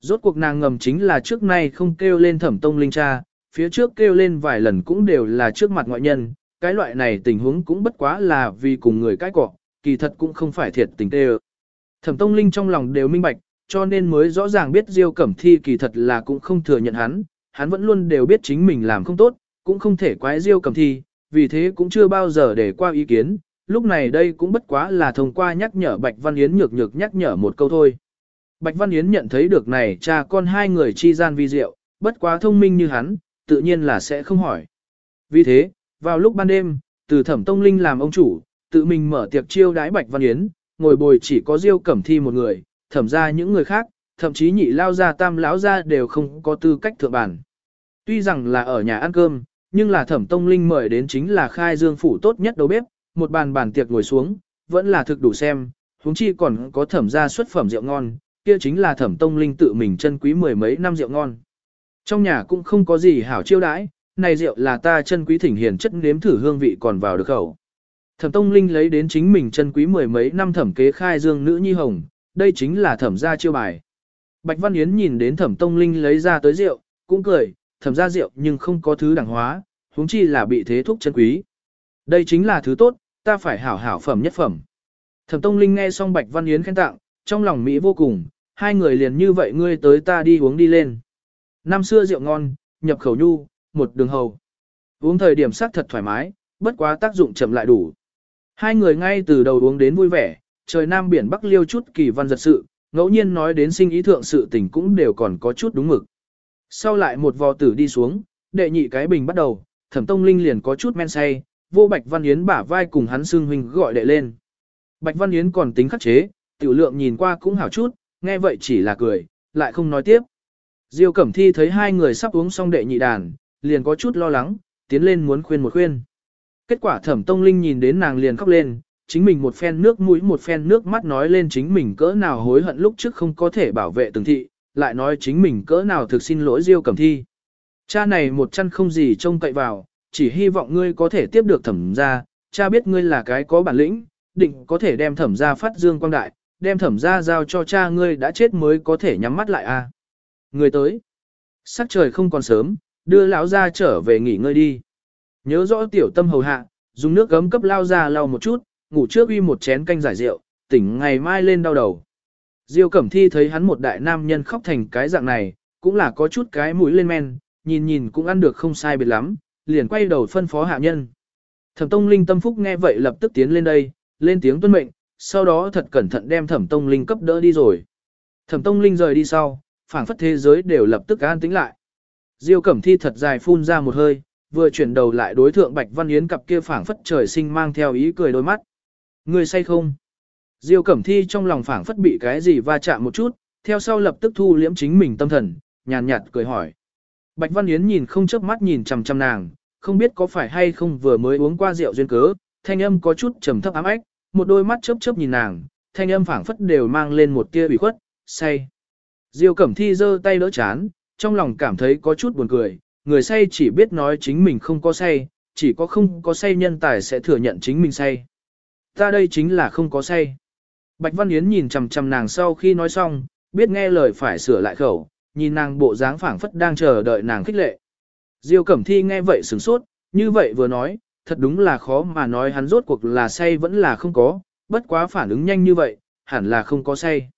Rốt cuộc nàng ngầm chính là trước nay không kêu lên thẩm tông linh cha, phía trước kêu lên vài lần cũng đều là trước mặt ngoại nhân, cái loại này tình huống cũng bất quá là vì cùng người cái cọ, kỳ thật cũng không phải thiệt tình tê Thẩm tông linh trong lòng đều minh bạch, cho nên mới rõ ràng biết Diêu Cẩm Thi kỳ thật là cũng không thừa nhận hắn, hắn vẫn luôn đều biết chính mình làm không tốt, cũng không thể quái Diêu Cẩm Thi, vì thế cũng chưa bao giờ để qua ý kiến, lúc này đây cũng bất quá là thông qua nhắc nhở Bạch Văn Yến nhược nhược nhắc nhở một câu thôi. Bạch Văn Yến nhận thấy được này cha con hai người chi gian vi diệu, bất quá thông minh như hắn, tự nhiên là sẽ không hỏi. Vì thế, vào lúc ban đêm, từ thẩm tông linh làm ông chủ, tự mình mở tiệc chiêu đái Bạch Văn Yến, ngồi bồi chỉ có Diêu Cẩm Thi một người, thẩm ra những người khác, thậm chí nhị lao ra tam lão ra đều không có tư cách thượng bản. Tuy rằng là ở nhà ăn cơm, nhưng là thẩm tông linh mời đến chính là khai dương phủ tốt nhất đầu bếp, một bàn bàn tiệc ngồi xuống, vẫn là thực đủ xem, huống chi còn có thẩm ra xuất phẩm rượu ngon, kia chính là thẩm tông linh tự mình chân quý mười mấy năm rượu ngon. Trong nhà cũng không có gì hảo chiêu đãi, này rượu là ta chân quý thỉnh hiền chất nếm thử hương vị còn vào được khẩu. Thẩm Tông Linh lấy đến chính mình chân quý mười mấy năm thẩm kế khai dương nữ nhi hồng, đây chính là thẩm gia chiêu bài. Bạch Văn Yến nhìn đến thẩm Tông Linh lấy ra tới rượu, cũng cười, thẩm gia rượu nhưng không có thứ đẳng hóa, huống chi là bị thế thúc chân quý. Đây chính là thứ tốt, ta phải hảo hảo phẩm nhất phẩm. Thẩm Tông Linh nghe xong Bạch Văn Yến khen tặng, trong lòng Mỹ vô cùng, hai người liền như vậy ngươi tới ta đi uống đi lên. Năm xưa rượu ngon, nhập khẩu nhu, một đường hầu. Uống thời điểm sắc thật thoải mái, bất quá tác dụng chậm lại đủ. Hai người ngay từ đầu uống đến vui vẻ, trời nam biển bắc liêu chút kỳ văn giật sự, ngẫu nhiên nói đến sinh ý thượng sự tình cũng đều còn có chút đúng mực. Sau lại một vò tử đi xuống, đệ nhị cái bình bắt đầu, thẩm tông linh liền có chút men say, vô Bạch Văn Yến bả vai cùng hắn xương huynh gọi đệ lên. Bạch Văn Yến còn tính khắc chế, tiểu lượng nhìn qua cũng hảo chút, nghe vậy chỉ là cười, lại không nói tiếp. Diêu Cẩm Thi thấy hai người sắp uống xong đệ nhị đàn, liền có chút lo lắng, tiến lên muốn khuyên một khuyên. Kết quả thẩm tông linh nhìn đến nàng liền khóc lên, chính mình một phen nước mũi một phen nước mắt nói lên chính mình cỡ nào hối hận lúc trước không có thể bảo vệ từng thị, lại nói chính mình cỡ nào thực xin lỗi Diêu Cẩm Thi. Cha này một chân không gì trông cậy vào, chỉ hy vọng ngươi có thể tiếp được thẩm ra, cha biết ngươi là cái có bản lĩnh, định có thể đem thẩm ra phát dương quang đại, đem thẩm ra giao cho cha ngươi đã chết mới có thể nhắm mắt lại a. À. Người tới. Sắc trời không còn sớm, đưa lão ra trở về nghỉ ngơi đi. Nhớ rõ tiểu tâm hầu hạ, dùng nước gấm cấp lao ra lau một chút, ngủ trước uy một chén canh giải rượu, tỉnh ngày mai lên đau đầu. Diêu Cẩm Thi thấy hắn một đại nam nhân khóc thành cái dạng này, cũng là có chút cái mũi lên men, nhìn nhìn cũng ăn được không sai biệt lắm, liền quay đầu phân phó hạ nhân. Thẩm Tông Linh tâm phúc nghe vậy lập tức tiến lên đây, lên tiếng tuân mệnh, sau đó thật cẩn thận đem Thẩm Tông Linh cấp đỡ đi rồi. Thẩm Tông Linh rời đi sau, phảng phất thế giới đều lập tức an tĩnh lại. Diêu Cẩm Thi thật dài phun ra một hơi, vừa chuyển đầu lại đối thượng Bạch Văn Yến cặp kia phảng phất trời sinh mang theo ý cười đôi mắt. Người say không? Diêu Cẩm Thi trong lòng phảng phất bị cái gì va chạm một chút, theo sau lập tức thu liễm chính mình tâm thần, nhàn nhạt cười hỏi. Bạch Văn Yến nhìn không chớp mắt nhìn chằm chằm nàng, không biết có phải hay không vừa mới uống qua rượu duyên cớ, thanh âm có chút trầm thấp ám ách, một đôi mắt chớp chớp nhìn nàng, thanh âm phảng phất đều mang lên một tia ủy khuất, say. Diêu Cẩm Thi giơ tay đỡ chán, trong lòng cảm thấy có chút buồn cười, người say chỉ biết nói chính mình không có say, chỉ có không có say nhân tài sẽ thừa nhận chính mình say. Ta đây chính là không có say. Bạch Văn Yến nhìn chằm chằm nàng sau khi nói xong, biết nghe lời phải sửa lại khẩu, nhìn nàng bộ dáng phảng phất đang chờ đợi nàng khích lệ. Diêu Cẩm Thi nghe vậy sửng sốt, như vậy vừa nói, thật đúng là khó mà nói hắn rốt cuộc là say vẫn là không có, bất quá phản ứng nhanh như vậy, hẳn là không có say.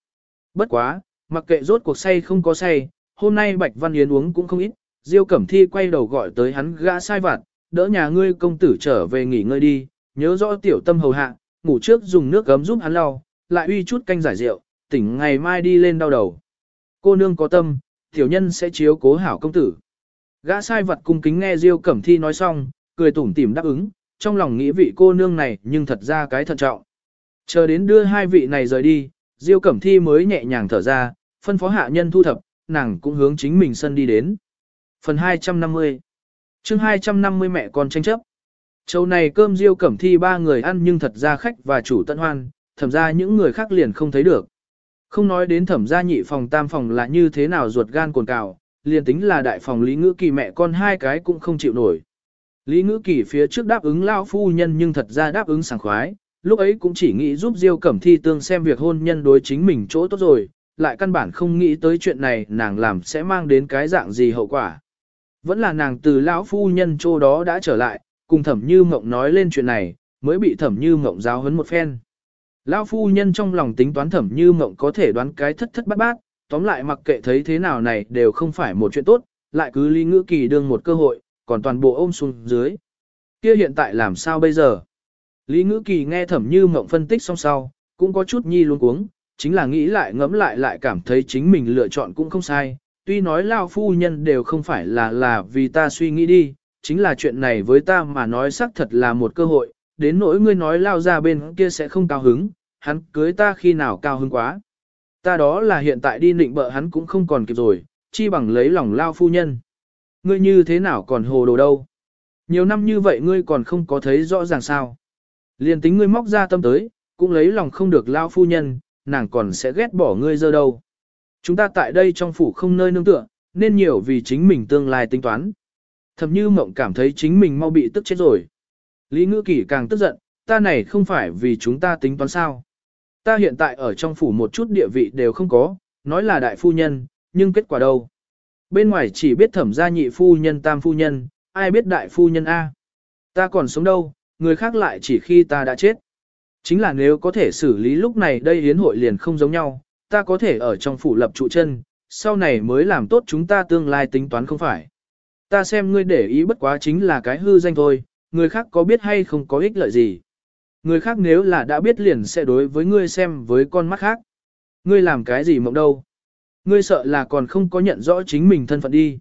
Bất quá, mặc kệ rốt cuộc say không có say, hôm nay Bạch Văn Yến uống cũng không ít, Diêu Cẩm Thi quay đầu gọi tới hắn gã sai vặt, đỡ nhà ngươi công tử trở về nghỉ ngơi đi, nhớ rõ tiểu tâm hầu hạ, ngủ trước dùng nước gấm giúp hắn lau, lại uy chút canh giải rượu, tỉnh ngày mai đi lên đau đầu. Cô nương có tâm, tiểu nhân sẽ chiếu cố hảo công tử. Gã sai vật cung kính nghe Diêu Cẩm Thi nói xong, cười tủm tỉm đáp ứng, trong lòng nghĩ vị cô nương này nhưng thật ra cái thận trọng. Chờ đến đưa hai vị này rời đi, Diêu Cẩm Thi mới nhẹ nhàng thở ra, phân phó hạ nhân thu thập, nàng cũng hướng chính mình sân đi đến. Phần 250 chương 250 mẹ con tranh chấp. Châu này cơm Diêu Cẩm Thi ba người ăn nhưng thật ra khách và chủ tận hoan, thẩm ra những người khác liền không thấy được. Không nói đến thẩm gia nhị phòng tam phòng là như thế nào ruột gan cồn cào, liền tính là đại phòng Lý Ngữ Kỳ mẹ con hai cái cũng không chịu nổi. Lý Ngữ Kỳ phía trước đáp ứng lao phu nhân nhưng thật ra đáp ứng sảng khoái, lúc ấy cũng chỉ nghĩ giúp Diêu Cẩm Thi tương xem việc hôn nhân đối chính mình chỗ tốt rồi, lại căn bản không nghĩ tới chuyện này nàng làm sẽ mang đến cái dạng gì hậu quả. Vẫn là nàng từ lão phu nhân chỗ đó đã trở lại, cùng thẩm như mộng nói lên chuyện này, mới bị thẩm như mộng giáo hấn một phen. Lão phu nhân trong lòng tính toán thẩm như mộng có thể đoán cái thất thất bát bát, tóm lại mặc kệ thấy thế nào này đều không phải một chuyện tốt, lại cứ lý ngữ kỳ đương một cơ hội, còn toàn bộ ôm xuống dưới. Kia hiện tại làm sao bây giờ? Lý ngữ kỳ nghe thẩm như mộng phân tích xong sau, cũng có chút nhi luôn cuống, chính là nghĩ lại ngẫm lại lại cảm thấy chính mình lựa chọn cũng không sai, tuy nói lao phu nhân đều không phải là là vì ta suy nghĩ đi, chính là chuyện này với ta mà nói xác thật là một cơ hội, đến nỗi ngươi nói lao ra bên kia sẽ không cao hứng, hắn cưới ta khi nào cao hứng quá. Ta đó là hiện tại đi nịnh bợ hắn cũng không còn kịp rồi, chi bằng lấy lòng lao phu nhân. Ngươi như thế nào còn hồ đồ đâu. Nhiều năm như vậy ngươi còn không có thấy rõ ràng sao. liền tính ngươi móc ra tâm tới, cũng lấy lòng không được lao phu nhân, nàng còn sẽ ghét bỏ ngươi dơ đâu. Chúng ta tại đây trong phủ không nơi nương tựa, nên nhiều vì chính mình tương lai tính toán. Thầm như mộng cảm thấy chính mình mau bị tức chết rồi. Lý ngữ kỷ càng tức giận, ta này không phải vì chúng ta tính toán sao. Ta hiện tại ở trong phủ một chút địa vị đều không có, nói là đại phu nhân, nhưng kết quả đâu? Bên ngoài chỉ biết thẩm gia nhị phu nhân tam phu nhân, ai biết đại phu nhân A. Ta còn sống đâu, người khác lại chỉ khi ta đã chết. Chính là nếu có thể xử lý lúc này đây hiến hội liền không giống nhau, ta có thể ở trong phủ lập trụ chân, sau này mới làm tốt chúng ta tương lai tính toán không phải. Ta xem ngươi để ý bất quá chính là cái hư danh thôi, người khác có biết hay không có ích lợi gì. Người khác nếu là đã biết liền sẽ đối với ngươi xem với con mắt khác. Ngươi làm cái gì mộng đâu. Ngươi sợ là còn không có nhận rõ chính mình thân phận đi.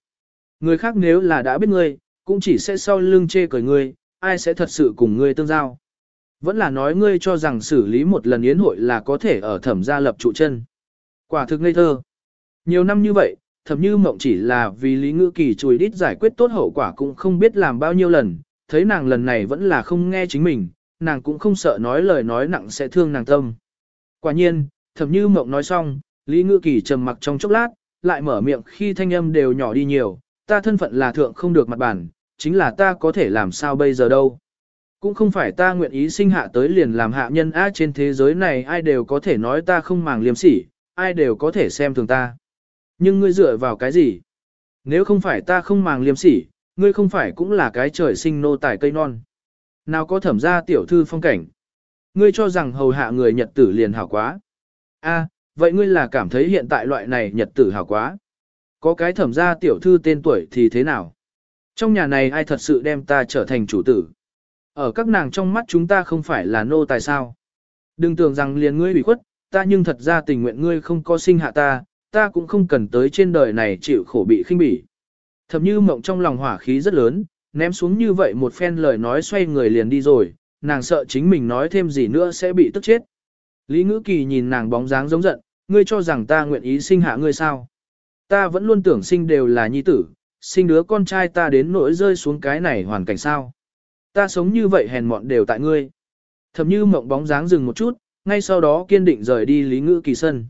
Người khác nếu là đã biết ngươi, cũng chỉ sẽ sau lưng chê cười ngươi, ai sẽ thật sự cùng ngươi tương giao. Vẫn là nói ngươi cho rằng xử lý một lần yến hội là có thể ở thẩm gia lập trụ chân. Quả thực ngây thơ. Nhiều năm như vậy, thẩm như mộng chỉ là vì lý ngữ kỳ chùi đít giải quyết tốt hậu quả cũng không biết làm bao nhiêu lần, thấy nàng lần này vẫn là không nghe chính mình, nàng cũng không sợ nói lời nói nặng sẽ thương nàng tâm. Quả nhiên, thẩm như mộng nói xong, lý ngữ kỳ trầm mặc trong chốc lát, lại mở miệng khi thanh âm đều nhỏ đi nhiều, ta thân phận là thượng không được mặt bản, chính là ta có thể làm sao bây giờ đâu. Cũng không phải ta nguyện ý sinh hạ tới liền làm hạ nhân á trên thế giới này ai đều có thể nói ta không màng liêm sỉ, ai đều có thể xem thường ta. Nhưng ngươi dựa vào cái gì? Nếu không phải ta không màng liêm sỉ, ngươi không phải cũng là cái trời sinh nô tài cây non. Nào có thẩm ra tiểu thư phong cảnh. Ngươi cho rằng hầu hạ người nhật tử liền hảo quá. a vậy ngươi là cảm thấy hiện tại loại này nhật tử hảo quá. Có cái thẩm ra tiểu thư tên tuổi thì thế nào? Trong nhà này ai thật sự đem ta trở thành chủ tử? Ở các nàng trong mắt chúng ta không phải là nô tài sao? Đừng tưởng rằng liền ngươi bị khuất, ta nhưng thật ra tình nguyện ngươi không có sinh hạ ta, ta cũng không cần tới trên đời này chịu khổ bị khinh bỉ. Thậm như mộng trong lòng hỏa khí rất lớn, ném xuống như vậy một phen lời nói xoay người liền đi rồi, nàng sợ chính mình nói thêm gì nữa sẽ bị tức chết. Lý ngữ kỳ nhìn nàng bóng dáng giống giận, ngươi cho rằng ta nguyện ý sinh hạ ngươi sao. Ta vẫn luôn tưởng sinh đều là nhi tử, sinh đứa con trai ta đến nỗi rơi xuống cái này hoàn cảnh sao. Ta sống như vậy hèn mọn đều tại ngươi. Thầm như mộng bóng dáng dừng một chút, ngay sau đó kiên định rời đi lý ngữ kỳ sân.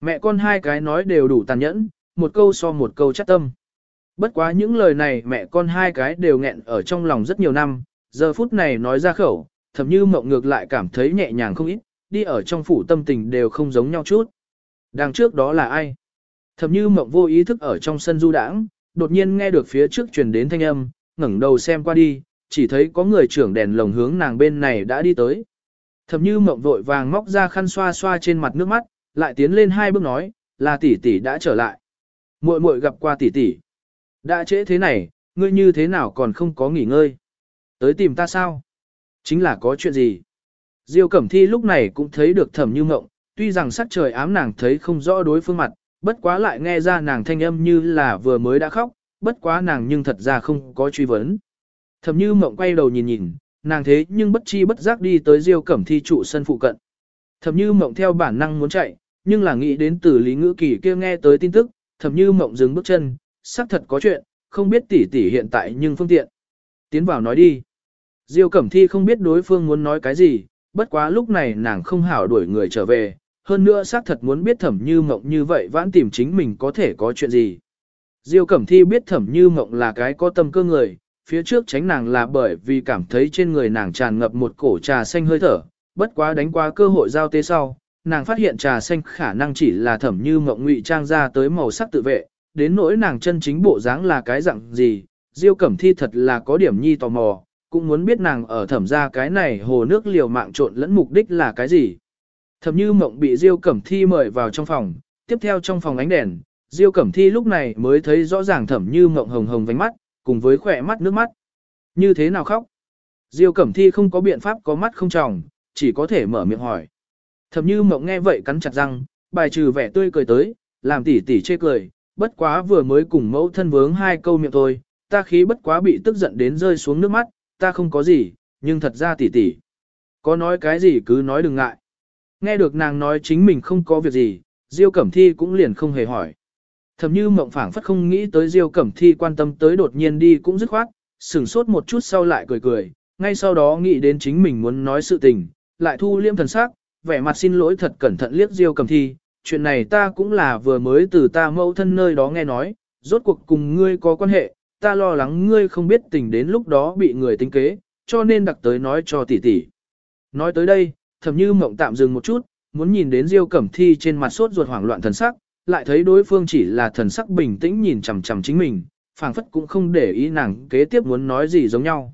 Mẹ con hai cái nói đều đủ tàn nhẫn, một câu so một câu chắc tâm. Bất quá những lời này mẹ con hai cái đều nghẹn ở trong lòng rất nhiều năm, giờ phút này nói ra khẩu, thầm như mộng ngược lại cảm thấy nhẹ nhàng không ít, đi ở trong phủ tâm tình đều không giống nhau chút. Đằng trước đó là ai? Thầm như mộng vô ý thức ở trong sân du đãng, đột nhiên nghe được phía trước truyền đến thanh âm, ngẩng đầu xem qua đi, chỉ thấy có người trưởng đèn lồng hướng nàng bên này đã đi tới. Thẩm như mộng vội vàng móc ra khăn xoa xoa trên mặt nước mắt, lại tiến lên hai bước nói, là tỷ tỷ đã trở lại. Muội muội gặp qua tỷ tỷ. Đã trễ thế này, ngươi như thế nào còn không có nghỉ ngơi? Tới tìm ta sao? Chính là có chuyện gì? Diêu Cẩm Thi lúc này cũng thấy được thẩm như mộng, tuy rằng sắc trời ám nàng thấy không rõ đối phương mặt, bất quá lại nghe ra nàng thanh âm như là vừa mới đã khóc, bất quá nàng nhưng thật ra không có truy vấn. Thẩm như mộng quay đầu nhìn nhìn, nàng thế nhưng bất chi bất giác đi tới Diêu Cẩm Thi trụ sân phụ cận. Thẩm như mộng theo bản năng muốn chạy, nhưng là nghĩ đến từ lý ngữ kỳ kia nghe tới tin tức, thẩm như mộng dừng bước chân, xác thật có chuyện, không biết tỷ tỷ hiện tại nhưng phương tiện. Tiến vào nói đi. Diêu Cẩm Thi không biết đối phương muốn nói cái gì, bất quá lúc này nàng không hảo đuổi người trở về, hơn nữa xác thật muốn biết thẩm như mộng như vậy vãn tìm chính mình có thể có chuyện gì. Diêu Cẩm Thi biết thẩm như mộng là cái có tâm cơ người, phía trước tránh nàng là bởi vì cảm thấy trên người nàng tràn ngập một cổ trà xanh hơi thở, bất quá đánh qua cơ hội giao tế sau, nàng phát hiện trà xanh khả năng chỉ là thẩm như mộng ngụy trang ra tới màu sắc tự vệ, đến nỗi nàng chân chính bộ dáng là cái dạng gì, Diêu Cẩm Thi thật là có điểm nhi tò mò, cũng muốn biết nàng ở thẩm ra cái này hồ nước liều mạng trộn lẫn mục đích là cái gì. Thẩm như mộng bị Diêu Cẩm Thi mời vào trong phòng, tiếp theo trong phòng ánh đèn, Diêu Cẩm Thi lúc này mới thấy rõ ràng thẩm như mộng hồng hồng vánh mắt, cùng với khỏe mắt nước mắt. Như thế nào khóc? Diêu Cẩm Thi không có biện pháp có mắt không tròng, chỉ có thể mở miệng hỏi. Thẩm như mộng nghe vậy cắn chặt răng, bài trừ vẻ tươi cười tới, làm tỉ tỉ chê cười, bất quá vừa mới cùng mẫu thân vướng hai câu miệng thôi, ta khí bất quá bị tức giận đến rơi xuống nước mắt, ta không có gì, nhưng thật ra tỷ tỷ. Có nói cái gì cứ nói đừng ngại. Nghe được nàng nói chính mình không có việc gì, Diêu Cẩm Thi cũng liền không hề hỏi. Thầm như mộng phảng phất không nghĩ tới Diêu Cẩm Thi quan tâm tới đột nhiên đi cũng dứt khoát, sửng sốt một chút sau lại cười cười, ngay sau đó nghĩ đến chính mình muốn nói sự tình, lại thu liêm thần sắc, vẻ mặt xin lỗi thật cẩn thận liếc Diêu Cẩm Thi, chuyện này ta cũng là vừa mới từ ta mẫu thân nơi đó nghe nói, rốt cuộc cùng ngươi có quan hệ, ta lo lắng ngươi không biết tình đến lúc đó bị người tính kế, cho nên đặc tới nói cho tỷ tỷ. Nói tới đây, thầm như mộng tạm dừng một chút, muốn nhìn đến Diêu Cẩm Thi trên mặt sốt ruột hoảng loạn thần sắc, lại thấy đối phương chỉ là thần sắc bình tĩnh nhìn chằm chằm chính mình, phảng phất cũng không để ý nàng kế tiếp muốn nói gì giống nhau.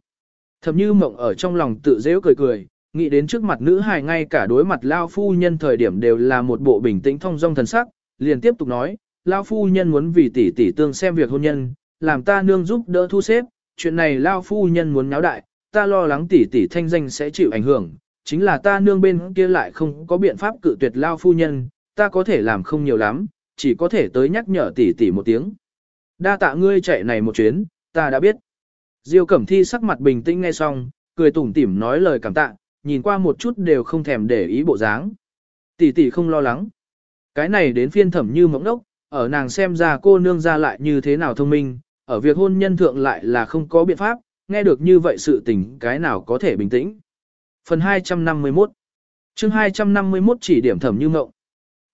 Thầm như mộng ở trong lòng tự dễ cười cười, nghĩ đến trước mặt nữ hài ngay cả đối mặt Lao Phu Nhân thời điểm đều là một bộ bình tĩnh thông dong thần sắc, liền tiếp tục nói, Lao Phu Nhân muốn vì tỷ tỷ tương xem việc hôn nhân, làm ta nương giúp đỡ thu xếp, chuyện này Lao Phu Nhân muốn nháo đại, ta lo lắng tỷ tỷ thanh danh sẽ chịu ảnh hưởng, chính là ta nương bên kia lại không có biện pháp cự tuyệt Lao Phu Nhân, ta có thể làm không nhiều lắm, chỉ có thể tới nhắc nhở tỷ tỷ một tiếng. Đa tạ ngươi chạy này một chuyến, ta đã biết. Diêu Cẩm Thi sắc mặt bình tĩnh nghe xong, cười tủm tỉm nói lời cảm tạ, nhìn qua một chút đều không thèm để ý bộ dáng. Tỷ tỷ không lo lắng. Cái này đến phiên thẩm như mộng đốc, ở nàng xem ra cô nương ra lại như thế nào thông minh, ở việc hôn nhân thượng lại là không có biện pháp, nghe được như vậy sự tình cái nào có thể bình tĩnh. Phần 251 chương 251 chỉ điểm thẩm như mộng.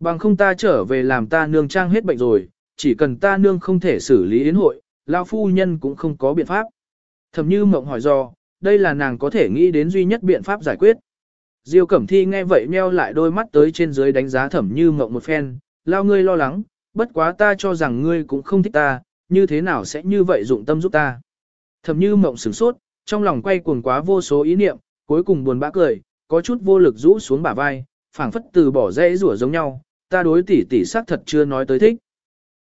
Bằng không ta trở về làm ta nương trang hết bệnh rồi, chỉ cần ta nương không thể xử lý yến hội, lao phu nhân cũng không có biện pháp. Thẩm như mộng hỏi do, đây là nàng có thể nghĩ đến duy nhất biện pháp giải quyết. Diêu Cẩm Thi nghe vậy meo lại đôi mắt tới trên dưới đánh giá thẩm như mộng một phen, lao ngươi lo lắng, bất quá ta cho rằng ngươi cũng không thích ta, như thế nào sẽ như vậy dụng tâm giúp ta. Thẩm như mộng sửng sốt, trong lòng quay cuồng quá vô số ý niệm, cuối cùng buồn bã cười, có chút vô lực rũ xuống bả vai, phảng phất từ bỏ dễ rủa giống nhau, ta đối tỷ tỷ xác thật chưa nói tới thích.